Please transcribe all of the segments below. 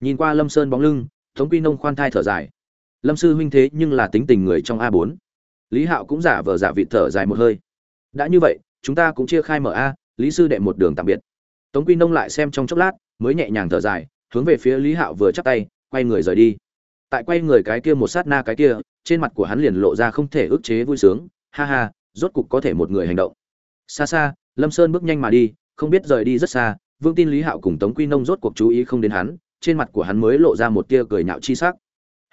nhìn qua lâm sơn bóng lưng, tống quy nông khoan thai thở dài. Lâm sư huynh thế nhưng là tính tình người trong a bốn. Lý hạo cũng giả vờ giả vị thở dài một hơi. Đã như vậy, chúng ta cũng chia khai mở a, lý sư đệ một đường tạm biệt. Tống quy nông lại xem trong chốc lát, mới nhẹ nhàng thở dài, hướng về phía lý hạo vừa chắp tay, quay người rời đi. Tại quay người cái kia một sát na cái kia, trên mặt của hắn liền lộ ra không thể ức chế vui sướng, ha ha, rốt cục có thể một người hành động. Xa xa, lâm sơn bước nhanh mà đi, không biết rời đi rất xa, vương tin lý hạo cùng tống quy nông rốt cuộc chú ý không đến hắn trên mặt của hắn mới lộ ra một tia cười nhạo chi sắc.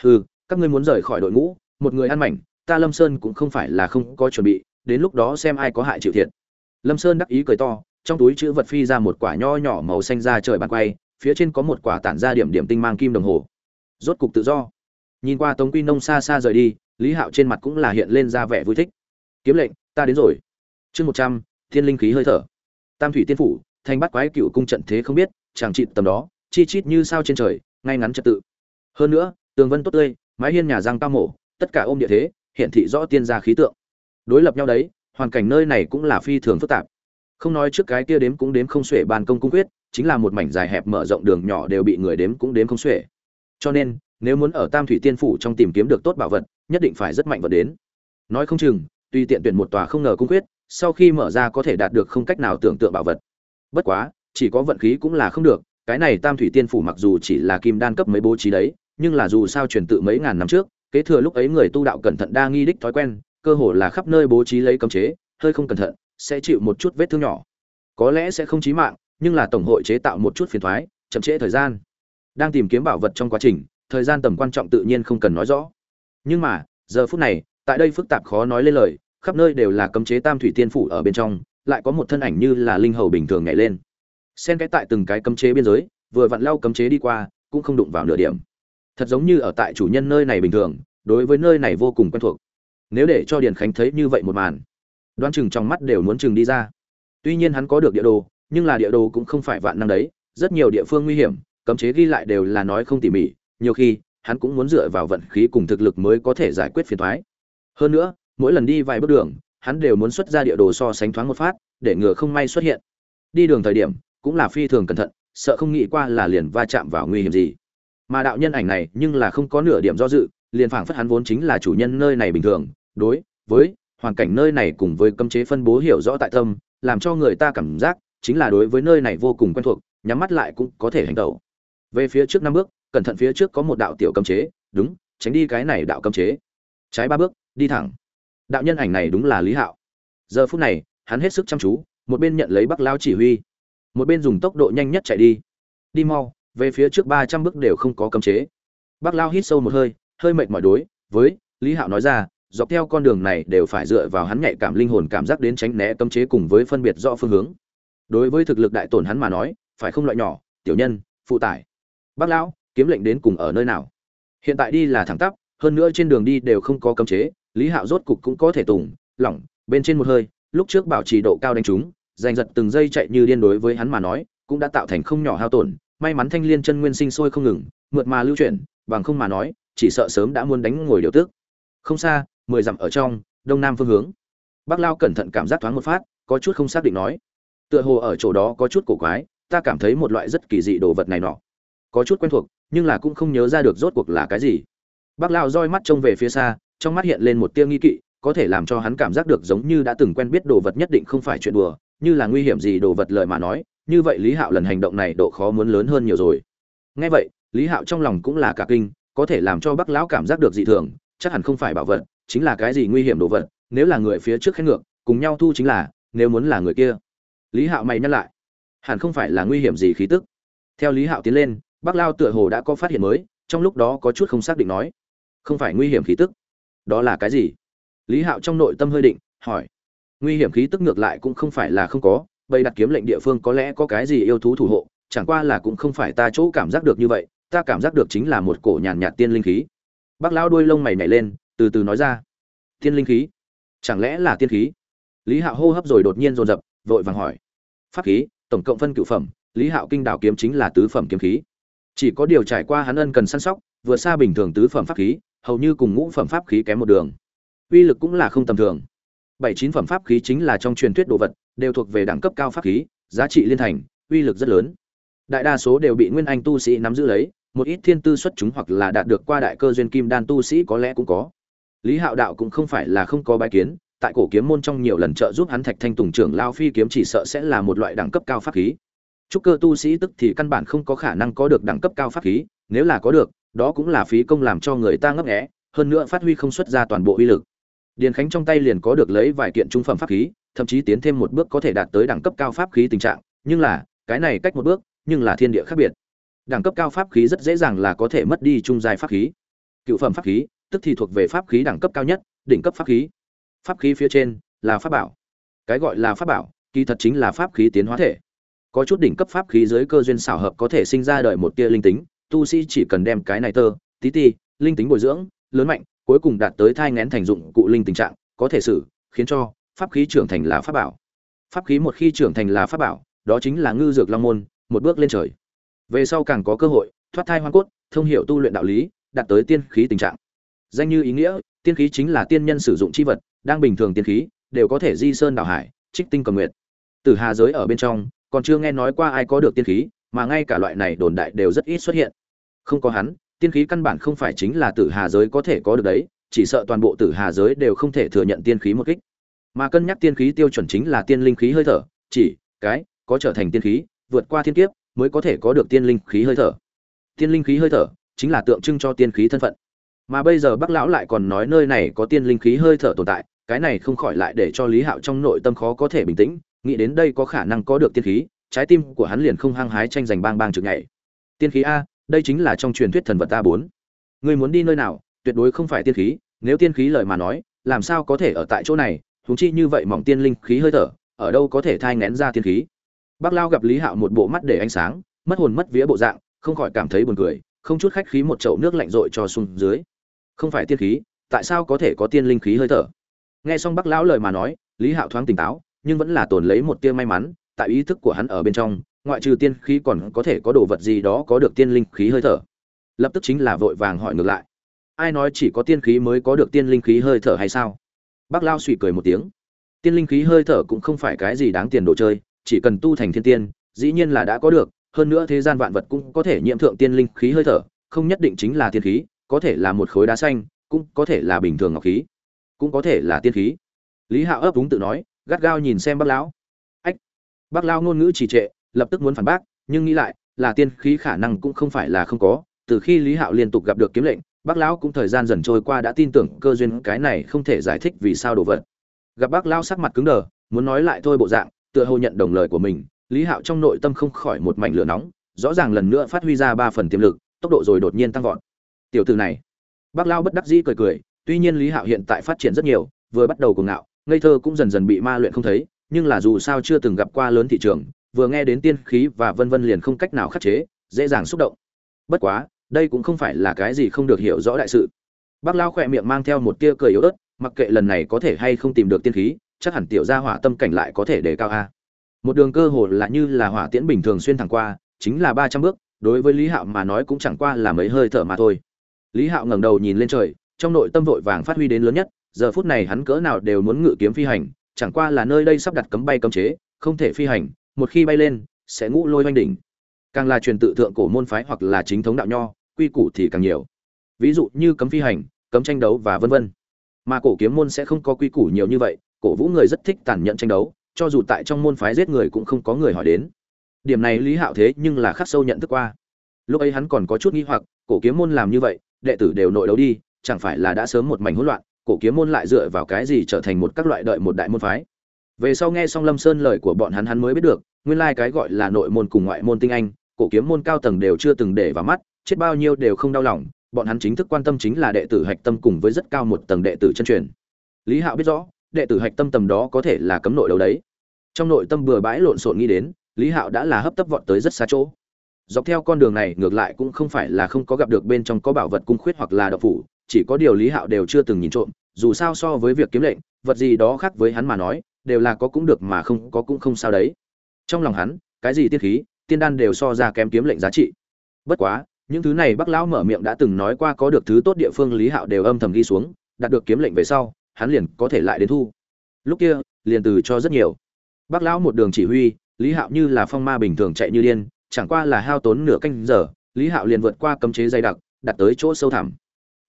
Hừ, các ngươi muốn rời khỏi đội ngũ, một người ăn mảnh, ta lâm sơn cũng không phải là không có chuẩn bị, đến lúc đó xem ai có hại chịu thiệt. Lâm sơn đắc ý cười to, trong túi chữ vật phi ra một quả nho nhỏ màu xanh ra trời bàn quay, phía trên có một quả tản ra điểm điểm tinh mang kim đồng hồ. Rốt cục tự do. Nhìn qua tống quy nông xa xa rời đi, lý hạo trên mặt cũng là hiện lên ra vẻ vui thích. Kiếm lệnh, ta đến rồi. Chương một trăm, thiên linh khí hơi thở. Tam thủy tiên phủ thành bắt quái cựu cung trận thế không biết chàng trị tầm đó chi chít như sao trên trời, ngay ngắn trật tự. Hơn nữa, tường vân tốt tươi, mái hiên nhà giang cao mổ, tất cả ôm địa thế hiện thị rõ tiên gia khí tượng. Đối lập nhau đấy, hoàn cảnh nơi này cũng là phi thường phức tạp. Không nói trước cái kia đếm cũng đếm không xuể Bàn công cung quyết, chính là một mảnh dài hẹp mở rộng đường nhỏ đều bị người đếm cũng đếm không xuể. Cho nên, nếu muốn ở tam thủy tiên phủ trong tìm kiếm được tốt bảo vật, nhất định phải rất mạnh vật đến. Nói không chừng tuy tiện tuyển một tòa không ngờ cung quyết, sau khi mở ra có thể đạt được không cách nào tưởng tượng bảo vật. Bất quá, chỉ có vận khí cũng là không được cái này tam thủy tiên phủ mặc dù chỉ là kim đan cấp mấy bố trí đấy, nhưng là dù sao truyền tự mấy ngàn năm trước, kế thừa lúc ấy người tu đạo cẩn thận đa nghi đích thói quen, cơ hồ là khắp nơi bố trí lấy cấm chế, hơi không cẩn thận, sẽ chịu một chút vết thương nhỏ. Có lẽ sẽ không chí mạng, nhưng là tổng hội chế tạo một chút phiền thoái, chậm trễ thời gian. Đang tìm kiếm bảo vật trong quá trình, thời gian tầm quan trọng tự nhiên không cần nói rõ. Nhưng mà, giờ phút này, tại đây phức tạp khó nói lên lời, khắp nơi đều là cấm chế tam thủy tiên phủ ở bên trong, lại có một thân ảnh như là linh hầu bình thường nhảy lên sen cái tại từng cái cấm chế biên giới, vừa vặn lau cấm chế đi qua, cũng không đụng vào nửa điểm. Thật giống như ở tại chủ nhân nơi này bình thường, đối với nơi này vô cùng quen thuộc. Nếu để cho điền khánh thấy như vậy một màn, đoán chừng trong mắt đều muốn chừng đi ra. Tuy nhiên hắn có được địa đồ, nhưng là địa đồ cũng không phải vạn năng đấy, rất nhiều địa phương nguy hiểm, cấm chế ghi lại đều là nói không tỉ mỉ, nhiều khi, hắn cũng muốn dựa vào vận khí cùng thực lực mới có thể giải quyết phiền thoái hơn nữa, mỗi lần đi vài bước đường, hắn đều muốn xuất ra địa đồ so sánh thoáng một phát, để ngừa không may xuất hiện. Đi đường thời điểm cũng là phi thường cẩn thận, sợ không nghĩ qua là liền va chạm vào nguy hiểm gì. Mà đạo nhân ảnh này nhưng là không có nửa điểm do dự, liền phảng phất hắn vốn chính là chủ nhân nơi này bình thường, đối với hoàn cảnh nơi này cùng với cấm chế phân bố hiểu rõ tại tâm, làm cho người ta cảm giác chính là đối với nơi này vô cùng quen thuộc, nhắm mắt lại cũng có thể hành động. Về phía trước năm bước, cẩn thận phía trước có một đạo tiểu cấm chế, đúng, tránh đi cái này đạo cấm chế. Trái ba bước, đi thẳng. Đạo nhân ảnh này đúng là lý hạo. Giờ phút này, hắn hết sức chăm chú, một bên nhận lấy bắc lao chỉ huy một bên dùng tốc độ nhanh nhất chạy đi. Đi mau, về phía trước ba trăm bước đều không có cấm chế. Bắc lao hít sâu một hơi hơi mệt mỏi đối với lý hạo nói ra, dọc theo con đường này đều phải dựa vào hắn nhạy cảm linh hồn cảm giác đến tránh né cấm chế cùng với phân biệt rõ phương hướng. Đối với thực lực đại tổn hắn mà nói, phải không loại nhỏ, tiểu nhân, phụ tải. Bác lão kiếm lệnh đến cùng ở nơi nào? Hiện tại đi là thẳng tắp, hơn nữa trên đường đi đều không có cấm chế, lý hạo rốt cục cũng có thể tùng, lỏng, bên trên một hơi, lúc trước bảo trì độ cao đánh trúng giành giật từng giây chạy như điên đối với hắn mà nói, cũng đã tạo thành không nhỏ hao tổn. May mắn thanh liên chân nguyên sinh sôi không ngừng, mượt mà lưu chuyển, bằng không mà nói, chỉ sợ sớm đã muốn đánh ngồi điều tức. Không xa, mười dặm ở trong, đông nam phương hướng. Bác lao cẩn thận cảm giác thoáng một phát, có chút không xác định nói. Tựa hồ ở chỗ đó có chút cổ quái, ta cảm thấy một loại rất kỳ dị đồ vật này nọ. Có chút quen thuộc, nhưng là cũng không nhớ ra được rốt cuộc là cái gì. Bác lao roi mắt trông về phía xa, trong mắt hiện lên một tia nghi kỵ, có thể làm cho hắn cảm giác được giống như đã từng quen biết đồ vật nhất định không phải chuyện đùa như là nguy hiểm gì đồ vật lời mà nói, như vậy lý hạo lần hành động này độ khó muốn lớn hơn nhiều rồi. Ngay vậy, lý hạo trong lòng cũng là cả kinh, có thể làm cho bác lão cảm giác được dị thường, chắc hẳn không phải bảo vật, chính là cái gì nguy hiểm đồ vật, nếu là người phía trước khen ngược, cùng nhau thu chính là, nếu muốn là người kia. Lý hạo mày nhắc lại, hẳn không phải là nguy hiểm gì khí tức. Theo lý hạo tiến lên bác lao tựa hồ đã có phát hiện mới, trong lúc đó có chút không xác định nói, không phải nguy hiểm khí tức, đó là cái gì? Lý hạo trong nội tâm hơi định, hỏi nguy hiểm khí tức ngược lại cũng không phải là không có, bầy đặt kiếm lệnh địa phương có lẽ có cái gì yêu thú thủ hộ, chẳng qua là cũng không phải ta chỗ cảm giác được như vậy, ta cảm giác được chính là một cổ nhàn nhạt tiên linh khí. Bác lão đuôi lông mày nhảy lên, từ từ nói ra. Tiên linh khí? Chẳng lẽ là tiên khí? Lý hạo hô hấp rồi đột nhiên dồn dập, vội vàng hỏi. Pháp khí, tổng cộng phân cựu phẩm, lý hạo kinh đảo kiếm chính là tứ phẩm kiếm khí. Chỉ có điều trải qua hắn ân cần săn sóc, vượt xa bình thường tứ phẩm pháp khí, hầu như cùng ngũ phẩm pháp khí kém một đường. Uy lực cũng là không tầm thường bảy chín phẩm pháp khí chính là trong truyền thuyết đồ vật, đều thuộc về đẳng cấp cao pháp khí, giá trị liên thành, uy lực rất lớn. Đại đa số đều bị nguyên anh tu sĩ nắm giữ lấy, một ít thiên tư xuất chúng hoặc là đạt được qua đại cơ duyên kim đan tu sĩ có lẽ cũng có. Lý hạo đạo cũng không phải là không có bái kiến, tại cổ kiếm môn trong nhiều lần trợ giúp hắn thạch thanh tùng trưởng lao phi kiếm chỉ sợ sẽ là một loại đẳng cấp cao pháp khí. Trúc cơ tu sĩ tức thì căn bản không có khả năng có được đẳng cấp cao pháp khí, nếu là có được, đó cũng là phí công làm cho người ta ngấp nghé, hơn nữa phát huy không xuất ra toàn bộ uy lực điền khánh trong tay liền có được lấy vài kiện trung phẩm pháp khí, thậm chí tiến thêm một bước có thể đạt tới đẳng cấp cao pháp khí tình trạng, nhưng là, cái này cách một bước, nhưng là thiên địa khác biệt. Đẳng cấp cao pháp khí rất dễ dàng là có thể mất đi trung giai pháp khí. Cựu phẩm pháp khí, tức thì thuộc về pháp khí đẳng cấp cao nhất, đỉnh cấp pháp khí. Pháp khí phía trên, là pháp bảo. Cái gọi là pháp bảo, kỳ thật chính là pháp khí tiến hóa thể. Có chút đỉnh cấp pháp khí dưới cơ duyên xảo hợp có thể sinh ra đợi một tia linh tính, tu sĩ chỉ cần đem cái này tơ, tí ti, linh tính bồi dưỡng, lớn mạnh cuối cùng đạt tới thai ngén thành dụng cụ linh tình trạng, có thể sử khiến cho pháp khí trưởng thành là pháp bảo. Pháp khí một khi trưởng thành là pháp bảo, đó chính là ngư dược long môn, một bước lên trời. Về sau càng có cơ hội, thoát thai hoang cốt, thông hiểu tu luyện đạo lý, đạt tới tiên khí tình trạng. Danh như ý nghĩa, tiên khí chính là tiên nhân sử dụng chi vật, đang bình thường tiên khí, đều có thể di sơn đảo hải, trích tinh cầm nguyệt. Từ hà giới ở bên trong, còn chưa nghe nói qua ai có được tiên khí, mà ngay cả loại này đồn đại đều rất ít xuất hiện. Không có hắn tiên khí căn bản không phải chính là tử hà giới có thể có được đấy, chỉ sợ toàn bộ tử hà giới đều không thể thừa nhận tiên khí một kích. Mà cân nhắc tiên khí tiêu chuẩn chính là tiên linh khí hơi thở, chỉ, cái, có trở thành tiên khí, vượt qua thiên kiếp, mới có thể có được tiên linh khí hơi thở. Tiên linh khí hơi thở, chính là tượng trưng cho tiên khí thân phận. Mà bây giờ bác lão lại còn nói nơi này có tiên linh khí hơi thở tồn tại, cái này không khỏi lại để cho lý hạo trong nội tâm khó có thể bình tĩnh, nghĩ đến đây có khả năng có được tiên khí, trái tim của hắn liền không hăng hái tranh giành bang bang trực nhảy. Tiên khí a đây chính là trong truyền thuyết thần vật a bốn. Người muốn đi nơi nào, tuyệt đối không phải tiên khí, nếu tiên khí lời mà nói, làm sao có thể ở tại chỗ này, huống chi như vậy mỏng tiên linh khí hơi thở, ở đâu có thể thai ngén ra tiên khí. Bác lao gặp lý hạo một bộ mắt để ánh sáng, mất hồn mất vía bộ dạng, không khỏi cảm thấy buồn cười, không chút khách khí một chậu nước lạnh rội cho xuống dưới. Không phải tiên khí, tại sao có thể có tiên linh khí hơi thở? Nghe xong bác lão lời mà nói, lý hạo thoáng tỉnh táo, nhưng vẫn là tồn lấy một tia may mắn, tại ý thức của hắn ở bên trong ngoại trừ tiên khí còn có thể có đồ vật gì đó có được tiên linh khí hơi thở? Lập tức chính là vội vàng hỏi ngược lại. Ai nói chỉ có tiên khí mới có được tiên linh khí hơi thở hay sao? Bác lao suy cười một tiếng. Tiên linh khí hơi thở cũng không phải cái gì đáng tiền đồ chơi, chỉ cần tu thành thiên tiên, dĩ nhiên là đã có được, hơn nữa thế gian vạn vật cũng có thể nhiễm thượng tiên linh khí hơi thở, không nhất định chính là tiên khí, có thể là một khối đá xanh, cũng có thể là bình thường ngọc khí, cũng có thể là tiên khí. Lý hạo ấp đúng tự nói, gắt gao nhìn xem bác lão. Ách, bác lao ngôn ngữ trì trệ lập tức muốn phản bác, nhưng nghĩ lại, là tiên khí khả năng cũng không phải là không có. Từ khi lý hạo liên tục gặp được kiếm lệnh, bác lão cũng thời gian dần trôi qua đã tin tưởng cơ duyên cái này không thể giải thích vì sao đồ vật. Gặp bác lão sắc mặt cứng đờ, muốn nói lại thôi bộ dạng, tựa hồ nhận đồng lời của mình, lý hạo trong nội tâm không khỏi một mảnh lửa nóng, rõ ràng lần nữa phát huy ra ba phần tiềm lực, tốc độ rồi đột nhiên tăng vọt. Tiểu từ này, bác Lão bất đắc dĩ cười cười, tuy nhiên lý hạo hiện tại phát triển rất nhiều, vừa bắt đầu cuồng ngạo, ngây thơ cũng dần dần bị ma luyện không thấy, nhưng là dù sao chưa từng gặp qua lớn thị trường vừa nghe đến tiên khí và vân vân liền không cách nào khắc chế, dễ dàng xúc động. Bất quá, đây cũng không phải là cái gì không được hiểu rõ đại sự. Bác lao khỏe miệng mang theo một tia cười yếu ớt, mặc kệ lần này có thể hay không tìm được tiên khí, chắc hẳn tiểu gia hỏa tâm cảnh lại có thể đề cao a. Một đường cơ hồ là như là hỏa tiễn bình thường xuyên thẳng qua, chính là ba trăm bước, đối với lý hạo mà nói cũng chẳng qua là mấy hơi thở mà thôi. Lý hạo ngẩng đầu nhìn lên trời, trong nội tâm vội vàng phát huy đến lớn nhất, giờ phút này hắn cỡ nào đều muốn ngự kiếm phi hành, chẳng qua là nơi đây sắp đặt cấm bay cấm chế, không thể phi hành một khi bay lên, sẽ ngũ lôi oanh đỉnh. Càng là truyền tự thượng cổ môn phái hoặc là chính thống đạo nho, quy củ thì càng nhiều. Ví dụ như cấm phi hành, cấm tranh đấu và vân vân. Mà cổ kiếm môn sẽ không có quy củ nhiều như vậy, cổ vũ người rất thích tàn nhẫn tranh đấu, cho dù tại trong môn phái giết người cũng không có người hỏi đến. Điểm này lý hạo thế nhưng là khắc sâu nhận thức qua. Lúc ấy hắn còn có chút nghi hoặc, cổ kiếm môn làm như vậy, đệ tử đều nội đấu đi, chẳng phải là đã sớm một mảnh hỗn loạn, cổ kiếm môn lại dựa vào cái gì trở thành một các loại đợi một đại môn phái? Về sau nghe xong lâm sơn lời của bọn hắn hắn mới biết được, nguyên lai cái gọi là nội môn cùng ngoại môn tinh anh, cổ kiếm môn cao tầng đều chưa từng để vào mắt, chết bao nhiêu đều không đau lòng, bọn hắn chính thức quan tâm chính là đệ tử hạch tâm cùng với rất cao một tầng đệ tử chân truyền. Lý hạo biết rõ, đệ tử hạch tâm tầm đó có thể là cấm nội đấu đấy. Trong nội tâm bừa bãi lộn xộn nghĩ đến, lý hạo đã là hấp tấp vọt tới rất xa chỗ. Dọc theo con đường này, ngược lại cũng không phải là không có gặp được bên trong có bảo vật cung khuyết hoặc là đậu phủ, chỉ có điều lý hạo đều chưa từng nhìn trộm, dù sao so với việc kiếm lệnh, vật gì đó khác với hắn mà nói đều là có cũng được mà không có cũng không sao đấy. Trong lòng hắn, cái gì tiên khí, tiên đan đều so ra kém kiếm lệnh giá trị. Bất quá, những thứ này bác lão mở miệng đã từng nói qua có được thứ tốt địa phương lý hạo đều âm thầm ghi xuống, đạt được kiếm lệnh về sau, hắn liền có thể lại đến thu. Lúc kia, liền từ cho rất nhiều. Bác lão một đường chỉ huy, lý hạo như là phong ma bình thường chạy như điên, chẳng qua là hao tốn nửa canh giờ, lý hạo liền vượt qua cấm chế dày đặc, đặt tới chỗ sâu thẳm.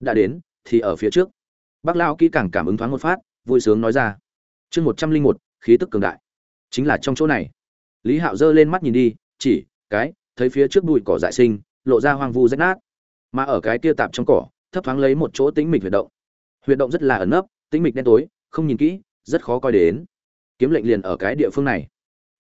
Đã đến, thì ở phía trước. Bác lão kỹ càng cảm ứng thoáng một phát, vui sướng nói ra chương một trăm linh một, khí tức cường đại. Chính là trong chỗ này. Lý hạo giơ lên mắt nhìn đi, chỉ, cái, thấy phía trước bụi cỏ dại sinh, lộ ra hoang vu rách nát. Mà ở cái kia tạp trong cỏ, thấp thoáng lấy một chỗ tĩnh mịch huyệt động. Huyệt động rất là ẩn nấp, tĩnh mịch đen tối, không nhìn kỹ, rất khó coi đến. Kiếm lệnh liền ở cái địa phương này.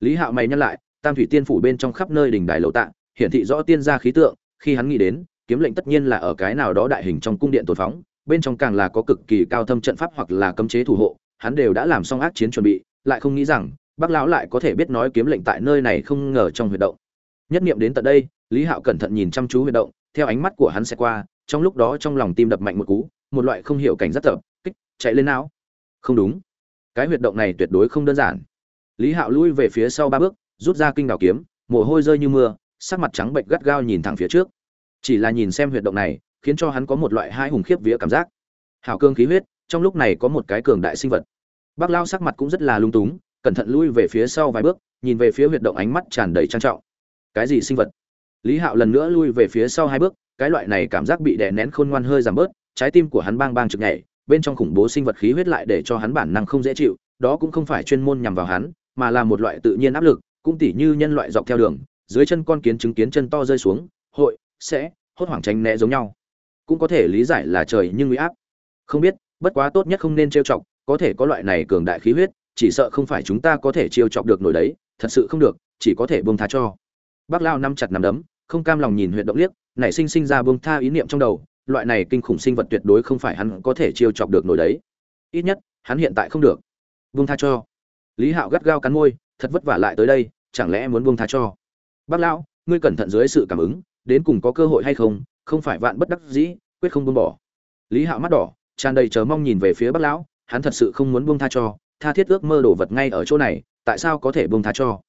Lý hạo mày nhắc lại, tam thủy tiên phủ bên trong khắp nơi đỉnh đài lầu tạng hiển thị rõ tiên gia khí tượng, khi hắn nghĩ đến, kiếm lệnh tất nhiên là ở cái nào đó đại hình trong cung điện tồn phóng, bên trong càng là có cực kỳ cao thâm trận pháp hoặc là cấm chế thủ hộ hắn đều đã làm xong ác chiến chuẩn bị, lại không nghĩ rằng, bác lão lại có thể biết nói kiếm lệnh tại nơi này không ngờ trong huyệt động. Nhất niệm đến tận đây, lý hạo cẩn thận nhìn chăm chú huyệt động, theo ánh mắt của hắn sẽ qua, trong lúc đó trong lòng tim đập mạnh một cú, một loại không hiểu cảnh rất tập, kích, chạy lên não. Không đúng. Cái huyệt động này tuyệt đối không đơn giản. Lý hạo lui về phía sau ba bước, rút ra kinh đào kiếm, mồ hôi rơi như mưa, sắc mặt trắng bệnh gắt gao nhìn thẳng phía trước. Chỉ là nhìn xem huyệt động này, khiến cho hắn có một loại hai hùng khiếp vía cảm giác. Hảo cương khí huyết trong lúc này có một cái cường đại sinh vật. Bác lao sắc mặt cũng rất là lung túng, cẩn thận lui về phía sau vài bước, nhìn về phía huyệt động ánh mắt tràn đầy trang trọng. Cái gì sinh vật? Lý hạo lần nữa lui về phía sau hai bước, cái loại này cảm giác bị đè nén khôn ngoan hơi giảm bớt, trái tim của hắn bang bang trực nhảy, bên trong khủng bố sinh vật khí huyết lại để cho hắn bản năng không dễ chịu, đó cũng không phải chuyên môn nhằm vào hắn, mà là một loại tự nhiên áp lực, cũng tỉ như nhân loại dọc theo đường, dưới chân con kiến chứng kiến chân to rơi xuống, hội, sẽ, hốt hoảng tránh né giống nhau. Cũng có thể lý giải là trời nhưng uy áp. Không biết bất quá tốt nhất không nên trêu chọc, có thể có loại này cường đại khí huyết, chỉ sợ không phải chúng ta có thể trêu chọc được nổi đấy, thật sự không được, chỉ có thể buông tha cho. Bác lao nắm chặt nắm đấm, không cam lòng nhìn huyện động liếc, nảy sinh sinh ra buông tha ý niệm trong đầu, loại này kinh khủng sinh vật tuyệt đối không phải hắn có thể trêu chọc được nổi đấy. Ít nhất, hắn hiện tại không được. Buông tha cho. Lý hạo gắt gao cắn môi, thật vất vả lại tới đây, chẳng lẽ muốn buông tha cho? Bác lão ngươi cẩn thận dưới sự cảm ứng, đến cùng có cơ hội hay không không phải vạn bất đắc dĩ, quyết không buông bỏ. Lý hạo mắt đỏ tràn đầy chờ mong nhìn về phía bác lão, hắn thật sự không muốn buông tha cho, tha thiết ước mơ đổ vật ngay ở chỗ này, tại sao có thể buông tha cho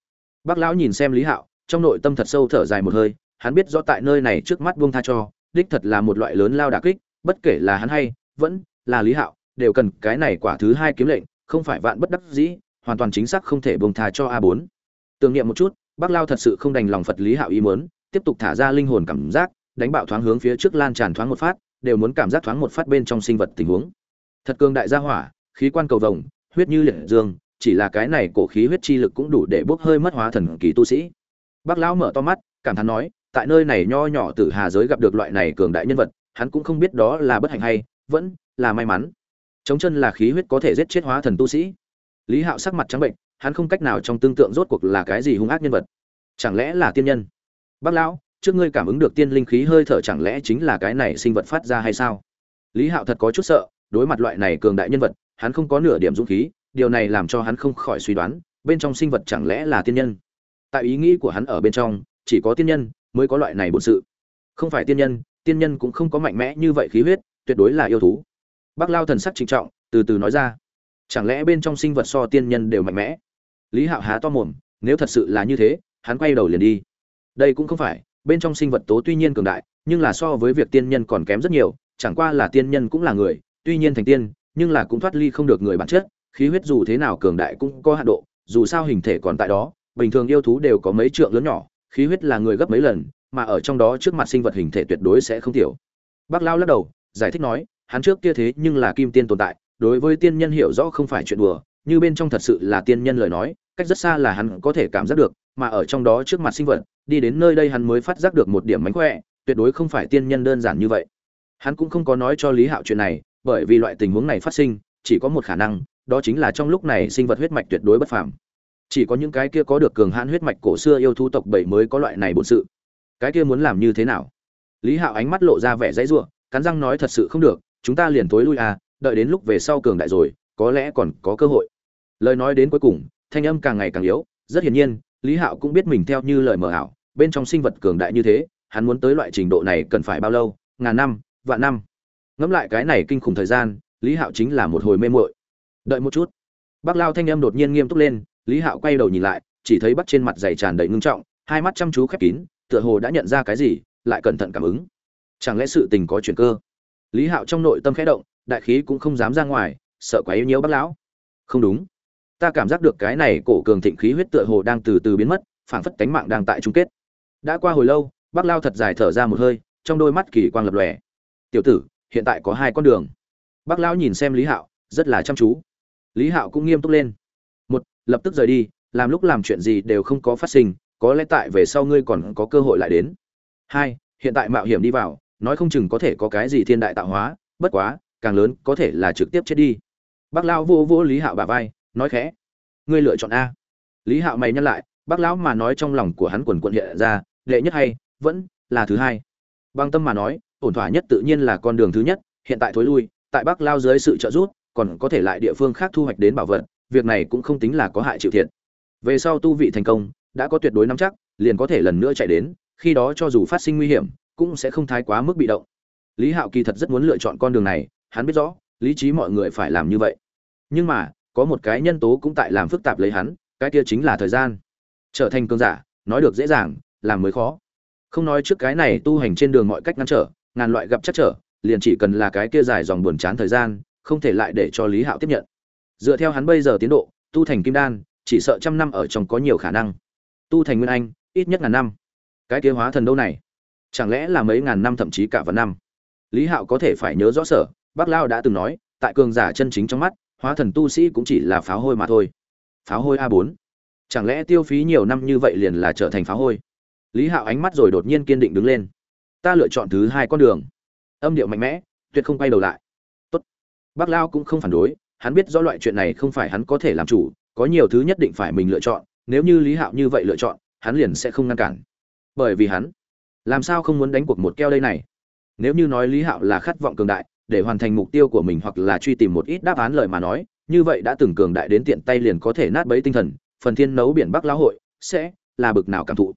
bác lão nhìn xem lý hạo, trong nội tâm thật sâu thở dài một hơi, hắn biết rõ tại nơi này trước mắt buông tha cho, đích thật là một loại lớn lao đả kích, bất kể là hắn hay vẫn là lý hạo, đều cần cái này quả thứ hai kiếm lệnh, không phải vạn bất đắc dĩ, hoàn toàn chính xác không thể buông tha cho a Bốn. tưởng niệm một chút, bác lao thật sự không đành lòng phật lý hạo ý muốn, tiếp tục thả ra linh hồn cảm giác, đánh bạo thoáng hướng phía trước lan tràn thoáng một phát đều muốn cảm giác thoáng một phát bên trong sinh vật tình huống. Thật cường đại gia hỏa, khí quan cầu vồng, huyết như liệt dương, chỉ là cái này cổ khí huyết chi lực cũng đủ để bốc hơi mất hóa thần kỳ tu sĩ. Bác lão mở to mắt, cảm thán nói, tại nơi này nho nhỏ tử hà giới gặp được loại này cường đại nhân vật, hắn cũng không biết đó là bất hạnh hay, vẫn là may mắn. Chống chân là khí huyết có thể giết chết hóa thần tu sĩ. Lý hạo sắc mặt trắng bệnh, hắn không cách nào trong tương tượng rốt cuộc là cái gì hung ác nhân vật. Chẳng lẽ là tiên nhân? Bác lão trước ngươi cảm ứng được tiên linh khí hơi thở chẳng lẽ chính là cái này sinh vật phát ra hay sao? Lý hạo thật có chút sợ, đối mặt loại này cường đại nhân vật, hắn không có nửa điểm dũng khí, điều này làm cho hắn không khỏi suy đoán, bên trong sinh vật chẳng lẽ là tiên nhân? Tại ý nghĩ của hắn ở bên trong, chỉ có tiên nhân mới có loại này bổn sự. Không phải tiên nhân tiên nhân cũng không có mạnh mẽ như vậy khí huyết, tuyệt đối là yêu thú. Bác lao thần sắc trịnh trọng, từ từ nói ra. Chẳng lẽ bên trong sinh vật so tiên nhân đều mạnh mẽ? Lý hạo há to mồm, nếu thật sự là như thế, hắn quay đầu liền đi. Đây cũng không phải bên trong sinh vật tố tuy nhiên cường đại, nhưng là so với việc tiên nhân còn kém rất nhiều, chẳng qua là tiên nhân cũng là người, tuy nhiên thành tiên, nhưng là cũng thoát ly không được người bản chất, khí huyết dù thế nào cường đại cũng có hạn độ, dù sao hình thể còn tại đó, bình thường yêu thú đều có mấy trượng lớn nhỏ, khí huyết là người gấp mấy lần, mà ở trong đó trước mặt sinh vật hình thể tuyệt đối sẽ không tiểu. Bác lao lắc đầu, giải thích nói, hắn trước kia thế nhưng là kim tiên tồn tại, đối với tiên nhân hiểu rõ không phải chuyện đùa, như bên trong thật sự là tiên nhân lời nói cách rất xa là hắn có thể cảm giác được mà ở trong đó trước mặt sinh vật đi đến nơi đây hắn mới phát giác được một điểm mánh khỏe tuyệt đối không phải tiên nhân đơn giản như vậy. Hắn cũng không có nói cho lý hạo chuyện này bởi vì loại tình huống này phát sinh chỉ có một khả năng đó chính là trong lúc này sinh vật huyết mạch tuyệt đối bất phàm. Chỉ có những cái kia có được cường hãn huyết mạch cổ xưa yêu thú tộc bảy mới có loại này bổn sự. Cái kia muốn làm như thế nào? Lý hạo ánh mắt lộ ra vẻ dãy rủa, cắn răng nói thật sự không được chúng ta liền tối lui à đợi đến lúc về sau cường đại rồi có lẽ còn có cơ hội. Lời nói đến cuối cùng thanh âm càng ngày càng yếu, rất hiển nhiên, lý hạo cũng biết mình theo như lời mờ ảo, bên trong sinh vật cường đại như thế, hắn muốn tới loại trình độ này cần phải bao lâu, ngàn năm, vạn năm. Ngẫm lại cái này kinh khủng thời gian, lý hạo chính là một hồi mê muội. Đợi một chút. Bác lao thanh âm đột nhiên nghiêm túc lên, lý hạo quay đầu nhìn lại, chỉ thấy bắt trên mặt dày tràn đầy ngưng trọng, hai mắt chăm chú khép kín, tựa hồ đã nhận ra cái gì, lại cẩn thận cảm ứng. Chẳng lẽ sự tình có chuyện cơ? Lý hạo trong nội tâm khẽ động, đại khí cũng không dám ra ngoài, sợ quá yếu nhiễu bác lão. Không đúng ta cảm giác được cái này cổ cường thịnh khí huyết tựa hồ đang từ từ biến mất, phảng phất cánh mạng đang tại chung kết. Đã qua hồi lâu bác lao thật dài thở ra một hơi, trong đôi mắt kỳ quang lập lòe. Tiểu tử, hiện tại có hai con đường. Bác lão nhìn xem lý hạo, rất là chăm chú. Lý hạo cũng nghiêm túc lên. Một, lập tức rời đi, làm lúc làm chuyện gì đều không có phát sinh, có lẽ tại về sau ngươi còn có cơ hội lại đến. Hai, hiện tại mạo hiểm đi vào, nói không chừng có thể có cái gì thiên đại tạo hóa, bất quá, càng lớn có thể là trực tiếp chết đi. Bác lão vô vô lý hạo bà vai nói khẽ, ngươi lựa chọn a. Lý hạo mày nhắc lại, bác lão mà nói trong lòng của hắn quần quận hiện ra lệ nhất hay, vẫn là thứ hai. Bằng tâm mà nói, ổn thỏa nhất tự nhiên là con đường thứ nhất, hiện tại thối lui, tại bắc lao dưới sự trợ giúp, còn có thể lại địa phương khác thu hoạch đến bảo vật, việc này cũng không tính là có hại chịu thiệt. Về sau tu vị thành công, đã có tuyệt đối nắm chắc, liền có thể lần nữa chạy đến, khi đó cho dù phát sinh nguy hiểm, cũng sẽ không thái quá mức bị động. Lý hạo kỳ thật rất muốn lựa chọn con đường này, hắn biết rõ, lý trí mọi người phải làm như vậy. Nhưng mà có một cái nhân tố cũng tại làm phức tạp lấy hắn, cái kia chính là thời gian. Trở thành cơn giả, nói được dễ dàng, làm mới khó. Không nói trước cái này tu hành trên đường mọi cách ngăn trở, ngàn loại gặp chắc trở, liền chỉ cần là cái kia dài dòng buồn chán thời gian, không thể lại để cho lý hạo tiếp nhận. Dựa theo hắn bây giờ tiến độ, tu thành kim đan, chỉ sợ trăm năm ở trong có nhiều khả năng. Tu thành nguyên anh, ít nhất ngàn năm. Cái kia hóa thần đâu này? Chẳng lẽ là mấy ngàn năm thậm chí cả vạn năm? Lý hạo có thể phải nhớ rõ sở, bác lao đã từng nói, tại cường giả chân chính trong mắt hóa thần tu sĩ cũng chỉ là pháo hôi mà thôi. Pháo hôi a bốn. Chẳng lẽ tiêu phí nhiều năm như vậy liền là trở thành pháo hôi? Lý hạo ánh mắt rồi đột nhiên kiên định đứng lên. Ta lựa chọn thứ hai con đường. Âm điệu mạnh mẽ, tuyệt không quay đầu lại. Tốt. bác lao cũng không phản đối, hắn biết do loại chuyện này không phải hắn có thể làm chủ, có nhiều thứ nhất định phải mình lựa chọn, nếu như lý hạo như vậy lựa chọn, hắn liền sẽ không ngăn cản. Bởi vì hắn, làm sao không muốn đánh cuộc một keo đây này? Nếu như nói lý hạo là khát vọng cường đại để hoàn thành mục tiêu của mình hoặc là truy tìm một ít đáp án lời mà nói, như vậy đã từng cường đại đến tiện tay liền có thể nát bấy tinh thần, phần thiên nấu biển bắc lão hội sẽ là bực nào cảm thụ.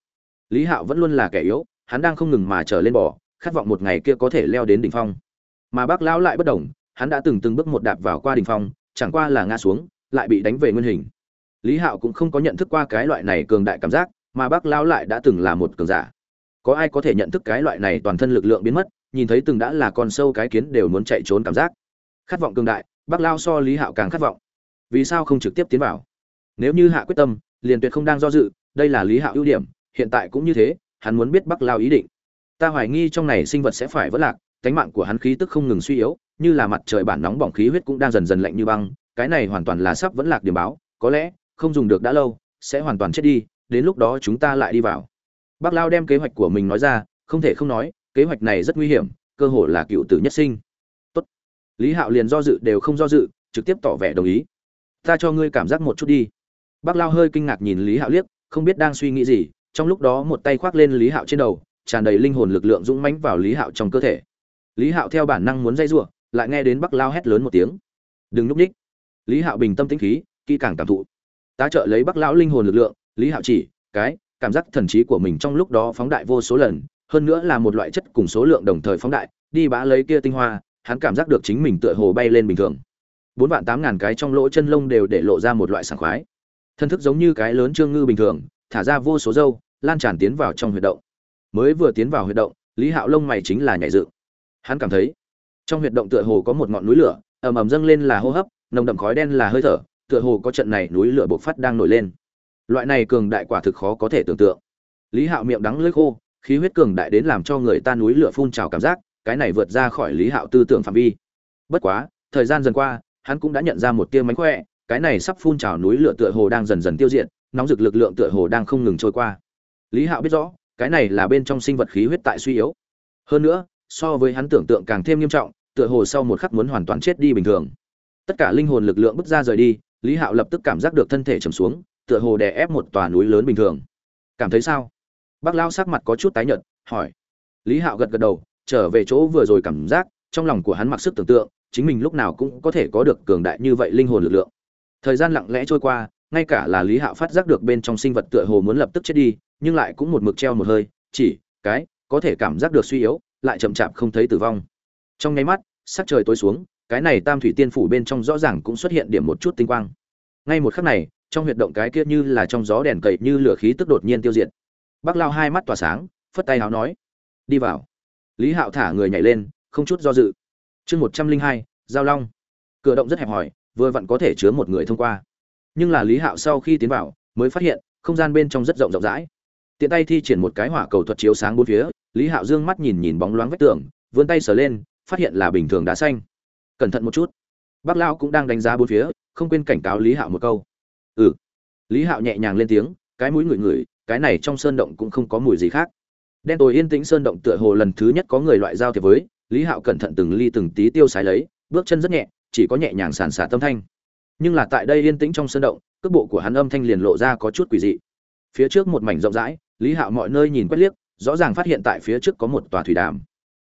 Lý hạo vẫn luôn là kẻ yếu, hắn đang không ngừng mà trở lên bò, khát vọng một ngày kia có thể leo đến đỉnh phong. Mà bác lão lại bất đồng, hắn đã từng từng bước một đạp vào qua đỉnh phong, chẳng qua là ngã xuống, lại bị đánh về nguyên hình. Lý hạo cũng không có nhận thức qua cái loại này cường đại cảm giác, mà bác lão lại đã từng là một cường giả. Có ai có thể nhận thức cái loại này toàn thân lực lượng biến mất nhìn thấy từng đã là con sâu cái kiến đều muốn chạy trốn cảm giác. Khát vọng cường đại, bác lao so lý hạo càng khát vọng. Vì sao không trực tiếp tiến vào? Nếu như hạ quyết tâm, liền tuyệt không đang do dự, đây là lý hạo ưu điểm, hiện tại cũng như thế, hắn muốn biết bắc lao ý định. Ta hoài nghi trong này sinh vật sẽ phải vỡ lạc, cánh mạng của hắn khí tức không ngừng suy yếu, như là mặt trời bản nóng bỏng khí huyết cũng đang dần dần lạnh như băng, cái này hoàn toàn là sắp vẫn lạc điểm báo, có lẽ, không dùng được đã lâu, sẽ hoàn toàn chết đi, đến lúc đó chúng ta lại đi vào. Bác lao đem kế hoạch của mình nói ra, không thể không nói kế hoạch này rất nguy hiểm, cơ hội là cựu tử nhất sinh. Tốt. lý hạo liền do dự đều không do dự, trực tiếp tỏ vẻ đồng ý. Ta cho ngươi cảm giác một chút đi. Bác lao hơi kinh ngạc nhìn lý hạo liếc, không biết đang suy nghĩ gì, trong lúc đó một tay khoác lên lý hạo trên đầu, tràn đầy linh hồn lực lượng dũng mãnh vào lý hạo trong cơ thể. Lý hạo theo bản năng muốn dây giụa lại nghe đến bắc lao hét lớn một tiếng. Đừng núp ních lý hạo bình tâm tĩnh khí, kỹ càng cảm thụ. Tá trợ lấy bắc lão linh hồn lực lượng, lý hạo chỉ, cái, cảm giác thần trí của mình trong lúc đó phóng đại vô số lần hơn nữa là một loại chất cùng số lượng đồng thời phóng đại, đi bã lấy kia tinh hoa, hắn cảm giác được chính mình tựa hồ bay lên bình thường. Bốn vạn tám ngàn cái trong lỗ chân lông đều để lộ ra một loại sảng khoái. Thân thức giống như cái lớn trương ngư bình thường, thả ra vô số dâu, lan tràn tiến vào trong huyệt động. Mới vừa tiến vào huyệt động, lý hạo lông mày chính là nhảy dựng. Hắn cảm thấy, trong huyệt động tựa hồ có một ngọn núi lửa, ầm ầm dâng lên là hô hấp, nồng đậm khói đen là hơi thở, tựa hồ có trận này núi lửa bộc phát đang nổi lên. Loại này cường đại quả thực khó có thể tưởng tượng. Lý hạo miệng đắng lưỡi khô khí huyết cường đại đến làm cho người ta núi lửa phun trào cảm giác, cái này vượt ra khỏi lý hạo tư tưởng phạm vi. Bất quá, thời gian dần qua, hắn cũng đã nhận ra một tia mánh khỏe, cái này sắp phun trào núi lửa tựa hồ đang dần dần tiêu diệt, nóng rực lực lượng tựa hồ đang không ngừng trôi qua. Lý hạo biết rõ, cái này là bên trong sinh vật khí huyết tại suy yếu. Hơn nữa, so với hắn tưởng tượng càng thêm nghiêm trọng, tựa hồ sau một khắc muốn hoàn toàn chết đi bình thường. Tất cả linh hồn lực lượng bước ra rời đi, lý hạo lập tức cảm giác được thân thể trầm xuống, tựa hồ đè ép một tòa núi lớn bình thường. Cảm thấy sao? Bác lao sắc mặt có chút tái nhợt, hỏi. Lý hạo gật gật đầu, trở về chỗ vừa rồi cảm giác, trong lòng của hắn mặc sức tưởng tượng, chính mình lúc nào cũng có thể có được cường đại như vậy linh hồn lực lượng. Thời gian lặng lẽ trôi qua, ngay cả là lý hạo phát giác được bên trong sinh vật tựa hồ muốn lập tức chết đi, nhưng lại cũng một mực treo một hơi, chỉ, cái, có thể cảm giác được suy yếu, lại chậm chạp không thấy tử vong. Trong nháy mắt, sắc trời tối xuống, cái này tam thủy tiên phủ bên trong rõ ràng cũng xuất hiện điểm một chút tinh quang. Ngay một khắc này, trong huyệt động cái kia như là trong gió đèn cậy như lửa khí tức đột nhiên tiêu diệt bác lao hai mắt tỏa sáng, phất tay háo nói, đi vào. Lý hạo thả người nhảy lên, không chút do dự. Chương một trăm linh hai, giao long. Cửa động rất hẹp hòi, vừa vặn có thể chứa một người thông qua. Nhưng là lý hạo sau khi tiến vào, mới phát hiện, không gian bên trong rất rộng rộng rãi. Tiện tay thi triển một cái hỏa cầu thuật chiếu sáng bốn phía, lý hạo dương mắt nhìn nhìn bóng loáng vách tường, vươn tay sờ lên, phát hiện là bình thường đá xanh. Cẩn thận một chút. Bác lão cũng đang đánh giá bốn phía, không quên cảnh cáo lý hạo một câu. Ừ. Lý hạo nhẹ nhàng lên tiếng, cái mũi ngửi ngửi cái này trong sơn động cũng không có mùi gì khác. Đen tối yên tĩnh sơn động tựa hồ lần thứ nhất có người loại giao thiệp với, lý hạo cẩn thận từng ly từng tí tiêu sái lấy, bước chân rất nhẹ, chỉ có nhẹ nhàng sàn xả tâm thanh. Nhưng là tại đây yên tĩnh trong sơn động, cước bộ của hắn âm thanh liền lộ ra có chút quỷ dị. Phía trước một mảnh rộng rãi, lý hạo mọi nơi nhìn quét liếc, rõ ràng phát hiện tại phía trước có một tòa thủy đàm.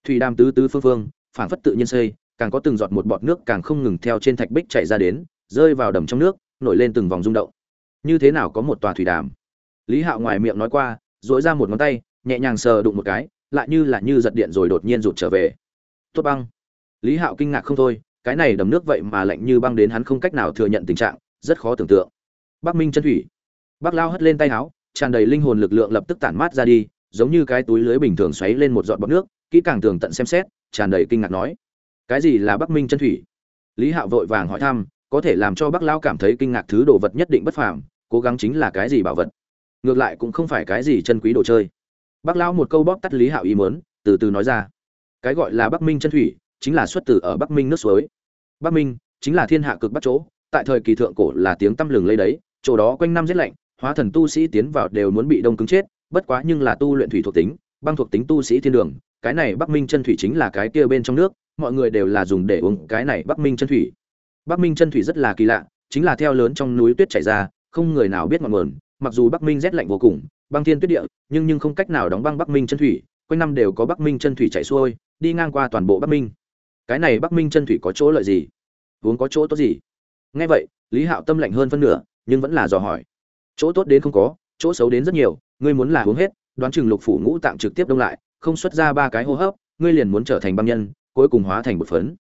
Thủy đàm tứ tứ phương phương, phảng phất tự nhiên xây, càng có từng giọt một bọt nước càng không ngừng theo trên thạch bích chảy ra đến, rơi vào đầm trong nước, nổi lên từng vòng rung động. Như thế nào có một tòa thủy đàm? Lý hạo ngoài miệng nói qua dỗi ra một ngón tay, nhẹ nhàng sờ đụng một cái, lại như là như giật điện rồi đột nhiên rụt trở về. Tốt băng. Lý hạo kinh ngạc không thôi, cái này đầm nước vậy mà lạnh như băng đến hắn không cách nào thừa nhận tình trạng, rất khó tưởng tượng. Bắc minh chân thủy. Bắc lao hất lên tay áo tràn đầy linh hồn lực lượng lập tức tản mát ra đi, giống như cái túi lưới bình thường xoáy lên một giọt bọt nước, kỹ càng tường tận xem xét, tràn đầy kinh ngạc nói. Cái gì là bắc minh chân thủy? Lý hạo vội vàng hỏi thăm, có thể làm cho bắc lao cảm thấy kinh ngạc thứ đồ vật nhất định bất phàm, cố gắng chính là cái gì bảo vật? Ngược lại cũng không phải cái gì chân quý đồ chơi. Bắc Lão một câu bóp tắt lý hạo ý mớn từ từ nói ra. Cái gọi là bắc minh chân thủy, chính là xuất từ ở bắc minh nước suối. Bắc minh chính là thiên hạ cực bắc chỗ, tại thời kỳ thượng cổ là tiếng tăm lừng lấy đấy, chỗ đó quanh năm rét lạnh, hóa thần tu sĩ tiến vào đều muốn bị đông cứng chết, bất quá nhưng là tu luyện thủy thuộc tính, băng thuộc tính tu sĩ thiên đường, cái này bắc minh chân thủy chính là cái kia bên trong nước, mọi người đều là dùng để uống cái này bắc minh chân thủy. Bắc minh chân thủy rất là kỳ lạ, chính là theo lớn trong núi tuyết chảy ra, không người nào biết ngọn nguồn mặc dù bắc minh rét lạnh vô cùng, băng thiên tuyết địa, nhưng nhưng không cách nào đóng băng bắc minh chân thủy, quanh năm đều có bắc minh chân thủy chảy xuôi, đi ngang qua toàn bộ bắc minh. Cái này bắc minh chân thủy có chỗ lợi gì? Uống có chỗ tốt gì? Nghe vậy, lý hạo tâm lạnh hơn phân nửa, nhưng vẫn là dò hỏi. Chỗ tốt đến không có, chỗ xấu đến rất nhiều, ngươi muốn là uống hết, đoán chừng lục phủ ngũ tạng trực tiếp đông lại, không xuất ra ba cái hô hấp, ngươi liền muốn trở thành băng nhân, cuối cùng hóa thành một phấn.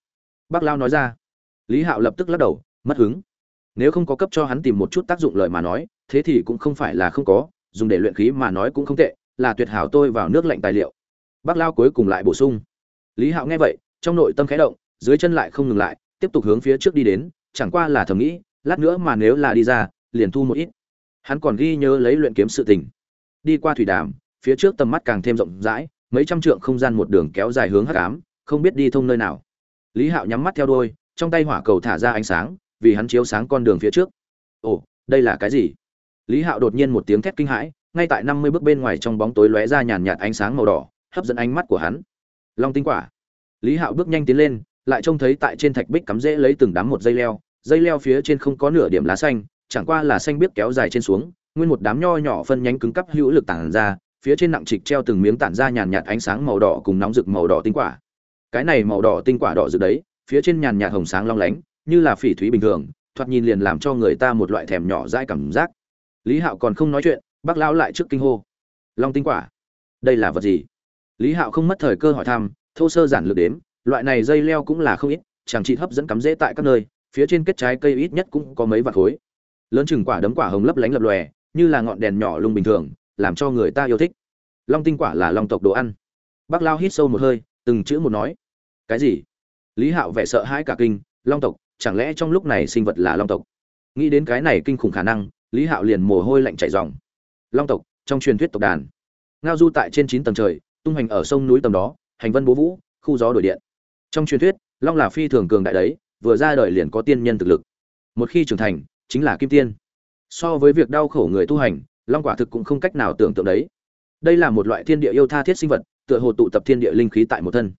Bác lao nói ra. Lý hạo lập tức lắc đầu, mất hứng. Nếu không có cấp cho hắn tìm một chút tác dụng lời mà nói thế thì cũng không phải là không có, dùng để luyện khí mà nói cũng không tệ, là tuyệt hảo tôi vào nước lạnh tài liệu. Bác lao cuối cùng lại bổ sung. Lý hạo nghe vậy, trong nội tâm khẽ động, dưới chân lại không ngừng lại, tiếp tục hướng phía trước đi đến, chẳng qua là thầm nghĩ, lát nữa mà nếu là đi ra, liền thu một ít. Hắn còn ghi nhớ lấy luyện kiếm sự tình. Đi qua thủy đàm, phía trước tầm mắt càng thêm rộng rãi, mấy trăm trượng không gian một đường kéo dài hướng hắc ám, không biết đi thông nơi nào. Lý hạo nhắm mắt theo đôi trong tay hỏa cầu thả ra ánh sáng, vì hắn chiếu sáng con đường phía trước. Ồ, đây là cái gì? Lý hạo đột nhiên một tiếng thét kinh hãi, ngay tại năm mươi bước bên ngoài trong bóng tối lóe ra nhàn nhạt ánh sáng màu đỏ, hấp dẫn ánh mắt của hắn. Long tinh quả. Lý hạo bước nhanh tiến lên, lại trông thấy tại trên thạch bích cắm rễ lấy từng đám một dây leo dây leo phía trên không có nửa điểm lá xanh, chẳng qua là xanh biết kéo dài trên xuống, nguyên một đám nho nhỏ phân nhánh cứng cắp hữu lực tản ra, phía trên nặng trịch treo từng miếng tản ra nhàn nhạt ánh sáng màu đỏ cùng nóng rực màu đỏ tinh quả. Cái này màu đỏ tinh quả đỏ rực đấy, phía trên nhàn nhạt hồng sáng long lánh, như là phỉ thúy bình thường, thoạt nhìn liền làm cho người ta một loại thèm nhỏ dai cảm giác lý hạo còn không nói chuyện, bác lão lại trước kinh hô. Long tinh quả, đây là vật gì? Lý hạo không mất thời cơ hỏi thăm, thô sơ giản lược đếm, loại này dây leo cũng là không ít, chẳng chỉ hấp dẫn cắm rễ tại các nơi, phía trên kết trái cây ít nhất cũng có mấy vạt khối. Lớn chừng quả đấm quả hồng lấp lánh lập lòe, như là ngọn đèn nhỏ lung bình thường, làm cho người ta yêu thích. Long tinh quả là long tộc đồ ăn. Bác lao hít sâu một hơi, từng chữ một nói. Cái gì? Lý hạo vẻ sợ hãi cả kinh, long tộc, chẳng lẽ trong lúc này sinh vật là long tộc? Nghĩ đến cái này kinh khủng khả năng lý hạo liền mồ hôi lạnh chảy dòng long tộc, trong truyền thuyết tộc đàn. Ngao du tại trên chín tầng trời, tung hành ở sông núi tầm đó, hành vân bố vũ, khu gió đổi điện. Trong truyền thuyết, long là phi thường cường đại đấy, vừa ra đời liền có tiên nhân thực lực. Một khi trưởng thành, chính là kim tiên. So với việc đau khổ người tu hành, long quả thực cũng không cách nào tưởng tượng đấy. Đây là một loại thiên địa yêu tha thiết sinh vật, tựa hồ tụ tập thiên địa linh khí tại một thân.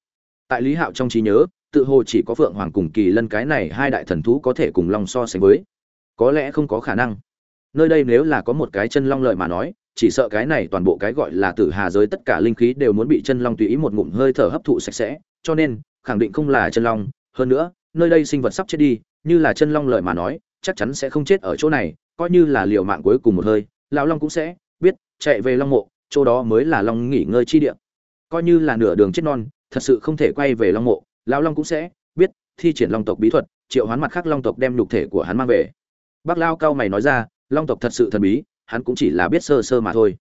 Tại lý hạo trong trí nhớ, tự hồ chỉ có phượng hoàng cùng kỳ lân cái này hai đại thần thú có thể cùng long so sánh với. Có lẽ không có khả năng nơi đây nếu là có một cái chân long lợi mà nói, chỉ sợ cái này toàn bộ cái gọi là tử hà giới tất cả linh khí đều muốn bị chân long tùy ý một ngụm hơi thở hấp thụ sạch sẽ, cho nên, khẳng định không là chân long. Hơn nữa, nơi đây sinh vật sắp chết đi, như là chân long lợi mà nói, chắc chắn sẽ không chết ở chỗ này, coi như là liều mạng cuối cùng một hơi, lão long cũng sẽ biết, chạy về long mộ, chỗ đó mới là long nghỉ ngơi chi địa. Coi như là nửa đường chết non, thật sự không thể quay về long mộ, lão long cũng sẽ biết thi triển long tộc bí thuật, triệu hoán mặt khác long tộc đem nhục thể của hắn mang về. Bác lao cao mày nói ra long tộc thật sự thần bí, hắn cũng chỉ là biết sơ sơ mà thôi.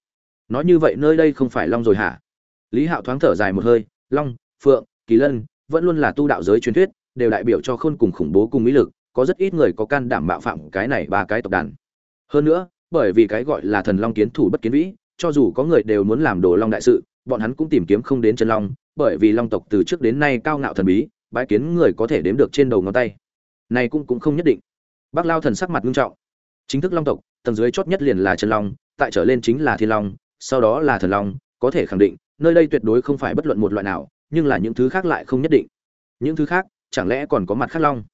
Nói như vậy nơi đây không phải long rồi hả? Lý hạo thoáng thở dài một hơi, long, phượng, kỳ lân vẫn luôn là tu đạo giới truyền thuyết, đều đại biểu cho khôn cùng khủng bố cùng mỹ lực, có rất ít người có can đảm bạo phạm cái này ba cái tộc đàn. Hơn nữa, bởi vì cái gọi là thần long kiến thủ bất kiến vĩ, cho dù có người đều muốn làm đồ long đại sự, bọn hắn cũng tìm kiếm không đến chân long, bởi vì long tộc từ trước đến nay cao ngạo thần bí, bái kiến người có thể đếm được trên đầu ngón tay. Này cũng cũng không nhất định. Bác lao thần sắc mặt nghiêm trọng chính thức long tộc, tầng dưới chót nhất liền là chân long, tại trở lên chính là thiên long, sau đó là thần long, có thể khẳng định, nơi đây tuyệt đối không phải bất luận một loại nào, nhưng là những thứ khác lại không nhất định. Những thứ khác, chẳng lẽ còn có mặt khác long?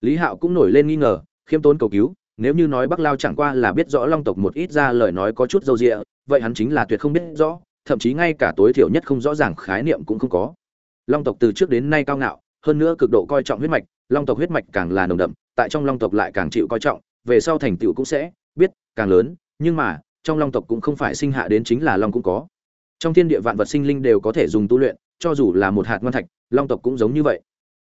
Lý hạo cũng nổi lên nghi ngờ, khiêm tốn cầu cứu, nếu như nói bắc lao chẳng qua là biết rõ long tộc một ít ra lời nói có chút dâu rịa vậy hắn chính là tuyệt không biết rõ, thậm chí ngay cả tối thiểu nhất không rõ ràng khái niệm cũng không có. Long tộc từ trước đến nay cao ngạo, hơn nữa cực độ coi trọng huyết mạch, long tộc huyết mạch càng là nồng đậm, tại trong long tộc lại càng chịu coi trọng về sau thành tựu cũng sẽ biết càng lớn, nhưng mà, trong long tộc cũng không phải sinh hạ đến chính là long cũng có. Trong thiên địa vạn vật sinh linh đều có thể dùng tu luyện, cho dù là một hạt ngon thạch, long tộc cũng giống như vậy.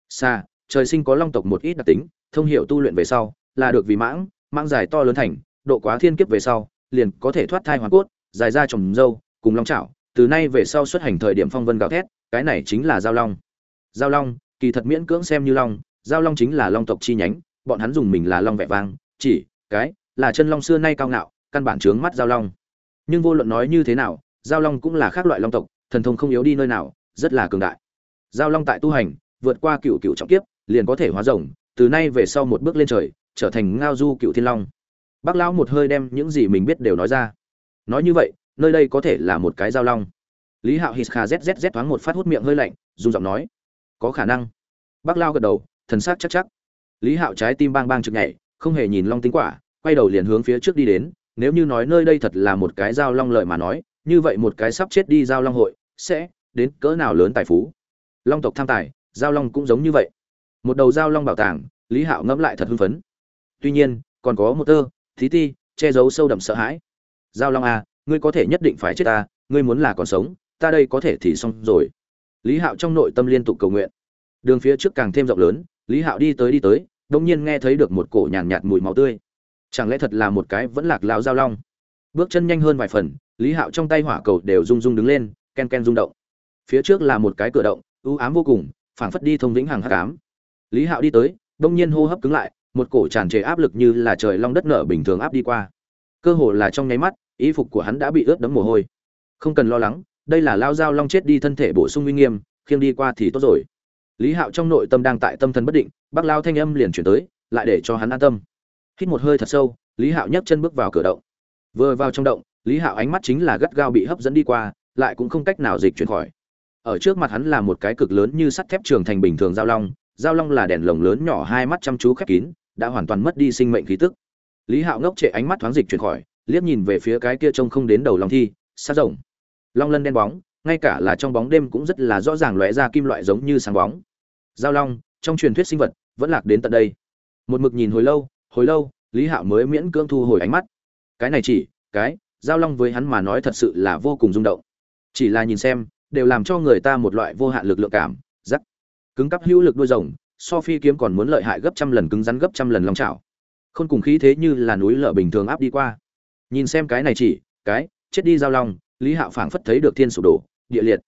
Xa trời sinh có long tộc một ít đặc tính, thông hiểu tu luyện về sau là được vì mãng mãng dài to lớn thành, độ quá thiên kiếp về sau liền có thể thoát thai hoàn cốt, dài ra trồng dâu, cùng long chảo, từ nay về sau xuất hành thời điểm phong vân gào thét, cái này chính là giao long. Giao long, kỳ thật miễn cưỡng xem như long, giao long chính là long tộc chi nhánh, bọn hắn dùng mình là long vẻ vang chỉ, cái, là chân long xưa nay cao ngạo, căn bản trướng mắt giao long. Nhưng vô luận nói như thế nào, giao long cũng là khác loại long tộc, thần thông không yếu đi nơi nào, rất là cường đại. Giao long tại tu hành, vượt qua cựu cựu trọng kiếp, liền có thể hóa rồng, từ nay về sau một bước lên trời, trở thành ngao du cựu thiên long. Bác lão một hơi đem những gì mình biết đều nói ra. Nói như vậy, nơi đây có thể là một cái giao long. Lý hạo hít kha zzz thoáng một phát hút miệng hơi lạnh, dùng giọng nói, có khả năng. Bác lao gật đầu, thần s chắc chắc. Lý hạo trái tim bang bang chực nhảy không hề nhìn long tính quả, quay đầu liền hướng phía trước đi đến, nếu như nói nơi đây thật là một cái giao long lợi mà nói, như vậy một cái sắp chết đi giao long hội, sẽ đến cỡ nào lớn tài phú? Long tộc tham tài, giao long cũng giống như vậy. Một đầu giao long bảo tàng, lý hạo ngẫm lại thật hưng phấn. Tuy nhiên, còn có một tơ, thí ti, che giấu sâu đậm sợ hãi. Giao long à ngươi có thể nhất định phải chết ta, ngươi muốn là còn sống, ta đây có thể thì xong rồi. Lý hạo trong nội tâm liên tục cầu nguyện. Đường phía trước càng thêm rộng lớn, lý hạo đi tới đi tới đông nhiên nghe thấy được một cổ nhàn nhạt, nhạt mùi máu tươi. Chẳng lẽ thật là một cái vẫn lạc lão giao long? Bước chân nhanh hơn vài phần lý hạo trong tay hỏa cầu đều rung rung đứng lên ken ken rung động. Phía trước là một cái cửa động ưu ám vô cùng phảng phất đi thông vĩnh hằng hắc ám. Lý hạo đi tới đông nhiên hô hấp cứng lại một cổ tràn trề áp lực như là trời long đất nở bình thường áp đi qua. Cơ hồ là trong nháy mắt y phục của hắn đã bị ướt đẫm mồ hôi. Không cần lo lắng đây là lao dao long chết đi thân thể bổ sung uy nghiêm khiêng đi qua thì tốt rồi lý hạo trong nội tâm đang tại tâm thần bất định, bác lao thanh âm liền chuyển tới, lại để cho hắn an tâm. Hít một hơi thật sâu, lý hạo nhấc chân bước vào cửa động. Vừa vào trong động, lý hạo ánh mắt chính là gắt gao bị hấp dẫn đi qua, lại cũng không cách nào dịch chuyển khỏi. Ở trước mặt hắn là một cái cực lớn như sắt thép trường thành bình thường giao long giao long là đèn lồng lớn nhỏ hai mắt chăm chú khép kín, đã hoàn toàn mất đi sinh mệnh khí tức. Lý hạo ngốc trệ ánh mắt thoáng dịch chuyển khỏi, liếc nhìn về phía cái kia trông không đến đầu long thi sát rồng long lân đen bóng ngay cả là trong bóng đêm cũng rất là rõ ràng lóe ra kim loại giống như sáng bóng. Giao long, trong truyền thuyết sinh vật, vẫn lạc đến tận đây. Một mực nhìn hồi lâu hồi lâu, lý hạo mới miễn cưỡng thu hồi ánh mắt. Cái này chỉ, cái, giao long với hắn mà nói thật sự là vô cùng rung động. Chỉ là nhìn xem, đều làm cho người ta một loại vô hạn lực lượng cảm giắc cứng cắp hữu lực đuôi rồng, so phi kiếm còn muốn lợi hại gấp trăm lần cứng rắn gấp trăm lần long chảo không cùng khí thế như là núi lở bình thường áp đi qua. Nhìn xem cái này chỉ, cái, chết đi giao long, lý hạo phảng phất thấy được thiên sụp đổ địa liệt.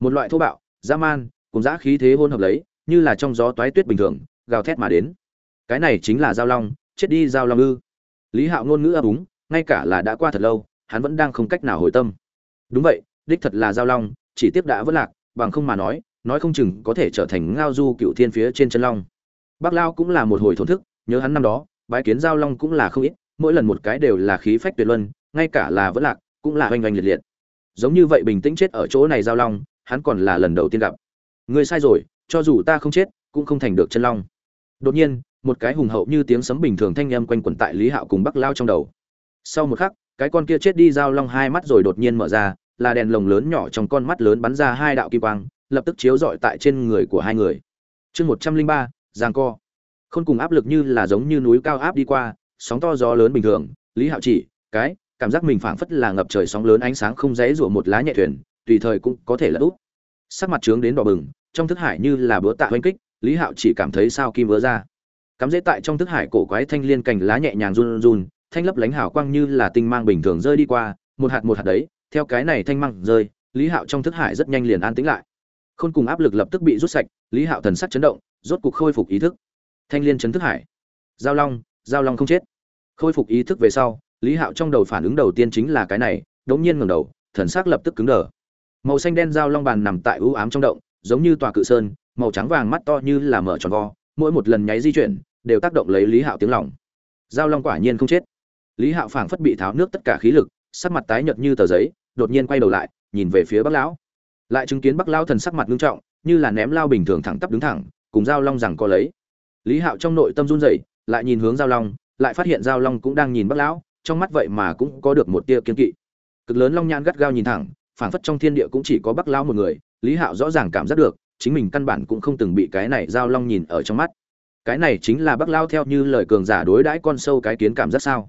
Một loại thô bạo, dã man, cùng dã khí thế hôn hợp lấy, như là trong gió toái tuyết bình thường, gào thét mà đến. Cái này chính là giao long, chết đi giao long ư. Lý hạo ngôn ngữ ấp úng, ngay cả là đã qua thật lâu, hắn vẫn đang không cách nào hồi tâm. Đúng vậy, đích thật là giao long, chỉ tiếp đã vất lạc, bằng không mà nói nói không chừng có thể trở thành ngao du cựu thiên phía trên chân long. Bác lao cũng là một hồi thổn thức, nhớ hắn năm đó, bái kiến giao long cũng là không ít, mỗi lần một cái đều là khí phách tuyệt luân, ngay cả là vẫn lạc, cũng là oanh oanh liệt liệt giống như vậy bình tĩnh chết ở chỗ này giao long, hắn còn là lần đầu tiên gặp. Người sai rồi, cho dù ta không chết, cũng không thành được chân long. Đột nhiên, một cái hùng hậu như tiếng sấm bình thường thanh âm quanh quẩn tại lý hạo cùng bắc lao trong đầu. Sau một khắc, cái con kia chết đi giao long hai mắt rồi đột nhiên mở ra, là đèn lồng lớn nhỏ trong con mắt lớn bắn ra hai đạo kim quang, lập tức chiếu rọi tại trên người của hai người. Chương một trăm linh ba, giang co. Không cùng áp lực như là giống như núi cao áp đi qua, sóng to gió lớn bình thường, lý hạo chỉ, cái cảm giác mình phảng phất là ngập trời sóng lớn ánh sáng không dãy rủa một lá nhẹ thuyền, tùy thời cũng có thể là úp. Sắc mặt trướng đến đỏ bừng, trong thức hải như là búa tạ oanh kích, lý hạo chỉ cảm thấy sao kim vỡ ra. Cắm dễ tại trong thức hải cổ quái thanh liên cành lá nhẹ nhàng run run, thanh lấp lánh hào quang như là tinh mang bình thường rơi đi qua, một hạt một hạt đấy, theo cái này thanh mang rơi, lý hạo trong thức hải rất nhanh liền an tĩnh lại. Khôn cùng áp lực lập tức bị rút sạch, lý hạo thần sắc chấn động, rốt cục khôi phục ý thức. Thanh liên chấn thức hải. Giao long giao long không chết. Khôi phục ý thức về sau lý hạo trong đầu phản ứng đầu tiên chính là cái này, đống nhiên ngẩng đầu, thần sắc lập tức cứng đờ. Màu xanh đen dao long bàn nằm tại u ám trong động, giống như tòa cự sơn, màu trắng vàng mắt to như là mở tròn vo, mỗi một lần nháy di chuyển, đều tác động lấy lý hạo tiếng lòng. Dao long quả nhiên không chết. Lý hạo phảng phất bị tháo nước tất cả khí lực, sắc mặt tái nhợt như tờ giấy, đột nhiên quay đầu lại, nhìn về phía bắc lão. Lại chứng kiến bắc lão thần sắc mặt nghiêm trọng, như là ném lao bình thường thẳng tắp đứng thẳng, cùng dao long rằng có lấy. Lý hạo trong nội tâm run rẩy, lại nhìn hướng dao long, lại phát hiện dao long cũng đang nhìn bắc lão trong mắt vậy mà cũng có được một tia kiên kỵ. Cực lớn long nhãn gắt gao nhìn thẳng, phảng phất trong thiên địa cũng chỉ có bắc lão một người, lý hạo rõ ràng cảm giác được, chính mình căn bản cũng không từng bị cái này giao long nhìn ở trong mắt. Cái này chính là bắc lão theo như lời cường giả đối đãi con sâu cái kiến cảm giác sao?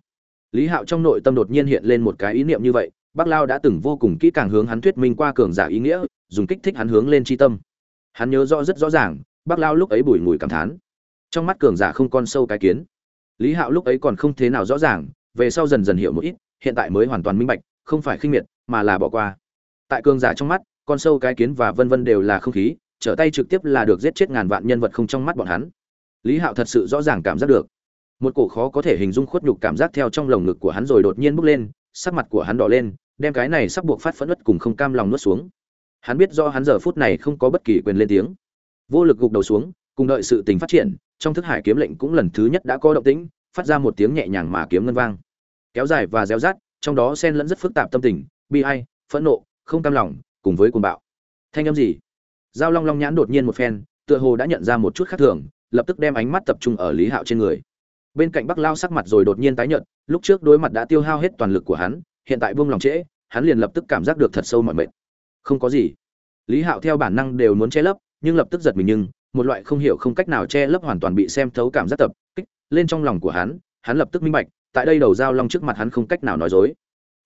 Lý hạo trong nội tâm đột nhiên hiện lên một cái ý niệm như vậy, bắc lao đã từng vô cùng kỹ càng hướng hắn thuyết minh qua cường giả ý nghĩa, dùng kích thích hắn hướng lên tri tâm. Hắn nhớ rõ rất rõ ràng, bắc lao lúc ấy bùi ngùi cảm thán. Trong mắt cường giả không con sâu cái kiến. Lý hạo lúc ấy còn không thế nào rõ ràng về sau dần dần hiểu một ít, hiện tại mới hoàn toàn minh bạch, không phải khinh miệt, mà là bỏ qua. Tại cường giả trong mắt, con sâu cái kiến và vân vân đều là không khí, trở tay trực tiếp là được giết chết ngàn vạn nhân vật không trong mắt bọn hắn. Lý hạo thật sự rõ ràng cảm giác được. Một cổ khó có thể hình dung khuất nhục cảm giác theo trong lồng ngực của hắn rồi đột nhiên bốc lên, sắc mặt của hắn đỏ lên, đem cái này sắp buộc phát phẫn nứt cùng không cam lòng nuốt xuống. Hắn biết do hắn giờ phút này không có bất kỳ quyền lên tiếng. Vô lực gục đầu xuống, cùng đợi sự tình phát triển, trong thức hải kiếm lệnh cũng lần thứ nhất đã có động tĩnh phát ra một tiếng nhẹ nhàng mà kiếm ngân vang. Kéo dài và réo rát, trong đó xen lẫn rất phức tạp tâm tình, bi ai, phẫn nộ, không cam lòng, cùng với cuồng bạo. Thanh âm gì? Giao long long nhãn đột nhiên một phen, tựa hồ đã nhận ra một chút khác thường, lập tức đem ánh mắt tập trung ở lý hạo trên người. Bên cạnh bắc lao sắc mặt rồi đột nhiên tái nhợt, lúc trước đối mặt đã tiêu hao hết toàn lực của hắn, hiện tại buông lòng trễ, hắn liền lập tức cảm giác được thật sâu mọi mệt. Không có gì. Lý hạo theo bản năng đều muốn che lấp, nhưng lập tức giật mình nhưng, một loại không hiểu không cách nào che lấp hoàn toàn bị xem thấu cảm giác tập lên trong lòng của hắn hắn lập tức minh bạch, tại đây đầu giao long trước mặt hắn không cách nào nói dối.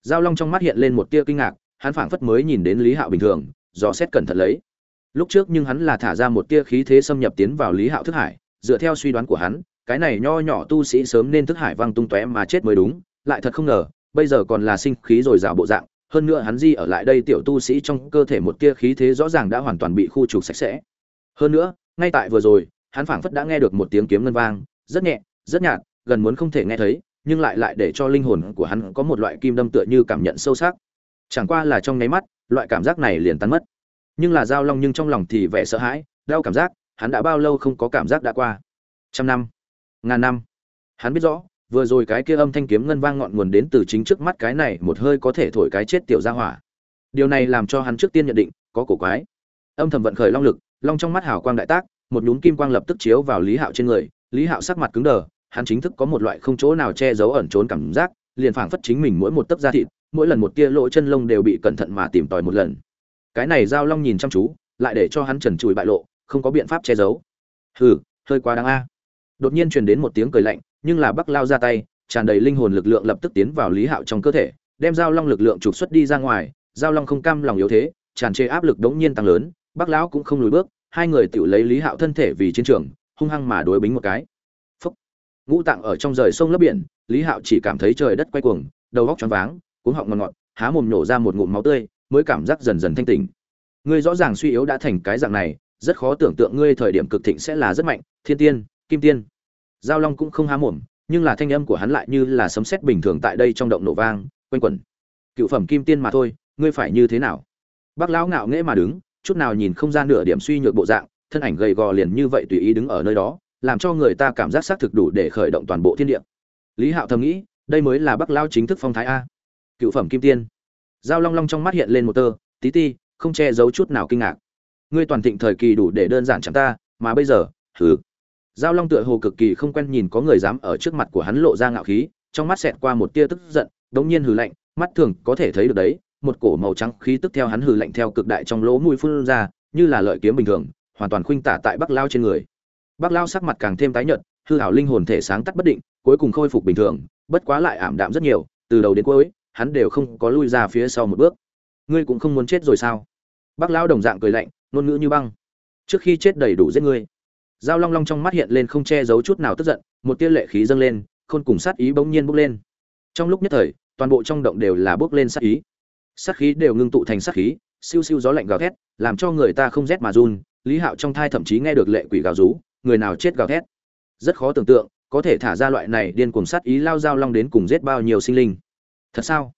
Giao long trong mắt hiện lên một tia kinh ngạc, hắn phảng phất mới nhìn đến lý hạo bình thường, dò xét cẩn thận lấy. Lúc trước nhưng hắn là thả ra một tia khí thế xâm nhập tiến vào lý hạo thức hải, dựa theo suy đoán của hắn, cái này nho nhỏ tu sĩ sớm nên thức hải văng tung tóe mà chết mới đúng, lại thật không ngờ, bây giờ còn là sinh khí rồi rào bộ dạng, hơn nữa hắn di ở lại đây tiểu tu sĩ trong cơ thể một tia khí thế rõ ràng đã hoàn toàn bị khu trục sạch sẽ. Hơn nữa, ngay tại vừa rồi, hắn phảng phất đã nghe được một tiếng kiếm ngân vang, rất nhẹ rất nhạt, gần muốn không thể nghe thấy, nhưng lại lại để cho linh hồn của hắn có một loại kim đâm tựa như cảm nhận sâu sắc. Chẳng qua là trong nháy mắt, loại cảm giác này liền tan mất. Nhưng là giao long nhưng trong lòng thì vẻ sợ hãi, đau cảm giác, hắn đã bao lâu không có cảm giác đã qua? Trăm năm? Ngàn năm? Hắn biết rõ, vừa rồi cái kia âm thanh kiếm ngân vang ngọn nguồn đến từ chính trước mắt cái này, một hơi có thể thổi cái chết tiểu gia hỏa. Điều này làm cho hắn trước tiên nhận định, có cổ quái. Âm thầm vận khởi long lực, long trong mắt hào quang đại tác, một nhún kim quang lập tức chiếu vào lý hạo trên người, lý hạo sắc mặt cứng đờ hắn chính thức có một loại không chỗ nào che giấu ẩn trốn cảm giác, liền phảng phất chính mình mỗi một tấc da thịt, mỗi lần một tia lỗ chân lông đều bị cẩn thận mà tìm tòi một lần. Cái này giao long nhìn chăm chú, lại để cho hắn trần trụi bại lộ, không có biện pháp che giấu. Hừ, hơi quá đáng a. Đột nhiên truyền đến một tiếng cười lạnh, nhưng là bắc lao ra tay, tràn đầy linh hồn lực lượng lập tức tiến vào lý hạo trong cơ thể, đem giao long lực lượng trục xuất đi ra ngoài, giao long không cam lòng yếu thế, tràn trề áp lực đống nhiên tăng lớn, bắc lão cũng không lùi bước, hai người tự lấy lý hạo thân thể vì chiến trường, hung hăng mà đối bính một cái ngũ tạng ở trong rời sông lấp biển, lý hạo chỉ cảm thấy trời đất quay cuồng, đầu góc choáng váng, cuống họng ngọt ngọt, há mồm nhổ ra một ngụm máu tươi, mới cảm giác dần dần thanh tỉnh. Ngươi rõ ràng suy yếu đã thành cái dạng này, rất khó tưởng tượng ngươi thời điểm cực thịnh sẽ là rất mạnh, thiên tiên, kim tiên. Giao long cũng không há mồm, nhưng là thanh âm của hắn lại như là sấm sét bình thường tại đây trong động nổ vang, quanh quẩn. Cựu phẩm kim tiên mà thôi, ngươi phải như thế nào? Bác lão ngạo nghễ mà đứng, chút nào nhìn không ra nửa điểm suy nhược bộ dạng, thân ảnh gầy gò liền như vậy tùy ý đứng ở nơi đó làm cho người ta cảm giác xác thực đủ để khởi động toàn bộ thiên địa. Lý hạo thầm nghĩ, đây mới là Bắc lão chính thức phong thái a. Cựu phẩm kim tiên. Giao long long trong mắt hiện lên một tơ, tí ti, không che giấu chút nào kinh ngạc. Ngươi toàn thịnh thời kỳ đủ để đơn giản chẳng ta, mà bây giờ thử giao long tựa hồ cực kỳ không quen nhìn có người dám ở trước mặt của hắn lộ ra ngạo khí, trong mắt xẹt qua một tia tức giận, đống nhiên hừ lạnh, mắt thường có thể thấy được đấy, một cổ màu trắng khí tức theo hắn hừ lạnh theo cực đại trong lỗ mũi phun ra, như là lợi kiếm bình thường, hoàn toàn khuynh tả tại bắc lao trên người bắc lao sắc mặt càng thêm tái nhợt hư hảo linh hồn thể sáng tắt bất định cuối cùng khôi phục bình thường bất quá lại ảm đạm rất nhiều từ đầu đến cuối hắn đều không có lui ra phía sau một bước ngươi cũng không muốn chết rồi sao bắc lao đồng dạng cười lạnh ngôn ngữ như băng trước khi chết đầy đủ giết ngươi Giao Long Long trong mắt hiện lên không che giấu chút nào tức giận, một tia lệ khí dâng lên, khôn cùng sát ý bỗng nhiên bốc lên. Trong lúc nhất thời, toàn bộ trong động đều là bốc lên sát ý. Sát khí đều ngưng tụ thành sát khí, siêu siêu gió lạnh gào thét, làm cho người ta không rét mà run. Lý Hạo trong thai thậm chí nghe được lệ quỷ gào rú, người nào chết gào thét. Rất khó tưởng tượng, có thể thả ra loại này điên cuồng sát ý lao giao long đến cùng giết bao nhiêu sinh linh. Thật sao?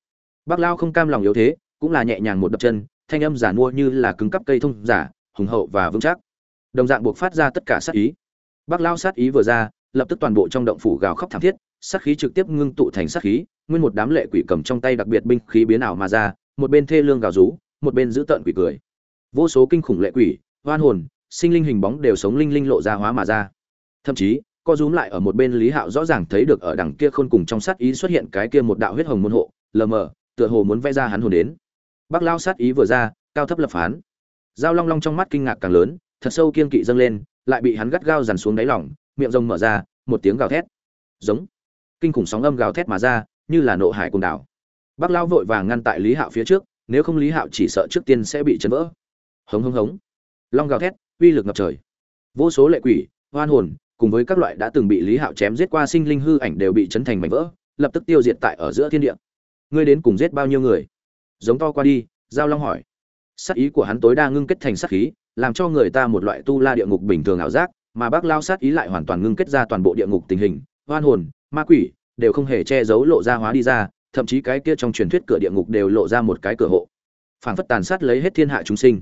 bác lao không cam lòng yếu thế cũng là nhẹ nhàng một đập chân thanh âm giả mua như là cứng cắp cây thông giả hùng hậu và vững chắc đồng dạng buộc phát ra tất cả sát ý bác lao sát ý vừa ra lập tức toàn bộ trong động phủ gào khóc thảm thiết sát khí trực tiếp ngưng tụ thành sát khí nguyên một đám lệ quỷ cầm trong tay đặc biệt binh khí biến ảo mà ra một bên thê lương gào rú một bên giữ tợn quỷ cười vô số kinh khủng lệ quỷ hoan hồn sinh linh hình bóng đều sống linh linh lộ ra hóa mà ra. Thậm chí, co rúm lại ở một bên lý hạo rõ ràng thấy được ở đằng kia khôn cùng trong sát ý xuất hiện cái kia một đạo huyết hồng môn hộ, lờ mờ, tựa hồ muốn vẽ ra hắn hồn đến. Bác lao sát ý vừa ra, cao thấp lập phán. Dao long long trong mắt kinh ngạc càng lớn, thật sâu kiên kỵ dâng lên, lại bị hắn gắt gao dằn xuống đáy lỏng miệng rồng mở ra, một tiếng gào thét. Giống. Kinh khủng sóng âm gào thét mà ra, như là nộ hải cùng đảo. Bác lao vội vàng ngăn tại lý hạo phía trước, nếu không lý hạo chỉ sợ trước tiên sẽ bị chấn vỡ. Hống hống hống. Long gào thét uy lực ngập trời. Vô số lệ quỷ, hoan hồn, cùng với các loại đã từng bị lý hạo chém giết qua sinh linh hư ảnh đều bị chấn thành mảnh vỡ, lập tức tiêu diệt tại ở giữa thiên địa. Ngươi đến cùng giết bao nhiêu người? Giống to qua đi, giao long hỏi. Sát ý của hắn tối đa ngưng kết thành sát khí, làm cho người ta một loại tu la địa ngục bình thường ảo giác, mà bác lao sát ý lại hoàn toàn ngưng kết ra toàn bộ địa ngục tình hình. Hoan hồn, ma quỷ đều không hề che giấu lộ ra hóa đi ra, thậm chí cái kia trong truyền thuyết cửa địa ngục đều lộ ra một cái cửa hộ. Phảng phất tàn sát lấy hết thiên hạ chúng sinh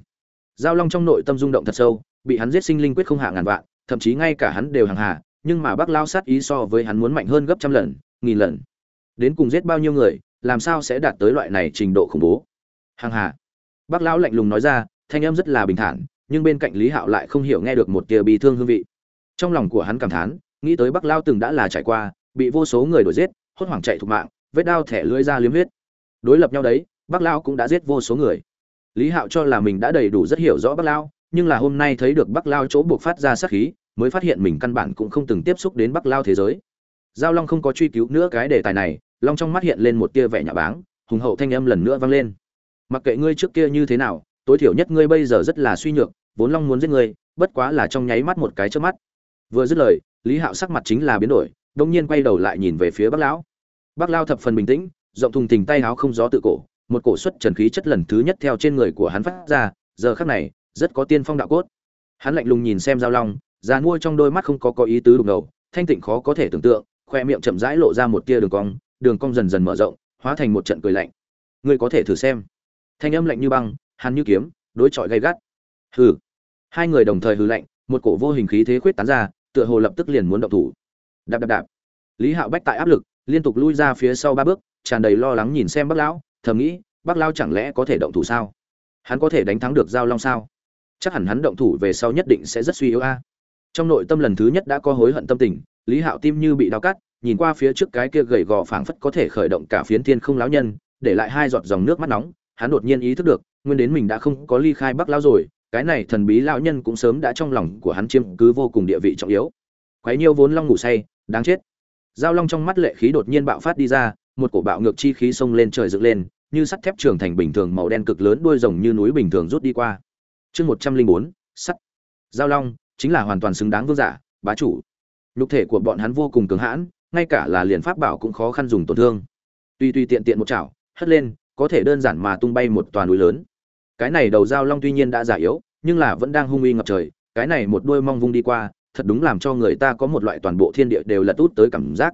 giao long trong nội tâm rung động thật sâu, bị hắn giết sinh linh quyết không hạ ngàn vạn, thậm chí ngay cả hắn đều hàng hà, nhưng mà bác lao sát ý so với hắn muốn mạnh hơn gấp trăm lần, nghìn lần. Đến cùng giết bao nhiêu người, làm sao sẽ đạt tới loại này trình độ khủng bố? Hàng hà. Bác lão lạnh lùng nói ra, thanh âm rất là bình thản, nhưng bên cạnh lý hạo lại không hiểu nghe được một tia bị thương hương vị. Trong lòng của hắn cảm thán, nghĩ tới bác lao từng đã là trải qua, bị vô số người đuổi giết, hốt hoảng chạy thục mạng, vết đao thẻ lưỡi ra liếm huyết. Đối lập nhau đấy bác lao cũng đã giết vô số người lý hạo cho là mình đã đầy đủ rất hiểu rõ bác lao, nhưng là hôm nay thấy được bác lao chỗ buộc phát ra sát khí, mới phát hiện mình căn bản cũng không từng tiếp xúc đến bác lao thế giới. Giao long không có truy cứu nữa cái đề tài này, long trong mắt hiện lên một tia vẻ nhà báng, hùng hậu thanh âm lần nữa vang lên. Mặc kệ ngươi trước kia như thế nào, tối thiểu nhất ngươi bây giờ rất là suy nhược, vốn long muốn giết ngươi, bất quá là trong nháy mắt một cái trước mắt. Vừa dứt lời, lý hạo sắc mặt chính là biến đổi đông nhiên quay đầu lại nhìn về phía bác lão. Bác lao thập phần bình tĩnh, rộng thùng tình tay háo không gió tự cổ một cổ suất trần khí chất lần thứ nhất theo trên người của hắn phát ra, giờ khắc này, rất có tiên phong đạo cốt. Hắn lạnh lùng nhìn xem giao long, già mua trong đôi mắt không có có ý tứ đục ngầu, thanh tịnh khó có thể tưởng tượng, khoe miệng chậm rãi lộ ra một tia đường cong đường cong dần dần mở rộng, hóa thành một trận cười lạnh. Ngươi có thể thử xem. Thanh âm lạnh như băng hắn như kiếm, đối chọi gay gắt. Hừ. Hai người đồng thời hừ lạnh, một cổ vô hình khí thế khuyết tán ra, tựa hồ lập tức liền muốn động thủ. Đạp đạp đạp. Lý hạo bách tại áp lực, liên tục lui ra phía sau ba bước, tràn đầy lo lắng nhìn xem bác lão thầm nghĩ, bác lao chẳng lẽ có thể động thủ sao? Hắn có thể đánh thắng được giao long sao? Chắc hẳn hắn động thủ về sau nhất định sẽ rất suy yếu a. Trong nội tâm lần thứ nhất đã có hối hận tâm tình, lý hạo tim như bị đau cắt, nhìn qua phía trước cái kia gầy gò phảng phất có thể khởi động cả phiến thiên không lão nhân, để lại hai giọt dòng nước mắt nóng, hắn đột nhiên ý thức được, nguyên đến mình đã không có ly khai bắc lão rồi, cái này thần bí lão nhân cũng sớm đã trong lòng của hắn chiếm cứ vô cùng địa vị trọng yếu. Quấy nhiêu vốn long ngủ say, đáng chết. Giao long trong mắt lệ khí đột nhiên bạo phát đi ra, một cổ bạo ngược chi khí xông lên trời dựng lên như sắt thép trường thành bình thường màu đen cực lớn đuôi rồng như núi bình thường rút đi qua. Chương một trăm linh bốn, sắt. Giao long, chính là hoàn toàn xứng đáng vương giả, bá chủ. Lục thể của bọn hắn vô cùng cứng hãn, ngay cả là liền pháp bảo cũng khó khăn dùng tổn thương. Tuy tuy tiện tiện một chảo, hất lên, có thể đơn giản mà tung bay một tòa núi lớn. Cái này đầu giao long tuy nhiên đã già yếu, nhưng là vẫn đang hung uy ngập trời, cái này một đuôi mong vung đi qua, thật đúng làm cho người ta có một loại toàn bộ thiên địa đều lật út tới cảm giác.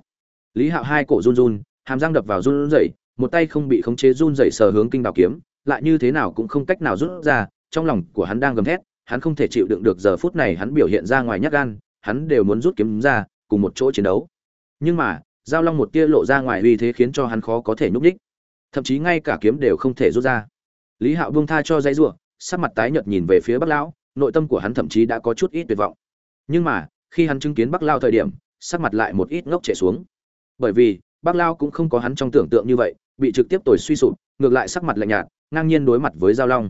Lý hạo hai cổ run run, hàm răng đập vào run rẩy một tay không bị khống chế run rẩy sờ hướng kinh đào kiếm lại như thế nào cũng không cách nào rút ra trong lòng của hắn đang gầm thét hắn không thể chịu đựng được giờ phút này hắn biểu hiện ra ngoài nhát gan hắn đều muốn rút kiếm ra cùng một chỗ chiến đấu. Nhưng mà giao long một tia lộ ra ngoài uy thế khiến cho hắn khó có thể nhúc nhích. Thậm chí ngay cả kiếm đều không thể rút ra. Lý hạo buông tha cho dãy rủa, sắc mặt tái nhợt nhìn về phía bắc lão nội tâm của hắn thậm chí đã có chút ít tuyệt vọng. Nhưng mà khi hắn chứng kiến bắc lão thời điểm sắc mặt lại một ít ngốc trẻ xuống. Bởi vì bắc lao cũng không có hắn trong tưởng tượng như vậy, bị trực tiếp tồi suy sụp, ngược lại sắc mặt lạnh nhạt, ngang nhiên đối mặt với giao long.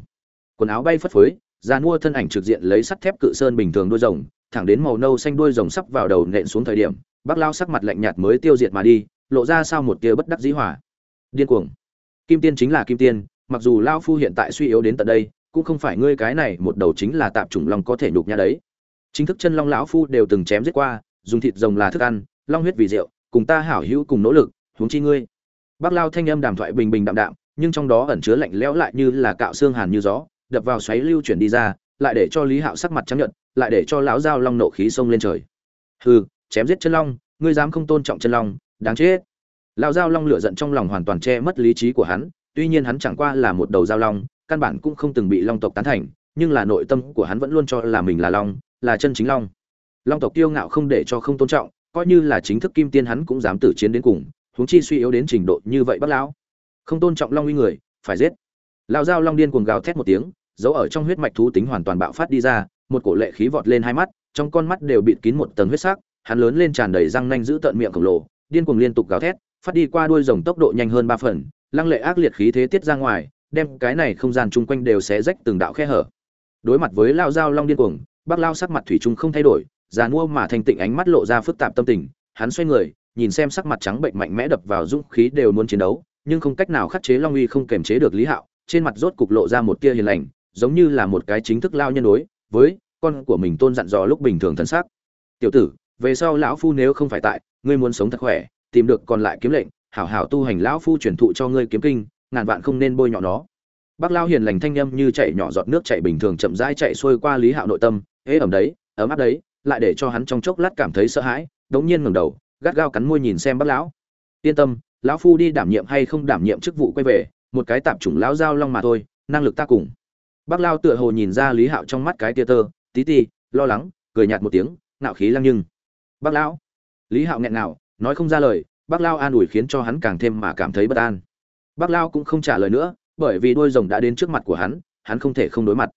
Quần áo bay phất phới già mua thân ảnh trực diện lấy sắt thép cự sơn bình thường đuôi rồng, thẳng đến màu nâu xanh đuôi rồng sắp vào đầu nện xuống thời điểm, bác lao sắc mặt lạnh nhạt mới tiêu diệt mà đi, lộ ra sau một tia bất đắc dĩ hỏa. Điên cuồng. Kim tiên chính là kim tiên, mặc dù lao phu hiện tại suy yếu đến tận đây, cũng không phải ngươi cái này một đầu chính là tạp chủng long có thể nhục nhã đấy. Chính thức chân long lão phu đều từng chém giết qua, dùng thịt rồng là thức ăn, long huyết vì rượu cùng ta hảo hữu cùng nỗ lực, huống chi ngươi. Bác lao thanh âm đàm thoại bình bình đạm đạm, nhưng trong đó ẩn chứa lạnh lẽo lại như là cạo xương hàn như gió, đập vào xoáy lưu chuyển đi ra, lại để cho lý hạo sắc mặt trắng nhợt, lại để cho lão giao long nộ khí xông lên trời. Hừ, chém giết chân long, ngươi dám không tôn trọng chân long, đáng chết. Lão giao long lửa giận trong lòng hoàn toàn che mất lý trí của hắn, tuy nhiên hắn chẳng qua là một đầu giao long, căn bản cũng không từng bị long tộc tán thành, nhưng là nội tâm của hắn vẫn luôn cho là mình là long, là chân chính long. Long tộc kiêu ngạo không để cho không tôn trọng coi như là chính thức kim tiên hắn cũng dám tử chiến đến cùng, huống chi suy yếu đến trình độ như vậy bác lão. Không tôn trọng long uy người, phải giết. Lão giao long điên cuồng gào thét một tiếng, giấu ở trong huyết mạch thú tính hoàn toàn bạo phát đi ra, một cổ lệ khí vọt lên hai mắt, trong con mắt đều bịt kín một tầng huyết sắc, hắn lớn lên tràn đầy răng nanh giữ tợn miệng khổng lồ, điên cuồng liên tục gào thét, phát đi qua đuôi rồng tốc độ nhanh hơn ba phần, lăng lệ ác liệt khí thế tiết ra ngoài, đem cái này không gian chung quanh đều xé rách từng đạo khe hở. Đối mặt với lao dao long điên cuồng, bác lao sắc mặt thủy chung không thay đổi già mua mà thanh tịnh ánh mắt lộ ra phức tạp tâm tình, hắn xoay người, nhìn xem sắc mặt trắng bệnh mạnh mẽ đập vào dũng khí đều muốn chiến đấu, nhưng không cách nào khắc chế long uy không kềm chế được lý hạo, trên mặt rốt cục lộ ra một tia hiền lành, giống như là một cái chính thức lao nhân đối với con của mình tôn dặn dò lúc bình thường thân xác. Tiểu tử, về sau lão phu nếu không phải tại, ngươi muốn sống thật khỏe, tìm được còn lại kiếm lệnh, hảo hảo tu hành lão phu truyền thụ cho ngươi kiếm kinh, ngàn vạn không nên bôi nhọ nó. Bác lao hiền lành thanh â như chạy nhỏ giọt nước chạy bình thường chậm rãi chạy xuôi qua lý hạo nội tâm ế ẩm đấy, ấm áp đấy lại để cho hắn trong chốc lát cảm thấy sợ hãi, đống nhiên ngẩng đầu, gắt gao cắn môi nhìn xem bác lão. Yên tâm, lão phu đi đảm nhiệm hay không đảm nhiệm chức vụ quay về, một cái tạp chủng lão giao long mà thôi, năng lực ta cùng. Bác lao tựa hồ nhìn ra lý hạo trong mắt cái tia tơ, tí ti, lo lắng, cười nhạt một tiếng, ngạo khí lăng nhưng. Bác lão. Lý hạo nghẹn ngào, nói không ra lời, bác lao an ủi khiến cho hắn càng thêm mà cảm thấy bất an. Bác lao cũng không trả lời nữa, bởi vì đôi rồng đã đến trước mặt của hắn hắn không thể không đối mặt.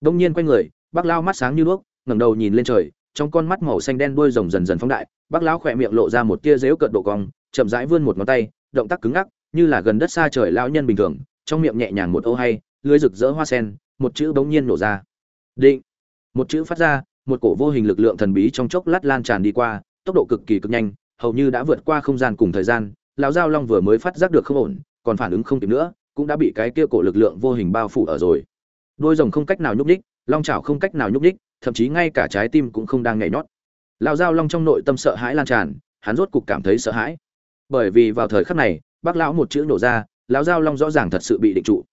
Đông nhiên quay người, bác lao mắt sáng như đuốc, ngẩng đầu nhìn lên trời trong con mắt màu xanh đen đuôi rồng dần dần phóng đại, bác lão khỏe miệng lộ ra một tia dếu cợt độ cong, chậm rãi vươn một ngón tay, động tác cứng ngắc, như là gần đất xa trời lão nhân bình thường, trong miệng nhẹ nhàng một ô hay, lưới rực rỡ hoa sen, một chữ bỗng nhiên nổ ra. Định. Một chữ phát ra, một cổ vô hình lực lượng thần bí trong chốc lát lan tràn đi qua, tốc độ cực kỳ cực nhanh, hầu như đã vượt qua không gian cùng thời gian, lão giao long vừa mới phát giác được không ổn, còn phản ứng không kịp nữa, cũng đã bị cái kia cổ lực lượng vô hình bao phủ ở rồi. Đôi rồng không cách nào nhúc nhích, long chảo không cách nào nhúc nhích thậm chí ngay cả trái tim cũng không đang nhảy nhót. Lão giao long trong nội tâm sợ hãi lan tràn, hắn rốt cục cảm thấy sợ hãi. Bởi vì vào thời khắc này, bác lão một chữ nổ ra, lão giao long rõ ràng thật sự bị định trụ.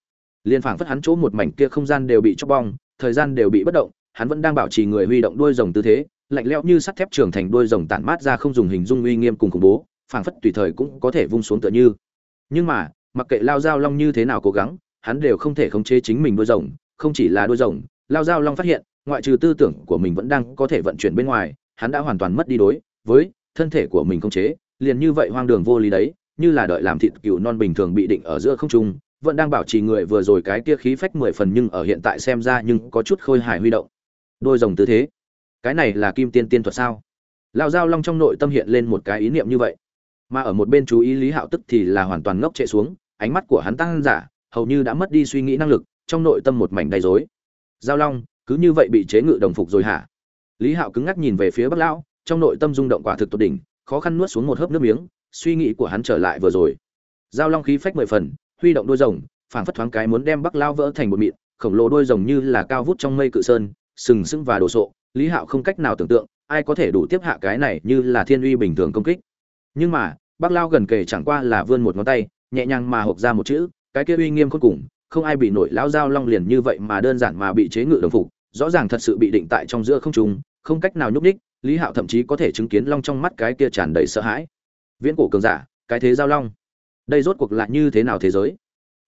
Liên phảng phất hắn chỗ một mảnh kia không gian đều bị chóc bong, thời gian đều bị bất động, hắn vẫn đang bảo trì người huy động đuôi rồng tư thế, lạnh lẽo như sắt thép trưởng thành đuôi rồng tản mát ra không dùng hình dung uy nghiêm cùng khủng bố, phảng phất tùy thời cũng có thể vung xuống tựa như. Nhưng mà, mặc kệ lao giao long như thế nào cố gắng, hắn đều không thể khống chế chính mình đuôi rồng, không chỉ là đuôi rồng lao giao long phát hiện ngoại trừ tư tưởng của mình vẫn đang có thể vận chuyển bên ngoài, hắn đã hoàn toàn mất đi đối với thân thể của mình không chế, liền như vậy hoang đường vô lý đấy, như là đợi làm thịt cừu non bình thường bị định ở giữa không trung, vẫn đang bảo trì người vừa rồi cái kia khí phách mười phần nhưng ở hiện tại xem ra nhưng có chút khôi hài huy động. Đôi rồng tư thế. Cái này là kim tiên tiên thuật sao? Lão giao long trong nội tâm hiện lên một cái ý niệm như vậy. Mà ở một bên chú ý lý hạo tức thì là hoàn toàn ngốc trệ xuống, ánh mắt của hắn tăng giả, hầu như đã mất đi suy nghĩ năng lực, trong nội tâm một mảnh đầy rối. Giao long cứ như vậy bị chế ngự đồng phục rồi hả? Lý hạo cứng ngắc nhìn về phía bắc lão, trong nội tâm rung động quả thực tột đỉnh, khó khăn nuốt xuống một hớp nước miếng, suy nghĩ của hắn trở lại vừa rồi. Giao long khí phách mười phần, huy động đôi rồng, phảng phất thoáng cái muốn đem bắc lao vỡ thành một mịn, khổng lồ đôi rồng như là cao vút trong mây cự sơn, sừng sững và đồ sộ. Lý hạo không cách nào tưởng tượng, ai có thể đủ tiếp hạ cái này như là thiên uy bình thường công kích. Nhưng mà bắc lao gần kề chẳng qua là vươn một ngón tay, nhẹ nhàng mà hộp ra một chữ, cái kia uy nghiêm cuối cùng, không ai bị nổi lão giao long liền như vậy mà đơn giản mà bị chế ngự đồng phục rõ ràng thật sự bị định tại trong giữa không trung, không cách nào nhúc nhích, lý hạo thậm chí có thể chứng kiến long trong mắt cái kia tràn đầy sợ hãi. Viễn cổ cường giả, cái thế giao long, đây rốt cuộc là như thế nào thế giới?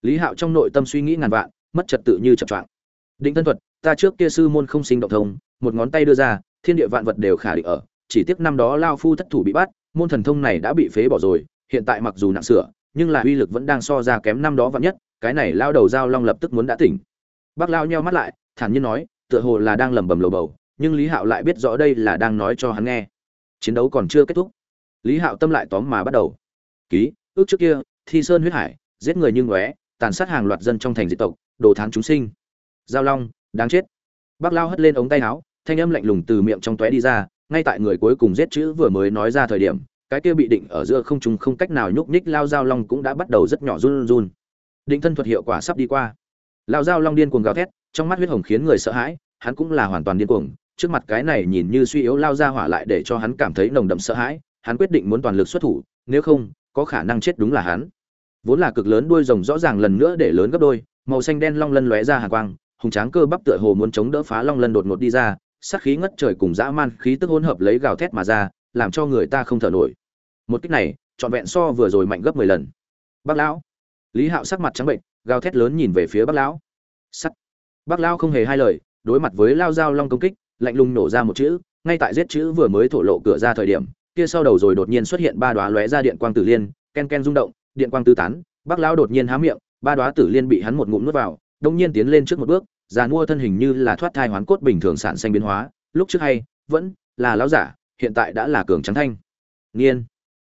Lý hạo trong nội tâm suy nghĩ ngàn vạn, mất trật tự như chập choạng. Định thân thuật, ta trước kia sư môn không sinh động thông, một ngón tay đưa ra, thiên địa vạn vật đều khả định ở, chỉ tiếc năm đó lao phu thất thủ bị bắt, môn thần thông này đã bị phế bỏ rồi, hiện tại mặc dù nặng sửa, nhưng là uy lực vẫn đang so ra kém năm đó vạn nhất, cái này lao đầu giao long lập tức muốn đã tỉnh. Bác lao nheo mắt lại, thản nhiên nói tựa hồ là đang lẩm bẩm lầu bầu, nhưng lý hạo lại biết rõ đây là đang nói cho hắn nghe. Chiến đấu còn chưa kết thúc. Lý hạo tâm lại tóm mà bắt đầu. Ký, ước trước kia, thi sơn huyết hải, giết người như ngóe, tàn sát hàng loạt dân trong thành diệt tộc, đồ thán chúng sinh. Giao long, đáng chết. Bác lao hất lên ống tay áo, thanh âm lạnh lùng từ miệng trong tóe đi ra, ngay tại người cuối cùng giết chữ vừa mới nói ra thời điểm, cái kia bị định ở giữa không trung không cách nào nhúc nhích lao giao long cũng đã bắt đầu rất nhỏ run run. Định thân thuật hiệu quả sắp đi qua. Lao giao long điên cuồng gào thét trong mắt huyết hồng khiến người sợ hãi, hắn cũng là hoàn toàn điên cuồng, trước mặt cái này nhìn như suy yếu lao ra hỏa lại để cho hắn cảm thấy nồng đậm sợ hãi, hắn quyết định muốn toàn lực xuất thủ, nếu không, có khả năng chết đúng là hắn. Vốn là cực lớn đuôi rồng rõ ràng lần nữa để lớn gấp đôi, màu xanh đen long lân lóe ra hàng quang, hùng tráng cơ bắp tựa hồ muốn chống đỡ phá long lân đột ngột đi ra, sát khí ngất trời cùng dã man khí tức hỗn hợp lấy gào thét mà ra, làm cho người ta không thở nổi. Một kích này, trọn vẹn so vừa rồi mạnh gấp mười lần. Bác lão. Lý hạo sắc mặt trắng bệnh, gào thét lớn nhìn về phía bác lão. Sắt bắc lão không hề hai lời, đối mặt với lao dao long công kích, lạnh lùng nổ ra một chữ, ngay tại giết chữ vừa mới thổ lộ cửa ra thời điểm, kia sau đầu rồi đột nhiên xuất hiện ba đóa lóe ra điện quang tử liên, ken ken rung động, điện quang tứ tán bắc lão đột nhiên há miệng, ba đóa tử liên bị hắn một ngụm nuốt vào, đông nhiên tiến lên trước một bước, già mua thân hình như là thoát thai hoán cốt bình thường sản sinh biến hóa, lúc trước hay, vẫn là lão giả, hiện tại đã là cường trắng thanh. Nghiên.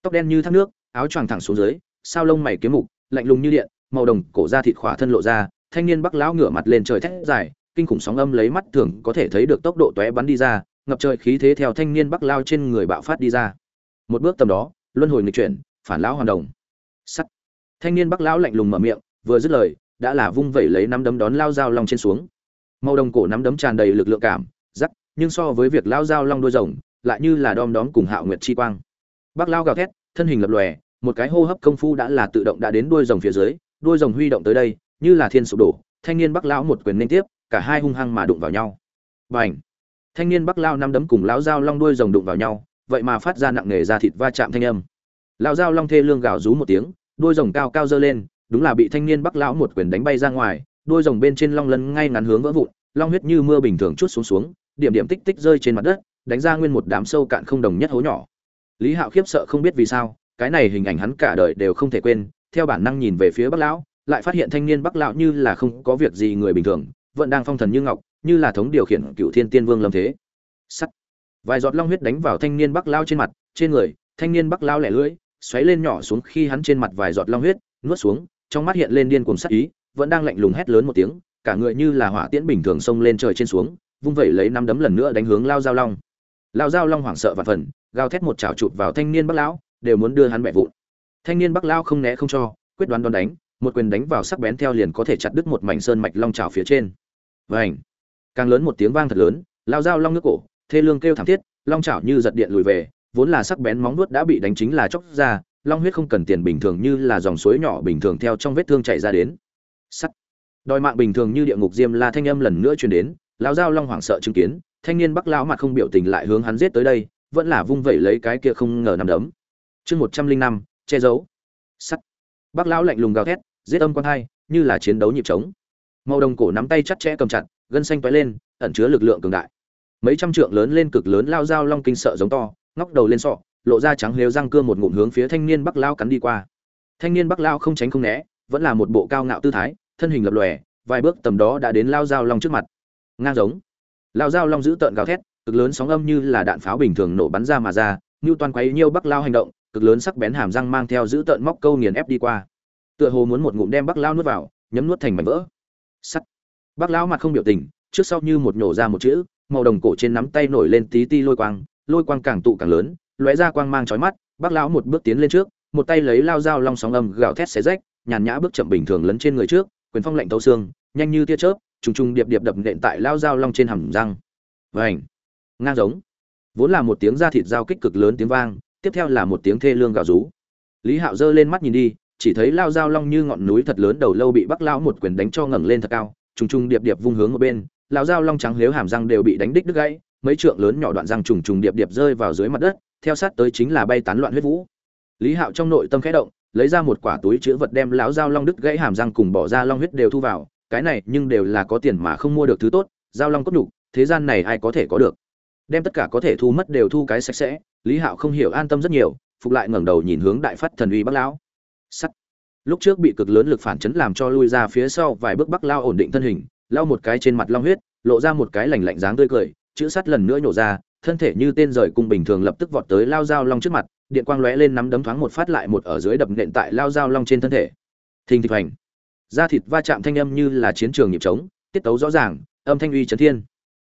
Tóc đen như thác nước, áo choàng thẳng xuống dưới, sao lông mày kiếm mục, lạnh lùng như điện, màu đồng cổ da thịt khỏa thân lộ ra thanh niên bắc lão ngửa mặt lên trời thét dài, kinh khủng sóng âm lấy mắt thường có thể thấy được tốc độ tóe bắn đi ra, ngập trời khí thế theo thanh niên bắc lao trên người bạo phát đi ra. Một bước tầm đó, luân hồi nghịch chuyển, phản lão hoàn đồng. Sắt. Thanh niên bắc lão lạnh lùng mở miệng, vừa dứt lời, đã là vung vẩy lấy nắm đấm đón lao dao long trên xuống. Màu đồng cổ nắm đấm tràn đầy lực lượng cảm, rắc, nhưng so với việc lao dao long đuôi rồng, lại như là đom đóm cùng hạo nguyệt chi quang. Bắc lao gào thét, thân hình lập lòe, một cái hô hấp công phu đã là tự động đã đến đuôi rồng phía dưới, đuôi rồng huy động tới đây như là thiên sụp đổ, thanh niên bắc lão một quyền liên tiếp, cả hai hung hăng mà đụng vào nhau. Bành! Thanh niên bắc lao năm đấm cùng lão dao long đuôi rồng đụng vào nhau, vậy mà phát ra nặng nề ra thịt va chạm thanh âm. Lão dao long thê lương gào rú một tiếng, đuôi rồng cao cao dơ lên, đúng là bị thanh niên bắc lão một quyền đánh bay ra ngoài, đuôi rồng bên trên long lân ngay ngắn hướng vỡ vụn, long huyết như mưa bình thường chút xuống xuống, điểm điểm tích tích rơi trên mặt đất, đánh ra nguyên một đám sâu cạn không đồng nhất hố nhỏ. Lý hạo khiếp sợ không biết vì sao, cái này hình ảnh hắn cả đời đều không thể quên, theo bản năng nhìn về phía bắc lão lại phát hiện thanh niên bắc lão như là không có việc gì người bình thường, vẫn đang phong thần như ngọc, như là thống điều khiển cựu thiên tiên vương lâm thế. Sắt. Vài giọt long huyết đánh vào thanh niên bắc lao trên mặt, trên người, thanh niên bắc lao lẻ lưỡi, xoáy lên nhỏ xuống khi hắn trên mặt vài giọt long huyết, nuốt xuống, trong mắt hiện lên điên cuồng sắc ý, vẫn đang lạnh lùng hét lớn một tiếng, cả người như là hỏa tiễn bình thường xông lên trời trên xuống, vung vẩy lấy năm đấm lần nữa đánh hướng lao giao long. Lao giao long hoảng sợ và phần, gào thét một chảo chụp vào thanh niên bắc lão, đều muốn đưa hắn bẻ vụn. Thanh niên bắc lao không né không cho, quyết đoán đón đánh một quyền đánh vào sắc bén theo liền có thể chặt đứt một mảnh sơn mạch long trào phía trên. Vảnh càng lớn một tiếng vang thật lớn, lao dao long nước cổ, thê lương kêu thảm thiết, long chảo như giật điện lùi về, vốn là sắc bén móng nuốt đã bị đánh chính là chóc ra, long huyết không cần tiền bình thường như là dòng suối nhỏ bình thường theo trong vết thương chảy ra đến. Sắt! Đòi mạng bình thường như địa ngục diêm la thanh âm lần nữa truyền đến lão dao long hoảng sợ chứng kiến, thanh niên bắc lão mặt không biểu tình lại hướng hắn giết tới đây, vẫn là vung vẩy lấy cái kia không ngờ nằm đấm. Chương một trăm linh năm, che giấu. Sắt! Bắc lão lạnh lùng gào thét giết âm quan hai, như là chiến đấu nhịp trống. Màu đồng cổ nắm tay chặt chẽ cầm chặt, gân xanh toái lên, ẩn chứa lực lượng cường đại. Mấy trăm trượng lớn lên cực lớn lao dao long kinh sợ giống to, ngóc đầu lên sọ, lộ ra trắng lếu răng cưa một ngụm hướng phía thanh niên bắc lao cắn đi qua. Thanh niên bắc lao không tránh không né, vẫn là một bộ cao ngạo tư thái, thân hình lập lòe, vài bước tầm đó đã đến lao dao long trước mặt. Ngang giống. Lao dao long giữ tợn gào thét, cực lớn sóng âm như là đạn pháo bình thường nổ bắn ra mà ra, như toàn quấy nhiêu bắc lao hành động, cực lớn sắc bén hàm răng mang theo giữ tợn móc câu nghiền ép đi qua tựa hồ muốn một ngụm đem bắc lao nuốt vào, nhấm nuốt thành mảnh vỡ. Sắt. Bác lão mặt không biểu tình, trước sau như một nhổ ra một chữ, màu đồng cổ trên nắm tay nổi lên tí ti lôi quang lôi quang càng tụ càng lớn, lóe ra quang mang chói mắt, bác lão một bước tiến lên trước, một tay lấy lao dao long sóng âm gào thét xé rách, nhàn nhã bước chậm bình thường lấn trên người trước, quyền phong lạnh tấu xương, nhanh như tia chớp, trùng trùng điệp điệp đập nện tại lao dao long trên hầm răng. Vảnh ngang giống. Vốn là một tiếng da thịt dao kích cực lớn tiếng vang, tiếp theo là một tiếng thê lương gào rú. Lý hạo giơ lên mắt nhìn đi chỉ thấy lao dao long như ngọn núi thật lớn đầu lâu bị bắc lão một quyền đánh cho ngẩng lên thật cao, trùng trùng điệp điệp vung hướng một bên lão dao long trắng lếu hàm răng đều bị đánh đích đứt gãy, mấy trượng lớn nhỏ đoạn răng trùng trùng điệp điệp rơi vào dưới mặt đất, theo sát tới chính là bay tán loạn huyết vũ. Lý hạo trong nội tâm khẽ động, lấy ra một quả túi chứa vật đem lão dao long đứt gãy hàm răng cùng bỏ ra long huyết đều thu vào, cái này nhưng đều là có tiền mà không mua được thứ tốt dao long cốt nhục, thế gian này ai có thể có được? Đem tất cả có thể thu mất đều thu cái sạch sẽ, lý hạo không hiểu an tâm rất nhiều, phục lại ngẩng đầu nhìn hướng đại phát thần uy bắc lão sắt. Lúc trước bị cực lớn lực phản chấn làm cho lui ra phía sau vài bước bắc lao ổn định thân hình, lao một cái trên mặt long huyết, lộ ra một cái lành lạnh dáng tươi cười, chữ sắt lần nữa nhổ ra, thân thể như tên rời cung bình thường lập tức vọt tới lao dao long trước mặt, điện quang lóe lên nắm đấm thoáng một phát lại một ở dưới đập nện tại lao dao long trên thân thể. Thình thịch hành da thịt va chạm thanh âm như là chiến trường nhịp trống, tiết tấu rõ ràng, âm thanh uy chấn thiên.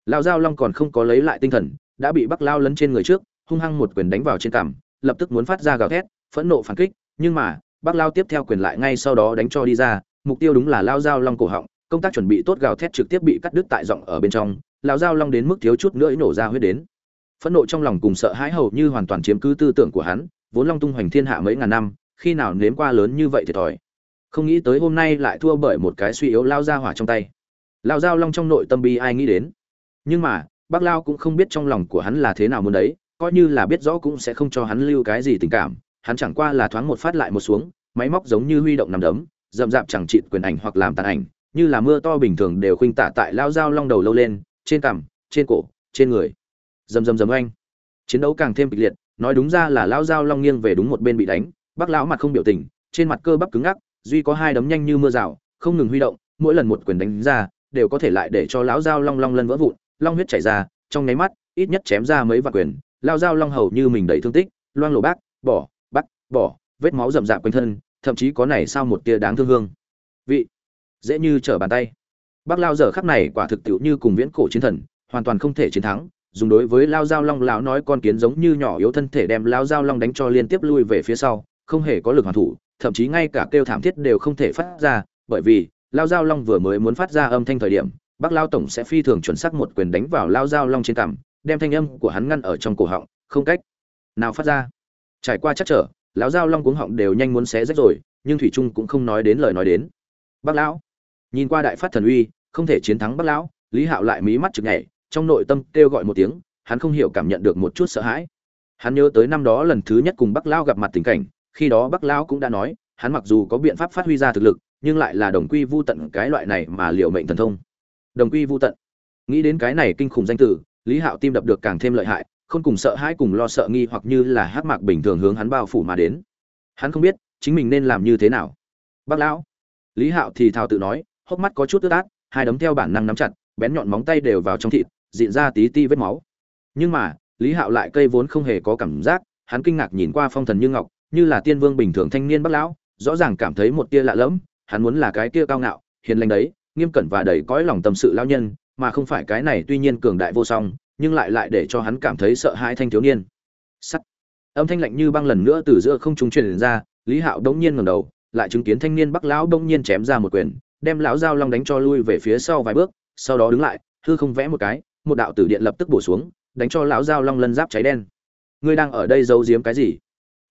Lao dao long còn không có lấy lại tinh thần, đã bị bắc lao lấn trên người trước, hung hăng một quyền đánh vào trên cằm, lập tức muốn phát ra gào thét, phẫn nộ phản kích, nhưng mà bác lao tiếp theo quyền lại ngay sau đó đánh cho đi ra, mục tiêu đúng là lao dao long cổ họng, công tác chuẩn bị tốt gào thét trực tiếp bị cắt đứt tại giọng ở bên trong, lao dao long đến mức thiếu chút nữa nổ ra huyết đến. Phẫn nộ trong lòng cùng sợ hãi hầu như hoàn toàn chiếm cứ tư tưởng của hắn, vốn long tung hoành thiên hạ mấy ngàn năm, khi nào nếm qua lớn như vậy thiệt thòi. Không nghĩ tới hôm nay lại thua bởi một cái suy yếu lao ra hỏa trong tay. Lao dao long trong nội tâm bi ai nghĩ đến. Nhưng mà, bác lao cũng không biết trong lòng của hắn là thế nào muốn đấy, coi như là biết rõ cũng sẽ không cho hắn lưu cái gì tình cảm hắn chẳng qua là thoáng một phát lại một xuống, máy móc giống như huy động nằm đấm dậm dạp chẳng trị quyền ảnh hoặc làm tàn ảnh, như là mưa to bình thường đều khuynh tả tại lao dao long đầu lâu lên, trên cằm, trên cổ, trên người. Rầm rầm rầm oanh. Chiến đấu càng thêm kịch liệt, nói đúng ra là lao dao long nghiêng về đúng một bên bị đánh, bác lão mặt không biểu tình, trên mặt cơ bắp cứng ngắc, duy có hai đấm nhanh như mưa rào, không ngừng huy động, mỗi lần một quyền đánh ra, đều có thể lại để cho lão dao long long lân vỡ vụn, long huyết chảy ra, trong nháy mắt, ít nhất chém ra mấy vạn quyền, lao dao long hầu như mình đầy thương tích, loang lổ bác, bỏ bỏ, vết máu rậm rạp quanh thân, thậm chí có này sao một tia đáng thương hương. Vị, dễ như trở bàn tay. Bác lao giờ khắc này quả thực tiệu như cùng viễn cổ chiến thần, hoàn toàn không thể chiến thắng, dùng đối với lao dao long lão nói con kiến giống như nhỏ yếu thân thể đem lao dao long đánh cho liên tiếp lui về phía sau, không hề có lực hoàn thủ, thậm chí ngay cả kêu thảm thiết đều không thể phát ra, bởi vì lao dao long vừa mới muốn phát ra âm thanh thời điểm, bác lao tổng sẽ phi thường chuẩn xác một quyền đánh vào lao dao long trên cằm, đem thanh âm của hắn ngăn ở trong cổ họng, không cách nào phát ra. Trải qua chắc trở lão dao long cuống họng đều nhanh muốn xé rách rồi, nhưng thủy trung cũng không nói đến lời nói đến. Bác lão, nhìn qua đại phát thần uy, không thể chiến thắng bác lão, lý hạo lại mí mắt chực nhảy, trong nội tâm kêu gọi một tiếng, hắn không hiểu cảm nhận được một chút sợ hãi. Hắn nhớ tới năm đó lần thứ nhất cùng bác lão gặp mặt tình cảnh, khi đó bác lão cũng đã nói, hắn mặc dù có biện pháp phát huy ra thực lực, nhưng lại là đồng quy vu tận cái loại này mà liệu mệnh thần thông. Đồng quy vu tận. Nghĩ đến cái này kinh khủng danh từ, lý hạo tim đập được càng thêm lợi hại không cùng sợ hãi cùng lo sợ nghi hoặc như là hát mạc bình thường hướng hắn bao phủ mà đến. Hắn không biết chính mình nên làm như thế nào. Bác lão, lý hạo thì thào tự nói, hốc mắt có chút ướt át, hai đấm theo bản năng nắm chặt, bén nhọn móng tay đều vào trong thịt diện ra tí ti vết máu. Nhưng mà, lý hạo lại cây vốn không hề có cảm giác, hắn kinh ngạc nhìn qua phong thần như ngọc, như là tiên vương bình thường thanh niên bác lão, rõ ràng cảm thấy một tia lạ lẫm, hắn muốn là cái kia cao ngạo, hiền lành đấy, nghiêm cẩn và đầy cõi lòng tâm sự lao nhân, mà không phải cái này tuy nhiên cường đại vô song nhưng lại lại để cho hắn cảm thấy sợ hãi thanh thiếu niên. Sắt. Âm thanh lạnh như băng lần nữa từ giữa không trung truyền ra, lý hạo đống nhiên ngẩng đầu, lại chứng kiến thanh niên bắc lão đống nhiên chém ra một quyền, đem lão giao long đánh cho lui về phía sau vài bước, sau đó đứng lại, hư không vẽ một cái, một đạo tử điện lập tức bổ xuống, đánh cho lão giao long lân giáp cháy đen. Ngươi đang ở đây giấu giếm cái gì?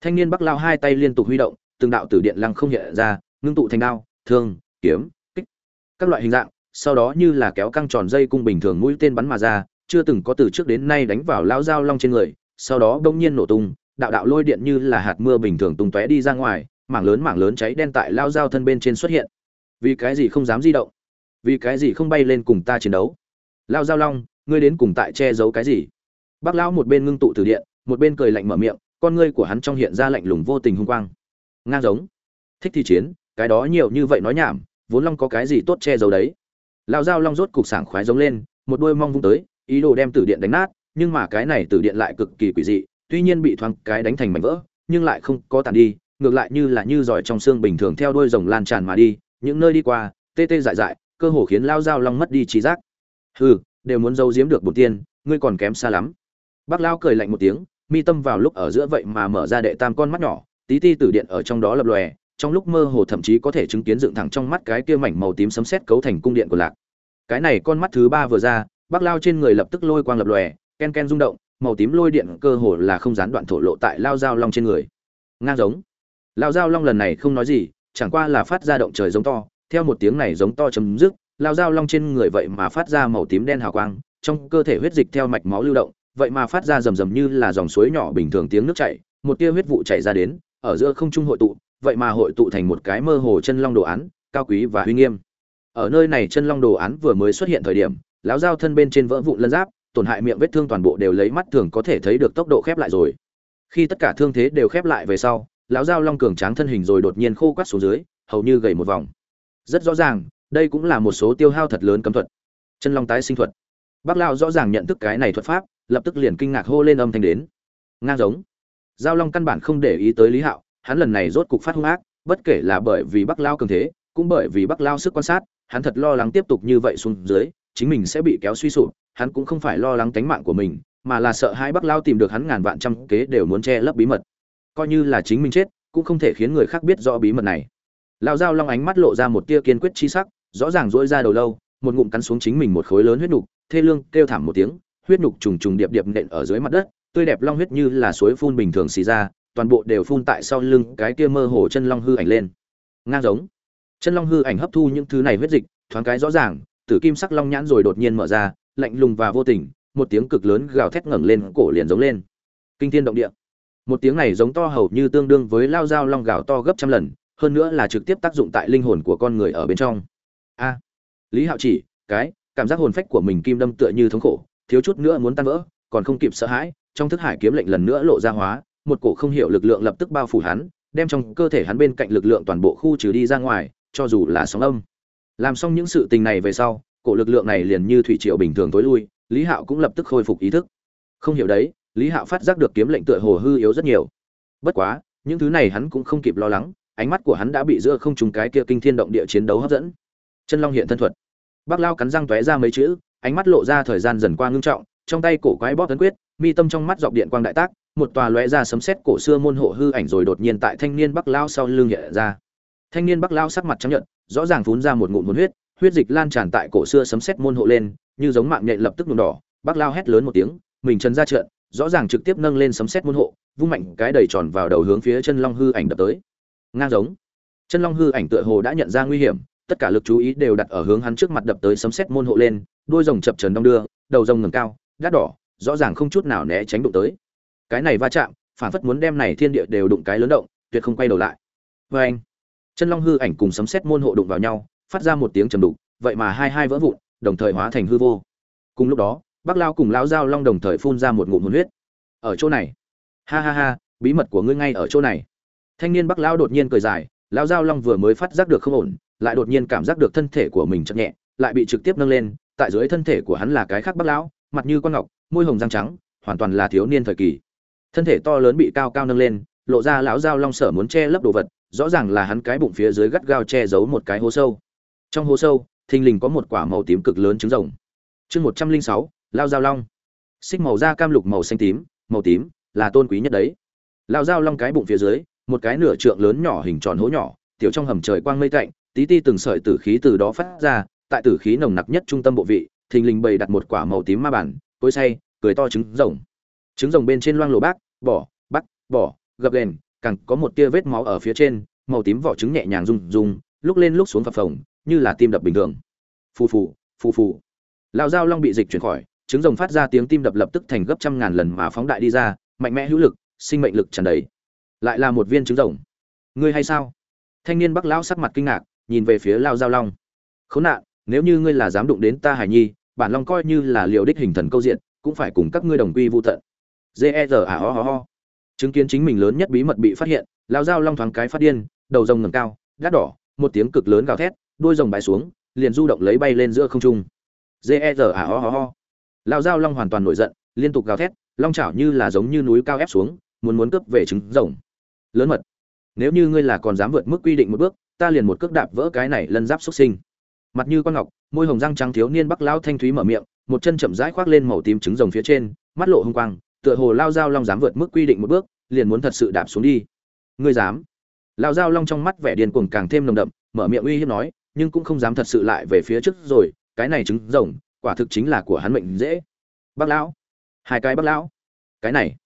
Thanh niên bắc lao hai tay liên tục huy động, từng đạo tử điện lăng không hiện ra, ngưng tụ thành đao, thương, kiếm, kích. Các loại hình dạng, sau đó như là kéo căng tròn dây cung bình thường mũi tên bắn mà ra chưa từng có từ trước đến nay đánh vào lão dao long trên người, sau đó bỗng nhiên nổ tung, đạo đạo lôi điện như là hạt mưa bình thường tung tóe đi ra ngoài, mảng lớn mảng lớn cháy đen tại lao dao thân bên trên xuất hiện. Vì cái gì không dám di động? Vì cái gì không bay lên cùng ta chiến đấu? Lao dao long, ngươi đến cùng tại che giấu cái gì? Bác lão một bên ngưng tụ từ điện, một bên cười lạnh mở miệng, con ngươi của hắn trong hiện ra lạnh lùng vô tình hung quang. Ngang giống. Thích thì chiến, cái đó nhiều như vậy nói nhảm, vốn long có cái gì tốt che giấu đấy? Lao dao long rốt cục sảng khoái giống lên, một đôi mong vung tới ý đồ đem tử điện đánh nát, nhưng mà cái này tử điện lại cực kỳ quỷ dị, tuy nhiên bị thoáng cái đánh thành mảnh vỡ, nhưng lại không có tàn đi, ngược lại như là như giỏi trong xương bình thường theo đuôi rồng lan tràn mà đi, những nơi đi qua, tê tê dại dại, cơ hồ khiến lao dao long mất đi trí giác. Hừ, đều muốn giấu giếm được một tiên, ngươi còn kém xa lắm. Bác lao cười lạnh một tiếng, mi tâm vào lúc ở giữa vậy mà mở ra đệ tam con mắt nhỏ, tí ti tử điện ở trong đó lập lòe, trong lúc mơ hồ thậm chí có thể chứng kiến dựng thẳng trong mắt cái kia mảnh màu tím sấm sét cấu thành cung điện của lạc. Cái này con mắt thứ ba vừa ra bác lao trên người lập tức lôi quang lập lòe, ken ken rung động, màu tím lôi điện cơ hồ là không gián đoạn thổ lộ tại lao dao long trên người. Ngang giống. Lao dao long lần này không nói gì, chẳng qua là phát ra động trời giống to, theo một tiếng này giống to chấm dứt, lao dao long trên người vậy mà phát ra màu tím đen hào quang, trong cơ thể huyết dịch theo mạch máu lưu động, vậy mà phát ra rầm rầm như là dòng suối nhỏ bình thường tiếng nước chảy, một tia huyết vụ chảy ra đến, ở giữa không trung hội tụ, vậy mà hội tụ thành một cái mơ hồ chân long đồ án, cao quý và uy nghiêm. Ở nơi này chân long đồ án vừa mới xuất hiện thời điểm lão dao thân bên trên vỡ vụn lân giáp, tổn hại miệng vết thương toàn bộ đều lấy mắt thường có thể thấy được tốc độ khép lại rồi. Khi tất cả thương thế đều khép lại về sau lão dao long cường tráng thân hình rồi đột nhiên khô quắt xuống dưới, hầu như gầy một vòng. Rất rõ ràng, đây cũng là một số tiêu hao thật lớn cấm thuật. Chân long tái sinh thuật. Bác lao rõ ràng nhận thức cái này thuật pháp, lập tức liền kinh ngạc hô lên âm thanh đến. Ngang giống. Giao long căn bản không để ý tới lý hạo, hắn lần này rốt cục phát hung ác, bất kể là bởi vì bắc lao cường thế, cũng bởi vì bắc lao sức quan sát, hắn thật lo lắng tiếp tục như vậy xuống dưới chính mình sẽ bị kéo suy sụp, hắn cũng không phải lo lắng tính mạng của mình, mà là sợ hai bắc lao tìm được hắn ngàn vạn trăm kế đều muốn che lấp bí mật. Coi như là chính mình chết, cũng không thể khiến người khác biết rõ bí mật này. Lao dao long ánh mắt lộ ra một tia kiên quyết chi sắc, rõ ràng dỗi ra đầu lâu, một ngụm cắn xuống chính mình một khối lớn huyết nhục thê lương kêu thảm một tiếng, huyết nhục trùng trùng điệp điệp nện ở dưới mặt đất, tươi đẹp long huyết như là suối phun bình thường xì ra, toàn bộ đều phun tại sau lưng cái kia mơ hồ chân long hư ảnh lên. Ngang giống. Chân long hư ảnh hấp thu những thứ này huyết dịch, thoáng cái rõ ràng tử kim sắc long nhãn rồi đột nhiên mở ra, lạnh lùng và vô tình, một tiếng cực lớn gào thét ngẩng lên, cổ liền giống lên. Kinh thiên động địa. Một tiếng này giống to hầu như tương đương với lao dao long gào to gấp trăm lần, hơn nữa là trực tiếp tác dụng tại linh hồn của con người ở bên trong. A. Lý hạo chỉ, cái, cảm giác hồn phách của mình kim đâm tựa như thống khổ, thiếu chút nữa muốn tan vỡ, còn không kịp sợ hãi, trong thức hải kiếm lệnh lần nữa lộ ra hóa, một cổ không hiểu lực lượng lập tức bao phủ hắn, đem trong cơ thể hắn bên cạnh lực lượng toàn bộ khu trừ đi ra ngoài, cho dù là sóng âm làm xong những sự tình này về sau, cổ lực lượng này liền như thủy triều bình thường tối lui, lý hạo cũng lập tức khôi phục ý thức. Không hiểu đấy, lý hạo phát giác được kiếm lệnh tựa hồ hư yếu rất nhiều. Bất quá, những thứ này hắn cũng không kịp lo lắng, ánh mắt của hắn đã bị giữa không trùng cái kia kinh thiên động địa chiến đấu hấp dẫn. Chân long hiện thân thuật. Bác lao cắn răng tóe ra mấy chữ, ánh mắt lộ ra thời gian dần qua ngưng trọng, trong tay cổ quái bóp tấn quyết, mi tâm trong mắt dọc điện quang đại tác, một tòa lóe ra sấm sét cổ xưa môn hộ hư ảnh rồi đột nhiên tại thanh niên bắc lao sau lưng hiện ra thanh niên bắc lao sắc mặt trắng nhận rõ ràng phun ra một ngụm hồn huyết huyết dịch lan tràn tại cổ xưa sấm sét môn hộ lên, như giống mạng nhện lập tức nhuộm đỏ. Bắc lao hét lớn một tiếng, mình chân ra trận rõ ràng trực tiếp nâng lên sấm sét môn hộ, vung mạnh cái đầy tròn vào đầu hướng phía chân long hư ảnh đập tới. Ngang giống. Chân long hư ảnh tựa hồ đã nhận ra nguy hiểm, tất cả lực chú ý đều đặt ở hướng hắn trước mặt đập tới sấm sét môn hộ lên, đuôi rồng chập trần đong đưa, đầu rồng ngẩng cao đắt đỏ, rõ ràng không chút nào né tránh đụng tới. Cái này va chạm, phản phất muốn đem này thiên địa đều đụng cái lớn động, tuyệt không quay đầu lại. Vê anh chân long hư ảnh cùng sấm sét môn hộ đụng vào nhau, phát ra một tiếng trầm đục, vậy mà hai hai vỡ vụn, đồng thời hóa thành hư vô. Cùng lúc đó bác lao cùng lão giao long đồng thời phun ra một ngụm hồn huyết. Ở chỗ này. Ha ha ha, bí mật của ngươi ngay ở chỗ này. Thanh niên bác lao đột nhiên cười dài, lão giao long vừa mới phát giác được không ổn, lại đột nhiên cảm giác được thân thể của mình chậm nhẹ, lại bị trực tiếp nâng lên, tại dưới thân thể của hắn là cái khác bác lão, mặt như con ngọc, môi hồng răng trắng, hoàn toàn là thiếu niên thời kỳ. Thân thể to lớn bị cao cao nâng lên, lộ ra lão giao long sở muốn che lấp đồ vật rõ ràng là hắn cái bụng phía dưới gắt gao che giấu một cái hố sâu. Trong hố sâu, thình lình có một quả màu tím cực lớn trứng rồng. Chương một trăm linh sáu, lao giao long. Xích màu da cam lục màu xanh tím, màu tím là tôn quý nhất đấy. Lao giao long cái bụng phía dưới, một cái nửa trượng lớn nhỏ hình tròn hố nhỏ, tiểu trong hầm trời quang mây cạnh tí ti từng sợi tử khí từ đó phát ra, tại tử khí nồng nặc nhất trung tâm bộ vị, thình lình bày đặt một quả màu tím ma bản, cối say, cười to trứng rồng. Trứng rồng bên trên loang lổ bác, bỏ bắt bỏ, gập ghềnh càng có một tia vết máu ở phía trên, màu tím vỏ trứng nhẹ nhàng rung rung, lúc lên lúc xuống phập phồng, như là tim đập bình thường. Phù phù phù phù. Lao dao long bị dịch chuyển khỏi, trứng rồng phát ra tiếng tim đập lập tức thành gấp trăm ngàn lần mà phóng đại đi ra, mạnh mẽ hữu lực, sinh mệnh lực tràn đầy. Lại là một viên trứng rồng. Ngươi hay sao? Thanh niên bắc lão sắc mặt kinh ngạc, nhìn về phía lao giao long. Khốn nạn, nếu như ngươi là dám đụng đến ta hải nhi, bản long coi như là liều đích hình thần câu diện, cũng phải cùng các ngươi đồng quy vô tận. Ger à ho ho ho chứng kiến chính mình lớn nhất bí mật bị phát hiện, lao dao long thoáng cái phát điên, đầu rồng ngầm cao gác đỏ, một tiếng cực lớn gào thét đôi rồng bãi xuống, liền du động lấy bay lên giữa không trung. Ger à ho ho ho lao dao long hoàn toàn nổi giận, liên tục gào thét, long chảo như là giống như núi cao ép xuống, muốn muốn cướp về trứng rồng. Lớn mật, nếu như ngươi là còn dám vượt mức quy định một bước, ta liền một cước đạp vỡ cái này lân giáp xuất sinh. Mặt như con ngọc, môi hồng răng trắng thiếu niên bắc lão thanh thúy mở miệng, một chân chậm rãi khoác lên màu tím trứng rồng phía trên, mắt lộ hung quang tựa hồ lao dao long dám vượt mức quy định một bước, liền muốn thật sự đạp xuống đi. Ngươi dám? Lao dao long trong mắt vẻ điên cuồng càng thêm nồng đậm, mở miệng uy hiếp nói, nhưng cũng không dám thật sự lại về phía trước rồi, cái này trứng rồng, quả thực chính là của hắn mệnh dễ. Bác lão. Hai cái bác lão. Cái này.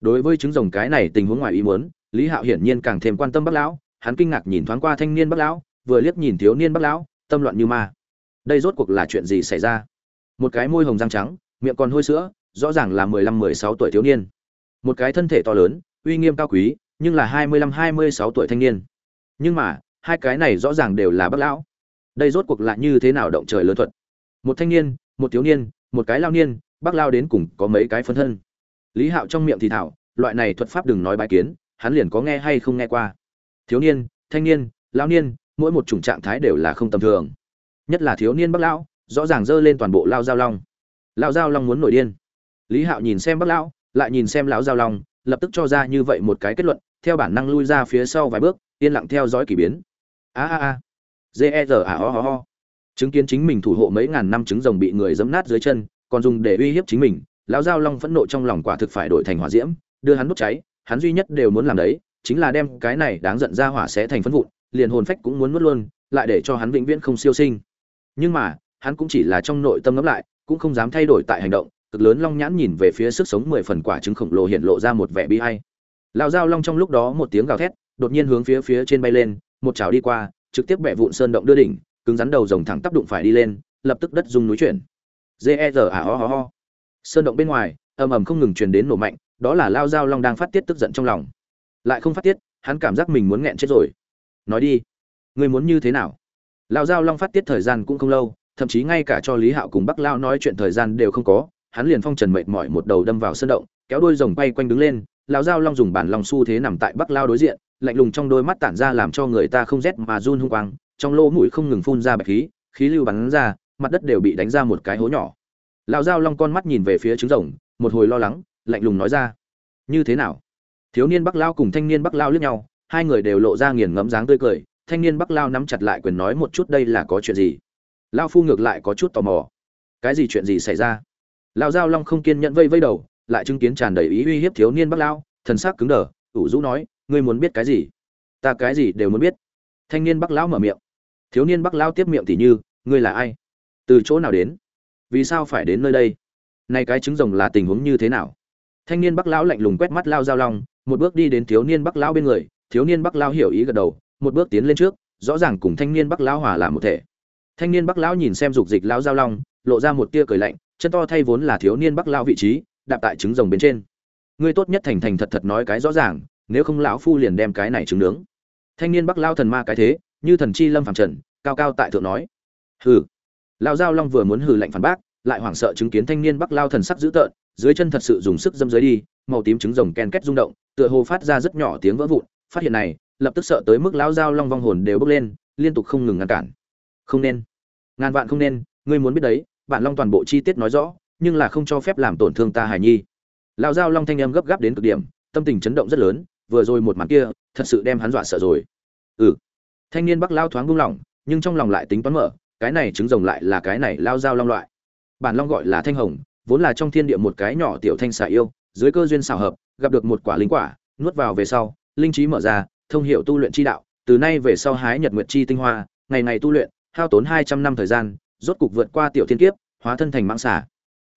Đối với trứng rồng cái này tình huống ngoài ý muốn, lý hạo hiển nhiên càng thêm quan tâm bác lão, hắn kinh ngạc nhìn thoáng qua thanh niên bác lão, vừa liếc nhìn thiếu niên bác lão, tâm loạn như ma. Đây rốt cuộc là chuyện gì xảy ra? Một cái môi hồng răng trắng, miệng còn hôi sữa rõ ràng là mười lăm, mười sáu tuổi thiếu niên. Một cái thân thể to lớn, uy nghiêm cao quý, nhưng là hai mươi lăm, hai mươi sáu tuổi thanh niên. Nhưng mà, hai cái này rõ ràng đều là bác lão. Đây rốt cuộc là như thế nào động trời lớn thuật? Một thanh niên, một thiếu niên, một cái lao niên, bác lao đến cùng có mấy cái phân thân? Lý hạo trong miệng thì thảo, loại này thuật pháp đừng nói bài kiến, hắn liền có nghe hay không nghe qua. Thiếu niên, thanh niên lao niên, mỗi một chủng trạng thái đều là không tầm thường. Nhất là thiếu niên bác lão, rõ ràng dơ lên toàn bộ lao giao long. Lao giao long muốn nổi điên lý hạo nhìn xem bác lão, lại nhìn xem lão giao long, lập tức cho ra như vậy một cái kết luận, theo bản năng lui ra phía sau vài bước, yên lặng theo dõi k ỳ biến. A a a. Ger a ho ho ho chứng kiến chính mình thủ hộ mấy ngàn năm trứng rồng bị người dấm nát dưới chân, còn dùng để uy hiếp chính mình, lão giao long phẫn nộ trong lòng quả thực phải đổi thành hỏa diễm, đưa hắn đốt cháy, hắn duy nhất đều muốn làm đấy, chính là đem cái này đáng giận ra hỏa sẽ thành phấn vụn, liền hồn phách cũng muốn mất luôn, lại để cho hắn vĩnh viễn không siêu sinh. Nhưng mà, hắn cũng chỉ là trong nội tâm ngẫm lại, cũng không dám thay đổi tại hành động cực lớn long nhãn nhìn về phía sức sống mười phần quả trứng khổng lồ hiện lộ ra một vẻ bi hay lao dao long trong lúc đó một tiếng gào thét, đột nhiên hướng phía phía trên bay lên, một chảo đi qua, trực tiếp bẻ vụn sơn động đưa đỉnh, cứng rắn đầu rồng thẳng tắp đụng phải đi lên, lập tức đất rung núi chuyển. Ger à ho ho ho sơn động bên ngoài, ầm ầm không ngừng truyền đến nổ mạnh, đó là lao dao long đang phát tiết tức giận trong lòng. Lại không phát tiết, hắn cảm giác mình muốn nghẹn chết rồi. Nói đi, ngươi muốn như thế nào? Lao dao long phát tiết thời gian cũng không lâu, thậm chí ngay cả cho lý hạo cùng bắc lao nói chuyện thời gian đều không có hắn liền phong trần mệt mỏi một đầu đâm vào sân động, kéo đôi rồng bay quanh đứng lên, lão giao long dùng bản long su thế nằm tại bắc lao đối diện, lạnh lùng trong đôi mắt tản ra làm cho người ta không rét mà run hung quang, trong lỗ mũi không ngừng phun ra bạch khí khí lưu bắn ra, mặt đất đều bị đánh ra một cái hố nhỏ. Lão giao long con mắt nhìn về phía trứng rồng, một hồi lo lắng, lạnh lùng nói ra, như thế nào? Thiếu niên bắc lao cùng thanh niên bắc lao liếc nhau, hai người đều lộ ra nghiền ngẫm dáng tươi cười, thanh niên bắc lao nắm chặt lại quyền nói một chút đây là có chuyện gì. Lao phu ngược lại có chút tò mò. Cái gì chuyện gì xảy ra? Lão giao long không kiên nhẫn vây vây đầu lại chứng kiến tràn đầy ý uy hiếp thiếu niên bắc Lão, thần sắc cứng đờ ủ rũ nói ngươi muốn biết cái gì? Ta cái gì đều muốn biết. Thanh niên bắc lão mở miệng. Thiếu niên bắc Lão tiếp miệng tỉ như ngươi là ai? Từ chỗ nào đến? Vì sao phải đến nơi đây? Nay cái trứng rồng là tình huống như thế nào? Thanh niên bắc lão lạnh lùng quét mắt lao giao long một bước đi đến thiếu niên bắc lão bên người thiếu niên bắc lão hiểu ý gật đầu một bước tiến lên trước rõ ràng cùng thanh niên bắc lão hòa làm một thể. Thanh niên bắc lão nhìn xem dục dịch lão giao long lộ ra một tia cười lạnh chân to thay vốn là thiếu niên bắc lão vị trí, đạp tại trứng rồng bên trên. Ngươi tốt nhất thành thành thật thật nói cái rõ ràng, nếu không lão phu liền đem cái này trứng nướng. Thanh niên bắc lão thần ma cái thế, như thần chi lâm phàm trần, cao cao tại thượng nói. Hừ. Lão giao long vừa muốn hừ lạnh phản bác, lại hoảng sợ chứng kiến thanh niên bắc lao thần sắc dữ tợn, dưới chân thật sự dùng sức dâm dưới đi, màu tím trứng rồng ken két rung động, tựa hồ phát ra rất nhỏ tiếng vỡ vụn, phát hiện này, lập tức sợ tới mức lão giao long vong hồn đều bốc lên, liên tục không ngừng ngăn cản. Không nên. Ngàn vạn không nên, ngươi muốn biết đấy bản long toàn bộ chi tiết nói rõ, nhưng là không cho phép làm tổn thương ta hài nhi. Lão giao long thanh em gấp gáp đến cực điểm, tâm tình chấn động rất lớn, vừa rồi một màn kia, thật sự đem hắn dọa sợ rồi. Ừ. Thanh niên bắc lao thoáng buông lỏng, nhưng trong lòng lại tính toán mở, cái này trứng rồng lại là cái này lao giao long loại. Bản long gọi là thanh hồng, vốn là trong thiên địa một cái nhỏ tiểu thanh xà yêu, dưới cơ duyên xảo hợp, gặp được một quả linh quả, nuốt vào về sau, linh trí mở ra, thông hiệu tu luyện chi đạo, từ nay về sau hái nhật nguyệt chi tinh hoa, ngày ngày tu luyện, hao tốn hai trăm năm thời gian rốt cục vượt qua tiểu thiên kiếp, hóa thân thành mãng xà.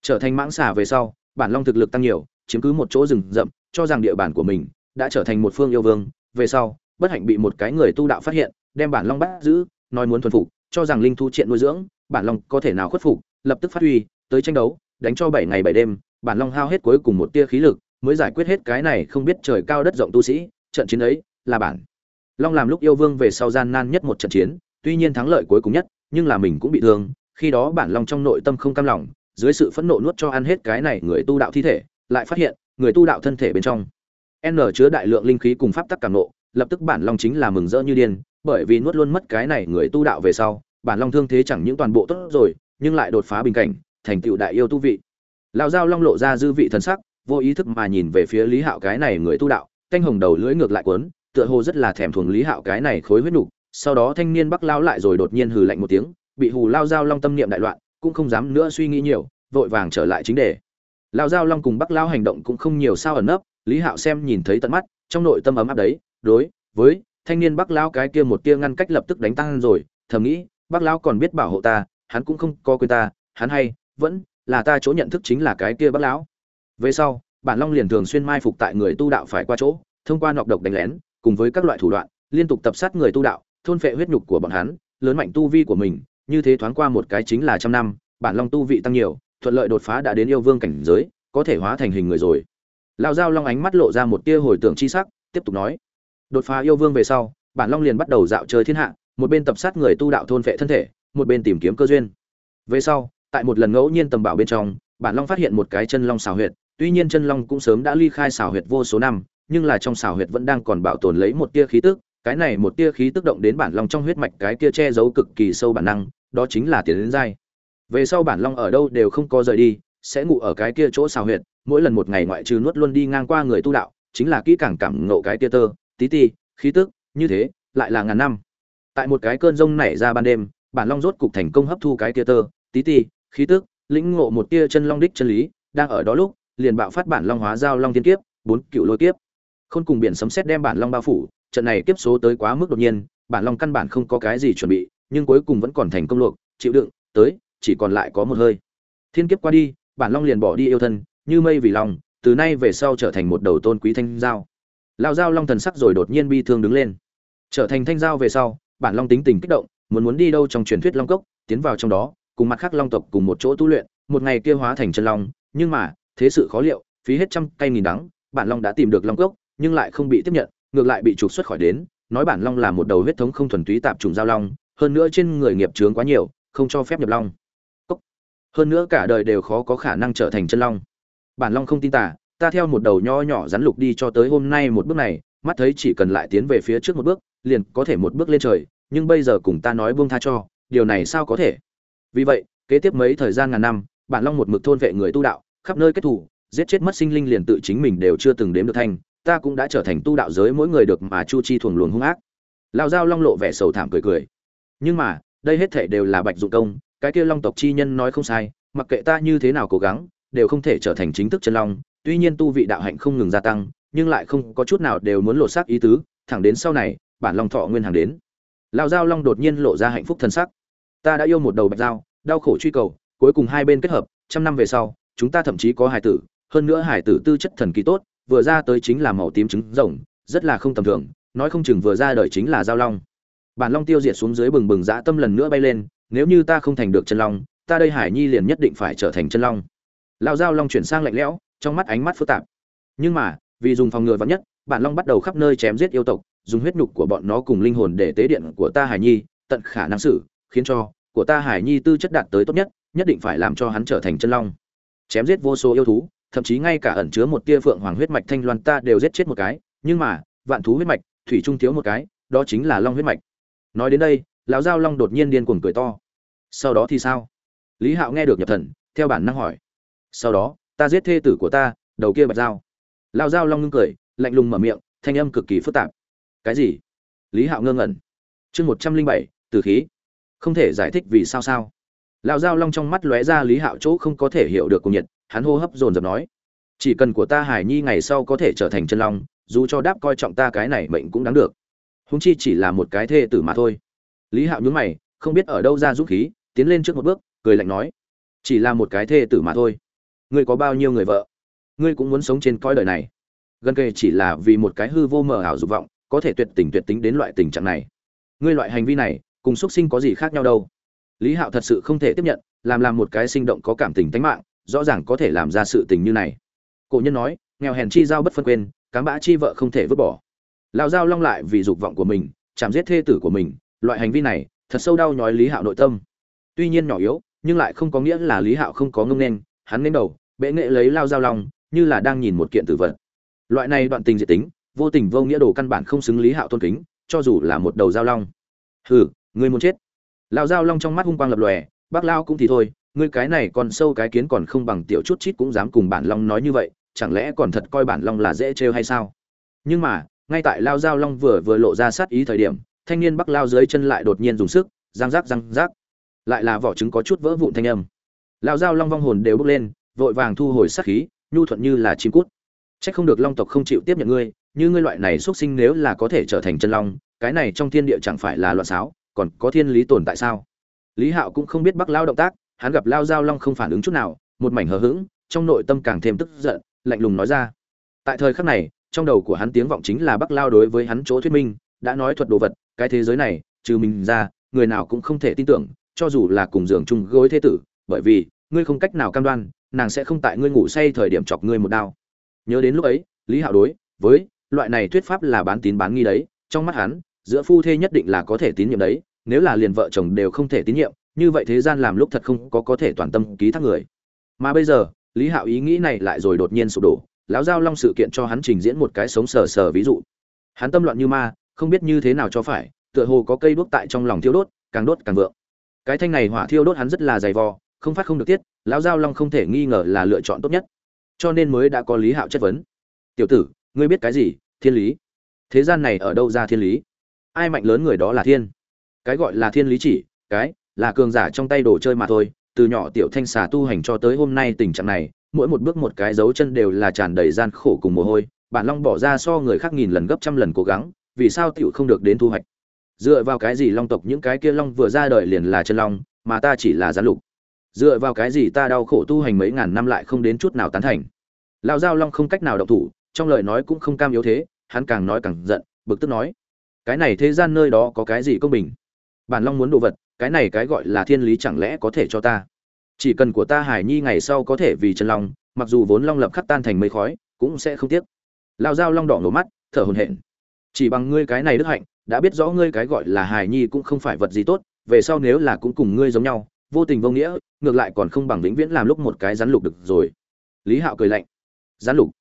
Trở thành mãng xà về sau, bản long thực lực tăng nhiều, chiếm cứ một chỗ rừng rậm, cho rằng địa bàn của mình đã trở thành một phương yêu vương. Về sau, bất hạnh bị một cái người tu đạo phát hiện, đem bản long bắt giữ, nói muốn thuần phục, cho rằng linh thu triện nuôi dưỡng, bản long có thể nào khuất phục, lập tức phát huy, tới tranh đấu, đánh cho bảy ngày bảy đêm, bản long hao hết cuối cùng một tia khí lực, mới giải quyết hết cái này không biết trời cao đất rộng tu sĩ, trận chiến ấy là bản. Long làm lúc yêu vương về sau gian nan nhất một trận chiến, tuy nhiên thắng lợi cuối cùng nhất nhưng là mình cũng bị thương, khi đó bản long trong nội tâm không cam lòng, dưới sự phẫn nộ nuốt cho ăn hết cái này người tu đạo thi thể, lại phát hiện, người tu đạo thân thể bên trong, n chứa đại lượng linh khí cùng pháp tắc cảm nộ, lập tức bản long chính là mừng rỡ như điên, bởi vì nuốt luôn mất cái này người tu đạo về sau, bản long thương thế chẳng những toàn bộ tốt rồi, nhưng lại đột phá bình cảnh, thành tựu đại yêu tu vị. Lão giao long lộ ra dư vị thần sắc, vô ý thức mà nhìn về phía lý hạo cái này người tu đạo, canh hồng đầu lưỡi ngược lại quấn tựa hồ rất là thèm thuồng lý hạo cái này khối huyết nục sau đó thanh niên bắc lao lại rồi đột nhiên hừ lạnh một tiếng, bị hù lao giao long tâm niệm đại loạn, cũng không dám nữa suy nghĩ nhiều, vội vàng trở lại chính đề. Lao giao long cùng bắc lao hành động cũng không nhiều sao ẩn nấp, lý hạo xem nhìn thấy tận mắt, trong nội tâm ấm áp đấy, đối với thanh niên bắc lao cái kia một tia ngăn cách lập tức đánh tăng rồi, thầm nghĩ, bắc lao còn biết bảo hộ ta, hắn cũng không có quên ta, hắn hay vẫn là ta chỗ nhận thức chính là cái kia bắc lão. Về sau, bản long liền thường xuyên mai phục tại người tu đạo phải qua chỗ, thông qua nọc độc đánh lén, cùng với các loại thủ đoạn, liên tục tập sát người tu đạo thôn phệ huyết nhục của bọn hắn, lớn mạnh tu vi của mình, như thế thoáng qua một cái chính là trăm năm, bản long tu vị tăng nhiều, thuận lợi đột phá đã đến yêu vương cảnh giới, có thể hóa thành hình người rồi. Lão Giao long ánh mắt lộ ra một tia hồi tưởng chi sắc, tiếp tục nói, đột phá yêu vương về sau, bản long liền bắt đầu dạo chơi thiên hạ, một bên tập sát người tu đạo thôn phệ thân thể, một bên tìm kiếm cơ duyên. Về sau, tại một lần ngẫu nhiên tầm bảo bên trong, bản long phát hiện một cái chân long xào huyệt, tuy nhiên chân long cũng sớm đã ly khai xào huyệt vô số năm, nhưng là trong xào huyệt vẫn đang còn bảo tồn lấy một tia khí tức cái này một tia khí tức động đến bản long trong huyết mạch, cái kia che giấu cực kỳ sâu bản năng, đó chính là tiến đến dai. Về sau bản long ở đâu đều không có rời đi, sẽ ngủ ở cái kia chỗ xào huyệt, mỗi lần một ngày ngoại trừ nuốt luôn đi ngang qua người tu đạo, chính là kỹ càng cảm ngộ cái tia tơ, tí ti, khí tức, như thế, lại là ngàn năm. Tại một cái cơn rông nảy ra ban đêm, bản long rốt cục thành công hấp thu cái tia tơ, tí ti, khí tức, lĩnh ngộ một tia chân long đích chân lý, đang ở đó lúc, liền bạo phát bản long hóa giao long tiên kiếp, bốn cựu lôi kiếp. Khôn cùng biển sấm sét đem bản long bao phủ trận này kiếp số tới quá mức đột nhiên, bản long căn bản không có cái gì chuẩn bị, nhưng cuối cùng vẫn còn thành công luộc, chịu đựng, tới, chỉ còn lại có một hơi. Thiên kiếp qua đi, bản long liền bỏ đi yêu thân, như mây vì lòng, từ nay về sau trở thành một đầu tôn quý thanh giao. Lao giao long thần sắc rồi đột nhiên bi thương đứng lên. Trở thành thanh giao về sau, bản long tính tình kích động, muốn muốn đi đâu trong truyền thuyết long cốc, tiến vào trong đó, cùng mặt khác long tộc cùng một chỗ tu luyện, một ngày kia hóa thành chân long, nhưng mà, thế sự khó liệu, phí hết trăm cây nghìn đắng, bản long đã tìm được long cốc, nhưng lại không bị tiếp nhận ngược lại bị trục xuất khỏi đến, nói bản long là một đầu huyết thống không thuần túy tạp trùng giao long, hơn nữa trên người nghiệp chướng quá nhiều, không cho phép nhập long. Cốc. hơn nữa cả đời đều khó có khả năng trở thành chân long. Bản long không tin tả ta theo một đầu nho nhỏ rắn lục đi cho tới hôm nay một bước này, mắt thấy chỉ cần lại tiến về phía trước một bước, liền có thể một bước lên trời, nhưng bây giờ cùng ta nói buông tha cho, điều này sao có thể? Vì vậy, kế tiếp mấy thời gian ngàn năm, bản long một mực thôn vệ người tu đạo, khắp nơi kết thủ giết chết mất sinh linh liền tự chính mình đều chưa từng đếm được thanh ta cũng đã trở thành tu đạo giới mỗi người được mà chu chi thuần luồng hung ác. Lao dao long lộ vẻ sầu thảm cười cười. Nhưng mà, đây hết thể đều là bạch dụng công, cái kia long tộc chi nhân nói không sai, mặc kệ ta như thế nào cố gắng, đều không thể trở thành chính thức chân long. Tuy nhiên tu vị đạo hạnh không ngừng gia tăng, nhưng lại không có chút nào đều muốn lộ xác ý tứ, thẳng đến sau này, bản long thọ nguyên hàng đến. Lao dao long đột nhiên lộ ra hạnh phúc thân sắc. Ta đã yêu một đầu bạch dao, đau khổ truy cầu, cuối cùng hai bên kết hợp, trăm năm về sau, chúng ta thậm chí có hải tử, hơn nữa hải tử tư chất thần kỳ tốt vừa ra tới chính là màu tím trứng rồng, rất là không tầm thường, nói không chừng vừa ra đời chính là giao long. Bản long tiêu diệt xuống dưới bừng bừng dã tâm lần nữa bay lên, nếu như ta không thành được chân long, ta đây hải nhi liền nhất định phải trở thành chân long. Lão giao long chuyển sang lạnh lẽo, trong mắt ánh mắt phức tạp. Nhưng mà, vì dùng phòng ngừa vắn nhất, bản long bắt đầu khắp nơi chém giết yêu tộc, dùng huyết nhục của bọn nó cùng linh hồn để tế điện của ta hải nhi, tận khả năng xử, khiến cho của ta hải nhi tư chất đạt tới tốt nhất nhất định phải làm cho hắn trở thành chân long. Chém giết vô số yêu thú thậm chí ngay cả ẩn chứa một tia phượng hoàng huyết mạch thanh loan ta đều giết chết một cái, nhưng mà, vạn thú huyết mạch, thủy trung thiếu một cái, đó chính là long huyết mạch. Nói đến đây, lão giao long đột nhiên điên cuồng cười to. Sau đó thì sao? Lý hạo nghe được nhập thần, theo bản năng hỏi. Sau đó, ta giết thê tử của ta, đầu kia bạch dao lão giao long ngưng cười, lạnh lùng mở miệng, thanh âm cực kỳ phức tạp. Cái gì? Lý hạo ngơ ngẩn. Chương một trăm linh bảy từ khí. Không thể giải thích vì sao sao lão giao long trong mắt lóe ra lý hạo chỗ không có thể hiểu được cùng nhiệt, hắn hô hấp dồn dập nói, chỉ cần của ta hải nhi ngày sau có thể trở thành chân long, dù cho đáp coi trọng ta cái này mệnh cũng đáng được. Húng chi chỉ là một cái thê tử mà thôi. Lý hạo nhún mày, không biết ở đâu ra dũng khí, tiến lên trước một bước, cười lạnh nói, chỉ là một cái thê tử mà thôi. Ngươi có bao nhiêu người vợ? Ngươi cũng muốn sống trên coi đời này. Gần kề chỉ là vì một cái hư vô mờ ảo dục vọng, có thể tuyệt tình tuyệt tính đến loại tình trạng này. Ngươi loại hành vi này, cùng xuất sinh có gì khác nhau đâu? Lý hạo thật sự không thể tiếp nhận, làm làm một cái sinh động có cảm tình tánh mạng, rõ ràng có thể làm ra sự tình như này. Cổ nhân nói, nghèo hèn chi giao bất phân quên, cám bã chi vợ không thể vứt bỏ. Lao giao long lại vì dục vọng của mình, chạm giết thê tử của mình, loại hành vi này, thật sâu đau nhói lý hạo nội tâm. Tuy nhiên nhỏ yếu, nhưng lại không có nghĩa là lý hạo không có ngông nên hắn nên đầu, bệ nghệ lấy lao giao long, như là đang nhìn một kiện tử vật. Loại này đoạn tình diệt tính, vô tình vô nghĩa đồ căn bản không xứng lý hạo tôn kính, cho dù là một đầu giao long. Hừ ngươi muốn chết lao giao long trong mắt hung quang lập lòe, bác lao cũng thì thôi, ngươi cái này còn sâu cái kiến còn không bằng tiểu chút chít cũng dám cùng bản long nói như vậy, chẳng lẽ còn thật coi bản long là dễ trêu hay sao? Nhưng mà, ngay tại lao giao long vừa vừa lộ ra sát ý thời điểm, thanh niên bắc lao dưới chân lại đột nhiên dùng sức, răng rác răng rác lại là vỏ trứng có chút vỡ vụn thanh âm. Lao giao long vong hồn đều bước lên, vội vàng thu hồi sát khí, nhu thuận như là chim cút. Trách không được long tộc không chịu tiếp nhận ngươi, như ngươi loại này xuất sinh nếu là có thể trở thành chân long, cái này trong thiên địa chẳng phải là loạn sáo? Còn có thiên lý tồn tại sao? Lý hạo cũng không biết bắc lao động tác, hắn gặp lao giao long không phản ứng chút nào, một mảnh hờ hững, trong nội tâm càng thêm tức giận, lạnh lùng nói ra. Tại thời khắc này, trong đầu của hắn tiếng vọng chính là bắc lao đối với hắn chỗ thuyết minh, đã nói thuật đồ vật, cái thế giới này, trừ mình ra, người nào cũng không thể tin tưởng, cho dù là cùng giường chung gối thế tử, bởi vì, ngươi không cách nào cam đoan, nàng sẽ không tại ngươi ngủ say thời điểm chọc ngươi một đao. Nhớ đến lúc ấy, lý hạo đối với, loại này thuyết pháp là bán tín bán nghi đấy, trong mắt hắn giữa phu thê nhất định là có thể tín nhiệm đấy, nếu là liền vợ chồng đều không thể tín nhiệm, như vậy thế gian làm lúc thật không có có thể toàn tâm ký thác người. Mà bây giờ, lý hạo ý nghĩ này lại rồi đột nhiên sụp đổ, lão giao long sự kiện cho hắn trình diễn một cái sống sờ sờ ví dụ. Hắn tâm loạn như ma, không biết như thế nào cho phải, tựa hồ có cây đuốc tại trong lòng thiêu đốt, càng đốt càng vượng. Cái thanh này hỏa thiêu đốt hắn rất là dày vò, không phát không được tiết, lão giao long không thể nghi ngờ là lựa chọn tốt nhất. Cho nên mới đã có lý hạo chất vấn. Tiểu tử, ngươi biết cái gì, thiên lý? Thế gian này ở đâu ra thiên lý? Ai mạnh lớn người đó là thiên. Cái gọi là thiên lý chỉ, cái là cường giả trong tay đồ chơi mà thôi, từ nhỏ tiểu thanh xà tu hành cho tới hôm nay tình trạng này, mỗi một bước một cái dấu chân đều là tràn đầy gian khổ cùng mồ hôi, bản long bỏ ra so người khác nghìn lần gấp trăm lần cố gắng, vì sao tiểu không được đến thu hoạch? Dựa vào cái gì long tộc những cái kia long vừa ra đời liền là chân long, mà ta chỉ là gián lục? Dựa vào cái gì ta đau khổ tu hành mấy ngàn năm lại không đến chút nào tán thành? Lão giao long không cách nào động thủ, trong lời nói cũng không cam yếu thế, hắn càng nói càng giận, bực tức nói cái này thế gian nơi đó có cái gì công bình? Bản long muốn đồ vật, cái này cái gọi là thiên lý chẳng lẽ có thể cho ta? Chỉ cần của ta hải nhi ngày sau có thể vì chân long, mặc dù vốn long lập khắc tan thành mây khói, cũng sẽ không tiếc. Lao dao long đỏ nổ mắt, thở hồn hển. Chỉ bằng ngươi cái này đức hạnh, đã biết rõ ngươi cái gọi là hài nhi cũng không phải vật gì tốt, về sau nếu là cũng cùng ngươi giống nhau, vô tình vô nghĩa, ngược lại còn không bằng vĩnh viễn làm lúc một cái rắn lục được rồi. Lý hạo cười lạnh. Rắn lục.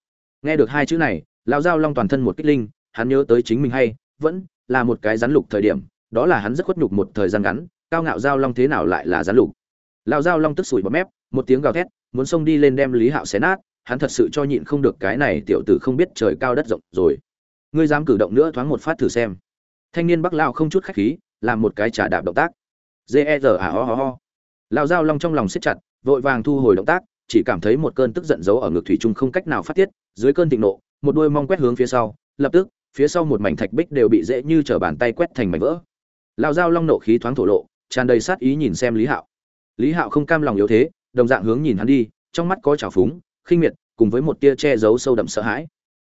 Nghe được hai chữ này lão giao long toàn thân một kích linh, hắn nhớ tới chính mình hay, vẫn là một cái rắn lục thời điểm, đó là hắn rất khuất nhục một thời gian ngắn, cao ngạo giao long thế nào lại là rắn lục. Lão giao long tức sủi bọt mép, một tiếng gào thét, muốn xông đi lên đem lý hạo xé nát, hắn thật sự cho nhịn không được cái này tiểu tử không biết trời cao đất rộng rồi. Ngươi dám cử động nữa thoáng một phát thử xem. Thanh niên bắc lao không chút khách khí, làm một cái trả đạp động tác. Dê e r a ho ho ho lao giao long trong lòng siết chặt, vội vàng thu hồi động tác, chỉ cảm thấy một cơn tức giận giấu ở ngực thủy trung không cách nào phát tiết, dưới cơn thịnh nộ, một đôi mong quét hướng phía sau, lập tức phía sau một mảnh thạch bích đều bị dễ như trở bàn tay quét thành mảnh vỡ. Lao giao long nộ khí thoáng thổ lộ, tràn đầy sát ý nhìn xem lý hạo. Lý hạo không cam lòng yếu thế, đồng dạng hướng nhìn hắn đi, trong mắt có trào phúng, khinh miệt, cùng với một tia che giấu sâu đậm sợ hãi.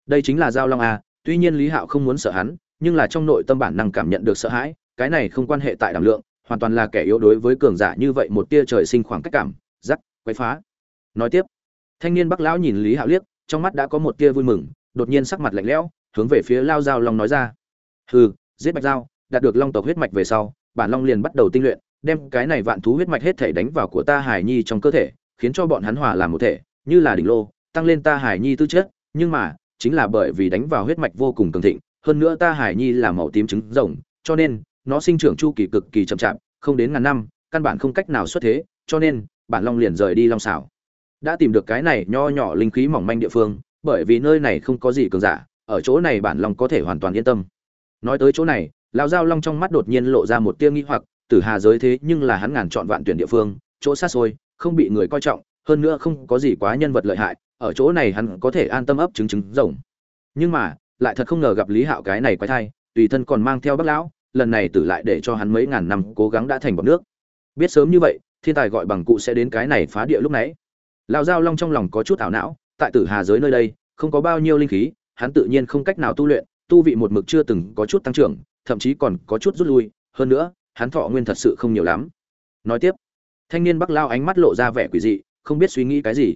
Đây chính là giao long à? tuy nhiên lý hạo không muốn sợ hắn, nhưng là trong nội tâm bản năng cảm nhận được sợ hãi, cái này không quan hệ tại đảm lượng, hoàn toàn là kẻ yếu đối với cường giả như vậy một tia trời sinh khoảng cách cảm giắc quấy phá. Nói tiếp, thanh niên bắc lão nhìn lý hạo liếc, trong mắt đã có một tia vui mừng, đột nhiên sắc mặt lạnh lẽo hướng về phía lao giao long nói ra. Hừ, giết bạch giao, đạt được long tộc huyết mạch về sau, bản long liền bắt đầu tinh luyện, đem cái này vạn thú huyết mạch hết thể đánh vào của ta hải nhi trong cơ thể, khiến cho bọn hắn hòa làm một thể, như là đỉnh lô, tăng lên ta hải nhi tư chất, nhưng mà, chính là bởi vì đánh vào huyết mạch vô cùng cường thịnh, hơn nữa ta hải nhi là màu tím trứng rồng, cho nên, nó sinh trưởng chu kỳ cực kỳ chậm chạp, không đến ngàn năm, căn bản không cách nào xuất thế, cho nên, bản long liền rời đi long xảo đã tìm được cái này nho nhỏ linh khí mỏng manh địa phương, bởi vì nơi này không có gì cường giả ở chỗ này bản long có thể hoàn toàn yên tâm. Nói tới chỗ này, lão giao long trong mắt đột nhiên lộ ra một tia nghi hoặc tử hà giới thế nhưng là hắn ngàn chọn vạn tuyển địa phương, chỗ xa xôi, không bị người coi trọng, hơn nữa không có gì quá nhân vật lợi hại, ở chỗ này hắn có thể an tâm ấp trứng trứng rồng. Nhưng mà, lại thật không ngờ gặp lý hạo cái này quái thai, tùy thân còn mang theo bác lão, lần này tử lại để cho hắn mấy ngàn năm cố gắng đã thành bọc nước. Biết sớm như vậy, thiên tài gọi bằng cụ sẽ đến cái này phá địa lúc nãy. Lão giao long trong lòng có chút ảo não, tại tử hà giới nơi đây, không có bao nhiêu linh khí hắn tự nhiên không cách nào tu luyện, tu vị một mực chưa từng có chút tăng trưởng, thậm chí còn có chút rút lui, hơn nữa, hắn thọ nguyên thật sự không nhiều lắm. Nói tiếp, thanh niên bắc lao ánh mắt lộ ra vẻ quỷ dị, không biết suy nghĩ cái gì.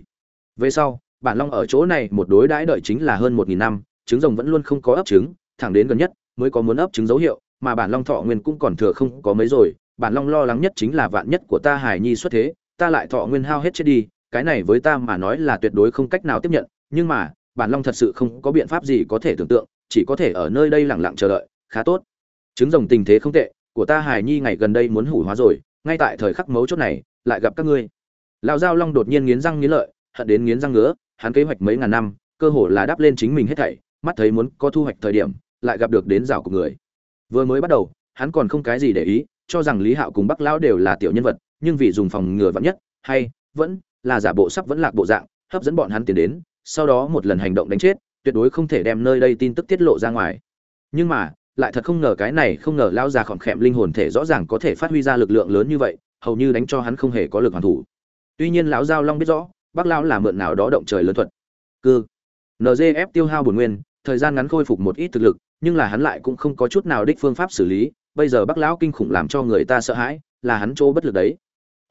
Về sau, bản long ở chỗ này một đối đãi đợi chính là hơn một nghìn năm, trứng rồng vẫn luôn không có ấp trứng, thẳng đến gần nhất mới có muốn ấp trứng dấu hiệu, mà bản long thọ nguyên cũng còn thừa không có mấy rồi, bản long lo lắng nhất chính là vạn nhất của ta hải nhi xuất thế, ta lại thọ nguyên hao hết chết đi, cái này với ta mà nói là tuyệt đối không cách nào tiếp nhận, nhưng mà bản long thật sự không có biện pháp gì có thể tưởng tượng, chỉ có thể ở nơi đây lẳng lặng chờ đợi, khá tốt. Trứng rồng tình thế không tệ, của ta hải nhi ngày gần đây muốn hủ hóa rồi, ngay tại thời khắc mấu chốt này, lại gặp các ngươi. Lão giao long đột nhiên nghiến răng nghiến lợi, hận đến nghiến răng ngứa, hắn kế hoạch mấy ngàn năm, cơ hồ là đáp lên chính mình hết thảy, mắt thấy muốn có thu hoạch thời điểm, lại gặp được đến rào của người. Vừa mới bắt đầu, hắn còn không cái gì để ý, cho rằng lý hạo cùng bắc lão đều là tiểu nhân vật, nhưng vì dùng phòng ngừa vắn nhất, hay vẫn là giả bộ sắp vẫn lạc bộ dạng, hấp dẫn bọn hắn tiến đến sau đó một lần hành động đánh chết, tuyệt đối không thể đem nơi đây tin tức tiết lộ ra ngoài. Nhưng mà, lại thật không ngờ cái này không ngờ lao già khỏm khẹm linh hồn thể rõ ràng có thể phát huy ra lực lượng lớn như vậy, hầu như đánh cho hắn không hề có lực hoàn thủ. Tuy nhiên lão giao long biết rõ, bác lão là mượn nào đó động trời lớn thuật. Cư. Ngf tiêu hao bổn nguyên, thời gian ngắn khôi phục một ít thực lực, nhưng là hắn lại cũng không có chút nào đích phương pháp xử lý, bây giờ bác lão kinh khủng làm cho người ta sợ hãi, là hắn chỗ bất lực đấy.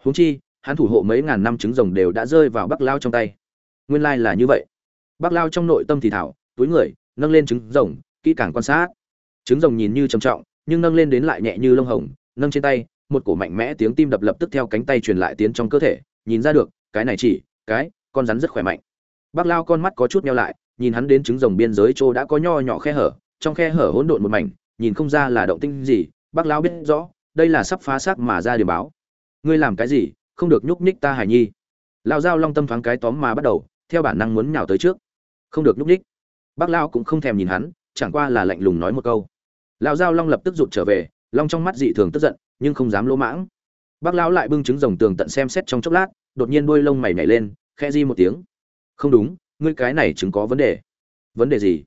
Huống chi, hắn thủ hộ mấy ngàn năm trứng rồng đều đã rơi vào bác lão trong tay nguyên lai là như vậy. Bác lão trong nội tâm thì thảo, túi người, nâng lên trứng rồng, kỹ càng quan sát. Trứng rồng nhìn như trầm trọng, nhưng nâng lên đến lại nhẹ như lông hồng, nâng trên tay, một cổ mạnh mẽ tiếng tim đập lập tức theo cánh tay truyền lại tiến trong cơ thể, nhìn ra được, cái này chỉ, cái, con rắn rất khỏe mạnh. Bác lao con mắt có chút meo lại, nhìn hắn đến trứng rồng biên giới chỗ đã có nho nhỏ khe hở, trong khe hở hỗn độn một mảnh, nhìn không ra là động tinh gì, bác lao biết rõ, đây là sắp phá xác mà ra điểm báo. Ngươi làm cái gì, không được nhúc nhích ta hải nhi. Lao dao long tâm thoáng cái tóm mà bắt đầu theo bản năng muốn nhào tới trước. Không được nhúc nhích. Bác lao cũng không thèm nhìn hắn, chẳng qua là lạnh lùng nói một câu. Lao Giao long lập tức rụt trở về, long trong mắt dị thường tức giận, nhưng không dám lỗ mãng. Bác lão lại bưng trứng rồng tường tận xem xét trong chốc lát, đột nhiên đôi lông mày nhảy lên khe di một tiếng. Không đúng, ngươi cái này chứng có vấn đề. Vấn đề gì?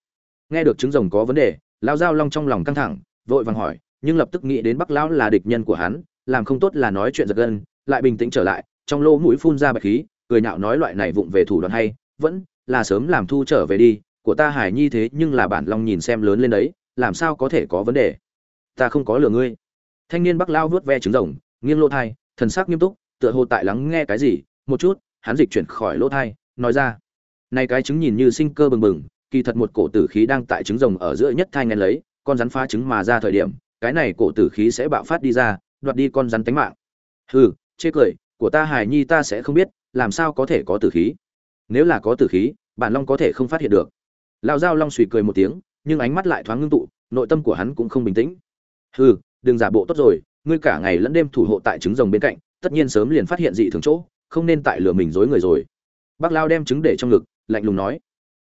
Nghe được trứng rồng có vấn đề, lão giao long trong lòng căng thẳng, vội vàng hỏi, nhưng lập tức nghĩ đến Bác lão là địch nhân của hắn, làm không tốt là nói chuyện giật gân, lại bình tĩnh trở lại, trong lỗ mũi phun ra bạch khí cười nhạo nói loại này vụng về thủ đoạn hay, vẫn là sớm làm thu trở về đi, của ta hải nhi thế nhưng là bản long nhìn xem lớn lên đấy, làm sao có thể có vấn đề? Ta không có lừa ngươi. Thanh niên bắc lao vuốt ve trứng rồng, nghiêng lỗ thai, thần sắc nghiêm túc, tựa hồ tại lắng nghe cái gì, một chút, hắn dịch chuyển khỏi lỗ thai, nói ra. Này cái trứng nhìn như sinh cơ bừng bừng, kỳ thật một cổ tử khí đang tại trứng rồng ở giữa nhất thai ngén lấy, con rắn phá trứng mà ra thời điểm, cái này cổ tử khí sẽ bạo phát đi ra, đoạt đi con rắn tánh mạng. Hừ, chê cười, của ta hài nhi ta sẽ không biết làm sao có thể có tử khí? Nếu là có tử khí, bản long có thể không phát hiện được. Lão giao long suy cười một tiếng, nhưng ánh mắt lại thoáng ngưng tụ, nội tâm của hắn cũng không bình tĩnh. Hừ, đừng giả bộ tốt rồi, ngươi cả ngày lẫn đêm thủ hộ tại trứng rồng bên cạnh, tất nhiên sớm liền phát hiện dị thường chỗ, không nên tại lửa mình dối người rồi. Bác lao đem trứng để trong ngực, lạnh lùng nói.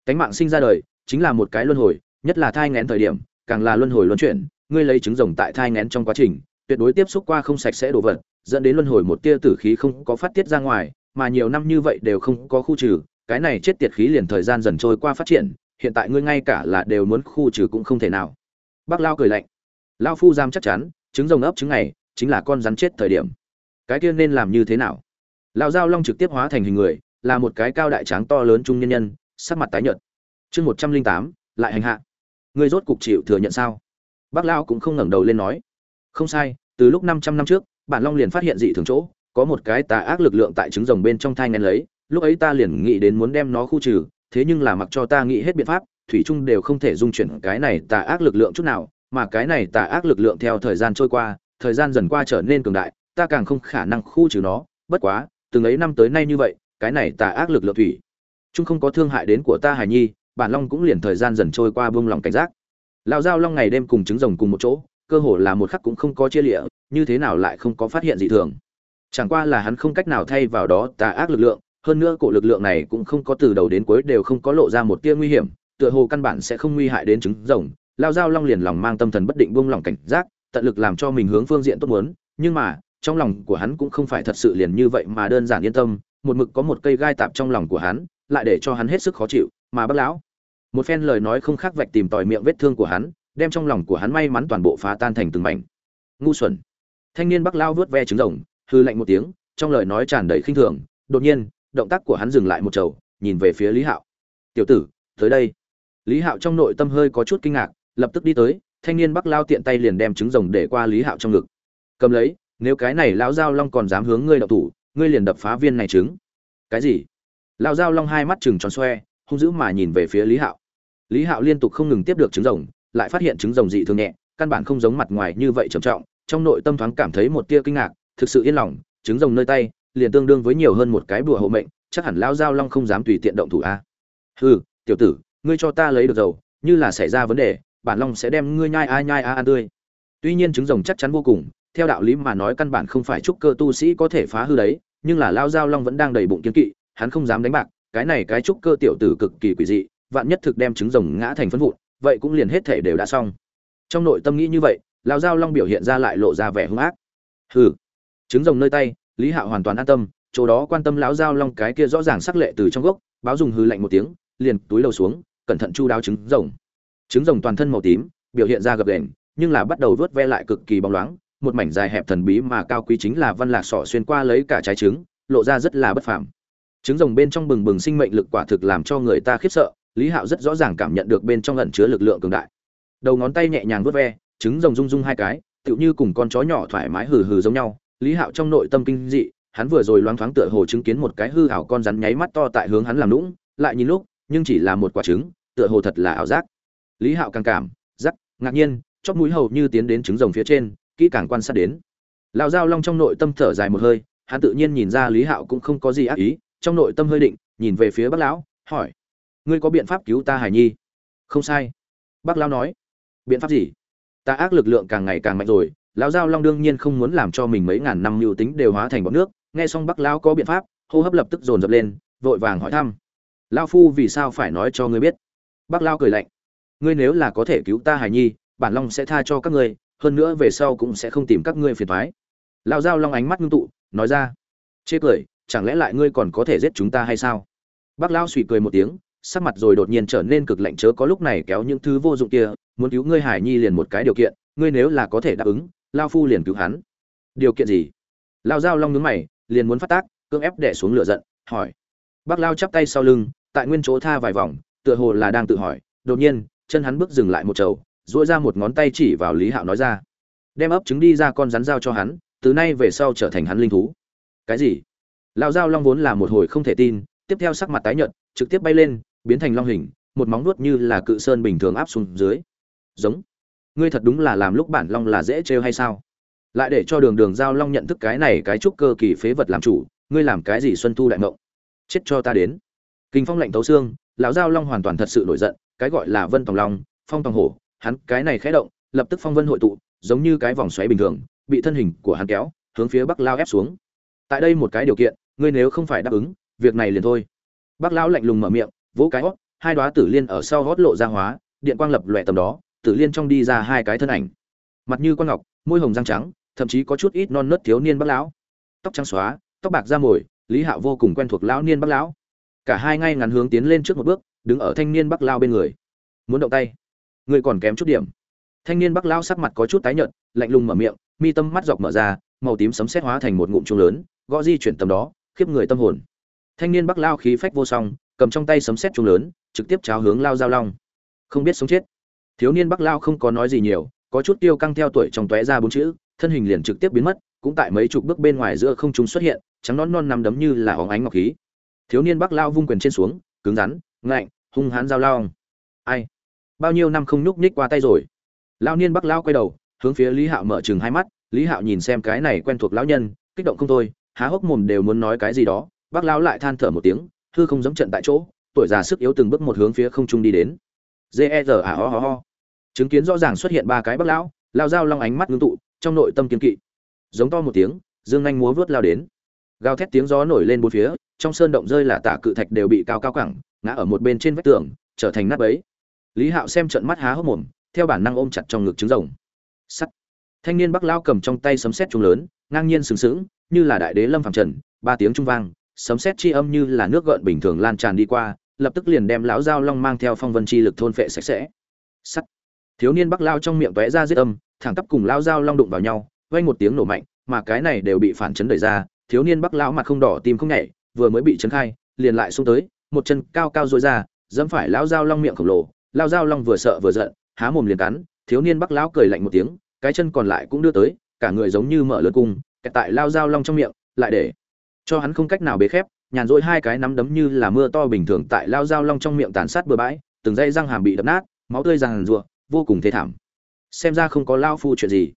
Cánh mạng sinh ra đời, chính là một cái luân hồi, nhất là thai ngén thời điểm, càng là luân hồi luân chuyển, ngươi lấy trứng rồng tại thai ngén trong quá trình, tuyệt đối tiếp xúc qua không sạch sẽ đồ vật, dẫn đến luân hồi một tia tử khí không có phát tiết ra ngoài mà nhiều năm như vậy đều không có khu trừ, cái này chết tiệt khí liền thời gian dần trôi qua phát triển, hiện tại ngươi ngay cả là đều muốn khu trừ cũng không thể nào. Bác lao cười lạnh. Lao phu giam chắc chắn, trứng rồng ấp trứng này chính là con rắn chết thời điểm. Cái kia nên làm như thế nào? Lão giao long trực tiếp hóa thành hình người, là một cái cao đại tráng to lớn trung nhân nhân, sắc mặt tái nhợt. Chương một trăm linh tám, lại hành hạ. Ngươi rốt cục chịu thừa nhận sao? Bác lao cũng không ngẩng đầu lên nói. Không sai, từ lúc năm trăm năm trước, bản long liền phát hiện dị thường chỗ có một cái tà ác lực lượng tại trứng rồng bên trong thai ngén lấy, lúc ấy ta liền nghĩ đến muốn đem nó khu trừ, thế nhưng là mặc cho ta nghĩ hết biện pháp, thủy trung đều không thể dung chuyển cái này tà ác lực lượng chút nào, mà cái này tà ác lực lượng theo thời gian trôi qua, thời gian dần qua trở nên cường đại, ta càng không khả năng khu trừ nó, bất quá, từng ấy năm tới nay như vậy, cái này tà ác lực lượng thủy trung không có thương hại đến của ta hài nhi, bản long cũng liền thời gian dần trôi qua buông lòng cảnh giác. Lão giao long ngày đêm cùng trứng rồng cùng một chỗ, cơ hồ là một khắc cũng không có chia lịa, như thế nào lại không có phát hiện dị thường chẳng qua là hắn không cách nào thay vào đó tà ác lực lượng, hơn nữa cổ lực lượng này cũng không có từ đầu đến cuối đều không có lộ ra một tia nguy hiểm, tựa hồ căn bản sẽ không nguy hại đến trứng rồng. Lao dao long liền lòng mang tâm thần bất định buông lòng cảnh giác, tận lực làm cho mình hướng phương diện tốt muốn, nhưng mà, trong lòng của hắn cũng không phải thật sự liền như vậy mà đơn giản yên tâm, một mực có một cây gai tạp trong lòng của hắn, lại để cho hắn hết sức khó chịu, mà bác lão. Một phen lời nói không khác vạch tìm tòi miệng vết thương của hắn, đem trong lòng của hắn may mắn toàn bộ phá tan thành từng mảnh. Ngu xuẩn. Thanh niên bắc lao vớt ve trứng rồng hư lạnh một tiếng, trong lời nói tràn đầy khinh thường, đột nhiên, động tác của hắn dừng lại một chầu, nhìn về phía lý hạo. Tiểu tử, tới đây. Lý hạo trong nội tâm hơi có chút kinh ngạc, lập tức đi tới, thanh niên bắc lao tiện tay liền đem trứng rồng để qua lý hạo trong ngực. Cầm lấy, nếu cái này lão giao long còn dám hướng ngươi đậu thủ, ngươi liền đập phá viên này trứng. Cái gì? Lão giao long hai mắt chừng tròn xoe, hung dữ mà nhìn về phía lý hạo. Lý hạo liên tục không ngừng tiếp được trứng rồng, lại phát hiện trứng rồng dị thường nhẹ, căn bản không giống mặt ngoài như vậy trầm trọng, trong nội tâm thoáng cảm thấy một tia kinh ngạc thực sự yên lòng, trứng rồng nơi tay, liền tương đương với nhiều hơn một cái bùa hộ mệnh, chắc hẳn lão giao long không dám tùy tiện động thủ a. Hừ, tiểu tử, ngươi cho ta lấy được dầu, như là xảy ra vấn đề, bản long sẽ đem ngươi nhai a nhai a ăn tươi. Tuy nhiên trứng rồng chắc chắn vô cùng, theo đạo lý mà nói căn bản không phải trúc cơ tu sĩ có thể phá hư đấy, nhưng là lao giao long vẫn đang đầy bụng kiên kỵ, hắn không dám đánh bạc, cái này cái trúc cơ tiểu tử cực kỳ quỷ dị, vạn nhất thực đem trứng rồng ngã thành phân vụn, vậy cũng liền hết thể đều đã xong. Trong nội tâm nghĩ như vậy lao giao long biểu hiện ra lại lộ ra vẻ hung ác. Hừ trứng rồng nơi tay, lý hạo hoàn toàn an tâm, chỗ đó quan tâm lão giao long cái kia rõ ràng sắc lệ từ trong gốc, báo dùng hư lạnh một tiếng, liền túi đầu xuống, cẩn thận chu đáo trứng rồng. Trứng rồng toàn thân màu tím, biểu hiện ra gập đèn nhưng là bắt đầu vớt ve lại cực kỳ bóng loáng, một mảnh dài hẹp thần bí mà cao quý chính là văn lạc sọ xuyên qua lấy cả trái trứng, lộ ra rất là bất phàm. Trứng rồng bên trong bừng bừng sinh mệnh lực quả thực làm cho người ta khiếp sợ, lý hạo rất rõ ràng cảm nhận được bên trong ẩn chứa lực lượng cường đại. Đầu ngón tay nhẹ nhàng vớt ve, trứng rồng rung rung hai cái, tựu như cùng con chó nhỏ thoải mái hừ hừ giống nhau lý hạo trong nội tâm kinh dị, hắn vừa rồi loáng thoáng tựa hồ chứng kiến một cái hư ảo con rắn nháy mắt to tại hướng hắn làm lũng lại nhìn lúc, nhưng chỉ là một quả trứng, tựa hồ thật là ảo giác. Lý hạo càng cảm, giác, ngạc nhiên, chóp mũi hầu như tiến đến trứng rồng phía trên, kỹ càng quan sát đến. Lão giao long trong nội tâm thở dài một hơi, hắn tự nhiên nhìn ra lý hạo cũng không có gì ác ý, trong nội tâm hơi định, nhìn về phía bác lão, hỏi, ngươi có biện pháp cứu ta hải nhi? Không sai. Bác lão nói, biện pháp gì? Ta ác lực lượng càng ngày càng mạnh rồi lão giao long đương nhiên không muốn làm cho mình mấy ngàn năm mưu tính đều hóa thành bọt nước. Nghe xong Bắc lão có biện pháp, hô hấp lập tức dồn dập lên, vội vàng hỏi thăm. Lão phu vì sao phải nói cho ngươi biết? Bắc lão cười lạnh. Ngươi nếu là có thể cứu ta hải nhi, bản long sẽ tha cho các ngươi, hơn nữa về sau cũng sẽ không tìm các ngươi phiền thoái lão giao long ánh mắt ngưng tụ, nói ra. Chê cười, chẳng lẽ lại ngươi còn có thể giết chúng ta hay sao? Bác lão suy cười một tiếng, sắc mặt rồi đột nhiên trở nên cực lạnh chớ có lúc này kéo những thứ vô dụng kia, muốn cứu ngươi hải nhi liền một cái điều kiện, ngươi nếu là có thể đáp ứng lao phu liền cứu hắn. Điều kiện gì? Lao giao long nướng mày, liền muốn phát tác, cưỡng ép đè xuống lửa giận, hỏi. Bác lao chắp tay sau lưng, tại nguyên chỗ tha vài vòng, tựa hồ là đang tự hỏi. Đột nhiên, chân hắn bước dừng lại một chầu duỗi ra một ngón tay chỉ vào lý hạo nói ra. Đem ấp trứng đi ra con rắn giao cho hắn, từ nay về sau trở thành hắn linh thú. Cái gì? Lão giao long vốn là một hồi không thể tin, tiếp theo sắc mặt tái nhợt, trực tiếp bay lên, biến thành long hình, một móng nuốt như là cự sơn bình thường áp xuống dưới. Giống ngươi thật đúng là làm lúc bản long là dễ trêu hay sao? Lại để cho đường đường giao long nhận thức cái này cái trúc cơ kỳ phế vật làm chủ, ngươi làm cái gì xuân thu đại mộng? Chết cho ta đến. Kinh phong lạnh tấu xương, lão giao long hoàn toàn thật sự nổi giận, cái gọi là vân tòng long, phong tòng hổ, hắn cái này khẽ động, lập tức phong vân hội tụ, giống như cái vòng xoáy bình thường, bị thân hình của hắn kéo, hướng phía bắc lao ép xuống. Tại đây một cái điều kiện, ngươi nếu không phải đáp ứng, việc này liền thôi. Bác lão lạnh lùng mở miệng, vỗ cái hót, hai đoá tử liên ở sau hót lộ ra hóa, điện quang lập lòe tầm đó tử liên trong đi ra hai cái thân ảnh. Mặt như con ngọc, môi hồng răng trắng, thậm chí có chút ít non nớt thiếu niên bác lão. Tóc trắng xóa, tóc bạc da mồi, lý hạo vô cùng quen thuộc lão niên bác lão. Cả hai ngay ngắn hướng tiến lên trước một bước, đứng ở thanh niên bắc lao bên người. Muốn động tay, người còn kém chút điểm. Thanh niên bắc lao sắc mặt có chút tái nhợt, lạnh lùng mở miệng, mi tâm mắt dọc mở ra, màu tím sấm sét hóa thành một ngụm trung lớn, gõ di chuyển tầm đó, khiếp người tâm hồn. Thanh niên bắc lao khí phách vô song, cầm trong tay sấm sét trung lớn, trực tiếp cháo hướng lao giao long. Không biết sống chết thiếu niên bắc lao không có nói gì nhiều, có chút tiêu căng theo tuổi trong tóe ra bốn chữ, thân hình liền trực tiếp biến mất, cũng tại mấy chục bước bên ngoài giữa không trung xuất hiện, trắng nón non nằm đấm như là óng ánh ngọc khí. Thiếu niên bắc lao vung quyền trên xuống, cứng rắn, ngạnh, hung hãn giao lao ai? Bao nhiêu năm không nhúc nhích qua tay rồi? Lao niên bắc lao quay đầu, hướng phía lý hạo mở chừng hai mắt, lý hạo nhìn xem cái này quen thuộc lão nhân, kích động không thôi, há hốc mồm đều muốn nói cái gì đó bác lao lại than thở một tiếng thư không giống trận tại chỗ, tuổi già sức yếu từng bước một hướng phía không trung đi đến. Ger à ho ho ho chứng kiến rõ ràng xuất hiện ba cái bắc lão, lao dao long ánh mắt ngưng tụ, trong nội tâm kiên kỵ. Giống to một tiếng, dương anh múa vớt lao đến. Gào thét tiếng gió nổi lên bốn phía, trong sơn động rơi là tả cự thạch đều bị cao cao cẳng ngã ở một bên trên vách tường, trở thành nát ấy lý hạo xem trận mắt há hốc mồm, theo bản năng ôm chặt trong ngực trứng rồng. Sắt. Thanh niên bắc lao cầm trong tay sấm sét trung lớn, ngang nhiên sừng sững, như là đại đế lâm phàm trần, ba tiếng trung vang, sấm sét chi âm như là nước gợn bình thường lan tràn đi qua, lập tức liền đem lão dao long mang theo phong vân chi lực thôn phệ sạch sẽ. Sắt thiếu niên bắc lao trong miệng tóe ra giết âm, thẳng tắp cùng lao dao long đụng vào nhau, vang một tiếng nổ mạnh, mà cái này đều bị phản chấn đẩy ra, thiếu niên bắc lao mặt không đỏ tim không nhảy, vừa mới bị chấn khai, liền lại xông tới, một chân cao cao dối ra, dẫm phải lao dao long miệng khổng lồ, lao dao long vừa sợ vừa giận, há mồm liền cắn, thiếu niên bắc lão cười lạnh một tiếng, cái chân còn lại cũng đưa tới, cả người giống như mở lớn cung, kẹt tại lao dao long trong miệng, lại để cho hắn không cách nào bế khép, nhàn rỗi hai cái nắm đấm như là mưa to bình thường tại lao dao long trong miệng tàn sát bừa bãi, từng dây răng hàm bị đập nát, máu tươi ràng rụa vô cùng thê thảm. Xem ra không có lao phu chuyện gì.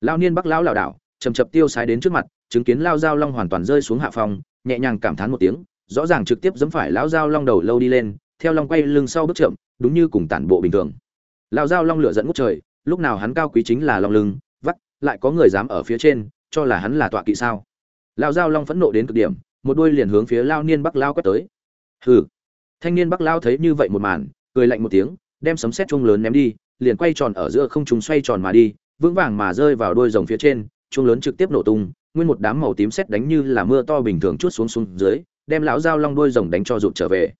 Lao niên bắc lão lảo đảo chầm chập tiêu sái đến trước mặt, chứng kiến lao dao long hoàn toàn rơi xuống hạ phòng, nhẹ nhàng cảm thán một tiếng, rõ ràng trực tiếp giẫm phải lão dao long đầu lâu đi lên, theo long quay lưng sau bước chậm, đúng như cùng tản bộ bình thường. Lao dao long lửa dẫn ngút trời, lúc nào hắn cao quý chính là long lưng, vắt, lại có người dám ở phía trên, cho là hắn là tọa kỵ sao? Lao dao long phẫn nộ đến cực điểm, một đuôi liền hướng phía lao niên bắc lao quét tới. Hừ. Thanh niên bắc lao thấy như vậy một màn, cười lạnh một tiếng, đem sấm sét chuông lớn ném đi liền quay tròn ở giữa không trung xoay tròn mà đi, vững vàng mà rơi vào đuôi rồng phía trên, chuông lớn trực tiếp nổ tung, nguyên một đám màu tím sét đánh như là mưa to bình thường chút xuống xuống dưới, đem lão giao long đuôi rồng đánh cho rụt trở về.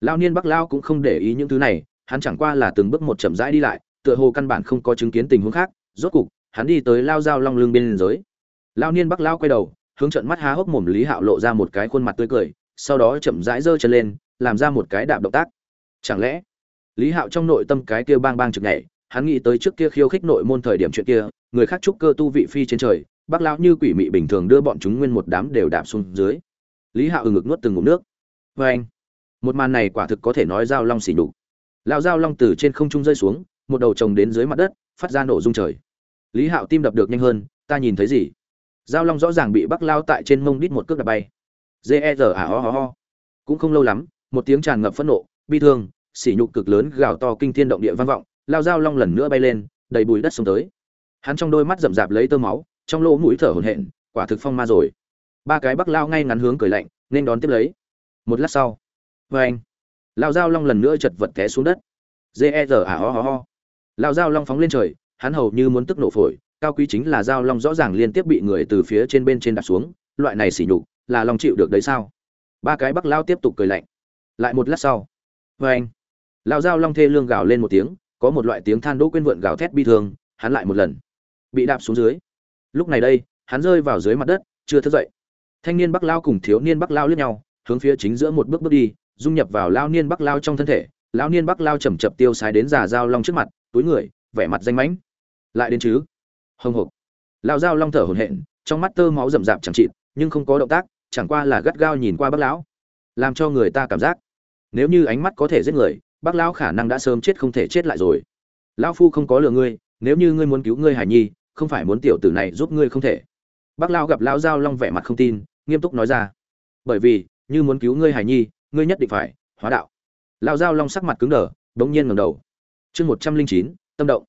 Lao niên bắc lao cũng không để ý những thứ này, hắn chẳng qua là từng bước một chậm rãi đi lại, tựa hồ căn bản không có chứng kiến tình huống khác, rốt cục, hắn đi tới lao giao long lưng bên dưới. Lao niên bắc lao quay đầu, hướng trận mắt há hốc mồm lý hạo lộ ra một cái khuôn mặt tươi cười, sau đó chậm rãi giơ chân lên, làm ra một cái đạp động tác. Chẳng lẽ lý hạo trong nội tâm cái kia bang bang trực nhảy, hắn nghĩ tới trước kia khiêu khích nội môn thời điểm chuyện kia, người khác trúc cơ tu vị phi trên trời, bác lão như quỷ mị bình thường đưa bọn chúng nguyên một đám đều đạp xuống dưới. Lý hạo ừ ngực nuốt từng ngụm nước. Vê anh một màn này quả thực có thể nói giao long xỉ đục lão giao long từ trên không trung rơi xuống, một đầu chồng đến dưới mặt đất, phát ra nổ rung trời. Lý hạo tim đập được nhanh hơn, ta nhìn thấy gì? Giao long rõ ràng bị bắc lao tại trên mông đít một cước đạp bay. Ger a ho ho ho cũng không lâu lắm, một tiếng tràn ngập phẫn nộ, bi thương sỉ nhục cực lớn gào to kinh thiên động địa vang vọng, lao dao long lần nữa bay lên, đầy bụi đất xuống tới. Hắn trong đôi mắt rậm rạp lấy tơ máu, trong lỗ mũi thở hổn hển, quả thực phong ma rồi. Ba cái bắc lao ngay ngắn hướng cười lạnh, nên đón tiếp lấy. Một lát sau oeng. anh. Lao dao long lần nữa chật vật té xuống đất. Ger à ho ho ho lao dao long phóng lên trời, hắn hầu như muốn tức nổ phổi, cao quý chính là dao long rõ ràng liên tiếp bị người từ phía trên bên trên đặt xuống, loại này sỉ nhục, là long chịu được đấy sao? Ba cái bắc lao tiếp tục cười lạnh. Lại một lát sau oeng anh lao giao long thê lương gào lên một tiếng, có một loại tiếng than đỗ quên vượn gào thét bi thương, hắn lại một lần. Bị đạp xuống dưới. Lúc này đây, hắn rơi vào dưới mặt đất, chưa thức dậy. Thanh niên bắc lao cùng thiếu niên bắc lao lướt nhau, hướng phía chính giữa một bước bước đi, dung nhập vào lao niên bắc lao trong thân thể. Lao niên bắc lao chầm chập tiêu sái đến giả giao long trước mặt, túi người, vẻ mặt danh mãnh. Lại đến chứ? Hồng hộc. Lao giao long thở hổn hển, trong mắt tơ máu rậm rạp chẳng chịt, nhưng không có động tác, chẳng qua là gắt gao nhìn qua bác lão. Làm cho người ta cảm giác, nếu như ánh mắt có thể giết người bác lão khả năng đã sớm chết không thể chết lại rồi. Lão phu không có lừa ngươi, nếu như ngươi muốn cứu ngươi hải nhi, không phải muốn tiểu tử này giúp ngươi không thể. Bác Lão gặp lão giao long vẻ mặt không tin, nghiêm túc nói ra. Bởi vì, như muốn cứu ngươi hải nhi, ngươi nhất định phải hóa đạo. Lão giao long sắc mặt cứng đờ, bỗng nhiên ngẩng đầu. Chương một trăm linh chín, tâm động.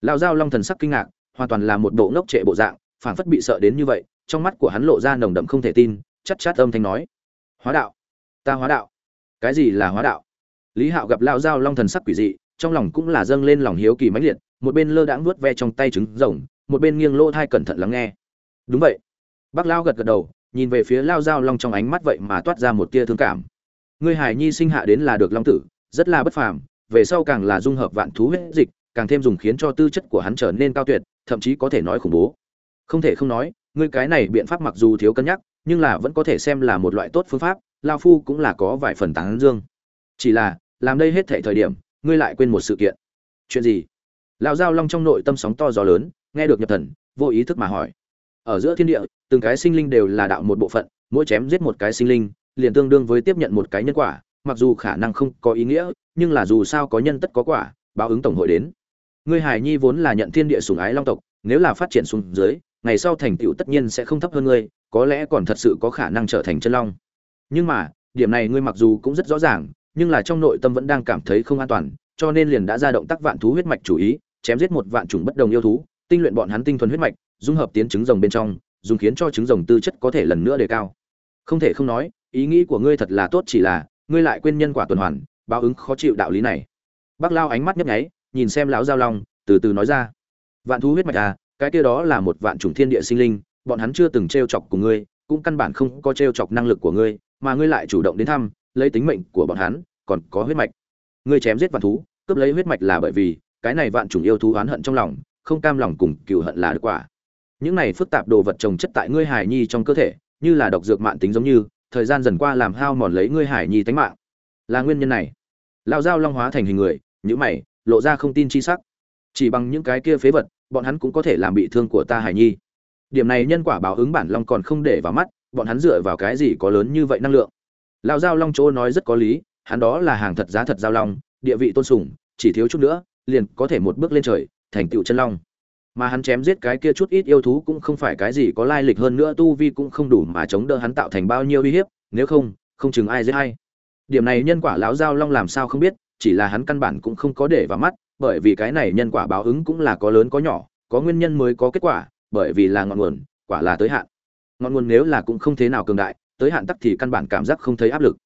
Lão giao long thần sắc kinh ngạc, hoàn toàn là một bộ ngốc trệ bộ dạng, phảng phất bị sợ đến như vậy, trong mắt của hắn lộ ra nồng đậm không thể tin chắc chát âm thanh nói. Hóa đạo. Ta hóa đạo. Cái gì là hóa đạo? Lý hạo gặp lão giao long thần sắc quỷ dị, trong lòng cũng là dâng lên lòng hiếu kỳ mãnh liệt, một bên lơ đãng vuốt ve trong tay trứng rồng, một bên nghiêng lỗ thai cẩn thận lắng nghe. Đúng vậy. Bác lao gật gật đầu, nhìn về phía lao giao long trong ánh mắt vậy mà toát ra một tia thương cảm. Ngươi Hải nhi sinh hạ đến là được long tử, rất là bất phàm, về sau càng là dung hợp vạn thú huyết dịch, càng thêm dùng khiến cho tư chất của hắn trở nên cao tuyệt, thậm chí có thể nói khủng bố. Không thể không nói, ngươi cái này biện pháp mặc dù thiếu cân nhắc, nhưng là vẫn có thể xem là một loại tốt phương pháp lao phu cũng là có vài phần tán dương. Chỉ là làm đây hết thảy thời điểm, ngươi lại quên một sự kiện. Chuyện gì? Lão giao long trong nội tâm sóng to gió lớn, nghe được nhập thần, vô ý thức mà hỏi. Ở giữa thiên địa, từng cái sinh linh đều là đạo một bộ phận, mỗi chém giết một cái sinh linh, liền tương đương với tiếp nhận một cái nhân quả, mặc dù khả năng không có ý nghĩa, nhưng là dù sao có nhân tất có quả, báo ứng tổng hội đến. Ngươi hải nhi vốn là nhận thiên địa sủng ái long tộc, nếu là phát triển xuống dưới, ngày sau thành tựu tất nhiên sẽ không thấp hơn ngươi, có lẽ còn thật sự có khả năng trở thành chân long. Nhưng mà, điểm này ngươi mặc dù cũng rất rõ ràng nhưng là trong nội tâm vẫn đang cảm thấy không an toàn, cho nên liền đã ra động tác vạn thú huyết mạch chủ ý, chém giết một vạn chủng bất đồng yêu thú, tinh luyện bọn hắn tinh thuần huyết mạch, dung hợp tiến trứng rồng bên trong, dùng khiến cho trứng rồng tư chất có thể lần nữa đề cao. Không thể không nói, ý nghĩ của ngươi thật là tốt chỉ là, ngươi lại quên nhân quả tuần hoàn, báo ứng khó chịu đạo lý này. Bác lao ánh mắt nhấp nháy, nhìn xem lão giao long, từ từ nói ra. Vạn thú huyết mạch à cái kia đó là một vạn chủng thiên địa sinh linh, bọn hắn chưa từng trêu chọc của ngươi, cũng căn bản không có trêu chọc năng lực của ngươi, mà ngươi lại chủ động đến thăm lấy tính mệnh của bọn hắn, còn có huyết mạch. Ngươi chém giết vạn thú, cướp lấy huyết mạch là bởi vì, cái này vạn chủng yêu thú oán hận trong lòng, không cam lòng cùng cừu hận là được quả. Những này phức tạp đồ vật trồng chất tại ngươi hải nhi trong cơ thể, như là độc dược mạng tính giống như, thời gian dần qua làm hao mòn lấy ngươi hải nhi tánh mạng. Là nguyên nhân này. Lao dao long hóa thành hình người những mày, lộ ra không tin chi sắc. Chỉ bằng những cái kia phế vật, bọn hắn cũng có thể làm bị thương của ta hải nhi. Điểm này nhân quả báo ứng bản long còn không để vào mắt, bọn hắn dựa vào cái gì có lớn như vậy năng lượng? Lão Giao long chỗ nói rất có lý, hắn đó là hàng thật giá thật giao long, địa vị tôn sùng, chỉ thiếu chút nữa, liền có thể một bước lên trời, thành tựu chân long. Mà hắn chém giết cái kia chút ít yêu thú cũng không phải cái gì có lai lịch hơn nữa, tu vi cũng không đủ mà chống đỡ hắn tạo thành bao nhiêu uy hiếp, nếu không không chừng ai dễ hay điểm này nhân quả lão giao long làm sao không biết, chỉ là hắn căn bản cũng không có để vào mắt, bởi vì cái này nhân quả báo ứng cũng là có lớn có nhỏ, có nguyên nhân mới có kết quả, bởi vì là ngọn nguồn, quả là tới hạn. Ngọn nguồn nếu là cũng không thế nào cường đại tới hạn tắc thì căn bản cảm giác không thấy áp lực.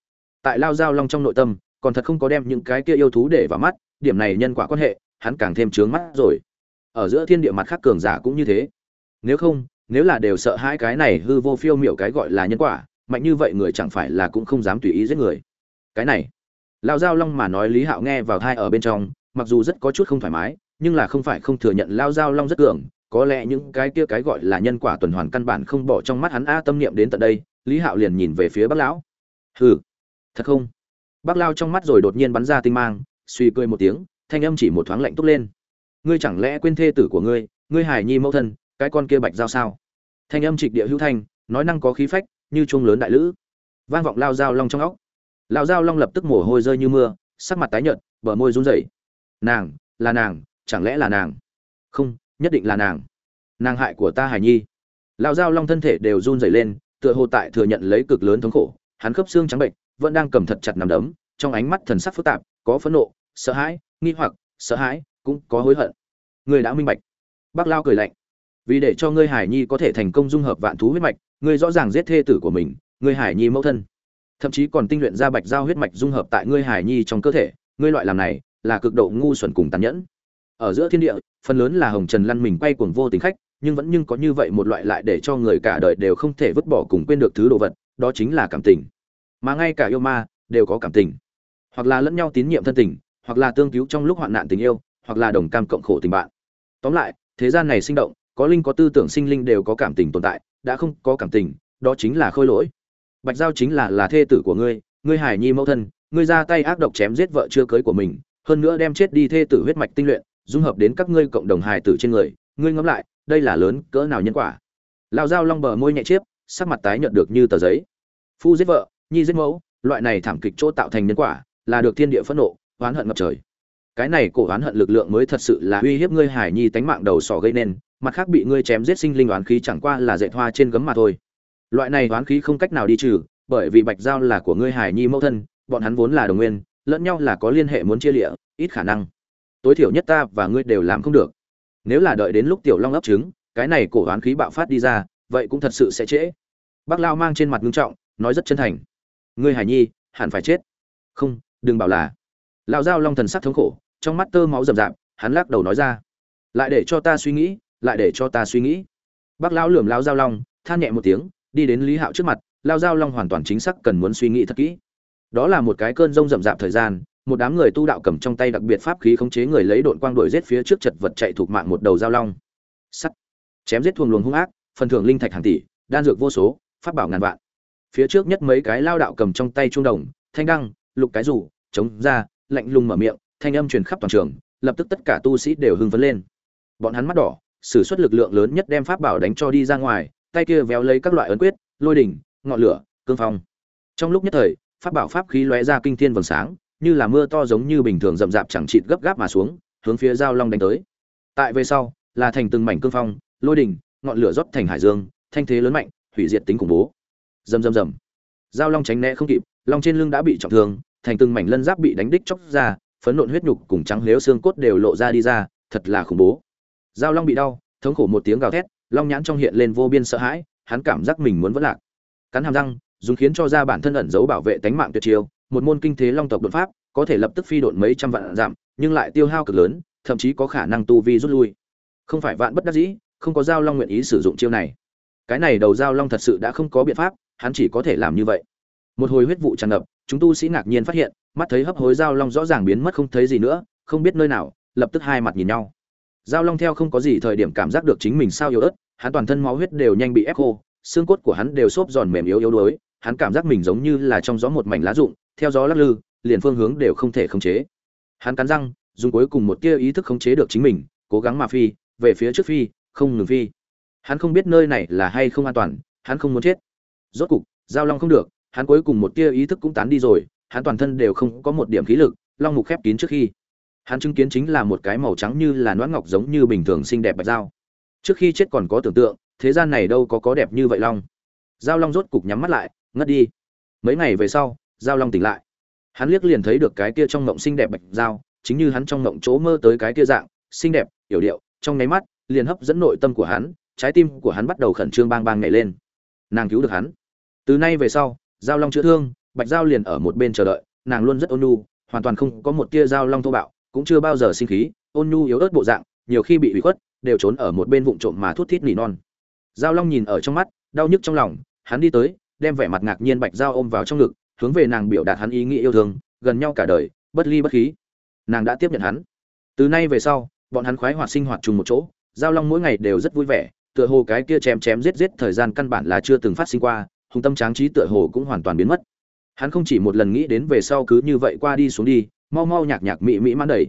Tại lao giao long trong nội tâm, còn thật không có đem những cái kia yêu thú để vào mắt, điểm này nhân quả quan hệ, hắn càng thêm trướng mắt rồi. Ở giữa thiên địa mặt khác cường giả cũng như thế. Nếu không, nếu là đều sợ hai cái này hư vô phiêu miểu cái gọi là nhân quả, mạnh như vậy người chẳng phải là cũng không dám tùy ý giết người. Cái này, lao giao long mà nói lý hạo nghe vào thai ở bên trong, mặc dù rất có chút không thoải mái, nhưng là không phải không thừa nhận lao giao long rất cường có lẽ những cái kia cái gọi là nhân quả tuần hoàn căn bản không bỏ trong mắt hắn a tâm niệm đến tận đây, lý hạo liền nhìn về phía bác lão. Hừ, thật không? Bác lao trong mắt rồi đột nhiên bắn ra tinh mang, suy cười một tiếng, thanh âm chỉ một thoáng lạnh túc lên. Ngươi chẳng lẽ quên thê tử của ngươi ngươi hải nhi mẫu thân, cái con kia bạch giao sao? Thanh âm trịch địa hữu thanh, nói năng có khí phách, như chuông lớn đại lữ. Vang vọng lao dao long trong óc. Lao dao long lập tức mồ hôi rơi như mưa, sắc mặt tái nhợt, bờ môi run rẩy. Nàng, là nàng, chẳng lẽ là nàng? Không nhất định là nàng. Nàng hại của ta hải nhi. Lao dao long thân thể đều run rẩy lên, tựa hồ tại thừa nhận lấy cực lớn thống khổ. Hắn khớp xương trắng bệnh, vẫn đang cầm thật chặt nằm đấm, trong ánh mắt thần sắc phức tạp, có phẫn nộ, sợ hãi, nghi hoặc, sợ hãi, cũng có hối hận. Người đã minh bạch. Bác lao cười lạnh. Vì để cho ngươi hải nhi có thể thành công dung hợp vạn thú huyết mạch, ngươi rõ ràng giết thê tử của mình, ngươi hải nhi mẫu thân. Thậm chí còn tinh luyện ra bạch giao huyết mạch dung hợp tại ngươi hải nhi trong cơ thể, ngươi loại làm này là cực độ ngu xuẩn cùng tàn nhẫn. Ở giữa thiên địa phần lớn là hồng trần lăn mình quay cuồng vô tính khách, nhưng vẫn nhưng có như vậy một loại lại để cho người cả đời đều không thể vứt bỏ cùng quên được thứ đồ vật, đó chính là cảm tình. Mà ngay cả yêu ma, đều có cảm tình. Hoặc là lẫn nhau tín nhiệm thân tình, hoặc là tương cứu trong lúc hoạn nạn tình yêu, hoặc là đồng cam cộng khổ tình bạn. Tóm lại, thế gian này sinh động, có linh có tư tưởng sinh linh đều có cảm tình tồn tại, đã không có cảm tình, đó chính là khôi lỗi. Bạch giao chính là là thê tử của ngươi ngươi hải nhi mẫu thân, ngươi ra tay ác độc chém giết vợ chưa cưới của mình, hơn nữa đem chết đi thê tử huyết mạch tinh luyện dung hợp đến các ngươi cộng đồng hài tử trên người, ngươi ngẫm lại, đây là lớn cỡ nào nhân quả? Lao dao long bờ môi nhẹ chiếp sắc mặt tái nhợt được như tờ giấy. Phu giết vợ, nhi giết mẫu, loại này thảm kịch chỗ tạo thành nhân quả, là được thiên địa phẫn nộ, oán hận ngập trời. Cái này cổ oán hận lực lượng mới thật sự là uy hiếp ngươi hải nhi tánh mạng đầu sỏ gây nên, mặt khác bị ngươi chém giết sinh linh oán khí chẳng qua là dệt hoa trên gấm mà thôi. Loại này oán khí không cách nào đi trừ, bởi vì bạch giao là của ngươi hải nhi mẫu thân, bọn hắn vốn là đồng nguyên, lẫn nhau là có liên hệ muốn chia lịa, ít khả năng tối thiểu nhất ta và ngươi đều làm không được. Nếu là đợi đến lúc tiểu long ấp trứng, cái này cổ oán khí bạo phát đi ra, vậy cũng thật sự sẽ trễ. Bác lao mang trên mặt ngưng trọng, nói rất chân thành. Ngươi hải nhi, hẳn phải chết. Không, đừng bảo là. Lão giao long thần sắc thống khổ, trong mắt tơ máu rậm rạp, hắn lắc đầu nói ra. Lại để cho ta suy nghĩ, lại để cho ta suy nghĩ. Bác lão lườm lão giao long, than nhẹ một tiếng, đi đến lý hạo trước mặt, lao giao long hoàn toàn chính xác cần muốn suy nghĩ thật kỹ. Đó là một cái cơn rông rậm rạp thời gian một đám người tu đạo cầm trong tay đặc biệt pháp khí khống chế người lấy độn quang đuổi giết phía trước chật vật chạy thuộc mạng một đầu giao long. Sắt. Chém giết thuồng luồng hung ác, phần thưởng linh thạch hàng tỷ, đan dược vô số, pháp bảo ngàn vạn. Phía trước nhất mấy cái lao đạo cầm trong tay trung đồng, thanh đăng, lục cái rủ, chống ra, lạnh lùng mở miệng, thanh âm truyền khắp toàn trường, lập tức tất cả tu sĩ đều hưng phấn lên. Bọn hắn mắt đỏ, sử xuất lực lượng lớn nhất đem pháp bảo đánh cho đi ra ngoài, tay kia véo lấy các loại ấn quyết, lôi đỉnh, ngọn lửa, cương phong. Trong lúc nhất thời, pháp bảo pháp khí lóe ra kinh thiên vầng sáng như là mưa to giống như bình thường rậm rạp chẳng chịt gấp gáp mà xuống, hướng phía giao long đánh tới. Tại về sau, là thành từng mảnh cương phong, lôi đỉnh, ngọn lửa rót thành hải dương, thanh thế lớn mạnh, hủy diệt tính khủng bố. Rầm rầm rầm. Giao long tránh né không kịp, long trên lưng đã bị trọng thương, thành từng mảnh lân giáp bị đánh đích chóc ra, phấn nộn huyết nhục cùng trắng lếu xương cốt đều lộ ra đi ra, thật là khủng bố. Giao long bị đau, thống khổ một tiếng gào thét, long nhãn trong hiện lên vô biên sợ hãi, hắn cảm giác mình muốn vỡ lạc. Cắn hàm răng, dùng khiến cho ra bản thân ẩn giấu bảo vệ tánh mạng tuyệt chiêu một môn kinh thế long tộc đột pháp, có thể lập tức phi độn mấy trăm vạn giảm, nhưng lại tiêu hao cực lớn, thậm chí có khả năng tu vi rút lui. Không phải vạn bất đắc dĩ, không có giao long nguyện ý sử dụng chiêu này. Cái này đầu giao long thật sự đã không có biện pháp, hắn chỉ có thể làm như vậy. Một hồi huyết vụ tràn ngập, chúng tu sĩ ngạc nhiên phát hiện, mắt thấy hấp hối giao long rõ ràng biến mất không thấy gì nữa, không biết nơi nào, lập tức hai mặt nhìn nhau. Giao long theo không có gì thời điểm cảm giác được chính mình sao yếu ớt, hắn toàn thân máu huyết đều nhanh bị ép khô, xương cốt của hắn đều xốp giòn mềm yếu yếu đuối, hắn cảm giác mình giống như là trong gió một mảnh lá rụng theo gió lắc lư, liền phương hướng đều không thể khống chế. Hắn cắn răng, dùng cuối cùng một tia ý thức khống chế được chính mình, cố gắng mà phi, về phía trước phi, không ngừng phi. Hắn không biết nơi này là hay không an toàn, hắn không muốn chết. Rốt cục, giao long không được, hắn cuối cùng một tia ý thức cũng tán đi rồi, hắn toàn thân đều không có một điểm khí lực, long mục khép kín trước khi. Hắn chứng kiến chính là một cái màu trắng như là noãn ngọc giống như bình thường xinh đẹp bạch dao. Trước khi chết còn có tưởng tượng, thế gian này đâu có có đẹp như vậy long. Giao long rốt cục nhắm mắt lại, ngất đi. Mấy ngày về sau giao long tỉnh lại. Hắn liếc liền thấy được cái kia trong ngộng xinh đẹp bạch Giao, chính như hắn trong ngộng chỗ mơ tới cái kia dạng xinh đẹp yểu điệu trong nháy mắt liền hấp dẫn nội tâm của hắn trái tim của hắn bắt đầu khẩn trương bang bang nhảy lên. Nàng cứu được hắn. Từ nay về sau giao long chữa thương bạch giao liền ở một bên chờ đợi nàng luôn rất ôn nhu hoàn toàn không có một tia giao long thô bạo cũng chưa bao giờ sinh khí ôn nhu yếu ớt bộ dạng nhiều khi bị hủy khuất đều trốn ở một bên vụn trộm mà thút thít nỉ non. Giao long nhìn ở trong mắt đau nhức trong lòng hắn đi tới đem vẻ mặt ngạc nhiên bạch giao ôm vào trong ngực hướng về nàng biểu đạt hắn ý nghĩ yêu thương, gần nhau cả đời, bất ly bất khí. Nàng đã tiếp nhận hắn. Từ nay về sau, bọn hắn khoái hoạt sinh hoạt chung một chỗ, giao long mỗi ngày đều rất vui vẻ, tựa hồ cái kia chém chém giết giết thời gian căn bản là chưa từng phát sinh qua, hùng tâm tráng trí tựa hồ cũng hoàn toàn biến mất. Hắn không chỉ một lần nghĩ đến về sau cứ như vậy qua đi xuống đi, mau mau nhạc nhạc mị mỹ mãn đầy.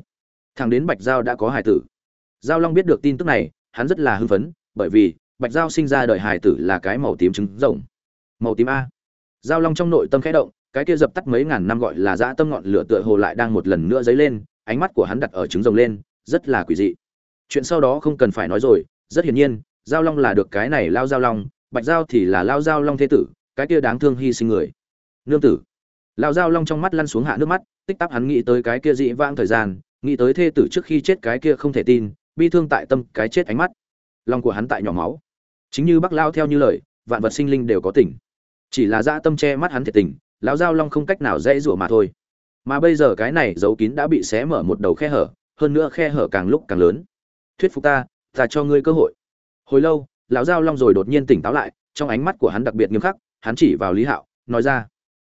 Thằng đến bạch giao đã có hải tử. Giao long biết được tin tức này, hắn rất là hưng phấn, bởi vì bạch giao sinh ra đời hải tử là cái màu tím trứng rồng. Màu tím a. Giao long trong nội tâm khẽ động cái kia dập tắt mấy ngàn năm gọi là dã tâm ngọn lửa tựa hồ lại đang một lần nữa dấy lên, ánh mắt của hắn đặt ở trứng rồng lên, rất là quỷ dị. Chuyện sau đó không cần phải nói rồi, rất hiển nhiên, giao long là được cái này lao giao long, bạch giao thì là lao giao long thế tử, cái kia đáng thương hy sinh người. Nương tử. Lao giao long trong mắt lăn xuống hạ nước mắt, tích tắc hắn nghĩ tới cái kia dị vãng thời gian, nghĩ tới thê tử trước khi chết cái kia không thể tin, bi thương tại tâm cái chết ánh mắt. Lòng của hắn tại nhỏ máu. Chính như bác lao theo như lời, vạn vật sinh linh đều có tỉnh. Chỉ là dã tâm che mắt hắn thiệt tình lão giao long không cách nào dễ rủa mà thôi. Mà bây giờ cái này giấu kín đã bị xé mở một đầu khe hở, hơn nữa khe hở càng lúc càng lớn. Thuyết phục ta ta cho ngươi cơ hội. Hồi lâu, lão giao long rồi đột nhiên tỉnh táo lại, trong ánh mắt của hắn đặc biệt nghiêm khắc, hắn chỉ vào lý hạo, nói ra,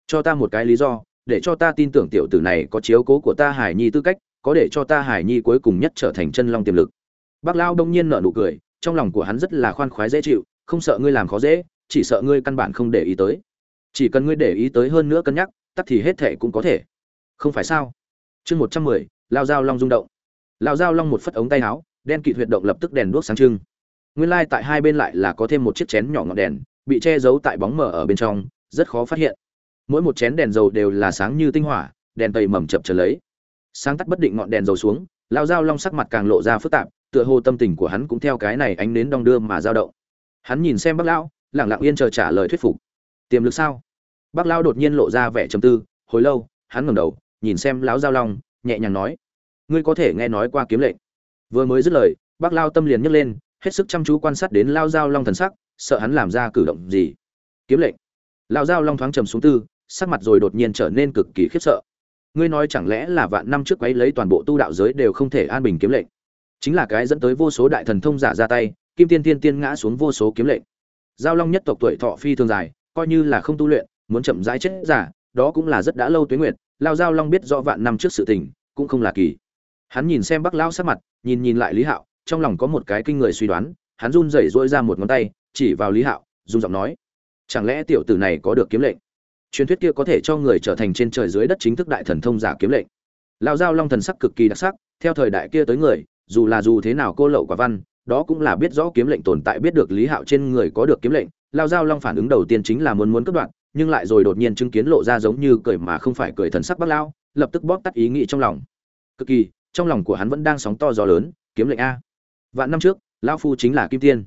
cho ta một cái lý do, để cho ta tin tưởng tiểu tử này có chiếu cố của ta hải nhi tư cách, có để cho ta hải nhi cuối cùng nhất trở thành chân long tiềm lực. Bác lao đông nhiên nở nụ cười, trong lòng của hắn rất là khoan khoái dễ chịu, không sợ ngươi làm khó dễ, chỉ sợ ngươi căn bản không để ý tới chỉ cần ngươi để ý tới hơn nữa cân nhắc, tắt thì hết thệ cũng có thể. Không phải sao? Chương một trăm mười, lao dao long rung động. Lao dao long một phất ống tay áo, đen kịt huyệt động lập tức đèn đuốc sáng trưng. Nguyên lai tại hai bên lại là có thêm một chiếc chén nhỏ ngọn đèn, bị che giấu tại bóng mờ ở bên trong, rất khó phát hiện. Mỗi một chén đèn dầu đều là sáng như tinh hỏa, đèn tầy mầm chập trở lấy. Sáng tắt bất định ngọn đèn dầu xuống, lao dao long sắc mặt càng lộ ra phức tạp, tựa hồ tâm tình của hắn cũng theo cái này ánh nến đong đưa mà dao động. Hắn nhìn xem bác lão lẳng lặng yên chờ trả lời thuyết phục tiềm lực sao? Bác lão đột nhiên lộ ra vẻ trầm tư, hồi lâu, hắn ngẩng đầu, nhìn xem lão giao long, nhẹ nhàng nói, ngươi có thể nghe nói qua kiếm lệnh. Vừa mới dứt lời, bác lao tâm liền nhấc lên, hết sức chăm chú quan sát đến lao giao long thần sắc, sợ hắn làm ra cử động gì. Kiếm lệnh. Lao giao long thoáng trầm xuống tư, sắc mặt rồi đột nhiên trở nên cực kỳ khiếp sợ. Ngươi nói chẳng lẽ là vạn năm trước quấy lấy toàn bộ tu đạo giới đều không thể an bình kiếm lệnh? Chính là cái dẫn tới vô số đại thần thông giả ra tay, kim tiên tiên tiên ngã xuống vô số kiếm lệnh. Giao long nhất tộc tuổi thọ phi thường dài coi như là không tu luyện, muốn chậm rãi chết giả, đó cũng là rất đã lâu tuế nguyệt, lao giao long biết rõ vạn năm trước sự tình, cũng không là kỳ. Hắn nhìn xem bắc Lão sắc mặt, nhìn nhìn lại lý hạo, trong lòng có một cái kinh người suy đoán, hắn run rẩy rỗi ra một ngón tay, chỉ vào lý hạo run giọng nói, chẳng lẽ tiểu tử này có được kiếm lệnh? Truyền thuyết kia có thể cho người trở thành trên trời dưới đất chính thức đại thần thông giả kiếm lệnh. Lao giao long thần sắc cực kỳ đặc sắc, theo thời đại kia tới người, dù là dù thế nào cô lậu quả văn, đó cũng là biết rõ kiếm lệnh tồn tại, biết được lý hạo trên người có được kiếm lệnh lao giao long phản ứng đầu tiên chính là muốn muốn cất đoạn nhưng lại rồi đột nhiên chứng kiến lộ ra giống như cười mà không phải cười thần sắc bác lao, lập tức bóp tắt ý nghĩ trong lòng. Cực kỳ, trong lòng của hắn vẫn đang sóng to gió lớn, kiếm lệnh a. Vạn năm trước, lao phu chính là kim tiên.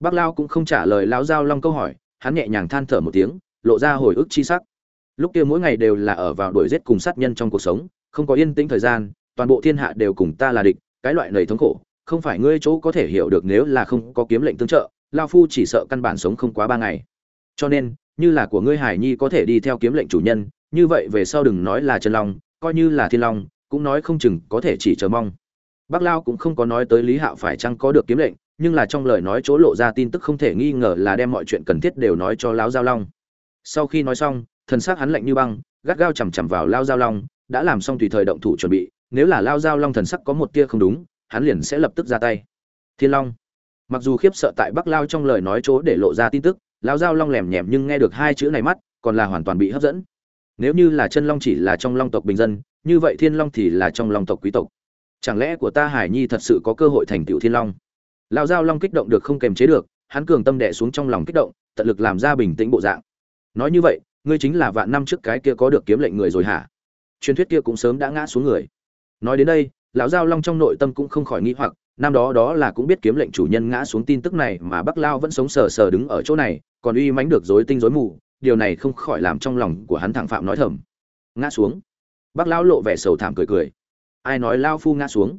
Bác lao cũng không trả lời lao giao long câu hỏi, hắn nhẹ nhàng than thở một tiếng, lộ ra hồi ức chi sắc. Lúc kia mỗi ngày đều là ở vào đuổi giết cùng sát nhân trong cuộc sống, không có yên tĩnh thời gian, toàn bộ thiên hạ đều cùng ta là địch, cái loại nầy thống khổ, không phải ngươi chỗ có thể hiểu được nếu là không có kiếm lệnh tương trợ lao phu chỉ sợ căn bản sống không quá ba ngày. Cho nên, như là của ngươi hải nhi có thể đi theo kiếm lệnh chủ nhân, như vậy về sau đừng nói là chân long, coi như là thiên long, cũng nói không chừng có thể chỉ chờ mong. Bác lao cũng không có nói tới lý hạo phải chăng có được kiếm lệnh, nhưng là trong lời nói chỗ lộ ra tin tức không thể nghi ngờ là đem mọi chuyện cần thiết đều nói cho lão giao long. Sau khi nói xong, thần sắc hắn lạnh như băng, gắt gao chằm chằm vào lao giao long, đã làm xong tùy thời động thủ chuẩn bị, nếu là lao giao long thần sắc có một tia không đúng, hắn liền sẽ lập tức ra tay. Thiên long mặc dù khiếp sợ tại bắc lao trong lời nói chỗ để lộ ra tin tức, lao giao long lèm nhèm nhưng nghe được hai chữ này mắt, còn là hoàn toàn bị hấp dẫn. Nếu như là chân long chỉ là trong long tộc bình dân, như vậy thiên long thì là trong long tộc quý tộc. Chẳng lẽ của ta hải nhi thật sự có cơ hội thành tựu thiên long? Lao giao long kích động được không kềm chế được, hắn cường tâm đệ xuống trong lòng kích động, tận lực làm ra bình tĩnh bộ dạng. Nói như vậy, ngươi chính là vạn năm trước cái kia có được kiếm lệnh người rồi hả? Truyền thuyết kia cũng sớm đã ngã xuống người. Nói đến đây, lão giao long trong nội tâm cũng không khỏi nghĩ hoặc năm đó đó là cũng biết kiếm lệnh chủ nhân ngã xuống tin tức này mà bắc lao vẫn sống sờ sờ đứng ở chỗ này, còn uy mãnh được dối tinh dối mù, điều này không khỏi làm trong lòng của hắn thẳng phạm nói thầm. Ngã xuống. Bắc lão lộ vẻ sầu thảm cười cười. Ai nói lao phu ngã xuống?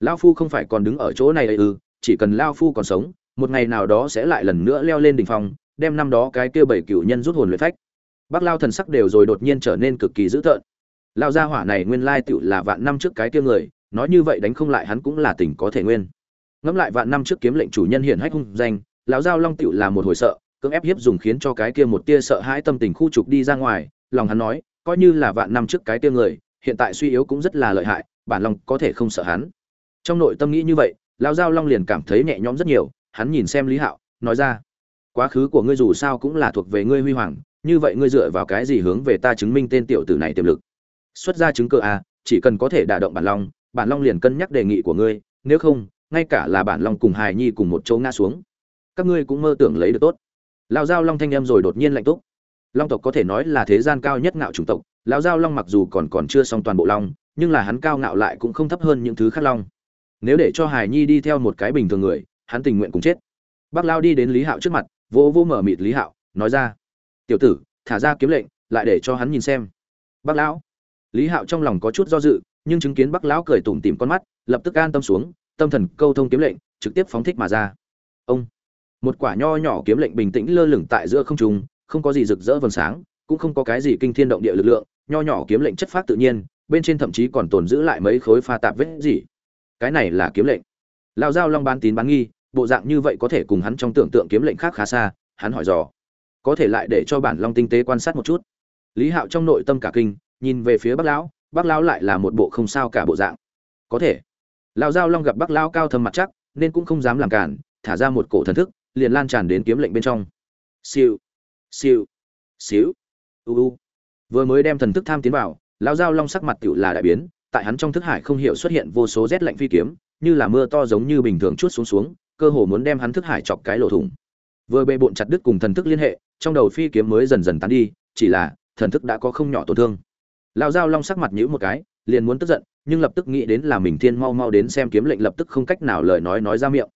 Lao phu không phải còn đứng ở chỗ này ư, chỉ cần lao phu còn sống, một ngày nào đó sẽ lại lần nữa leo lên đỉnh phong, đem năm đó cái kia bảy cựu nhân rút hồn luyện phách. Bác lao thần sắc đều rồi đột nhiên trở nên cực kỳ dữ tợn. Lao gia hỏa này nguyên lai tựu là vạn năm trước cái kia người nói như vậy đánh không lại hắn cũng là tình có thể nguyên. Ngẫm lại vạn năm trước kiếm lệnh chủ nhân hiển hách hung danh lão giao long tựu là một hồi sợ cưỡng ép hiếp dùng khiến cho cái kia một tia sợ hãi tâm tình khu trục đi ra ngoài lòng hắn nói coi như là vạn năm trước cái kia người hiện tại suy yếu cũng rất là lợi hại bản long có thể không sợ hắn. Trong nội tâm nghĩ như vậy lão giao long liền cảm thấy nhẹ nhõm rất nhiều hắn nhìn xem lý hạo nói ra quá khứ của ngươi dù sao cũng là thuộc về ngươi huy hoàng như vậy ngươi dựa vào cái gì hướng về ta chứng minh tên tiểu tử này tiềm lực? Xuất ra chứng cơ a à, chỉ cần có thể đả động bản long bản long liền cân nhắc đề nghị của ngươi, nếu không, ngay cả là bản long cùng hài nhi cùng một chỗ ngã xuống, các ngươi cũng mơ tưởng lấy được tốt. Lao giao long thanh em rồi đột nhiên lạnh túc. Long tộc có thể nói là thế gian cao nhất ngạo chủng tộc, lão giao long mặc dù còn còn chưa xong toàn bộ long, nhưng là hắn cao ngạo lại cũng không thấp hơn những thứ khác long. Nếu để cho hài nhi đi theo một cái bình thường người, hắn tình nguyện cùng chết. Bác lao đi đến lý hạo trước mặt vô vô mở mịt lý hạo, nói ra, tiểu tử, thả ra kiếm lệnh, lại để cho hắn nhìn xem. Bác lão? Lý hạo trong lòng có chút do dự nhưng chứng kiến bác lão cười tủm tỉm con mắt, lập tức an tâm xuống, tâm thần câu thông kiếm lệnh, trực tiếp phóng thích mà ra. Ông, một quả nho nhỏ kiếm lệnh bình tĩnh lơ lửng tại giữa không trung, không có gì rực rỡ vầng sáng, cũng không có cái gì kinh thiên động địa lực lượng, nho nhỏ kiếm lệnh chất phát tự nhiên, bên trên thậm chí còn tồn giữ lại mấy khối pha tạp vết gì cái này là kiếm lệnh. Lao giao long bán tín bán nghi, bộ dạng như vậy có thể cùng hắn trong tưởng tượng kiếm lệnh khác khá xa, hắn hỏi dò. Có thể lại để cho bản long tinh tế quan sát một chút. Lý hạo trong nội tâm cả kinh, nhìn về phía bắc lão bác lão lại là một bộ không sao cả bộ dạng. Có thể. Lão giao long gặp bác lão cao thâm mặt chắc, nên cũng không dám làm cản, thả ra một cổ thần thức, liền lan tràn đến kiếm lệnh bên trong. Siêu. Siêu. Xíu u u. Vừa mới đem thần thức tham tiến vào, lão giao long sắc mặt tựu là đại biến, tại hắn trong thức hải không hiểu xuất hiện vô số rét lạnh phi kiếm, như là mưa to giống như bình thường chút xuống xuống, cơ hồ muốn đem hắn thức hải chọc cái lỗ thủng. Vừa bê bộn chặt đứt cùng thần thức liên hệ, trong đầu phi kiếm mới dần dần tán đi, chỉ là, thần thức đã có không nhỏ tổn thương. Lão Giao long sắc mặt nhữ một cái, liền muốn tức giận, nhưng lập tức nghĩ đến là mình thiên mau mau đến xem kiếm lệnh lập tức không cách nào lời nói nói ra miệng.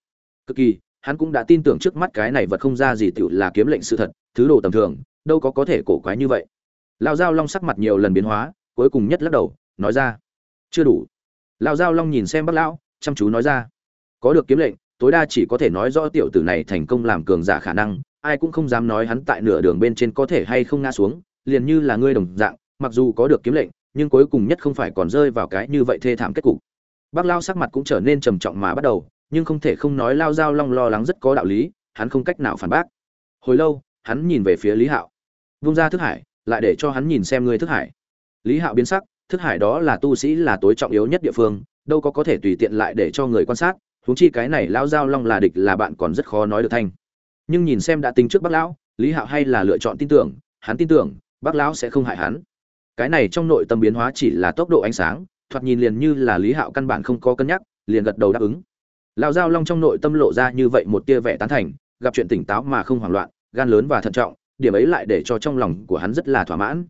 Cực kỳ, hắn cũng đã tin tưởng trước mắt cái này vật không ra gì tựu là kiếm lệnh sự thật, thứ đồ tầm thường, đâu có có thể cổ quái như vậy. Lão Giao long sắc mặt nhiều lần biến hóa, cuối cùng nhất lắc đầu, nói ra, chưa đủ. Lão Giao long nhìn xem bác lão, chăm chú nói ra, có được kiếm lệnh, tối đa chỉ có thể nói rõ tiểu tử này thành công làm cường giả khả năng, ai cũng không dám nói hắn tại nửa đường bên trên có thể hay không ngã xuống, liền như là ngươi đồng dạng mặc dù có được kiếm lệnh, nhưng cuối cùng nhất không phải còn rơi vào cái như vậy thê thảm kết cục. Bác lao sắc mặt cũng trở nên trầm trọng mà bắt đầu, nhưng không thể không nói lao dao long lo lắng rất có đạo lý, hắn không cách nào phản bác. Hồi lâu, hắn nhìn về phía lý hạo. Vung ra thức hải, lại để cho hắn nhìn xem ngươi thức hải. Lý hạo biến sắc, thức hải đó là tu sĩ là tối trọng yếu nhất địa phương, đâu có có thể tùy tiện lại để cho người quan sát, huống chi cái này lao giao long là địch là bạn còn rất khó nói được thanh. Nhưng nhìn xem đã tính trước bác lão, lý hạo hay là lựa chọn tin tưởng, hắn tin tưởng, bác lão sẽ không hại hắn cái này trong nội tâm biến hóa chỉ là tốc độ ánh sáng, thoạt nhìn liền như là lý hạo căn bản không có cân nhắc, liền gật đầu đáp ứng. Lão giao long trong nội tâm lộ ra như vậy một tia vẻ tán thành, gặp chuyện tỉnh táo mà không hoảng loạn, gan lớn và thận trọng, điểm ấy lại để cho trong lòng của hắn rất là thỏa mãn.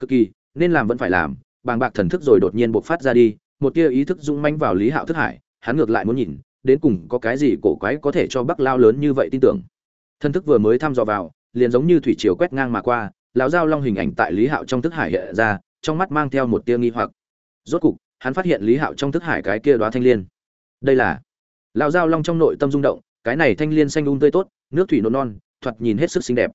Cực kỳ, nên làm vẫn phải làm, bàng bạc thần thức rồi đột nhiên bộc phát ra đi, một tia ý thức rung manh vào lý hạo thức hải, hắn ngược lại muốn nhìn, đến cùng có cái gì cổ quái có thể cho bắc lao lớn như vậy tin tưởng. Thân thức vừa mới thăm dò vào, liền giống như thủy chiều quét ngang mà qua lão giao long hình ảnh tại lý hạo trong thức hải hiện ra, trong mắt mang theo một tia nghi hoặc. Rốt cục, hắn phát hiện lý hạo trong thức hải cái kia đoá thanh liên. Đây là lão giao long trong nội tâm rung động, cái này thanh liên xanh un um tươi tốt, nước thủy nôn non, thoạt nhìn hết sức xinh đẹp.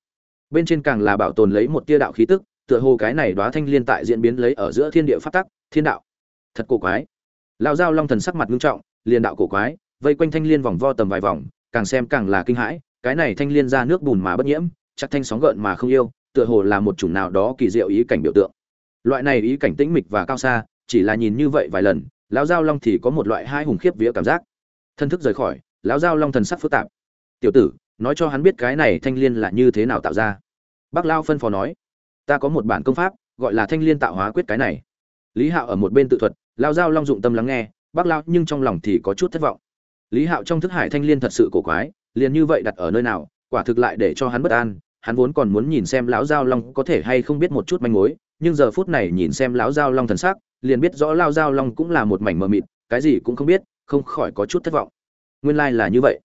Bên trên càng là bảo tồn lấy một tia đạo khí tức, tựa hồ cái này đoá thanh liên tại diễn biến lấy ở giữa thiên địa phát tắc, thiên đạo. Thật cổ quái. Lão giao long thần sắc mặt nghiêm trọng, liền đạo cổ quái, vây quanh thanh liên vòng vo tầm vài vòng, càng xem càng là kinh hãi, cái này thanh liên ra nước bùn mà bất nhiễm, chắc thanh sóng gợn mà không yêu tựa hồ là một chủng nào đó kỳ diệu ý cảnh biểu tượng. Loại này ý cảnh tĩnh mịch và cao xa, chỉ là nhìn như vậy vài lần, lão giao long thì có một loại hai hùng khiếp vía cảm giác. Thân thức rời khỏi, lão giao long thần sắc phức tạp. Tiểu tử, nói cho hắn biết cái này thanh liên là như thế nào tạo ra. Bác lao phân phó nói. Ta có một bản công pháp, gọi là thanh liên tạo hóa quyết cái này. Lý hạo ở một bên tự thuật lao giao long dụng tâm lắng nghe, bác lao nhưng trong lòng thì có chút thất vọng. Lý hạo trong thức hải thanh liên thật sự cổ quái, liền như vậy đặt ở nơi nào, quả thực lại để cho hắn bất an hắn vốn còn muốn nhìn xem lão giao long có thể hay không biết một chút manh mối, nhưng giờ phút này nhìn xem lão giao long thần sắc, liền biết rõ lao giao long cũng là một mảnh mờ mịt, cái gì cũng không biết, không khỏi có chút thất vọng. Nguyên lai là như vậy.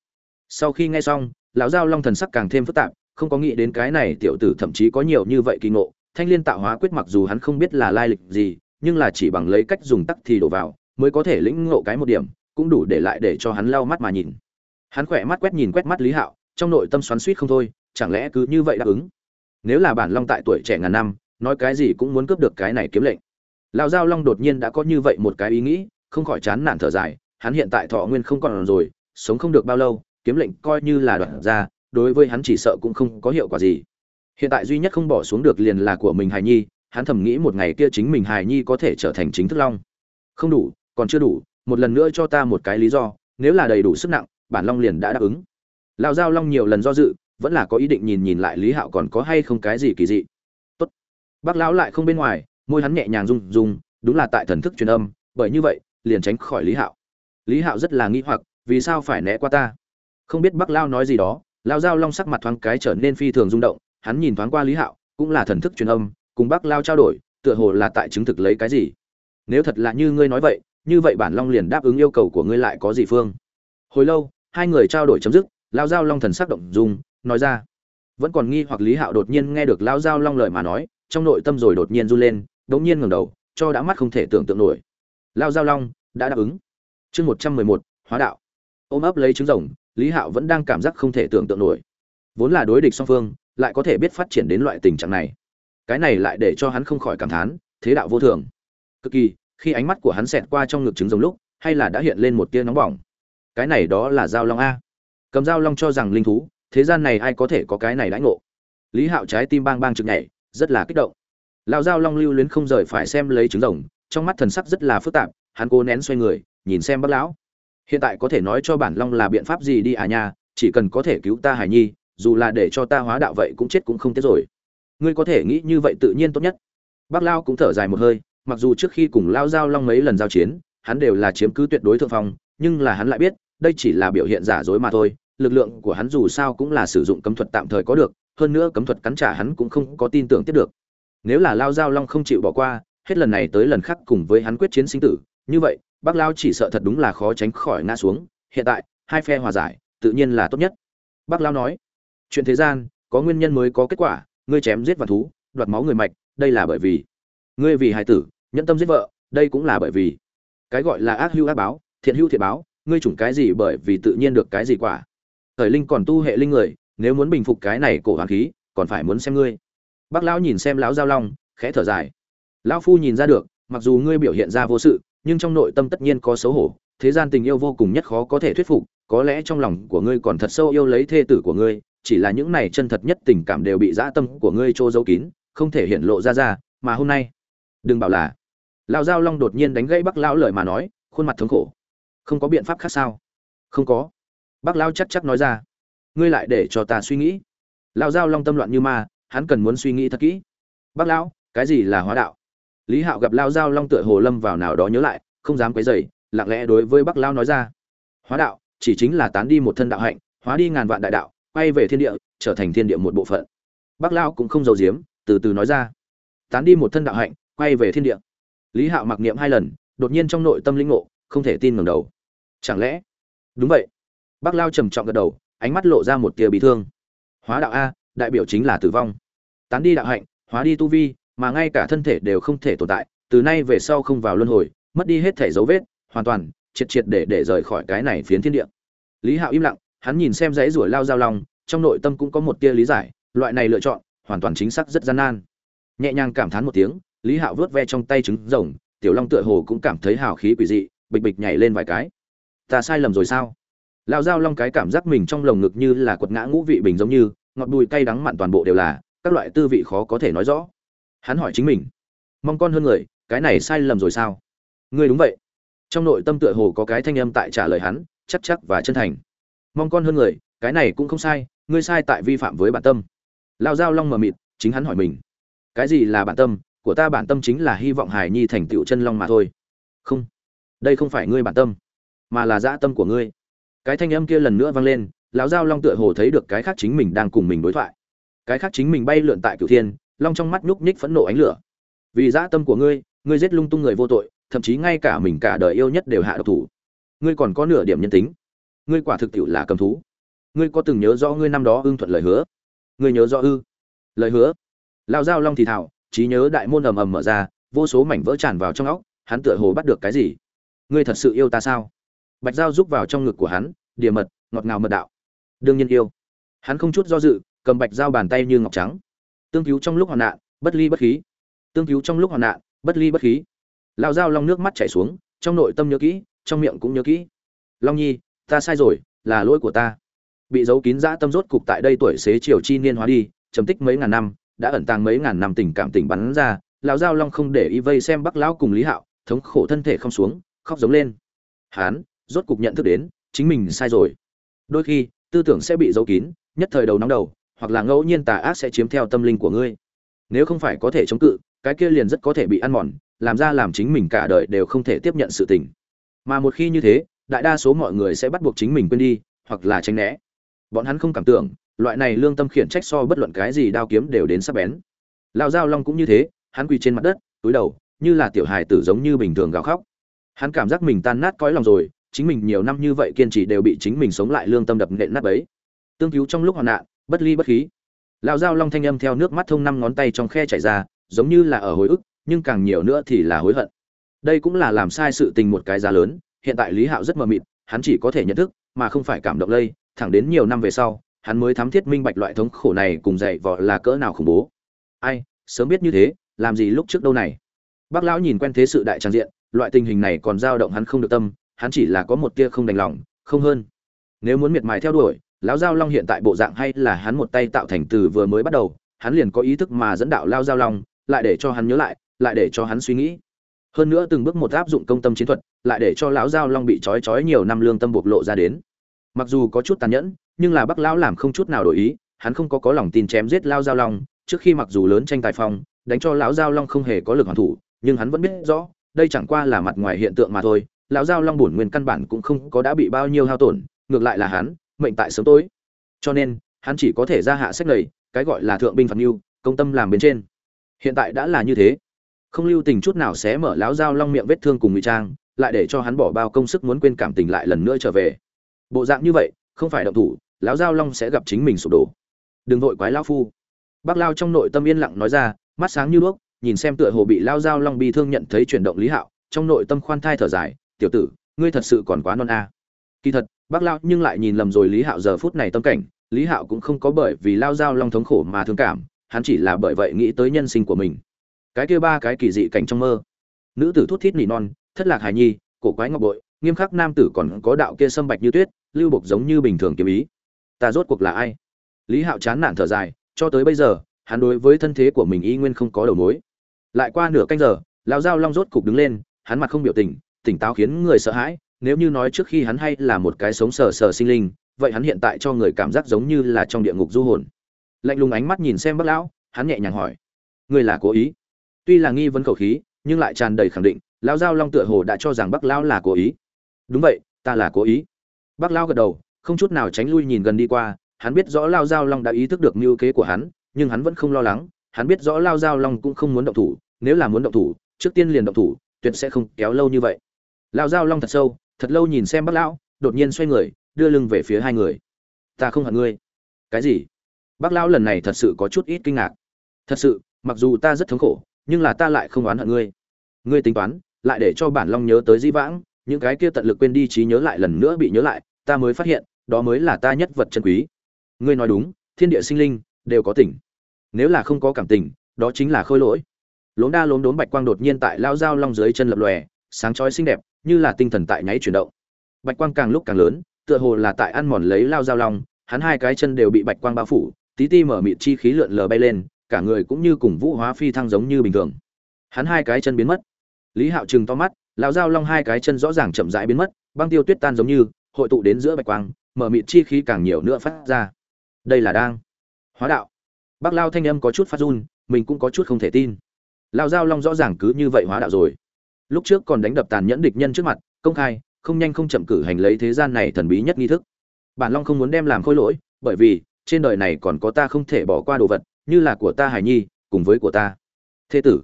Sau khi nghe xong, lão giao long thần sắc càng thêm phức tạp, không có nghĩ đến cái này tiểu tử thậm chí có nhiều như vậy kỳ ngộ. Thanh liên tạo hóa quyết mặc dù hắn không biết là lai lịch gì, nhưng là chỉ bằng lấy cách dùng tắc thì đổ vào, mới có thể lĩnh ngộ cái một điểm, cũng đủ để lại để cho hắn lau mắt mà nhìn. Hắn khỏe mắt quét nhìn quét mắt lý hạo, trong nội tâm xoắn suýt không thôi chẳng lẽ cứ như vậy đáp ứng? Nếu là bản long tại tuổi trẻ ngàn năm, nói cái gì cũng muốn cướp được cái này kiếm lệnh. Lão giao long đột nhiên đã có như vậy một cái ý nghĩ, không khỏi chán nản thở dài, hắn hiện tại thọ nguyên không còn rồi, sống không được bao lâu, kiếm lệnh coi như là đoạn ra, đối với hắn chỉ sợ cũng không có hiệu quả gì. Hiện tại duy nhất không bỏ xuống được liền là của mình hài nhi, hắn thầm nghĩ một ngày kia chính mình hài nhi có thể trở thành chính thức long. Không đủ, còn chưa đủ, một lần nữa cho ta một cái lý do, nếu là đầy đủ sức nặng, bản long liền đã đáp ứng. Lão giao long nhiều lần do dự vẫn là có ý định nhìn nhìn lại lý hạo còn có hay không cái gì kỳ dị. Tốt. Bác lão lại không bên ngoài, môi hắn nhẹ nhàng rung rung, đúng là tại thần thức truyền âm, bởi như vậy, liền tránh khỏi lý hạo. Lý hạo rất là nghi hoặc, vì sao phải né qua ta? Không biết bác lao nói gì đó lao giao long sắc mặt thoáng cái trở nên phi thường rung động, hắn nhìn thoáng qua lý hạo, cũng là thần thức truyền âm, cùng bác lao trao đổi, tựa hồ là tại chứng thực lấy cái gì. Nếu thật là như ngươi nói vậy, như vậy bản long liền đáp ứng yêu cầu của ngươi lại có gì phương? Hồi lâu, hai người trao đổi chấm dứt lao giao long thần sắc động dung nói ra. Vẫn còn nghi hoặc lý hạo đột nhiên nghe được lao giao long lời mà nói, trong nội tâm rồi đột nhiên run lên đột nhiên ngẩng đầu, cho đã mắt không thể tưởng tượng nổi. Lao giao long, đã đáp ứng. Chương một trăm mười một, hóa đạo. Ôm ấp lấy trứng rồng, lý hạo vẫn đang cảm giác không thể tưởng tượng nổi. Vốn là đối địch song phương, lại có thể biết phát triển đến loại tình trạng này. Cái này lại để cho hắn không khỏi cảm thán, thế đạo vô thường. Cực kỳ, khi ánh mắt của hắn xẹt qua trong ngực trứng rồng lúc, hay là đã hiện lên một tia nóng bỏng. Cái này đó là giao long a. Cầm giao long cho rằng linh thú thế gian này ai có thể có cái này đãi ngộ? Lý hạo trái tim bang bang chực nhảy, rất là kích động. Lão giao long lưu luyến không rời phải xem lấy trứng rồng, trong mắt thần sắc rất là phức tạp, hắn cố nén xoay người, nhìn xem bác lão. Hiện tại có thể nói cho bản long là biện pháp gì đi à nha, chỉ cần có thể cứu ta hải nhi, dù là để cho ta hóa đạo vậy cũng chết cũng không tiếc rồi. Ngươi có thể nghĩ như vậy tự nhiên tốt nhất. Bác lao cũng thở dài một hơi, mặc dù trước khi cùng lao giao long mấy lần giao chiến, hắn đều là chiếm cứ tuyệt đối thượng phong, nhưng là hắn lại biết, đây chỉ là biểu hiện giả dối mà thôi lực lượng của hắn dù sao cũng là sử dụng cấm thuật tạm thời có được, hơn nữa cấm thuật cắn trả hắn cũng không có tin tưởng tiếp được. Nếu là lao giao long không chịu bỏ qua, hết lần này tới lần khác cùng với hắn quyết chiến sinh tử, như vậy bác lao chỉ sợ thật đúng là khó tránh khỏi ngã xuống, hiện tại, hai phe hòa giải, tự nhiên là tốt nhất. Bác lao nói, chuyện thế gian, có nguyên nhân mới có kết quả, ngươi chém giết vạn thú, đoạt máu người mạch, đây là bởi vì ngươi vì hài tử, nhẫn tâm giết vợ, đây cũng là bởi vì cái gọi là ác hữu ác báo, thiện hữu thiện báo, ngươi chủng cái gì bởi vì tự nhiên được cái gì quả? Thời linh còn tu hệ linh người, nếu muốn bình phục cái này cổ hoàng khí, còn phải muốn xem ngươi. Bác lão nhìn xem lão giao long, khẽ thở dài. Lão phu nhìn ra được, mặc dù ngươi biểu hiện ra vô sự, nhưng trong nội tâm tất nhiên có xấu hổ, thế gian tình yêu vô cùng nhất khó có thể thuyết phục, có lẽ trong lòng của ngươi còn thật sâu yêu lấy thê tử của ngươi, chỉ là những này chân thật nhất tình cảm đều bị dã tâm của ngươi trô giấu kín, không thể hiện lộ ra ra, mà hôm nay, đừng bảo là. Lão giao long đột nhiên đánh gãy bắc lão lời mà nói, khuôn mặt thống khổ. Không có biện pháp khác sao? Không có bác lão chắc chắc nói ra. Ngươi lại để cho ta suy nghĩ. Lão giao long tâm loạn như ma, hắn cần muốn suy nghĩ thật kỹ. Bác lão, cái gì là hóa đạo? Lý hạo gặp lao giao long tựa hồ lâm vào nào đó nhớ lại, không dám quấy dày lặng lẽ đối với bác lão nói ra. Hóa đạo, chỉ chính là tán đi một thân đạo hạnh, hóa đi ngàn vạn đại đạo, quay về thiên địa, trở thành thiên địa một bộ phận. Bác lão cũng không giấu giếm, từ từ nói ra. Tán đi một thân đạo hạnh, quay về thiên địa. Lý hạo mặc niệm hai lần, đột nhiên trong nội tâm linh ngộ, không thể tin ngẩng đầu. Chẳng lẽ? Đúng vậy bác lao trầm trọng gật đầu, ánh mắt lộ ra một tia bị thương. Hóa đạo a, đại biểu chính là tử vong. Tán đi đạo hạnh, hóa đi tu vi, mà ngay cả thân thể đều không thể tồn tại, từ nay về sau không vào luân hồi, mất đi hết thể dấu vết, hoàn toàn, triệt triệt để để rời khỏi cái này phiến thiên địa. Lý hạo im lặng, hắn nhìn xem dãy ruổi lao giao lòng trong nội tâm cũng có một tia lý giải, loại này lựa chọn, hoàn toàn chính xác rất gian nan. Nhẹ nhàng cảm thán một tiếng, lý hạo vớt ve trong tay trứng rồng, tiểu long tựa hồ cũng cảm thấy hào khí quỷ dị, bịch bịch nhảy lên vài cái. Ta sai lầm rồi sao? Lão giao long cái cảm giác mình trong lồng ngực như là quật ngã ngũ vị bình giống như, ngọt bùi cay đắng mặn toàn bộ đều là, các loại tư vị khó có thể nói rõ. Hắn hỏi chính mình, mong con hơn người, cái này sai lầm rồi sao? Ngươi đúng vậy. Trong nội tâm tựa hồ có cái thanh âm tại trả lời hắn, chắc chắc và chân thành. Mong con hơn người, cái này cũng không sai, ngươi sai tại vi phạm với bản tâm. Lao giao long mờ mịt, chính hắn hỏi mình, cái gì là bản tâm? Của ta bản tâm chính là hy vọng hải nhi thành tựu chân long mà thôi. Không, đây không phải ngươi bản tâm, mà là dã tâm của ngươi cái thanh âm kia lần nữa vang lên, lão giao long tựa hồ thấy được cái khác chính mình đang cùng mình đối thoại. Cái khác chính mình bay lượn tại cửu thiên, long trong mắt nhúc nhích phẫn nộ ánh lửa. Vì dã tâm của ngươi ngươi giết lung tung người vô tội, thậm chí ngay cả mình cả đời yêu nhất đều hạ độc thủ. Ngươi còn có nửa điểm nhân tính. Ngươi quả thực tiệu là cầm thú. Ngươi có từng nhớ rõ ngươi năm đó ưng thuận lời hứa? Ngươi nhớ rõ ư? Lời hứa? Lão giao long thì thảo trí nhớ đại môn ầm ầm mở ra, vô số mảnh vỡ tràn vào trong óc, hắn tựa hồ bắt được cái gì? Ngươi thật sự yêu ta sao? Bạch dao rúc vào trong ngực của hắn, địa mật, ngọt ngào mật đạo. Đương nhiên yêu. Hắn không chút do dự, cầm bạch dao bàn tay như ngọc trắng. Tương cứu trong lúc hoạn nạn, bất ly bất khí. Tương cứu trong lúc hoạn nạn, bất ly bất khí. Lao dao long nước mắt chảy xuống, trong nội tâm nhớ kỹ, trong miệng cũng nhớ kỹ. Long nhi, ta sai rồi, là lỗi của ta. Bị giấu kín dã tâm rốt cục tại đây tuổi xế chiều chi niên hóa đi, trầm tích mấy ngàn năm, đã ẩn tàng mấy ngàn năm tình cảm tình bắn ra, lão giao long không để y vây xem bắc lão cùng lý hạo, thống khổ thân thể không xuống, khóc giống lên. Hán rốt cục nhận thức đến, chính mình sai rồi. Đôi khi, tư tưởng sẽ bị giấu kín, nhất thời đầu nóng đầu, hoặc là ngẫu nhiên tà ác sẽ chiếm theo tâm linh của ngươi. Nếu không phải có thể chống cự, cái kia liền rất có thể bị ăn mòn, làm ra làm chính mình cả đời đều không thể tiếp nhận sự tình. Mà một khi như thế, đại đa số mọi người sẽ bắt buộc chính mình quên đi, hoặc là tránh né. Bọn hắn không cảm tưởng, loại này lương tâm khiển trách so bất luận cái gì đao kiếm đều đến sắp bén. Lao giao long cũng như thế, hắn quỳ trên mặt đất, túi đầu, như là tiểu hài tử giống như bình thường gào khóc. Hắn cảm giác mình tan nát cõi lòng rồi chính mình nhiều năm như vậy kiên trì đều bị chính mình sống lại lương tâm đập nện nát bấy. Tương cứu trong lúc hoạn nạn, bất ly bất khí. Lão giao long thanh âm theo nước mắt thông năm ngón tay trong khe chảy ra, giống như là ở hồi ức, nhưng càng nhiều nữa thì là hối hận. Đây cũng là làm sai sự tình một cái giá lớn, hiện tại lý hạo rất mờ mịt, hắn chỉ có thể nhận thức, mà không phải cảm động lây, thẳng đến nhiều năm về sau, hắn mới thám thiết minh bạch loại thống khổ này cùng dạy vợ là cỡ nào khủng bố. Ai, sớm biết như thế, làm gì lúc trước đâu này? Bác lão nhìn quen thế sự đại trang diện, loại tình hình này còn dao động hắn không được tâm hắn chỉ là có một tia không đành lòng không hơn. Nếu muốn miệt mài theo đuổi lão giao long hiện tại bộ dạng hay là hắn một tay tạo thành từ vừa mới bắt đầu hắn liền có ý thức mà dẫn đạo lao giao long lại để cho hắn nhớ lại lại để cho hắn suy nghĩ. Hơn nữa từng bước một áp dụng công tâm chiến thuật lại để cho lão giao long bị trói trói nhiều năm lương tâm bộc lộ ra đến. Mặc dù có chút tàn nhẫn nhưng là bắc lão làm không chút nào đổi ý hắn không có có lòng tin chém giết lao giao long trước khi mặc dù lớn tranh tài phòng, đánh cho lão giao long không hề có lực hoàn thủ nhưng hắn vẫn biết rõ đây chẳng qua là mặt ngoài hiện tượng mà thôi lão giao long bổn nguyên căn bản cũng không có đã bị bao nhiêu hao tổn, ngược lại là hắn, mệnh tại sớm tối. Cho nên, hắn chỉ có thể ra hạ sách này cái gọi là thượng binh phạt mưu, công tâm làm bên trên. Hiện tại đã là như thế. Không lưu tình chút nào sẽ mở lão giao long miệng vết thương cùng ngụy trang, lại để cho hắn bỏ bao công sức muốn quên cảm tình lại lần nữa trở về. Bộ dạng như vậy, không phải động thủ, lão giao long sẽ gặp chính mình sụp đổ. Đừng vội quái lao phu. Bác lao trong nội tâm yên lặng nói ra, mắt sáng như đuốc, nhìn xem tựa hồ bị lao giao long bi thương nhận thấy chuyển động lý hạo, trong nội tâm khoan thai thở dài tiểu tử, ngươi thật sự còn quá non a. Kỳ thật, bác lao nhưng lại nhìn lầm rồi lý hạo giờ phút này tâm cảnh, lý hạo cũng không có bởi vì lao giao long thống khổ mà thương cảm, hắn chỉ là bởi vậy nghĩ tới nhân sinh của mình. Cái kia ba cái kỳ dị cảnh trong mơ. Nữ tử thút thít nỉ non, thất lạc hài nhi, cổ quái ngọc bội, nghiêm khắc nam tử còn có đạo kia sâm bạch như tuyết, lưu bộc giống như bình thường kiếm ý. Ta rốt cuộc là ai? Lý hạo chán nản thở dài, cho tới bây giờ, hắn đối với thân thế của mình y nguyên không có đầu mối. Lại qua nửa canh giờ lão giao long rốt cục đứng lên, hắn mặt không biểu tình tỉnh táo khiến người sợ hãi, nếu như nói trước khi hắn hay là một cái sống sờ sờ sinh linh, vậy hắn hiện tại cho người cảm giác giống như là trong địa ngục du hồn. Lạnh lùng ánh mắt nhìn xem bác lão, hắn nhẹ nhàng hỏi, ngươi là cố ý? Tuy là nghi vấn khẩu khí, nhưng lại tràn đầy khẳng định, lão giao long tựa hồ đã cho rằng bác lão là cố ý. Đúng vậy, ta là cố ý. Bác lão gật đầu, không chút nào tránh lui nhìn gần đi qua, hắn biết rõ lao giao long đã ý thức được mưu kế của hắn, nhưng hắn vẫn không lo lắng, hắn biết rõ lao giao long cũng không muốn động thủ, nếu là muốn động thủ, trước tiên liền động thủ, tuyệt sẽ không kéo lâu như vậy lao giao long thật sâu, thật lâu nhìn xem bác lão, đột nhiên xoay người, đưa lưng về phía hai người. Ta không hận ngươi. Cái gì? Bác lão lần này thật sự có chút ít kinh ngạc. Thật sự, mặc dù ta rất thống khổ, nhưng là ta lại không oán hận ngươi. Ngươi tính toán, lại để cho bản long nhớ tới di vãng, những cái kia tận lực quên đi trí nhớ lại lần nữa bị nhớ lại, ta mới phát hiện, đó mới là ta nhất vật chân quý. Ngươi nói đúng, thiên địa sinh linh, đều có tình. Nếu là không có cảm tình, đó chính là khôi lỗi. Lốm đa lốm đốm bạch quang đột nhiên tại lao dao long dưới chân lập lòe sáng chói xinh đẹp, như là tinh thần tại nháy chuyển động. Bạch quang càng lúc càng lớn, tựa hồ là tại ăn mòn lấy lao dao long, hắn hai cái chân đều bị bạch quang bao phủ, tí ti mở mịt chi khí lượn lờ bay lên, cả người cũng như cùng vũ hóa phi thăng giống như bình thường. Hắn hai cái chân biến mất. Lý hạo trừng to mắt lão dao long hai cái chân rõ ràng chậm rãi biến mất, băng tiêu tuyết tan giống như, hội tụ đến giữa bạch quang, mở mịt chi khí càng nhiều nữa phát ra. Đây là đang hóa đạo. Bác lao thanh âm có chút phát run, mình cũng có chút không thể tin. Lão giao long rõ ràng cứ như vậy hóa đạo rồi lúc trước còn đánh đập tàn nhẫn địch nhân trước mặt, công khai, không nhanh không chậm cử hành lấy thế gian này thần bí nhất nghi thức. Bản long không muốn đem làm khôi lỗi, bởi vì, trên đời này còn có ta không thể bỏ qua đồ vật, như là của ta hải nhi, cùng với của ta. Thế tử.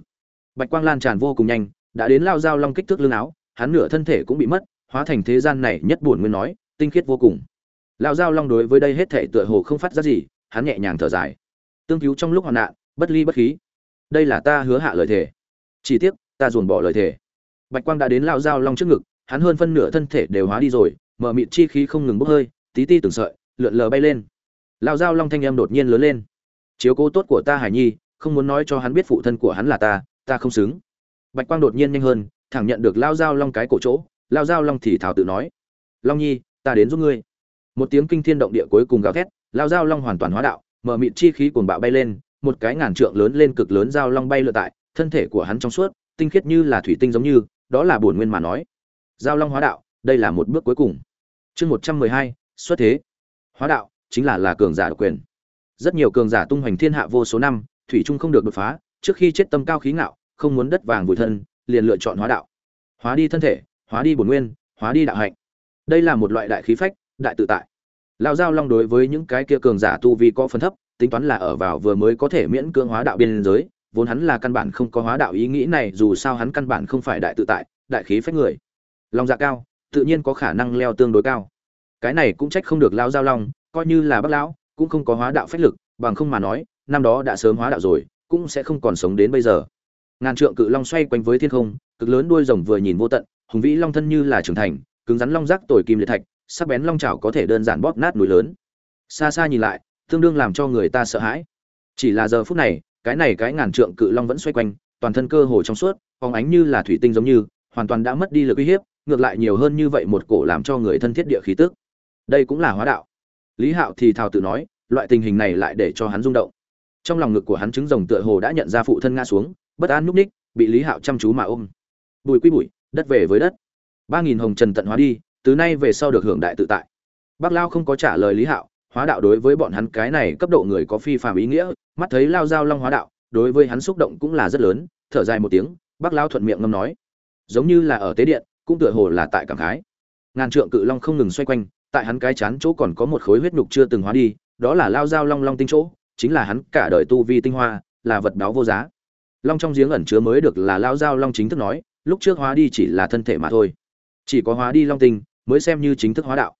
Bạch quang lan tràn vô cùng nhanh, đã đến lao giao long kích thước lưng áo, hắn nửa thân thể cũng bị mất, hóa thành thế gian này nhất buồn nguyên nói, tinh khiết vô cùng. Lao giao long đối với đây hết thể tựa hồ không phát ra gì, hắn nhẹ nhàng thở dài. Tương cứu trong lúc hoạn nạn, bất ly bất khí. Đây là ta hứa hạ lời thề. Chỉ tiếc, ta dồn bỏ lời thề bạch quang đã đến lao giao long trước ngực, hắn hơn phân nửa thân thể đều hóa đi rồi, mở mịt chi khí không ngừng bốc hơi, tí ti từng sợi, lượn lờ bay lên. Lao giao long thanh em đột nhiên lớn lên. Chiếu cố tốt của ta, hải nhi, không muốn nói cho hắn biết phụ thân của hắn là ta ta không xứng. Bạch quang đột nhiên nhanh hơn, thẳng nhận được lao giao long cái cổ chỗ lao giao long thì thảo tự nói, long nhi, ta đến giúp ngươi. Một tiếng kinh thiên động địa cuối cùng gào thét lao giao long hoàn toàn hóa đạo, mở mịt chi khí cuồng bạo bay lên, một cái ngàn trượng lớn lên cực lớn giao long bay lượn tại, thân thể của hắn trong suốt, tinh khiết như là thủy tinh giống như đó là bổn nguyên mà nói. Giao long hóa đạo, đây là một bước cuối cùng. Chương một trăm mười hai, xuất thế. Hóa đạo, chính là là cường giả độc quyền. Rất nhiều cường giả tung hoành thiên hạ vô số năm, thủy trung không được đột phá, trước khi chết tâm cao khí ngạo, không muốn đất vàng vùi thân, liền lựa chọn hóa đạo. Hóa đi thân thể, hóa đi bổn nguyên, hóa đi đạo hạnh. Đây là một loại đại khí phách, đại tự tại. Lao giao long đối với những cái kia cường giả tu vi có phần thấp, tính toán là ở vào vừa mới có thể miễn cưỡng hóa đạo biên giới vốn hắn là căn bản không có hóa đạo ý nghĩ này, dù sao hắn căn bản không phải đại tự tại, đại khí phách người. Lòng dạ cao, tự nhiên có khả năng leo tương đối cao. Cái này cũng trách không được lao giao long, coi như là bác lão, cũng không có hóa đạo phách lực, bằng không mà nói, năm đó đã sớm hóa đạo rồi, cũng sẽ không còn sống đến bây giờ. Ngàn trượng cự long xoay quanh với thiên không, cực lớn đuôi rồng vừa nhìn vô tận, hùng vĩ long thân như là trưởng thành, cứng rắn long rác tồi kim liệt thạch, sắc bén long chảo có thể đơn giản bóp nát núi lớn. Xa xa nhìn lại, tương đương làm cho người ta sợ hãi. Chỉ là giờ phút này cái này cái ngàn trượng cự long vẫn xoay quanh, toàn thân cơ hồ trong suốt, phóng ánh như là thủy tinh giống như, hoàn toàn đã mất đi lực uy hiếp, ngược lại nhiều hơn như vậy một cổ làm cho người thân thiết địa khí tức. Đây cũng là hóa đạo. Lý hạo thì thào tự nói, loại tình hình này lại để cho hắn rung động. Trong lòng ngực của hắn trứng rồng tựa hồ đã nhận ra phụ thân ngã xuống, bất an núp ních, bị lý hạo chăm chú mà ôm. Bùi quy bụi đất về với đất. Ba nghìn hồng trần tận hóa đi, từ nay về sau được hưởng đại tự tại. Bác lao không có trả lời lý hạo hóa đạo đối với bọn hắn cái này cấp độ người có phi phàm ý nghĩa, mắt thấy lao giao long hóa đạo, đối với hắn xúc động cũng là rất lớn, thở dài một tiếng bác lao thuận miệng ngâm nói, giống như là ở tế điện, cũng tựa hồ là tại cảm khái. Ngàn trượng cự long không ngừng xoay quanh, tại hắn cái chán chỗ còn có một khối huyết nhục chưa từng hóa đi, đó là lao giao long long tinh chỗ, chính là hắn cả đời tu vi tinh hoa, là vật báo vô giá. Long trong giếng ẩn chứa mới được là lao giao long chính thức nói, lúc trước hóa đi chỉ là thân thể mà thôi. Chỉ có hóa đi long tinh, mới xem như chính thức hóa đạo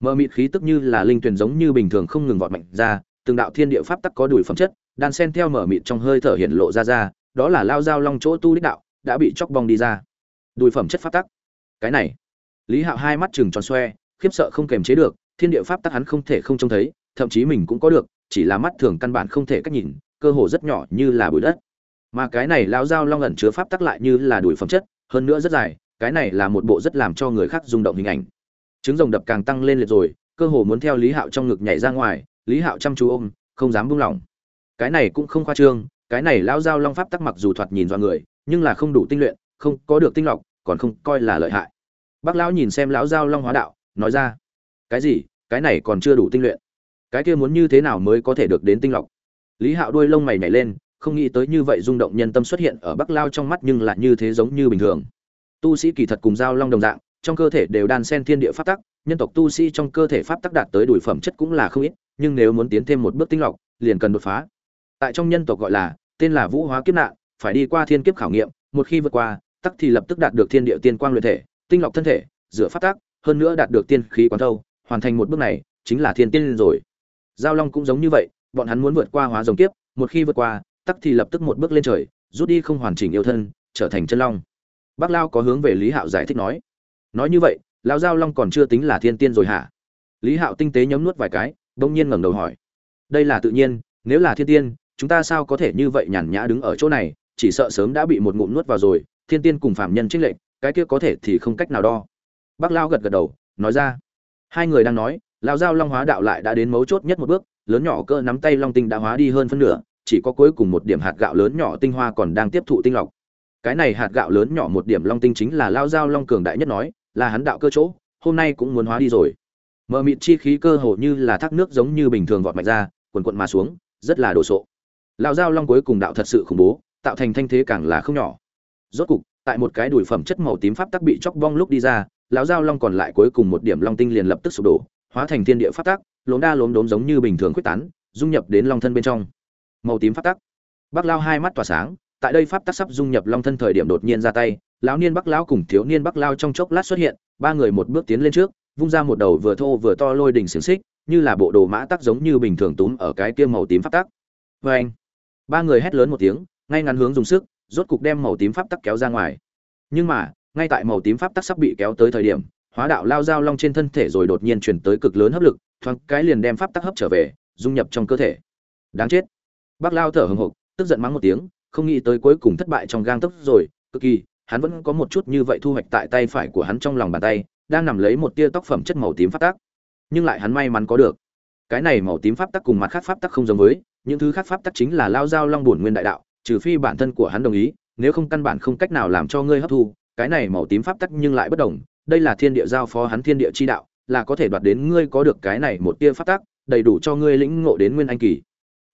mờ mịt khí tức như là linh tuyền giống như bình thường không ngừng vọt mạnh ra, từng đạo thiên địa pháp tắc có đùi phẩm chất, đan sen theo mở mịt trong hơi thở hiện lộ ra ra, đó là lao dao long chỗ tu đích đạo, đã bị chóc bong đi ra. Đùi phẩm chất pháp tắc. Cái này. Lý hạo hai mắt chừng tròn xoe, khiếp sợ không kềm chế được, thiên địa pháp tắc hắn không thể không trông thấy, thậm chí mình cũng có được, chỉ là mắt thường căn bản không thể cách nhìn, cơ hồ rất nhỏ như là bụi đất. Mà cái này lao dao long ẩn chứa pháp tắc lại như là đùi phẩm chất, hơn nữa rất dài, cái này là một bộ rất làm cho người khác rung động hình ảnh trứng rồng đập càng tăng lên liệt rồi, cơ hồ muốn theo lý hạo trong ngực nhảy ra ngoài, lý hạo chăm chú ôm, không dám buông lỏng. Cái này cũng không khoa trương, cái này lao dao long pháp tắc mặc dù thoạt nhìn dọa người, nhưng là không đủ tinh luyện, không có được tinh lọc, còn không coi là lợi hại. Bác lão nhìn xem lão dao long hóa đạo, nói ra, cái gì? Cái này còn chưa đủ tinh luyện. Cái kia muốn như thế nào mới có thể được đến tinh lọc? Lý hạo đuôi lông mày nhảy lên, không nghĩ tới như vậy rung động nhân tâm xuất hiện ở bắc lao trong mắt nhưng lại như thế giống như bình thường. Tu sĩ kỳ thật cùng dao long đồng dạng trong cơ thể đều đan sen thiên địa pháp tắc, nhân tộc tu sĩ trong cơ thể pháp tắc đạt tới đuổi phẩm chất cũng là không ít, nhưng nếu muốn tiến thêm một bước tinh lọc, liền cần đột phá. Tại trong nhân tộc gọi là, tên là vũ hóa kiếp nạn, phải đi qua thiên kiếp khảo nghiệm, một khi vượt qua, tắc thì lập tức đạt được thiên địa tiên quang luyện thể, tinh lọc thân thể dựa pháp tắc, hơn nữa đạt được tiên khí quán thâu, hoàn thành một bước này, chính là thiên tiên rồi. Giao long cũng giống như vậy, bọn hắn muốn vượt qua hóa rồng kiếp, một khi vượt qua, tắc thì lập tức một bước lên trời, rút đi không hoàn chỉnh yêu thân, trở thành chân long. Bác lao có hướng về lý hạo giải thích nói nói như vậy, lão giao long còn chưa tính là thiên tiên rồi hả? Lý hạo tinh tế nhấm nuốt vài cái, bỗng nhiên ngẩng đầu hỏi. Đây là tự nhiên, nếu là thiên tiên, chúng ta sao có thể như vậy nhàn nhã đứng ở chỗ này, chỉ sợ sớm đã bị một ngụm nuốt vào rồi, thiên tiên cùng phạm nhân trích lệnh cái kia có thể thì không cách nào đo. Bác lao gật gật đầu, nói ra. Hai người đang nói, lão giao long hóa đạo lại đã đến mấu chốt nhất một bước, lớn nhỏ cơ nắm tay long tinh đã hóa đi hơn phân nửa, chỉ có cuối cùng một điểm hạt gạo lớn nhỏ tinh hoa còn đang tiếp thụ tinh lọc. Cái này hạt gạo lớn nhỏ một điểm long tinh chính là lao giao long cường đại nhất nói là hắn đạo cơ chỗ, hôm nay cũng muốn hóa đi rồi. Mờ mịt chi khí cơ hồ như là thác nước giống như bình thường vọt mạnh ra quần quận mà xuống, rất là đồ sộ. Lão giao long cuối cùng đạo thật sự khủng bố, tạo thành thanh thế càng là không nhỏ. Rốt cục, tại một cái đùi phẩm chất màu tím pháp tắc bị chóc bong lúc đi ra, lão giao long còn lại cuối cùng một điểm long tinh liền lập tức sụp đổ, hóa thành thiên địa pháp tắc, lốm đa lốm đốm giống như bình thường quyết tán, dung nhập đến long thân bên trong. Màu tím pháp tắc. Bác lao hai mắt tỏa sáng, tại đây pháp tắc sắp dung nhập long thân thời điểm đột nhiên ra tay lão niên bắc lão cùng thiếu niên bắc lao trong chốc lát xuất hiện, ba người một bước tiến lên trước, vung ra một đầu vừa thô vừa to lôi đỉnh xiềng xích, như là bộ đồ mã tắc giống như bình thường túm ở cái kia màu tím pháp tắc. Vê anh ba người hét lớn một tiếng, ngay ngắn hướng dùng sức, rốt cục đem màu tím pháp tắc kéo ra ngoài. Nhưng mà, ngay tại màu tím pháp tắc sắp bị kéo tới thời điểm, hóa đạo lao dao long trên thân thể rồi đột nhiên chuyển tới cực lớn hấp lực, thoáng cái liền đem pháp tắc hấp trở về, dung nhập trong cơ thể. Đáng chết. Bác lao thở hừng hực, tức giận mắng một tiếng, không nghĩ tới cuối cùng thất bại trong gang tấc rồi, cực kỳ hắn vẫn có một chút như vậy thu hoạch tại tay phải của hắn trong lòng bàn tay, đang nằm lấy một tia tóc phẩm chất màu tím pháp tắc. Nhưng lại hắn may mắn có được. Cái này màu tím pháp tắc cùng mặt khác pháp tắc không giống với, những thứ khác pháp tắc chính là lao dao long bổn nguyên đại đạo, trừ phi bản thân của hắn đồng ý, nếu không căn bản không cách nào làm cho ngươi hấp thu, cái này màu tím pháp tắc nhưng lại bất đồng, đây là thiên địa giao phó hắn thiên địa chi đạo, là có thể đoạt đến ngươi có được cái này một tia pháp tắc, đầy đủ cho ngươi lĩnh ngộ đến nguyên anh kỳ.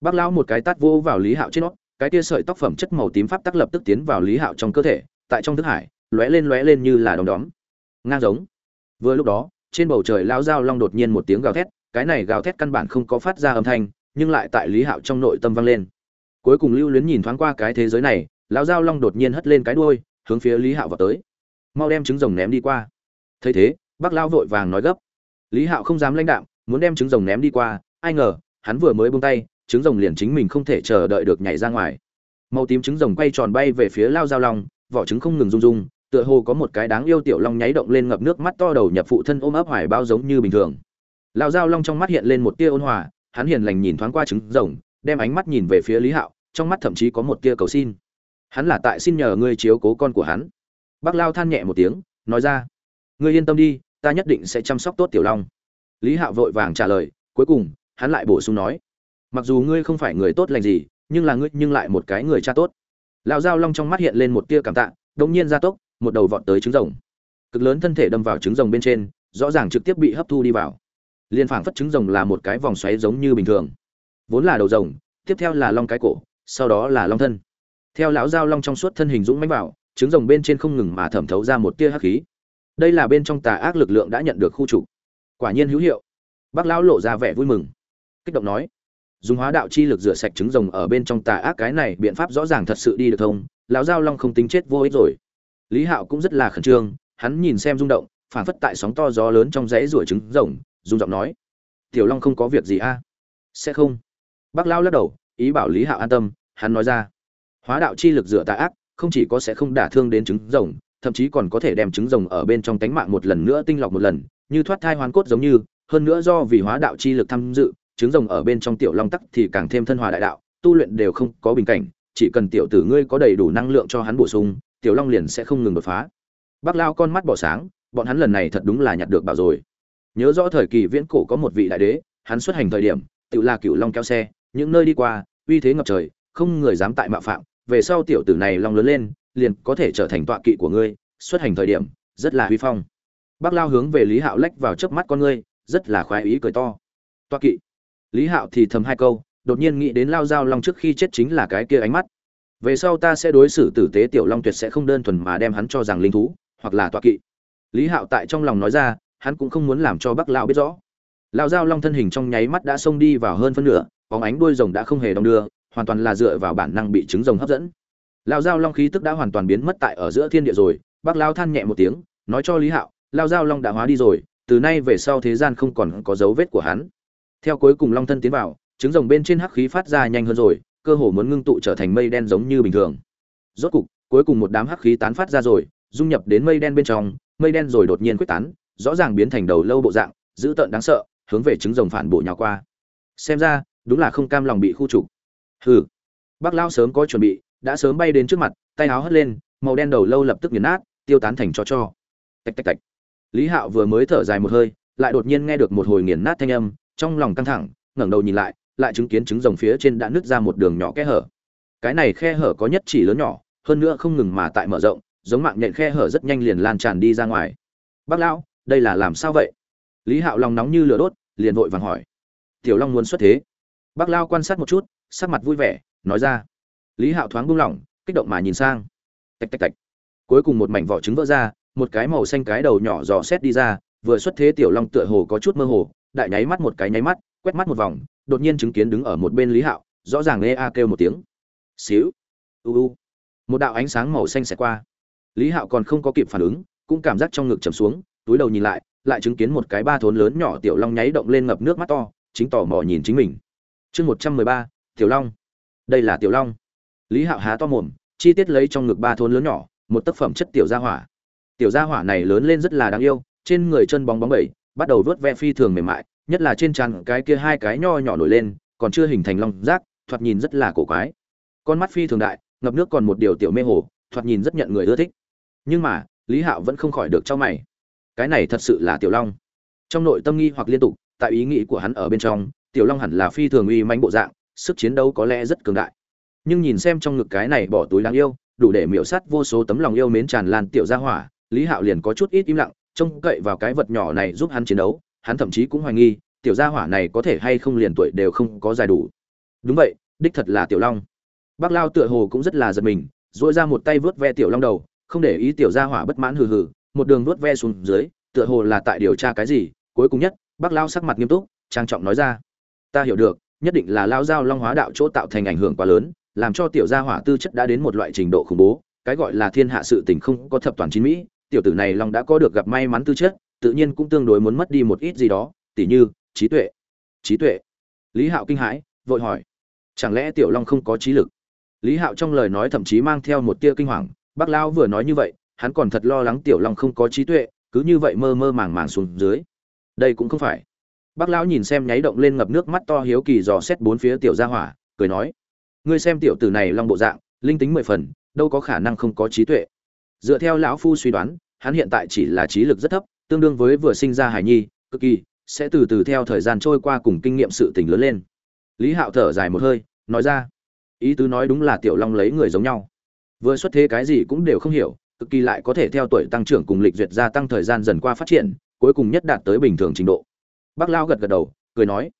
Bác lão một cái tát vô vào lý hạo trên nó, cái tia sợi tóc phẩm chất màu tím pháp tắc lập tức tiến vào lý hạo trong cơ thể tại trong thức hải, lóe lên lóe lên như là đom đóm. Ngang giống. Vừa lúc đó, trên bầu trời lão dao long đột nhiên một tiếng gào thét, cái này gào thét căn bản không có phát ra âm thanh, nhưng lại tại lý hạo trong nội tâm vang lên. Cuối cùng lưu luyến nhìn thoáng qua cái thế giới này, lão dao long đột nhiên hất lên cái đuôi, hướng phía lý hạo vào tới. Mau đem trứng rồng ném đi qua. Thấy thế bác lao vội vàng nói gấp. Lý hạo không dám lãnh đạm, muốn đem trứng rồng ném đi qua, ai ngờ, hắn vừa mới buông tay, trứng rồng liền chính mình không thể chờ đợi được nhảy ra ngoài. Màu tím trứng rồng quay tròn bay về phía lao dao long vỏ trứng không ngừng rung rung, tựa hồ có một cái đáng yêu tiểu long nháy động lên ngập nước mắt to đầu nhập phụ thân ôm ấp hoài bao giống như bình thường. Lao dao long trong mắt hiện lên một tia ôn hòa, hắn hiền lành nhìn thoáng qua trứng rồng, đem ánh mắt nhìn về phía lý hạo, trong mắt thậm chí có một tia cầu xin. Hắn là tại xin nhờ ngươi chiếu cố con của hắn. Bác lao than nhẹ một tiếng, nói ra, ngươi yên tâm đi, ta nhất định sẽ chăm sóc tốt tiểu long. Lý hạo vội vàng trả lời, cuối cùng, hắn lại bổ sung nói, mặc dù ngươi không phải người tốt lành gì, nhưng là ngươi nhưng lại một cái người cha tốt lão giao long trong mắt hiện lên một tia cảm tạ, đột nhiên ra tốc, một đầu vọt tới trứng rồng. Cực lớn thân thể đâm vào trứng rồng bên trên, rõ ràng trực tiếp bị hấp thu đi vào. Liên phảng phất trứng rồng là một cái vòng xoáy giống như bình thường. Vốn là đầu rồng, tiếp theo là long cái cổ, sau đó là long thân. Theo lão giao long trong suốt thân hình dũng mãnh vào, trứng rồng bên trên không ngừng mà thẩm thấu ra một tia hắc khí. Đây là bên trong tà ác lực lượng đã nhận được khu trục. Quả nhiên hữu hiệu. Bác lão lộ ra vẻ vui mừng. Kích động nói dùng hóa đạo chi lực rửa sạch trứng rồng ở bên trong tà ác cái này, biện pháp rõ ràng thật sự đi được thông lão giao long không tính chết vô ích rồi. Lý hạo cũng rất là khẩn trương, hắn nhìn xem rung động phản phất tại sóng to gió lớn trong rẫy ruổi trứng rồng, dùng giọng nói, tiểu long không có việc gì a? Sẽ không? Bác lao lắc đầu, ý bảo lý hạo an tâm, hắn nói ra, hóa đạo chi lực rửa tà ác, không chỉ có sẽ không đả thương đến trứng rồng, thậm chí còn có thể đem trứng rồng ở bên trong tánh mạng một lần nữa tinh lọc một lần, như thoát thai hoàn cốt giống như, hơn nữa do vì hóa đạo chi lực tham dự trứng rồng ở bên trong tiểu long tắc thì càng thêm thân hòa đại đạo, tu luyện đều không có bình cảnh, chỉ cần tiểu tử ngươi có đầy đủ năng lượng cho hắn bổ sung, tiểu long liền sẽ không ngừng đột phá. Bác lao con mắt bỏ sáng, bọn hắn lần này thật đúng là nhặt được bảo rồi. Nhớ rõ thời kỳ viễn cổ có một vị đại đế, hắn xuất hành thời điểm, tự là cựu long kéo xe, những nơi đi qua, uy thế ngập trời, không người dám tại mạo phạm, về sau tiểu tử này long lớn lên, liền có thể trở thành tọa kỵ của ngươi, xuất hành thời điểm, rất là huy phong. Bác lao hướng về lý hạo lách vào trước mắt con ngươi, rất là khoái ý cười to. Tọa kỵ? Lý hạo thì thầm hai câu, đột nhiên nghĩ đến lao dao long trước khi chết chính là cái kia ánh mắt. Về sau ta sẽ đối xử tử tế tiểu long tuyệt sẽ không đơn thuần mà đem hắn cho rằng linh thú, hoặc là tọa kỵ. Lý hạo tại trong lòng nói ra, hắn cũng không muốn làm cho Bác lão biết rõ. Lão giao long thân hình trong nháy mắt đã xông đi vào hơn phân nửa, bóng ánh đuôi rồng đã không hề đong đưa, hoàn toàn là dựa vào bản năng bị trứng rồng hấp dẫn. Lão giao long khí tức đã hoàn toàn biến mất tại ở giữa thiên địa rồi bác lão than nhẹ một tiếng, nói cho lý hạo lão giao long đã hóa đi rồi, từ nay về sau thế gian không còn có dấu vết của hắn theo cuối cùng long thân tiến vào, trứng rồng bên trên hắc khí phát ra nhanh hơn rồi, cơ hồ muốn ngưng tụ trở thành mây đen giống như bình thường. Rốt cục, cuối cùng một đám hắc khí tán phát ra rồi, dung nhập đến mây đen bên trong, mây đen rồi đột nhiên quyết tán, rõ ràng biến thành đầu lâu bộ dạng, dữ tợn đáng sợ, hướng về trứng rồng phản bộ nhào qua. Xem ra, đúng là không cam lòng bị khu trục. Hừ. Bác lao sớm có chuẩn bị, đã sớm bay đến trước mặt, tay áo hất lên, màu đen đầu lâu lập tức nghiền nát, tiêu tán thành cho cho. Tạch tạch tạch. Lý hạo vừa mới thở dài một hơi, lại đột nhiên nghe được một hồi nghiền nát thanh âm trong lòng căng thẳng, ngẩng đầu nhìn lại lại chứng kiến trứng rồng phía trên đã nứt ra một đường nhỏ kẽ hở. Cái này khe hở có nhất chỉ lớn nhỏ, hơn nữa không ngừng mà tại mở rộng, giống mạng nhện khe hở rất nhanh liền lan tràn đi ra ngoài. Bác lão, đây là làm sao vậy? Lý hạo lòng nóng như lửa đốt, liền vội vàng hỏi. Tiểu long muốn xuất thế. Bác lao quan sát một chút, sắc mặt vui vẻ, nói ra. Lý hạo thoáng buông lỏng, kích động mà nhìn sang. Tạch tạch tạch. Cuối cùng một mảnh vỏ trứng vỡ ra, một cái màu xanh cái đầu nhỏ dò xét đi ra, vừa xuất thế tiểu long tựa hồ có chút mơ hồ đại nháy mắt một cái nháy mắt, quét mắt một vòng, đột nhiên chứng kiến đứng ở một bên lý hạo, rõ ràng nghe a kêu một tiếng. Xíu, u u. Một đạo ánh sáng màu xanh xẹt qua. Lý hạo còn không có kịp phản ứng, cũng cảm giác trong ngực trầm xuống, túi đầu nhìn lại lại chứng kiến một cái ba thốn lớn nhỏ tiểu long nháy động lên ngập nước mắt to, chính tò mò nhìn chính mình. Chương một trăm mười ba, tiểu long. Đây là tiểu long. Lý hạo há to mồm, chi tiết lấy trong ngực ba thốn lớn nhỏ, một tác phẩm chất tiểu gia hỏa. Tiểu gia hỏa này lớn lên rất là đáng yêu, trên người chân bóng bóng bẩy bắt đầu vớt ve phi thường mềm mại, nhất là trên tràn cái kia hai cái nho nhỏ nổi lên, còn chưa hình thành long rác, thoạt nhìn rất là cổ quái. Con mắt phi thường đại, ngập nước còn một điều tiểu mê hồ, thoạt nhìn rất nhận người ưa thích. Nhưng mà, lý hạo vẫn không khỏi được cho mày. Cái này thật sự là tiểu long. Trong nội tâm nghi hoặc liên tục, tại ý nghĩ của hắn ở bên trong, tiểu long hẳn là phi thường uy manh bộ dạng, sức chiến đấu có lẽ rất cường đại. Nhưng nhìn xem trong ngực cái này bỏ túi đáng yêu, đủ để miễu sát vô số tấm lòng yêu mến tràn lan tiểu ra hỏa, lý hạo liền có chút ít im lặng trông cậy vào cái vật nhỏ này giúp hắn chiến đấu, hắn thậm chí cũng hoài nghi, tiểu gia hỏa này có thể hay không liền tuổi đều không có dài đủ. Đúng vậy, đích thật là tiểu long. Bác lao tựa hồ cũng rất là giật mình dội ra một tay vớt ve tiểu long đầu, không để ý tiểu gia hỏa bất mãn hừ hừ, một đường vớt ve xuống dưới, tựa hồ là tại điều tra cái gì, cuối cùng nhất, bác lao sắc mặt nghiêm túc, trang trọng nói ra, ta hiểu được, nhất định là lao giao long hóa đạo chỗ tạo thành ảnh hưởng quá lớn, làm cho tiểu gia hỏa tư chất đã đến một loại trình độ khủng bố, cái gọi là thiên hạ sự tình không có thập toàn chín mỹ tiểu tử này long đã có được gặp may mắn tư chất, tự nhiên cũng tương đối muốn mất đi một ít gì đó, tỉ như, trí tuệ. Trí tuệ? Lý hạo kinh hãi, vội hỏi. Chẳng lẽ tiểu long không có trí lực? Lý hạo trong lời nói thậm chí mang theo một tia kinh hoàng, bác lão vừa nói như vậy, hắn còn thật lo lắng tiểu long không có trí tuệ, cứ như vậy mơ mơ màng màng xuống dưới. Đây cũng không phải. Bác lão nhìn xem nháy động lên ngập nước mắt to hiếu kỳ dò xét bốn phía tiểu gia hỏa, cười nói. Ngươi xem tiểu tử này long bộ dạng, linh tính mười phần, đâu có khả năng không có trí tuệ. Dựa theo lão phu suy đoán hắn hiện tại chỉ là trí lực rất thấp, tương đương với vừa sinh ra hải nhi, cực kỳ, sẽ từ từ theo thời gian trôi qua cùng kinh nghiệm sự tình lớn lên. Lý hạo thở dài một hơi, nói ra, ý tứ nói đúng là tiểu long lấy người giống nhau. Vừa xuất thế cái gì cũng đều không hiểu, cực kỳ lại có thể theo tuổi tăng trưởng cùng lịch duyệt gia tăng thời gian dần qua phát triển, cuối cùng nhất đạt tới bình thường trình độ. Bác lao gật gật đầu, cười nói,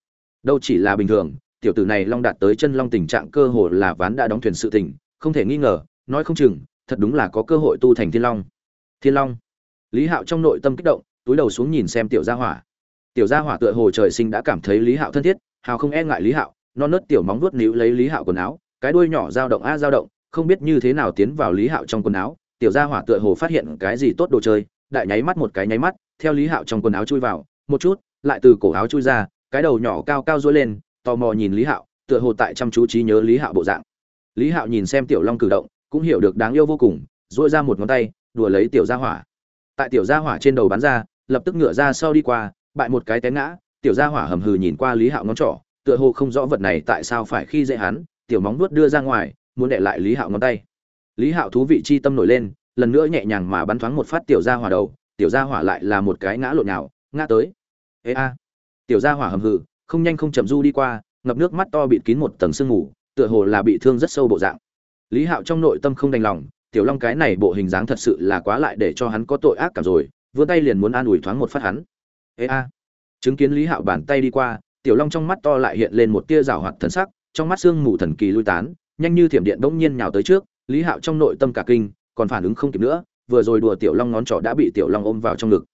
đâu chỉ là bình thường, tiểu tử này long đạt tới chân long tình trạng cơ hồ là ván đã đóng thuyền sự tình, không thể nghi ngờ, nói không chừng, thật đúng là có cơ hội tu thành thiên long thiên long. Lý hạo trong nội tâm kích động, túi đầu xuống nhìn xem tiểu gia hỏa. Tiểu gia hỏa tựa hồ trời sinh đã cảm thấy lý hạo thân thiết, hào không e ngại lý hạo, non nớt tiểu móng nuốt níu lấy lý hạo quần áo, cái đuôi nhỏ dao động a dao động, không biết như thế nào tiến vào lý hạo trong quần áo, tiểu gia hỏa tựa hồ phát hiện cái gì tốt đồ chơi, đại nháy mắt một cái nháy mắt, theo lý hạo trong quần áo chui vào, một chút, lại từ cổ áo chui ra, cái đầu nhỏ cao cao dối lên, tò mò nhìn lý hạo, tựa hồ tại chăm chú trí nhớ lý hạo bộ dạng. Lý hạo nhìn xem tiểu long cử động, cũng hiểu được đáng yêu vô cùng dội ra một ngón tay đùa lấy tiểu gia hỏa. Tại tiểu gia hỏa trên đầu bắn ra, lập tức ngựa ra sau đi qua, bại một cái té ngã, tiểu gia hỏa hầm hừ nhìn qua lý hạo ngón trỏ, tựa hồ không rõ vật này tại sao phải khi dễ hắn, tiểu móng nuốt đưa ra ngoài, muốn để lại lý hạo ngón tay. Lý hạo thú vị chi tâm nổi lên, lần nữa nhẹ nhàng mà bắn thoáng một phát tiểu gia hỏa đầu, tiểu gia hỏa lại là một cái ngã lộn nào ngã tới. Ê a. Tiểu gia hỏa hầm hừ, không nhanh không chậm du đi qua, ngập nước mắt to bịt kín một tầng sương mù, tựa hồ là bị thương rất sâu bộ dạng. Lý hạo trong nội tâm không đành lòng tiểu long cái này bộ hình dáng thật sự là quá lại để cho hắn có tội ác cảm rồi, vươn tay liền muốn an ủi thoáng một phát hắn. Ê a. Chứng kiến lý hạo bàn tay đi qua, tiểu long trong mắt to lại hiện lên một tia rào hoạt thần sắc, trong mắt sương mù thần kỳ lui tán, nhanh như thiểm điện bỗng nhiên nhào tới trước, lý hạo trong nội tâm cả kinh, còn phản ứng không kịp nữa, vừa rồi đùa tiểu long ngón trỏ đã bị tiểu long ôm vào trong ngực.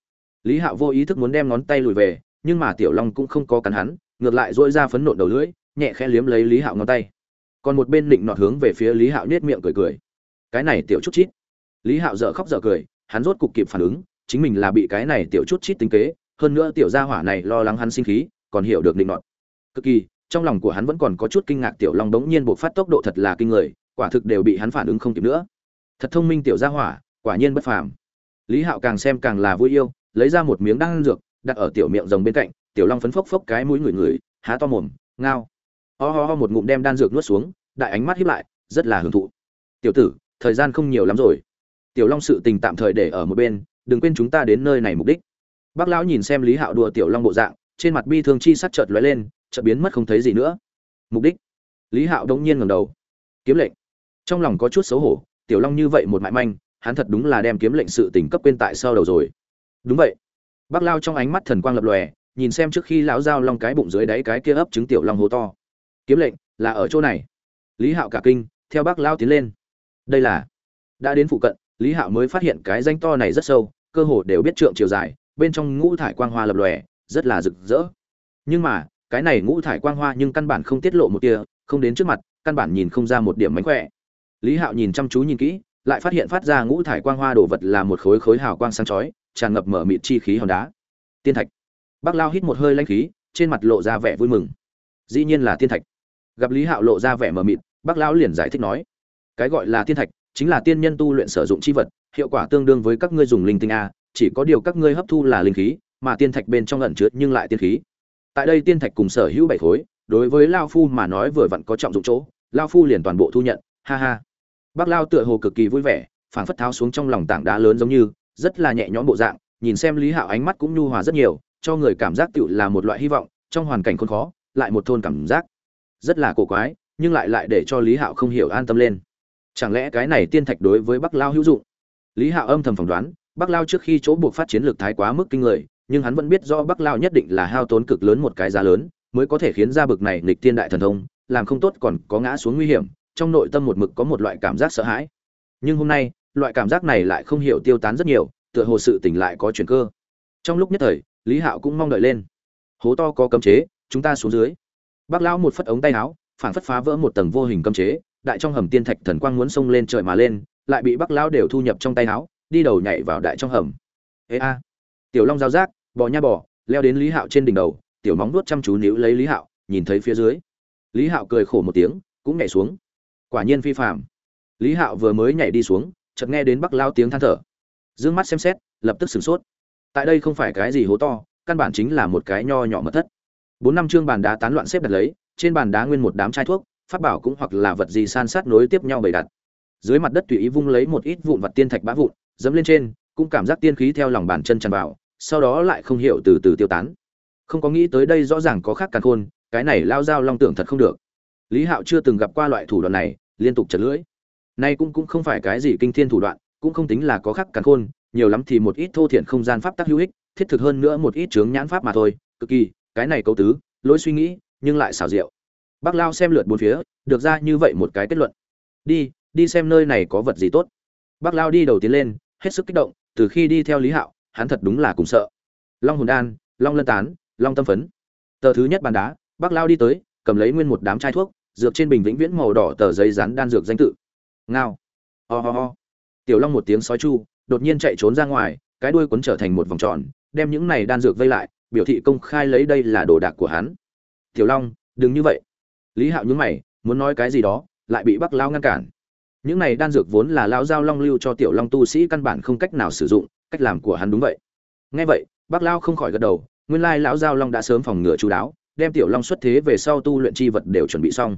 Lý hạo vô ý thức muốn đem ngón tay lùi về, nhưng mà tiểu long cũng không có cắn hắn, ngược lại dỗi ra phấn nộn đầu lưỡi, nhẹ khẽ liếm lấy lý hạo ngón tay. Còn một bên định nọt hướng về phía lý hạo nết miệng cười cười cái này tiểu chút chít. Lý hạo dở khóc dở cười, hắn rốt cục kịp phản ứng, chính mình là bị cái này tiểu chút chít tính kế, hơn nữa tiểu gia hỏa này lo lắng hắn sinh khí, còn hiểu được định nọt. Cực kỳ, trong lòng của hắn vẫn còn có chút kinh ngạc tiểu long bỗng nhiên buộc phát tốc độ thật là kinh người, quả thực đều bị hắn phản ứng không kịp nữa. Thật thông minh tiểu gia hỏa, quả nhiên bất phàm. Lý hạo càng xem càng là vui yêu, lấy ra một miếng đan dược, đặt ở tiểu miệng rồng bên cạnh, tiểu long phấn phốc phốc cái mũi người người há to mồm, ngao. Ho ho ho một ngụm đem đan dược nuốt xuống, đại ánh mắt hiếp lại, rất là hưởng thụ. Tiểu tử thời gian không nhiều lắm rồi. Tiểu long sự tình tạm thời để ở một bên, đừng quên chúng ta đến nơi này mục đích. Bác lão nhìn xem lý hạo đùa tiểu long bộ dạng, trên mặt bi thương chi sắc chợt lóe lên, chợt biến mất không thấy gì nữa. Mục đích? Lý hạo đống nhiên ngẩng đầu. Kiếm lệnh. Trong lòng có chút xấu hổ, tiểu long như vậy một mại manh, hắn thật đúng là đem kiếm lệnh sự tình cấp quên tại sau đầu rồi. Đúng vậy. Bác lao trong ánh mắt thần quang lập lòe, nhìn xem trước khi lão giao long cái bụng dưới đáy cái kia ấp trứng tiểu long hố to. Kiếm lệnh, là ở chỗ này. Lý hạo cả kinh, theo bác lao tiến lên đây là, đã đến phụ cận, lý hạo mới phát hiện cái danh to này rất sâu, cơ hồ đều biết trượng chiều dài, bên trong ngũ thải quang hoa lập lòe, rất là rực rỡ. Nhưng mà, cái này ngũ thải quang hoa nhưng căn bản không tiết lộ một tia, không đến trước mặt, căn bản nhìn không ra một điểm mánh khỏe. Lý hạo nhìn chăm chú nhìn kỹ, lại phát hiện phát ra ngũ thải quang hoa đồ vật là một khối khối hào quang sáng chói, tràn ngập mở mịt chi khí hòn đá. Tiên thạch. Bác lao hít một hơi lanh khí, trên mặt lộ ra vẻ vui mừng. Dĩ nhiên là tiên thạch. Gặp lý hạo lộ ra vẻ mờ mịt, bác lão liền giải thích nói cái gọi là tiên thạch, chính là tiên nhân tu luyện sử dụng chi vật, hiệu quả tương đương với các ngươi dùng linh tinh a, chỉ có điều các ngươi hấp thu là linh khí, mà tiên thạch bên trong ẩn chứa nhưng lại tiên khí. Tại đây tiên thạch cùng sở hữu bảy khối, đối với lao phu mà nói vừa vặn có trọng dụng chỗ, lao phu liền toàn bộ thu nhận, ha ha. Bác lao tựa hồ cực kỳ vui vẻ, phảng phất tháo xuống trong lòng tảng đá lớn giống như, rất là nhẹ nhõm bộ dạng, nhìn xem lý hạo ánh mắt cũng nhu hòa rất nhiều, cho người cảm giác tựu là một loại hy vọng, trong hoàn cảnh khốn khó, lại một thôn cảm giác. Rất là cổ quái, nhưng lại lại để cho lý hạo không hiểu an tâm lên chẳng lẽ cái này tiên thạch đối với bắc lao hữu dụng? Lý hạ âm thầm phỏng đoán, bắc lao trước khi chỗ buộc phát chiến lược thái quá mức kinh người, nhưng hắn vẫn biết do bắc lao nhất định là hao tốn cực lớn một cái giá lớn, mới có thể khiến ra bực này nghịch tiên đại thần thông, làm không tốt còn có ngã xuống nguy hiểm, trong nội tâm một mực có một loại cảm giác sợ hãi. Nhưng hôm nay, loại cảm giác này lại không hiểu tiêu tán rất nhiều, tựa hồ sự tỉnh lại có chuyển cơ. Trong lúc nhất thời, lý hạo cũng mong đợi lên. Hố to có cấm chế, chúng ta xuống dưới. Bác lão một phất ống tay áo, phản phất phá vỡ một tầng vô hình cấm chế đại trong hầm tiên thạch thần quang muốn xông lên trời mà lên, lại bị Bắc lão đều thu nhập trong tay áo đi đầu nhảy vào đại trong hầm. Ê a. Tiểu long giao giác, bò nha bò, leo đến lý hạo trên đỉnh đầu, tiểu móng nuốt chăm chú níu lấy lý hạo, nhìn thấy phía dưới. Lý hạo cười khổ một tiếng, cũng nhảy xuống. Quả nhiên phi phạm lý hạo vừa mới nhảy đi xuống, chợt nghe đến bắc lao tiếng than thở. D ư ơ n g mắt xem xét, lập tức sửng sốt. Tại đây không phải cái gì hố to, căn bản chính là một cái nho nhỏ mật thất. Bốn năm chương bàn đá tán loạn xếp đặt lấy, trên bàn đá nguyên một đám chai thuốc phát bảo cũng hoặc là vật gì san sát nối tiếp nhau bày đặt. Dưới mặt đất tùy ý vung lấy một ít vụn vật tiên thạch bá vụn, dẫm lên trên, cũng cảm giác tiên khí theo lòng bàn chân tràn vào, sau đó lại không hiểu từ từ tiêu tán. Không có nghĩ tới đây rõ ràng có khác càng khôn, cái này lao dao long tưởng thật không được. Lý hạo chưa từng gặp qua loại thủ đoạn này, liên tục chật lưỡi. Nay cũng cũng không phải cái gì kinh thiên thủ đoạn, cũng không tính là có khắc càng khôn, nhiều lắm thì một ít thô thiện không gian pháp tắc hữu ích, thiết thực hơn nữa một ít chướng nhãn pháp mà thôi, cực kỳ, cái này câu tứ, lối suy nghĩ, nhưng lại xảo diệu bác lao xem lượt bốn phía, được ra như vậy một cái kết luận. Đi đi xem nơi này có vật gì tốt. Bác lao đi đầu tiến lên, hết sức kích động, từ khi đi theo lý hạo, hắn thật đúng là cùng sợ. Long hồn đan, long lân tán, long tâm phấn. Tờ thứ nhất bàn đá, bác lao đi tới, cầm lấy nguyên một đám chai thuốc, dược trên bình vĩnh viễn màu đỏ tờ giấy rán đan dược danh tự. Ngao. Ho ho ho. Tiểu long một tiếng sói chu, đột nhiên chạy trốn ra ngoài, cái đuôi cuốn trở thành một vòng tròn, đem những này đan dược vây lại, biểu thị công khai lấy đây là đồ đạc của hắn. Tiểu long, đừng như vậy lý hạo nhún mày, muốn nói cái gì đó, lại bị bắc lao ngăn cản. Những này đan dược vốn là lão giao long lưu cho tiểu long tu sĩ căn bản không cách nào sử dụng, cách làm của hắn đúng vậy. Nghe vậy, bắc lao không khỏi gật đầu, nguyên lai lão giao long đã sớm phòng ngừa chú đáo, đem tiểu long xuất thế về sau tu luyện chi vật đều chuẩn bị xong.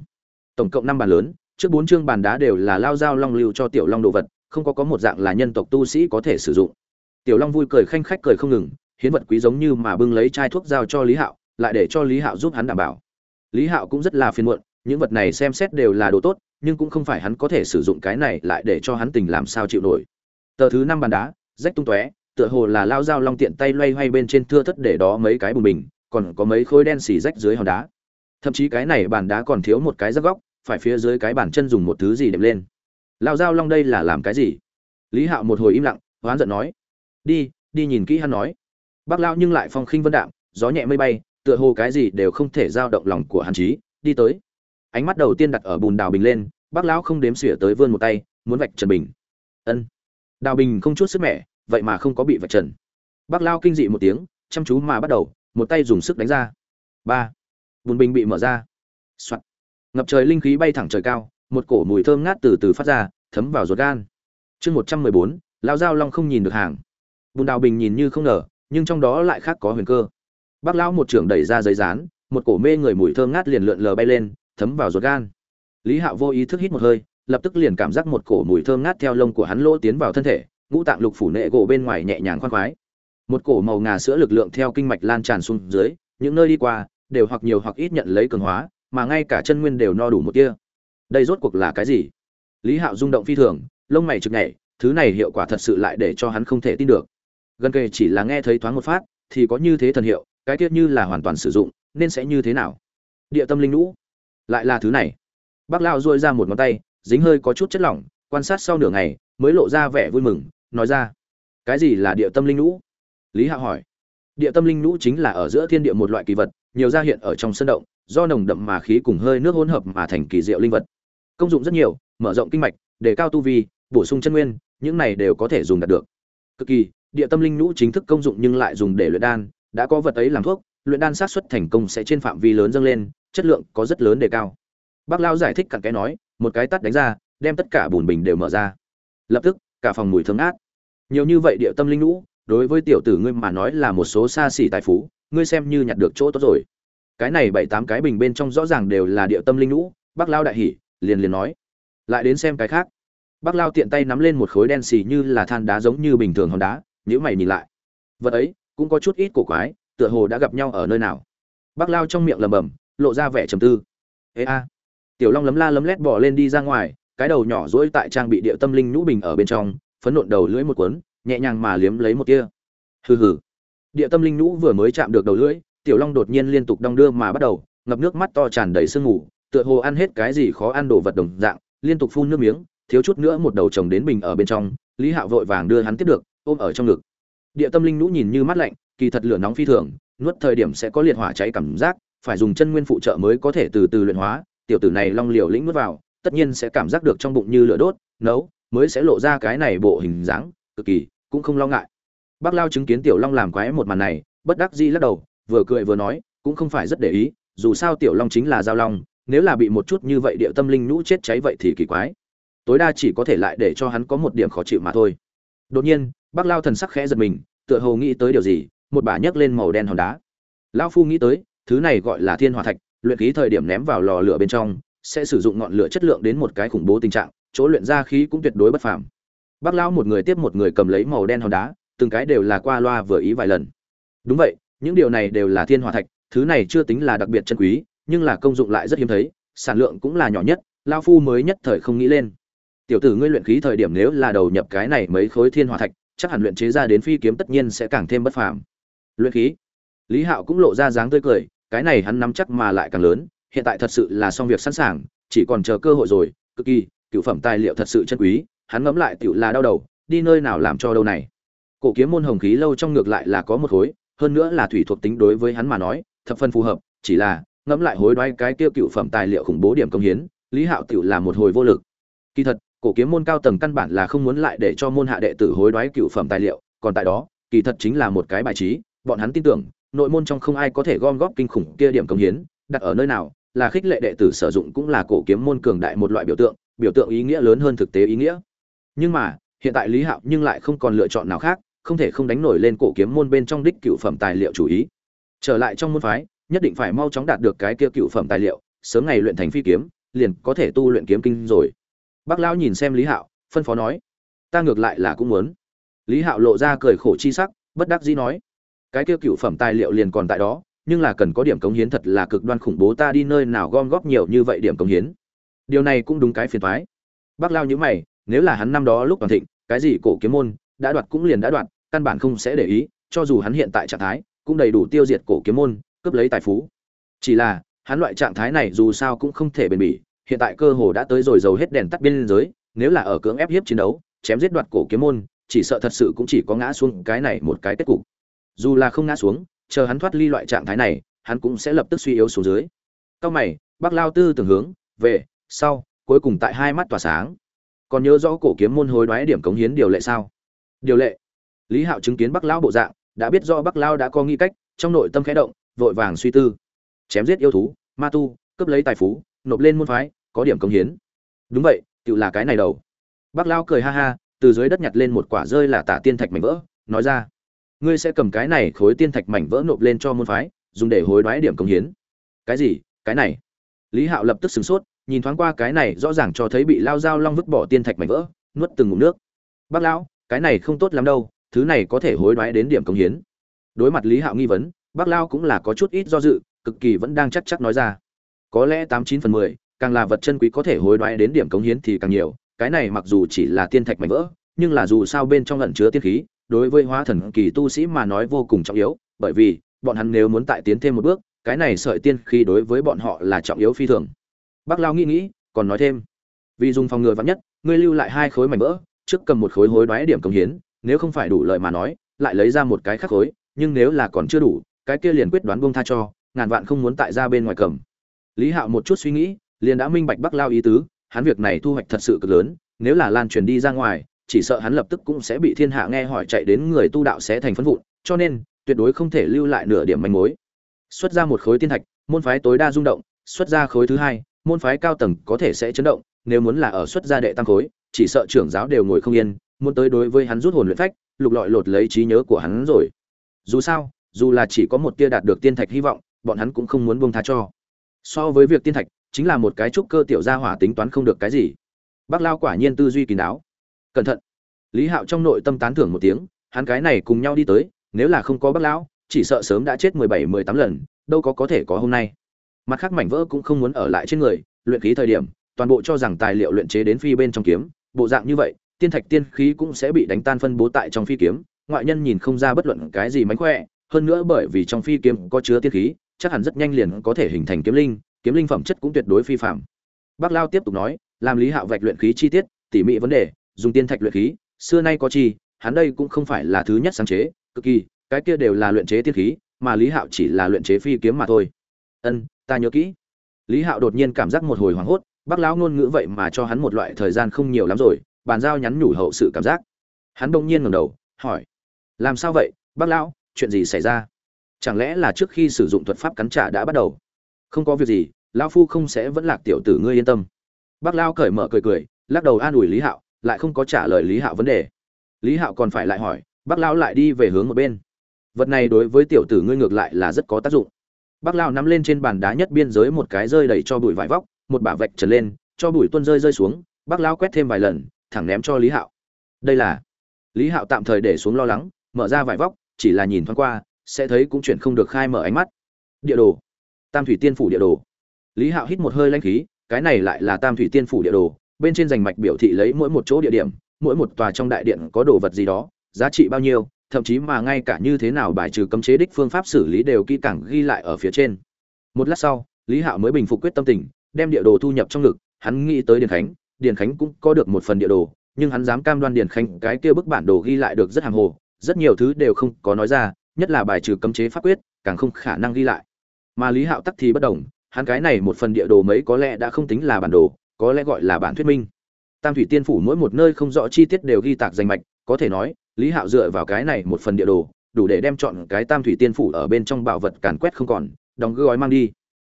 Tổng cộng năm bàn lớn, trước bốn chương bàn đá đều là lao giao long lưu cho tiểu long đồ vật, không có có một dạng là nhân tộc tu sĩ có thể sử dụng. Tiểu long vui cười khanh khách cười không ngừng, hiến vật quý giống như mà bưng lấy chai thuốc giao cho lý hạo, lại để cho lý hạo giúp hắn đảm bảo lý hạo cũng rất là phiền muộn, những vật này xem xét đều là đồ tốt, nhưng cũng không phải hắn có thể sử dụng cái này lại để cho hắn tình làm sao chịu nổi. Tờ thứ năm bàn đá, rách tung tóe, tựa hồ là lao dao long tiện tay loay hoay bên trên thưa thất để đó mấy cái bùn bình, còn có mấy khối đen xì rách dưới hòn đá. Thậm chí cái này bàn đá còn thiếu một cái rắc góc, phải phía dưới cái bàn chân dùng một thứ gì đệm lên. Lao dao long đây là làm cái gì? Lý hạo một hồi im lặng, hoán giận nói. Đi đi nhìn kỹ hắn nói. Bác lao nhưng lại phong khinh vân đạm, gió nhẹ mây bay tựa hồ cái gì đều không thể giao động lòng của hàn chí đi tới. Ánh mắt đầu tiên đặt ở bùn đào bình lên, bác lão không đếm xỉa tới vươn một tay, muốn vạch trần bình. Ân. Đào bình không chút sức mẻ, vậy mà không có bị vạch trần. Bác lao kinh dị một tiếng, chăm chú mà bắt đầu, một tay dùng sức đánh ra. Ba. Bùn bình bị mở ra. Soạn. ngập trời linh khí bay thẳng trời cao, một cổ mùi thơm ngát từ từ phát ra, thấm vào ruột gan. Chương một trăm mười bốn lao dao long không nhìn được hàng. Bùn đào bình nhìn như không ngờ, nhưng trong đó lại khác có huyền cơ bác lão một trưởng đẩy ra giấy rán một cổ mê người mùi thơm ngát liền lượn lờ bay lên, thấm vào ruột gan. Lý hạo vô ý thức hít một hơi, lập tức liền cảm giác một cổ mùi thơm ngát theo lông của hắn lỗ tiến vào thân thể, ngũ tạng lục phủ nệ gỗ bên ngoài nhẹ nhàng khoan khoái. Một cổ màu ngà sữa lực lượng theo kinh mạch lan tràn xuống dưới, những nơi đi qua, đều hoặc nhiều hoặc ít nhận lấy cường hóa, mà ngay cả chân nguyên đều no đủ một kia đây rốt cuộc là cái gì? Lý hạo rung động phi thường, lông mày chực nhảy, thứ này hiệu quả thật sự lại để cho hắn không thể tin được. Gần kề chỉ là nghe thấy thoáng một phát, thì có như thế thần hiệu cái tiết như là hoàn toàn sử dụng, nên sẽ như thế nào? Địa tâm linh lũ lại là thứ này. Bác lao dôi ra một ngón tay, dính hơi có chút chất lỏng, quan sát sau nửa ngày, mới lộ ra vẻ vui mừng, nói ra, cái gì là địa tâm linh lũ lý hạ hỏi. Địa tâm linh lũ chính là ở giữa thiên địa một loại kỳ vật, nhiều ra hiện ở trong sân động, do nồng đậm mà khí cùng hơi nước hỗn hợp mà thành kỳ diệu linh vật. Công dụng rất nhiều, mở rộng kinh mạch, đề cao tu vi, bổ sung chân nguyên, những này đều có thể dùng đạt được. Cực kỳ, địa tâm linh lũ chính thức công dụng nhưng lại dùng để luyện đan đã có vật ấy làm thuốc, luyện đan sát xuất thành công sẽ trên phạm vi lớn dâng lên, chất lượng có rất lớn đề cao. Bác lao giải thích cặn cái nói, một cái tắt đánh ra, đem tất cả bùn bình đều mở ra. Lập tức, cả phòng mùi thơm ngát. Nhiều như vậy địa tâm linh lũ đối với tiểu tử ngươi mà nói là một số xa xỉ tài phú, ngươi xem như nhặt được chỗ tốt rồi. Cái này bảy tám cái bình bên trong rõ ràng đều là địa tâm linh lũ bác lao đại hỉ, liền liền nói. Lại đến xem cái khác. Bác lao tiện tay nắm lên một khối đen xì như là than đá giống như bình thường hòn đá nhữ mày nhìn lại. Vật ấy cũng có chút ít cổ quái, tựa hồ đã gặp nhau ở nơi nào. Bác lao trong miệng lầm bầm, lộ ra vẻ trầm tư. Ê a. Tiểu long lấm la lấm lét bỏ lên đi ra ngoài, cái đầu nhỏ rỗi tại trang bị địa tâm linh nhũ bình ở bên trong, phấn nộn đầu lưỡi một cuốn, nhẹ nhàng mà liếm lấy một tia. Hừ hừ. Địa tâm linh nhũ vừa mới chạm được đầu lưỡi, tiểu long đột nhiên liên tục đong đưa mà bắt đầu, ngập nước mắt to tràn đầy sương ngủ, tựa hồ ăn hết cái gì khó ăn đồ vật đồng dạng, liên tục phun nước miếng, thiếu chút nữa một đầu chồng đến bình ở bên trong, lý hạo vội vàng đưa hắn tiếp được, ôm ở trong ngực địa tâm linh nũ nhìn như mắt lạnh, kỳ thật lửa nóng phi thường, nuốt thời điểm sẽ có liệt hỏa cháy cảm giác, phải dùng chân nguyên phụ trợ mới có thể từ từ luyện hóa, tiểu tử này long liều lĩnh nuốt vào, tất nhiên sẽ cảm giác được trong bụng như lửa đốt, nấu, mới sẽ lộ ra cái này bộ hình dáng, cực kỳ, cũng không lo ngại. Bác lao chứng kiến tiểu long làm quái một màn này, bất đắc dĩ lắc đầu, vừa cười vừa nói, cũng không phải rất để ý, dù sao tiểu long chính là giao long, nếu là bị một chút như vậy địa tâm linh nhũ chết cháy vậy thì kỳ quái. Tối đa chỉ có thể lại để cho hắn có một điểm khó chịu mà thôi. Đột nhiên bác lao thần sắc khẽ giật mình, tựa hồ nghĩ tới điều gì, một bà nhấc lên màu đen hòn đá. Lão phu nghĩ tới, thứ này gọi là thiên hỏa thạch, luyện khí thời điểm ném vào lò lửa bên trong, sẽ sử dụng ngọn lửa chất lượng đến một cái khủng bố tình trạng, chỗ luyện ra khí cũng tuyệt đối bất phàm. Bác lão một người tiếp một người cầm lấy màu đen hòn đá, từng cái đều là qua loa vừa ý vài lần. Đúng vậy, những điều này đều là thiên hỏa thạch, thứ này chưa tính là đặc biệt chân quý, nhưng là công dụng lại rất hiếm thấy, sản lượng cũng là nhỏ nhất lão phu mới nhất thời không nghĩ lên. Tiểu tử ngươi luyện khí thời điểm nếu là đầu nhập cái này mấy khối thiên hỏa thạch chắc hẳn luyện chế ra đến phi kiếm tất nhiên sẽ càng thêm bất phàm. Luyện khí. Lý hạo cũng lộ ra dáng tươi cười, cái này hắn nắm chắc mà lại càng lớn, hiện tại thật sự là xong việc sẵn sàng, chỉ còn chờ cơ hội rồi, cực kỳ, cựu phẩm tài liệu thật sự chân quý, hắn ngẫm lại tiểu là đau đầu, đi nơi nào làm cho đâu này. Cổ kiếm môn hồng khí lâu trong ngược lại là có một khối, hơn nữa là thủy thuộc tính đối với hắn mà nói, thập phân phù hợp, chỉ là, ngẫm lại hối đoái cái tiêu cựu phẩm tài liệu khủng bố điểm công hiến, lý hạo tiểu là một hồi vô lực. Kỳ thật cổ kiếm môn cao tầng căn bản là không muốn lại để cho môn hạ đệ tử hối đoái cựu phẩm tài liệu, còn tại đó, kỳ thật chính là một cái bài trí, bọn hắn tin tưởng, nội môn trong không ai có thể gom góp kinh khủng kia điểm công hiến, đặt ở nơi nào, là khích lệ đệ tử sử dụng cũng là cổ kiếm môn cường đại một loại biểu tượng biểu tượng ý nghĩa lớn hơn thực tế ý nghĩa. Nhưng mà, hiện tại lý hạo nhưng lại không còn lựa chọn nào khác, không thể không đánh nổi lên cổ kiếm môn bên trong đích cựu phẩm tài liệu chủ ý. Trở lại trong môn phái, nhất định phải mau chóng đạt được cái kia cựu phẩm tài liệu, sớm ngày luyện thành phi kiếm, liền có thể tu luyện kiếm kinh rồi bác lão nhìn xem lý hạo, phân phó nói, ta ngược lại là cũng muốn. Lý hạo lộ ra cười khổ chi sắc, bất đắc dĩ nói, cái kia cựu phẩm tài liệu liền còn tại đó, nhưng là cần có điểm cống hiến thật là cực đoan khủng bố ta đi nơi nào gom góp nhiều như vậy điểm cống hiến. Điều này cũng đúng cái phiền thoái bác lao nhữ mày, nếu là hắn năm đó lúc toàn thịnh, cái gì cổ kiếm môn, đã đoạt cũng liền đã đoạt, căn bản không sẽ để ý, cho dù hắn hiện tại trạng thái, cũng đầy đủ tiêu diệt cổ kiếm môn, cướp lấy tài phú. Chỉ là, hắn loại trạng thái này dù sao cũng không thể bền bỉ hiện tại cơ hồ đã tới rồi dầu hết đèn tắt biên giới, nếu là ở cưỡng ép hiếp chiến đấu, chém giết đoạt cổ kiếm môn, chỉ sợ thật sự cũng chỉ có ngã xuống cái này một cái kết cục. Dù là không ngã xuống, chờ hắn thoát ly loại trạng thái này, hắn cũng sẽ lập tức suy yếu xuống dưới. Cao mày, bác lao tư tưởng hướng, về, sau, cuối cùng tại hai mắt tỏa sáng. Còn nhớ rõ cổ kiếm môn hối đoái điểm cống hiến điều lệ sao? Điều lệ. Lý hạo chứng kiến bắc lao bộ dạng, đã biết rõ bắc lao đã có nghi cách, trong nội tâm khẽ động, vội vàng suy tư. Chém giết yêu thú, ma tu, cướp lấy tài phú nộp lên môn phái, có điểm công hiến. Đúng vậy tự là cái này đầu. Bác lao cười ha ha, từ dưới đất nhặt lên một quả rơi là tả tiên thạch mảnh vỡ, nói ra, ngươi sẽ cầm cái này khối tiên thạch mảnh vỡ nộp lên cho môn phái, dùng để hối đoái điểm công hiến. Cái gì? Cái này? Lý hạo lập tức sửng sốt, nhìn thoáng qua cái này rõ ràng cho thấy bị lao dao long vứt bỏ tiên thạch mảnh vỡ, nuốt từng ngụm nước. Bác lão, cái này không tốt lắm đâu, thứ này có thể hối đoái đến điểm công hiến. Đối mặt lý hạo nghi vấn, bác lao cũng là có chút ít do dự, cực kỳ vẫn đang chắc chắc nói ra có lẽ tám chín phần mười, càng là vật chân quý có thể hối đoái đến điểm cống hiến thì càng nhiều. Cái này mặc dù chỉ là tiên thạch mảnh vỡ, nhưng là dù sao bên trong lẩn chứa tiên khí, đối với hóa thần kỳ tu sĩ mà nói vô cùng trọng yếu. Bởi vì, bọn hắn nếu muốn tại tiến thêm một bước, cái này sợi tiên khí đối với bọn họ là trọng yếu phi thường. Bác lao nghĩ nghĩ, còn nói thêm. Vì dùng phòng ngừa vắn nhất, ngươi lưu lại hai khối mảnh vỡ, trước cầm một khối hối đoái điểm cống hiến, nếu không phải đủ lợi mà nói, lại lấy ra một cái khác khối, nhưng nếu là còn chưa đủ, cái kia liền quyết đoán buông tha cho, ngàn vạn không muốn tại ra bên ngoài cầm lý hạo một chút suy nghĩ, liền đã minh bạch bắc lao ý tứ, hắn việc này thu hoạch thật sự cực lớn, nếu là lan truyền đi ra ngoài, chỉ sợ hắn lập tức cũng sẽ bị thiên hạ nghe hỏi chạy đến người tu đạo sẽ thành phân vụn, cho nên, tuyệt đối không thể lưu lại nửa điểm manh mối. Xuất ra một khối tiên thạch, môn phái tối đa rung động, xuất ra khối thứ hai, môn phái cao tầng có thể sẽ chấn động, nếu muốn là ở xuất gia đệ tam khối, chỉ sợ trưởng giáo đều ngồi không yên, muốn tới đối với hắn rút hồn luyện phách, lục lọi lột lấy trí nhớ của hắn rồi. Dù sao, dù là chỉ có một tia đạt được tiên thạch hy vọng, bọn hắn cũng không muốn buông tha cho so với việc tiên thạch, chính là một cái trúc cơ tiểu gia hỏa tính toán không được cái gì. Bác lao quả nhiên tư duy kín đáo. Cẩn thận. Lý hạo trong nội tâm tán thưởng một tiếng, hắn cái này cùng nhau đi tới, nếu là không có bác lão, chỉ sợ sớm đã chết mười bảy, mười tám lần, đâu có có thể có hôm nay. Mặt khác mảnh vỡ cũng không muốn ở lại trên người, luyện khí thời điểm, toàn bộ cho rằng tài liệu luyện chế đến phi bên trong kiếm, bộ dạng như vậy, tiên thạch tiên khí cũng sẽ bị đánh tan phân bố tại trong phi kiếm, ngoại nhân nhìn không ra bất luận cái gì mánh khỏe, hơn nữa bởi vì trong phi kiếm có chứa tiên khí chắc hẳn rất nhanh liền có thể hình thành kiếm linh kiếm linh phẩm chất cũng tuyệt đối phi phạm. Bác lao tiếp tục nói, làm lý hạo vạch luyện khí chi tiết, tỉ mỉ vấn đề, dùng tiên thạch luyện khí, xưa nay có chi, hắn đây cũng không phải là thứ nhất sáng chế, cực kỳ, cái kia đều là luyện chế tiên khí, mà lý hạo chỉ là luyện chế phi kiếm mà thôi. Ân, ta nhớ kỹ. Lý hạo đột nhiên cảm giác một hồi hoảng hốt, bác lão ngôn ngữ vậy mà cho hắn một loại thời gian không nhiều lắm rồi, bàn giao nhắn nhủ hậu sự cảm giác. Hắn đông nhiên ngẩng đầu, hỏi, làm sao vậy, bác lão chuyện gì xảy ra? Chẳng lẽ là trước khi sử dụng thuật pháp cắn trả đã bắt đầu? Không có việc gì, lão phu không sẽ vẫn lạc tiểu tử ngươi yên tâm. Bác lao cởi mở cười cười, lắc đầu an ủi lý hạo, lại không có trả lời lý hạo vấn đề. Lý hạo còn phải lại hỏi, bác lao lại đi về hướng một bên. Vật này đối với tiểu tử ngươi ngược lại là rất có tác dụng. Bác lao nắm lên trên bàn đá nhất biên giới một cái rơi đầy cho bụi vải vóc, một bả vạch trần lên, cho bụi tuôn rơi rơi xuống, bác lao quét thêm vài lần, thẳng ném cho lý hạo. Đây là, lý hạo tạm thời để xuống lo lắng, mở ra vải vóc, chỉ là nhìn thoáng qua sẽ thấy cũng chuyển không được khai mở ánh mắt. Địa đồ. Tam thủy tiên phủ địa đồ. Lý hạo hít một hơi lanh khí, cái này lại là tam thủy tiên phủ địa đồ, bên trên rành mạch biểu thị lấy mỗi một chỗ địa điểm, mỗi một tòa trong đại điện có đồ vật gì đó, giá trị bao nhiêu, thậm chí mà ngay cả như thế nào bài trừ cấm chế đích phương pháp xử lý đều kỹ càng ghi lại ở phía trên. Một lát sau, lý hạo mới bình phục quyết tâm tình, đem địa đồ thu nhập trong ngực, hắn nghĩ tới điền khánh điền khánh cũng có được một phần địa đồ, nhưng hắn dám cam đoan điền khánh cái kia bức bản đồ ghi lại được rất hàng hồ, rất nhiều thứ đều không có nói ra nhất là bài trừ cấm chế pháp quyết, càng không khả năng ghi lại. Mà lý hạo tắc thì bất đồng, hắn cái này một phần địa đồ mấy có lẽ đã không tính là bản đồ, có lẽ gọi là bản thuyết minh. Tam thủy tiên phủ mỗi một nơi không rõ chi tiết đều ghi tạc danh mạch, có thể nói, lý hạo dựa vào cái này một phần địa đồ, đủ để đem chọn cái tam thủy tiên phủ ở bên trong bảo vật càn quét không còn, đóng gói mang đi.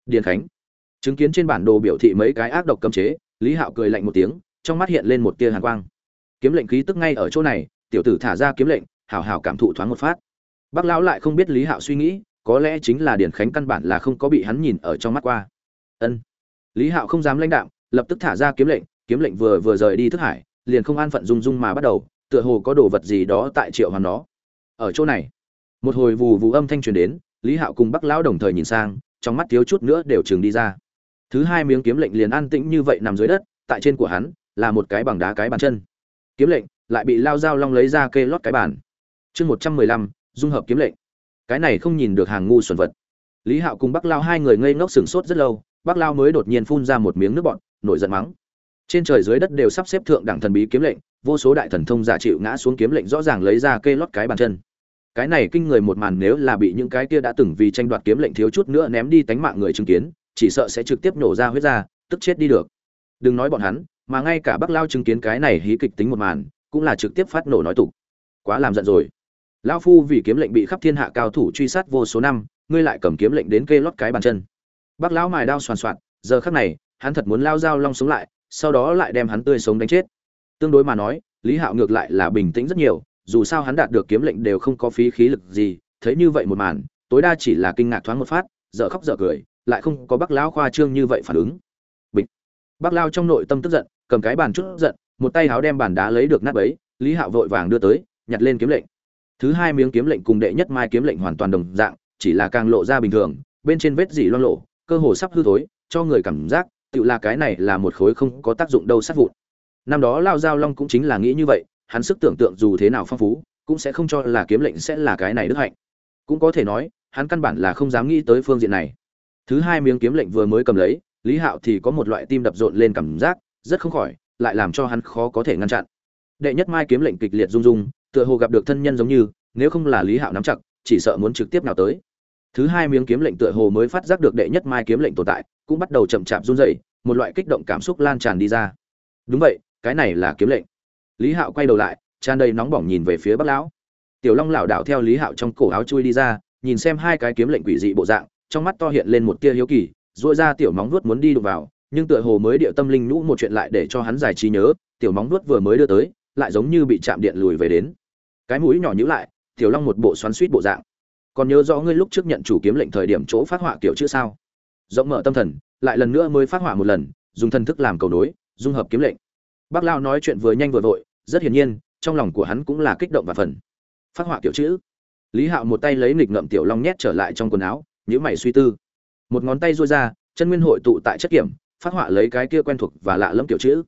Điền khánh. Chứng kiến trên bản đồ biểu thị mấy cái ác độc cấm chế, lý hạo cười lạnh một tiếng, trong mắt hiện lên một tia hàn quang. Kiếm lệnh khí tức ngay ở chỗ này, tiểu tử thả ra kiếm lệnh, hảo hảo cảm thụ thoáng một phát bác lão lại không biết lý hạo suy nghĩ, có lẽ chính là điển khánh căn bản là không có bị hắn nhìn ở trong mắt qua. Ân. Lý hạo không dám lãnh đạo lập tức thả ra kiếm lệnh kiếm lệnh vừa vừa rời đi thức hải, liền không an phận rung rung mà bắt đầu, tựa hồ có đồ vật gì đó tại triệu hoàn nó. Ở chỗ này, một hồi vù vù âm thanh truyền đến, lý hạo cùng bắc lão đồng thời nhìn sang, trong mắt thiếu chút nữa đều chừng đi ra. Thứ hai miếng kiếm lệnh liền an tĩnh như vậy nằm dưới đất, tại trên của hắn, là một cái bằng đá cái bàn chân. Kiếm lệnh lại bị lao dao long lấy ra kê lót cái bàn. Chương một trăm mười lăm dung hợp kiếm lệnh. Cái này không nhìn được hàng ngu xuẩn vật. Lý hạo cùng bắc lao hai người ngây ngốc sửng sốt rất lâu bắc lao mới đột nhiên phun ra một miếng nước bọn nổi giận mắng. Trên trời dưới đất đều sắp xếp thượng đẳng thần bí kiếm lệnh, vô số đại thần thông giả chịu ngã xuống kiếm lệnh rõ ràng lấy ra kê lót cái bàn chân. Cái này kinh người một màn nếu là bị những cái kia đã từng vì tranh đoạt kiếm lệnh thiếu chút nữa ném đi tánh mạng người chứng kiến, chỉ sợ sẽ trực tiếp nổ ra huyết ra, tức chết đi được. Đừng nói bọn hắn, mà ngay cả bắc lao chứng kiến cái này hí kịch tính một màn, cũng là trực tiếp phát nổ nói tục. Quá làm giận rồi lão phu vì kiếm lệnh bị khắp thiên hạ cao thủ truy sát vô số năm, ngươi lại cầm kiếm lệnh đến kê lót cái bàn chân. Bác lão mài đao soàn soạn, giờ khắc này, hắn thật muốn lao dao long sống lại, sau đó lại đem hắn tươi sống đánh chết. Tương đối mà nói, lý hạo ngược lại là bình tĩnh rất nhiều, dù sao hắn đạt được kiếm lệnh đều không có phí khí lực gì, thấy như vậy một màn, tối đa chỉ là kinh ngạc thoáng một phát dở khóc dở cười, lại không có bác lão khoa trương như vậy phản ứng. Bịch. Bác lao trong nội tâm tức giận, cầm cái bàn chút giận, một tay háo đem bàn đá lấy được nát ấy lý hạo vội vàng đưa tới, nhặt lên kiếm lệnh thứ hai miếng kiếm lệnh cùng đệ nhất mai kiếm lệnh hoàn toàn đồng dạng, chỉ là càng lộ ra bình thường, bên trên vết dỉ loang lộ, cơ hồ sắp hư thối, cho người cảm giác, tự là cái này là một khối không có tác dụng đâu sát vụn. Năm đó lao giao long cũng chính là nghĩ như vậy, hắn sức tưởng tượng dù thế nào phong phú, cũng sẽ không cho là kiếm lệnh sẽ là cái này đức hạnh. Cũng có thể nói, hắn căn bản là không dám nghĩ tới phương diện này. Thứ hai miếng kiếm lệnh vừa mới cầm lấy, lý hạo thì có một loại tim đập rộn lên cảm giác, rất không khỏi, lại làm cho hắn khó có thể ngăn chặn. Đệ nhất mai kiếm lệnh kịch liệt rung rung tựa hồ gặp được thân nhân giống như, nếu không là lý hạo nắm chặt, chỉ sợ muốn trực tiếp nào tới. Thứ hai miếng kiếm lệnh tựa hồ mới phát giác được đệ nhất mai kiếm lệnh tồn tại, cũng bắt đầu chậm chạp run rẩy, một loại kích động cảm xúc lan tràn đi ra. Đúng vậy, cái này là kiếm lệnh. Lý hạo quay đầu lại, tràn đầy nóng bỏng nhìn về phía bắc lão. Tiểu long lảo đảo theo lý hạo trong cổ áo chui đi ra, nhìn xem hai cái kiếm lệnh quỷ dị bộ dạng, trong mắt to hiện lên một tia hiếu kỳ dội ra tiểu móng vuốt muốn đi đụng vào, nhưng tựa hồ mới điệu tâm linh nhũ một chuyện lại để cho hắn giải trí nhớ, tiểu móng vuốt vừa mới đưa tới, lại giống như bị chạm điện lùi về đến cái mũi nhỏ nhữ lại, tiểu long một bộ xoắn suýt bộ dạng. Còn nhớ rõ ngươi lúc trước nhận chủ kiếm lệnh thời điểm chỗ phát họa kiểu chữ sao? Rộng mở tâm thần, lại lần nữa mới phát họa một lần, dùng thân thức làm cầu nối, dung hợp kiếm lệnh. Bác lao nói chuyện vừa nhanh vừa vội, rất hiển nhiên, trong lòng của hắn cũng là kích động và phần phát họa kiểu chữ. Lý hạo một tay lấy nghịch ngậm tiểu long nhét trở lại trong quần áo nhữ mày suy tư. Một ngón tay rôi ra, chân nguyên hội tụ tại chất kiểm, phát họa lấy cái kia quen thuộc và lạ lẫm kiểu chữ.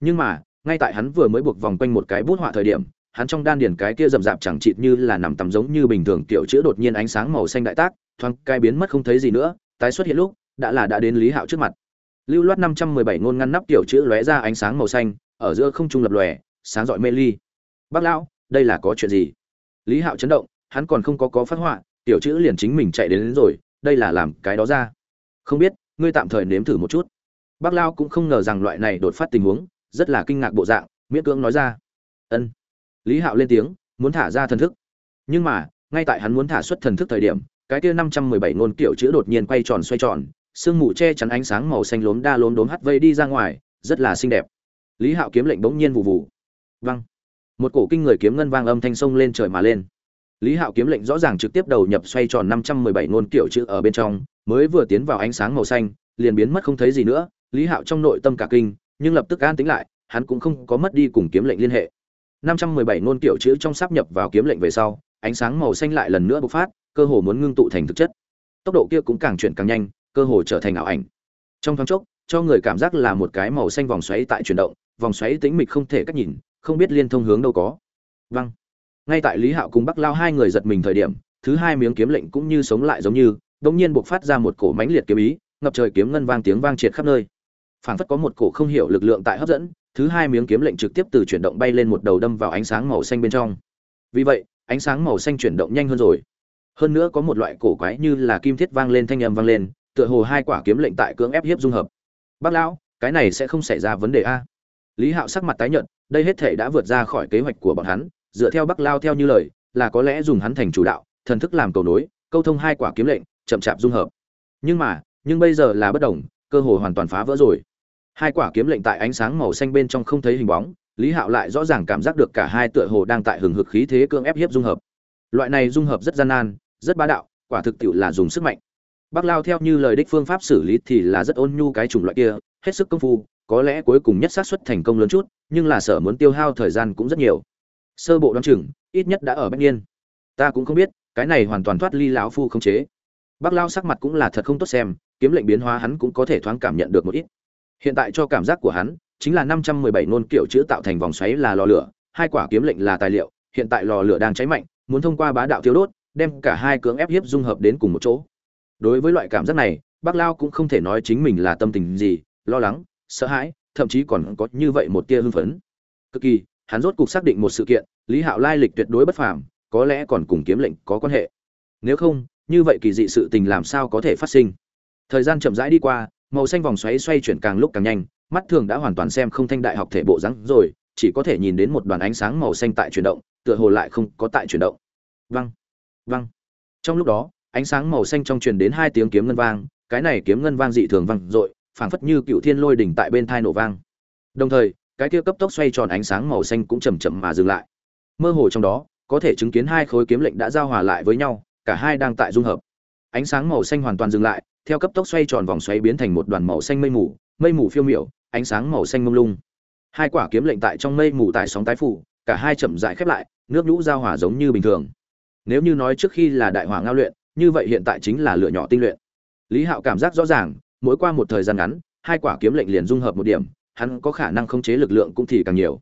Nhưng mà, ngay tại hắn vừa mới buộc vòng quanh một cái bút họa thời điểm hắn trong đan điền cái kia rậm rạp chẳng chịt như là nằm tầm giống như bình thường tiểu chữ đột nhiên ánh sáng màu xanh đại tác thoáng cai biến mất không thấy gì nữa tái xuất hiện lúc đã là đã đến lý hạo trước mặt. Lưu loát năm trăm mười bảy ngôn ngăn nắp tiểu chữ lóe ra ánh sáng màu xanh ở giữa không trung lập lòe sáng rọi mê ly. Bác lão đây là có chuyện gì? Lý hạo chấn động hắn còn không có có phát họa tiểu chữ liền chính mình chạy đến, đến rồi đây là làm cái đó ra. Không biết ngươi tạm thời nếm thử một chút. Bác lão cũng không ngờ rằng loại này đột phát tình huống rất là kinh ngạc bộ dạng miễn cưỡng nói ra. Ân lý hạo lên tiếng, muốn thả ra thần thức. Nhưng mà, ngay tại hắn muốn thả xuất thần thức thời điểm, cái kia năm trăm mười bảy ngôn kiểu chữ đột nhiên quay tròn xoay tròn, sương mù che chắn ánh sáng màu xanh lốm đa lốm đốm hắt vây đi ra ngoài, rất là xinh đẹp. Lý hạo kiếm lệnh bỗng nhiên vụ vụ văng một cổ kinh người kiếm ngân vang âm thanh sông lên trời mà lên. Lý hạo kiếm lệnh rõ ràng trực tiếp đầu nhập xoay tròn năm trăm mười bảy ngôn kiểu chữ ở bên trong, mới vừa tiến vào ánh sáng màu xanh, liền biến mất không thấy gì nữa. Lý hạo trong nội tâm cả kinh, nhưng lập tức an tính lại, hắn cũng không có mất đi cùng kiếm lệnh liên hệ. 517 ngôn kiểu chữ trong sắp nhập vào kiếm lệnh về sau, ánh sáng màu xanh lại lần nữa bộc phát, cơ hồ muốn ngưng tụ thành thực chất. Tốc độ kia cũng càng chuyển càng nhanh, cơ hồ trở thành ảo ảnh. Trong thoáng chốc, cho người cảm giác là một cái màu xanh vòng xoáy tại chuyển động, vòng xoáy tĩnh mịch không thể cách nhìn, không biết liên thông hướng đâu có. Văng. Ngay tại Lý Hạo cùng Bắc Lao hai người giật mình thời điểm, thứ hai miếng kiếm lệnh cũng như sống lại giống như, đột nhiên bộc phát ra một cổ mãnh liệt kiếm ý, ngập trời kiếm ngân vang tiếng vang triệt khắp nơi. Phảng phất có một cổ không hiểu lực lượng tại hấp dẫn, thứ hai miếng kiếm lệnh trực tiếp từ chuyển động bay lên một đầu đâm vào ánh sáng màu xanh bên trong. Vì vậy, ánh sáng màu xanh chuyển động nhanh hơn rồi. Hơn nữa có một loại cổ quái như là kim thiết vang lên thanh âm vang lên, tựa hồ hai quả kiếm lệnh tại cưỡng ép hiếp dung hợp. Bác lão, cái này sẽ không xảy ra vấn đề a. Lý hạo sắc mặt tái nhợt, đây hết thể đã vượt ra khỏi kế hoạch của bọn hắn, dựa theo bắc lao theo như lời, là có lẽ dùng hắn thành chủ đạo, thần thức làm cầu nối, câu thông hai quả kiếm lệnh, chậm chạp dung hợp. Nhưng mà, nhưng bây giờ là bất đồng, cơ hội hoàn toàn phá vỡ rồi hai quả kiếm lệnh tại ánh sáng màu xanh bên trong không thấy hình bóng, lý hạo lại rõ ràng cảm giác được cả hai tựa hồ đang tại hừng hực khí thế cương ép hiếp dung hợp. Loại này dung hợp rất gian nan, rất bá đạo, quả thực tiệu là dùng sức mạnh. Bác lao theo như lời đích phương pháp xử lý thì là rất ôn nhu cái chủng loại kia, hết sức công phu, có lẽ cuối cùng nhất xác suất thành công lớn chút, nhưng là sở muốn tiêu hao thời gian cũng rất nhiều. Sơ bộ đoán chừng, ít nhất đã ở bách niên. Ta cũng không biết, cái này hoàn toàn thoát ly lão phu không chế. Bác lao sắc mặt cũng là thật không tốt xem, kiếm lệnh biến hóa hắn cũng có thể thoáng cảm nhận được một ít hiện tại cho cảm giác của hắn, chính là năm trăm mười bảy nôn kiểu chữ tạo thành vòng xoáy là lò lửa, hai quả kiếm lệnh là tài liệu, hiện tại lò lửa đang cháy mạnh, muốn thông qua bá đạo tiêu đốt, đem cả hai cưỡng ép hiếp dung hợp đến cùng một chỗ. Đối với loại cảm giác này, bác lao cũng không thể nói chính mình là tâm tình gì, lo lắng, sợ hãi, thậm chí còn có như vậy một tia hưng phấn. Cực kỳ, hắn rốt cục xác định một sự kiện, lý hạo lai lịch tuyệt đối bất phàm, có lẽ còn cùng kiếm lệnh có quan hệ. Nếu không, như vậy kỳ dị sự tình làm sao có thể phát sinh? Thời gian chậm rãi đi qua màu xanh vòng xoáy xoay chuyển càng lúc càng nhanh, mắt thường đã hoàn toàn xem không thanh đại học thể bộ rắn rồi, chỉ có thể nhìn đến một đoàn ánh sáng màu xanh tại chuyển động, tựa hồ lại không có tại chuyển động. Văng văng. Trong lúc đó, ánh sáng màu xanh trong truyền đến hai tiếng kiếm ngân vang, cái này kiếm ngân vang dị thường vang dội, phảng phất như cựu thiên lôi đỉnh tại bên thai nổ vang. Đồng thời, cái kia cấp tốc xoay tròn ánh sáng màu xanh cũng chậm chậm mà dừng lại. Mơ hồ trong đó, có thể chứng kiến hai khối kiếm lệnh đã giao hòa lại với nhau, cả hai đang tại dung hợp. Ánh sáng màu xanh hoàn toàn dừng lại theo cấp tốc xoay tròn vòng xoáy biến thành một đoàn màu xanh mây mù mây mù phiêu miểu, ánh sáng màu xanh mông lung. Hai quả kiếm lệnh tại trong mây mù tại sóng tái phủ, cả hai chậm rãi khép lại, nước lũ giao hòa giống như bình thường. Nếu như nói trước khi là đại hỏa ngao luyện, như vậy hiện tại chính là lửa nhỏ tinh luyện. Lý hạo cảm giác rõ ràng, mỗi qua một thời gian ngắn, hai quả kiếm lệnh liền dung hợp một điểm, hắn có khả năng khống chế lực lượng cũng thì càng nhiều.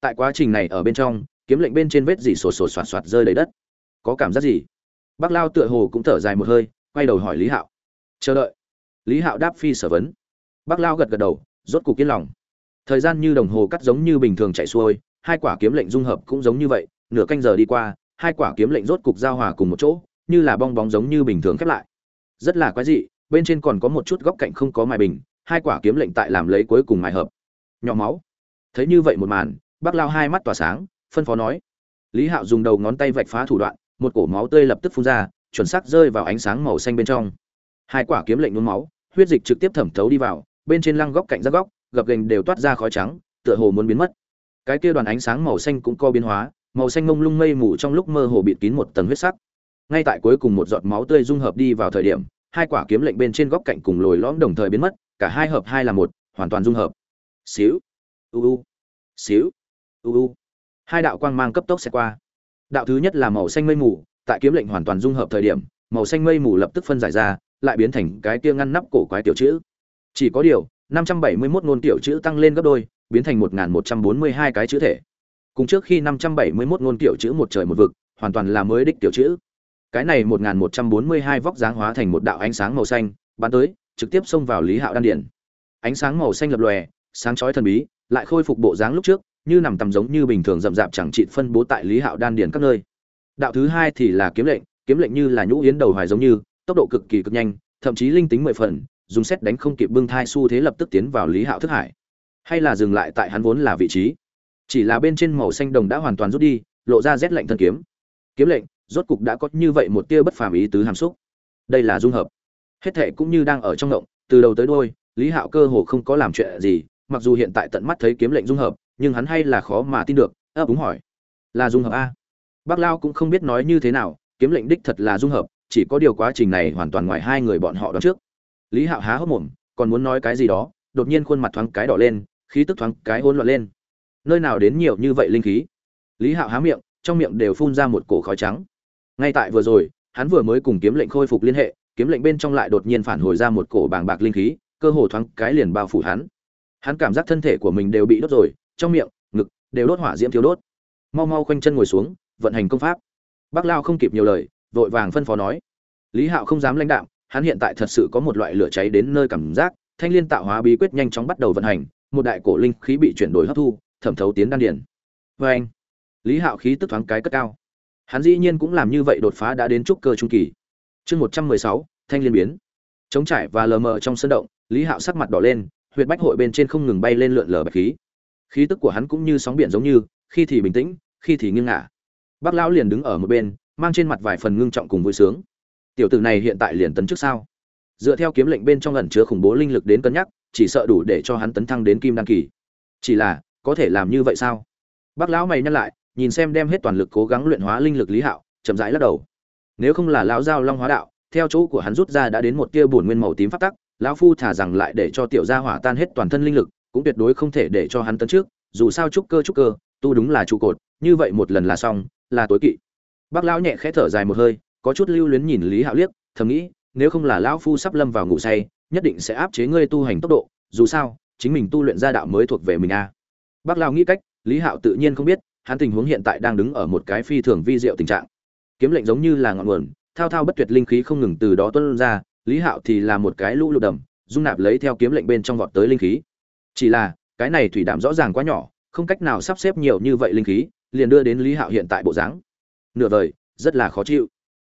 Tại quá trình này ở bên trong, kiếm lệnh bên trên vết dỉ sổ sổ soạt soạt rơi đầy đất. Có cảm giác gì? Bác lao tựa hồ cũng thở dài một hơi, quay đầu hỏi lý hạo chờ đợi. Lý hạo đáp phi sở vấn. Bác lao gật gật đầu, rốt cục yên lòng. Thời gian như đồng hồ cắt giống như bình thường chạy xuôi, hai quả kiếm lệnh dung hợp cũng giống như vậy, nửa canh giờ đi qua, hai quả kiếm lệnh rốt cục giao hòa cùng một chỗ, như là bong bóng giống như bình thường khép lại. Rất là quái dị, bên trên còn có một chút góc cạnh không có mài bình, hai quả kiếm lệnh tại làm lấy cuối cùng mài hợp. Nhỏ máu. Thấy như vậy một màn, bác lao hai mắt tỏa sáng, phân phó nói. Lý hạo dùng đầu ngón tay vạch phá thủ đoạn, một cổ máu tươi lập tức phun ra, chuẩn xác rơi vào ánh sáng màu xanh bên trong hai quả kiếm lệnh nôn máu, huyết dịch trực tiếp thẩm thấu đi vào, bên trên lăng góc cạnh ra góc, gập gành đều toát ra khói trắng, tựa hồ muốn biến mất. Cái kia đoàn ánh sáng màu xanh cũng co biến hóa, màu xanh mông lung mây mù trong lúc mơ hồ bịt kín một tầng huyết sắc. Ngay tại cuối cùng một giọt máu tươi dung hợp đi vào thời điểm, hai quả kiếm lệnh bên trên góc cạnh cùng lồi lõm đồng thời biến mất, cả hai hợp hai là một, hoàn toàn dung hợp. Xíu, u u, xíu, u u. Hai đạo quang mang cấp tốc sẽ qua. Đạo thứ nhất là màu xanh mây mù, tại kiếm lệnh hoàn toàn dung hợp thời điểm, màu xanh mây mù lập tức phân giải ra lại biến thành cái kia ngăn nắp cổ quái tiểu chữ. Chỉ có điều 571 ngôn tiểu chữ tăng lên gấp đôi, biến thành 1142 cái chữ thể. Cùng trước khi 571 ngôn tiểu chữ một trời một vực, hoàn toàn là mới đích tiểu chữ. Cái này 1142 vóc dáng hóa thành một đạo ánh sáng màu xanh, bắn tới, trực tiếp xông vào lý hạo đan điển ánh sáng màu xanh lập lòe, sáng chói thần bí, lại khôi phục bộ dáng lúc trước, như nằm tầm giống như bình thường rậm rạp chẳng chịt phân bố tại lý hạo đan điển các nơi. Đạo thứ hai thì là kiếm lệnh kiếm lệnh như là nhũ yến đầu hoài giống như tốc độ cực kỳ cực nhanh, thậm chí linh tính mười phần, dùng xét đánh không kịp bưng thai xu thế lập tức tiến vào lý hạo thức hải. Hay là dừng lại tại hắn vốn là vị trí. Chỉ là bên trên màu xanh đồng đã hoàn toàn rút đi, lộ ra rét lạnh thân kiếm. Kiếm lệnh, rốt cục đã có như vậy một tia bất phàm ý tứ hàm xúc. Đây là dung hợp. Hết thệ cũng như đang ở trong động, từ đầu tới đôi lý hạo cơ hồ không có làm chuyện gì, mặc dù hiện tại tận mắt thấy kiếm lệnh dung hợp, nhưng hắn hay là khó mà tin được, ấp úng hỏi. Là dung hợp a. Bác lao cũng không biết nói như thế nào, kiếm lệnh đích thật là dung hợp chỉ có điều quá trình này hoàn toàn ngoài hai người bọn họ đón trước. Lý hạo há hốc mồm, còn muốn nói cái gì đó, đột nhiên khuôn mặt thoáng cái đỏ lên, khí tức thoáng cái hỗn loạn lên. Nơi nào đến nhiều như vậy linh khí? Lý hạo há miệng, trong miệng đều phun ra một cổ khói trắng. Ngay tại vừa rồi, hắn vừa mới cùng kiếm lệnh khôi phục liên hệ, kiếm lệnh bên trong lại đột nhiên phản hồi ra một cổ bàng bạc linh khí, cơ hồ thoáng cái liền bao phủ hắn. Hắn cảm giác thân thể của mình đều bị đốt rồi, trong miệng, ngực đều đốt hỏa diễm thiếu đốt. Mau mau khoanh chân ngồi xuống, vận hành công pháp. Bác lao không kịp nhiều lời vội vàng phân phó nói. Lý hạo không dám lãnh đạm, hắn hiện tại thật sự có một loại lửa cháy đến nơi cảm giác, thanh liên tạo hóa bí quyết nhanh chóng bắt đầu vận hành, một đại cổ linh khí bị chuyển đổi hấp thu, thẩm thấu tiến đan điển vê anh, lý hạo khí tức thoáng cái cất cao. Hắn dĩ nhiên cũng làm như vậy đột phá đã đến trúc cơ trung kỳ. Chương một trăm mười sáu, thanh liên biến. Chống trải và lờ mờ trong sân động, lý hạo sắc mặt đỏ lên, huyệt bách hội bên trên không ngừng bay lên lượn lờ bạch khí. Khí tức của hắn cũng như sóng biển giống như, khi thì bình tĩnh, khi thì nghiêng ngả. Bác lão liền đứng ở một bên mang trên mặt vài phần ngưng trọng cùng vui sướng. Tiểu tử này hiện tại liền tấn trước sao? Dựa theo kiếm lệnh bên trong ẩn chứa khủng bố linh lực đến cân nhắc, chỉ sợ đủ để cho hắn tấn thăng đến kim đan kỳ. Chỉ là, có thể làm như vậy sao? Bác lão mày nhắc lại, nhìn xem đem hết toàn lực cố gắng luyện hóa linh lực lý hạo, chậm rãi lắc đầu. Nếu không là lão giao long hóa đạo, theo chỗ của hắn rút ra đã đến một tia bổn nguyên màu tím phát tắc, lão phu thả rằng lại để cho tiểu gia hỏa tan hết toàn thân linh lực, cũng tuyệt đối không thể để cho hắn tấn trước dù sao trúc cơ trúc cơ, tu đúng là trụ cột, như vậy một lần là xong, là tối kỵ bác lão nhẹ khẽ thở dài một hơi, có chút lưu luyến nhìn lý hạo liếc, thầm nghĩ, nếu không là lão phu sắp lâm vào ngủ say, nhất định sẽ áp chế ngươi tu hành tốc độ, dù sao, chính mình tu luyện gia đạo mới thuộc về mình a bác lão nghĩ cách, lý hạo tự nhiên không biết, hắn tình huống hiện tại đang đứng ở một cái phi thường vi diệu tình trạng. Kiếm lệnh giống như là ngọn nguồn, thao thao bất tuyệt linh khí không ngừng từ đó tuôn ra, lý hạo thì là một cái lũ lụt đầm, dung nạp lấy theo kiếm lệnh bên trong vọt tới linh khí. Chỉ là, cái này thủy đảm rõ ràng quá nhỏ, không cách nào sắp xếp nhiều như vậy linh khí, liền đưa đến lý hạo hiện tại bộ dáng nửa vời, rất là khó chịu.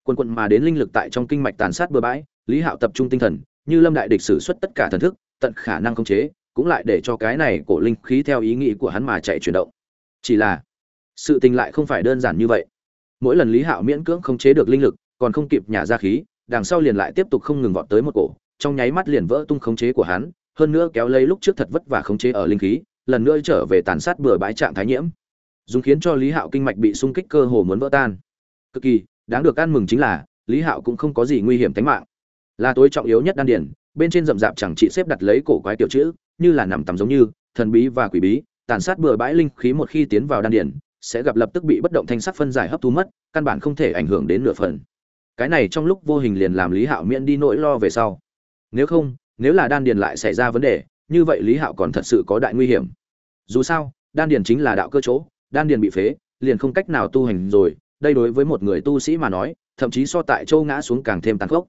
Quần quận mà đến linh lực tại trong kinh mạch tàn sát bừa bãi, lý hạo tập trung tinh thần, như lâm đại địch sử xuất tất cả thần thức, tận khả năng khống chế, cũng lại để cho cái này cổ linh khí theo ý nghĩ của hắn mà chạy chuyển động. Chỉ là, sự tình lại không phải đơn giản như vậy. Mỗi lần lý hạo miễn cưỡng khống chế được linh lực, còn không kịp nhả ra khí, đằng sau liền lại tiếp tục không ngừng vọt tới một cổ, trong nháy mắt liền vỡ tung khống chế của hắn, hơn nữa kéo lấy lúc trước thật vất vả khống chế ở linh khí, lần nữa trở về tàn sát bừa bãi trạng thái nhiễm dùng khiến cho lý hạo kinh mạch bị sung kích cơ hồ muốn vỡ tan. Cực kỳ, đáng được ăn mừng chính là, lý hạo cũng không có gì nguy hiểm tính mạng. Là tối trọng yếu nhất đan điển bên trên rậm rạp chẳng chỉ xếp đặt lấy cổ quái tiểu chữ, như là nằm tầm giống như, thần bí và quỷ bí, tàn sát bừa bãi linh khí một khi tiến vào đan điển sẽ gặp lập tức bị bất động thanh sắc phân giải hấp thu mất, căn bản không thể ảnh hưởng đến nửa phần. Cái này trong lúc vô hình liền làm lý hạo miễn đi nỗi lo về sau. Nếu không, nếu là đan điền lại xảy ra vấn đề, như vậy lý hạo còn thật sự có đại nguy hiểm. Dù sao, đan điền chính là đạo cơ chỗ đan điền bị phế, liền không cách nào tu hành rồi, đây đối với một người tu sĩ mà nói, thậm chí so tại châu ngã xuống càng thêm tàn khốc.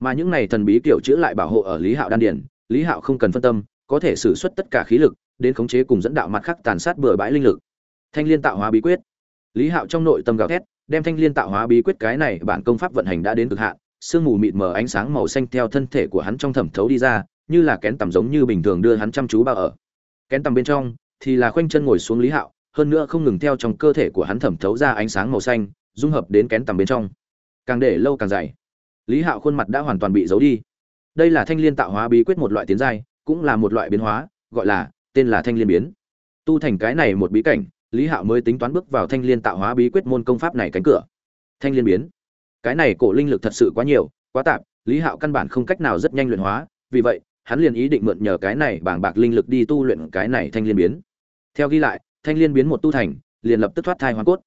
Mà những này thần bí kiểu chữa lại bảo hộ ở lý hạo đan điền, lý hạo không cần phân tâm, có thể sử xuất tất cả khí lực, đến khống chế cùng dẫn đạo mặt khắc tàn sát bừa bãi linh lực. Thanh liên tạo hóa bí quyết. Lý hạo trong nội tâm gào thét, đem thanh liên tạo hóa bí quyết cái này bản công pháp vận hành đã đến cực hạn, sương mù mịt mờ ánh sáng màu xanh theo thân thể của hắn trong thẩm thấu đi ra, như là kén tầm giống như bình thường đưa hắn chăm chú bao ở. Kén tầm bên trong thì là khoanh chân ngồi xuống lý hạo hơn nữa không ngừng theo trong cơ thể của hắn thẩm thấu ra ánh sáng màu xanh, dung hợp đến kén tầm bên trong. Càng để lâu càng dày. Lý hạo khuôn mặt đã hoàn toàn bị giấu đi. Đây là thanh liên tạo hóa bí quyết một loại tiến giai, cũng là một loại biến hóa, gọi là, tên là thanh liên biến. Tu thành cái này một bí cảnh, lý hạo mới tính toán bước vào thanh liên tạo hóa bí quyết môn công pháp này cánh cửa. Thanh liên biến. Cái này cổ linh lực thật sự quá nhiều, quá tạp, lý hạo căn bản không cách nào rất nhanh luyện hóa, vì vậy, hắn liền ý định mượn nhờ cái này bảng bạc linh lực đi tu luyện cái này thanh liên biến. Theo ghi lại thanh liên biến một tu thành, liền lập tức thoát thai hoàn cốt.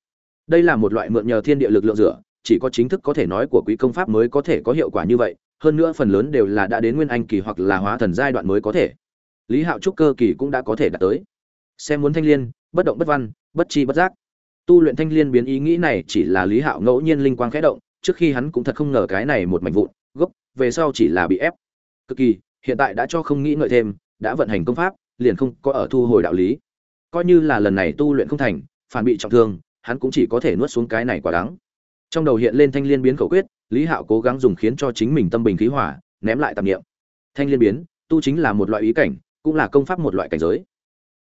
Đây là một loại mượn nhờ thiên địa lực lượng rửa, chỉ có chính thức có thể nói của quý công pháp mới có thể có hiệu quả như vậy, hơn nữa phần lớn đều là đã đến nguyên anh kỳ hoặc là hóa thần giai đoạn mới có thể. Lý hạo trúc cơ kỳ cũng đã có thể đạt tới. Xem muốn thanh liên, bất động bất văn, bất chi bất giác. Tu luyện thanh liên biến ý nghĩ này chỉ là lý hạo ngẫu nhiên linh quang khẽ động, trước khi hắn cũng thật không ngờ cái này một mảnh vụn, gốc, về sau chỉ là bị ép. Cực kỳ, hiện tại đã cho không nghĩ ngợi thêm, đã vận hành công pháp, liền không có ở thu hồi đạo lý coi như là lần này tu luyện không thành, phản bị trọng thương, hắn cũng chỉ có thể nuốt xuống cái này quả đắng. Trong đầu hiện lên thanh liên biến khẩu quyết, lý hạo cố gắng dùng khiến cho chính mình tâm bình khí hỏa ném lại tạp nghiệm thanh liên biến, tu chính là một loại ý cảnh, cũng là công pháp một loại cảnh giới.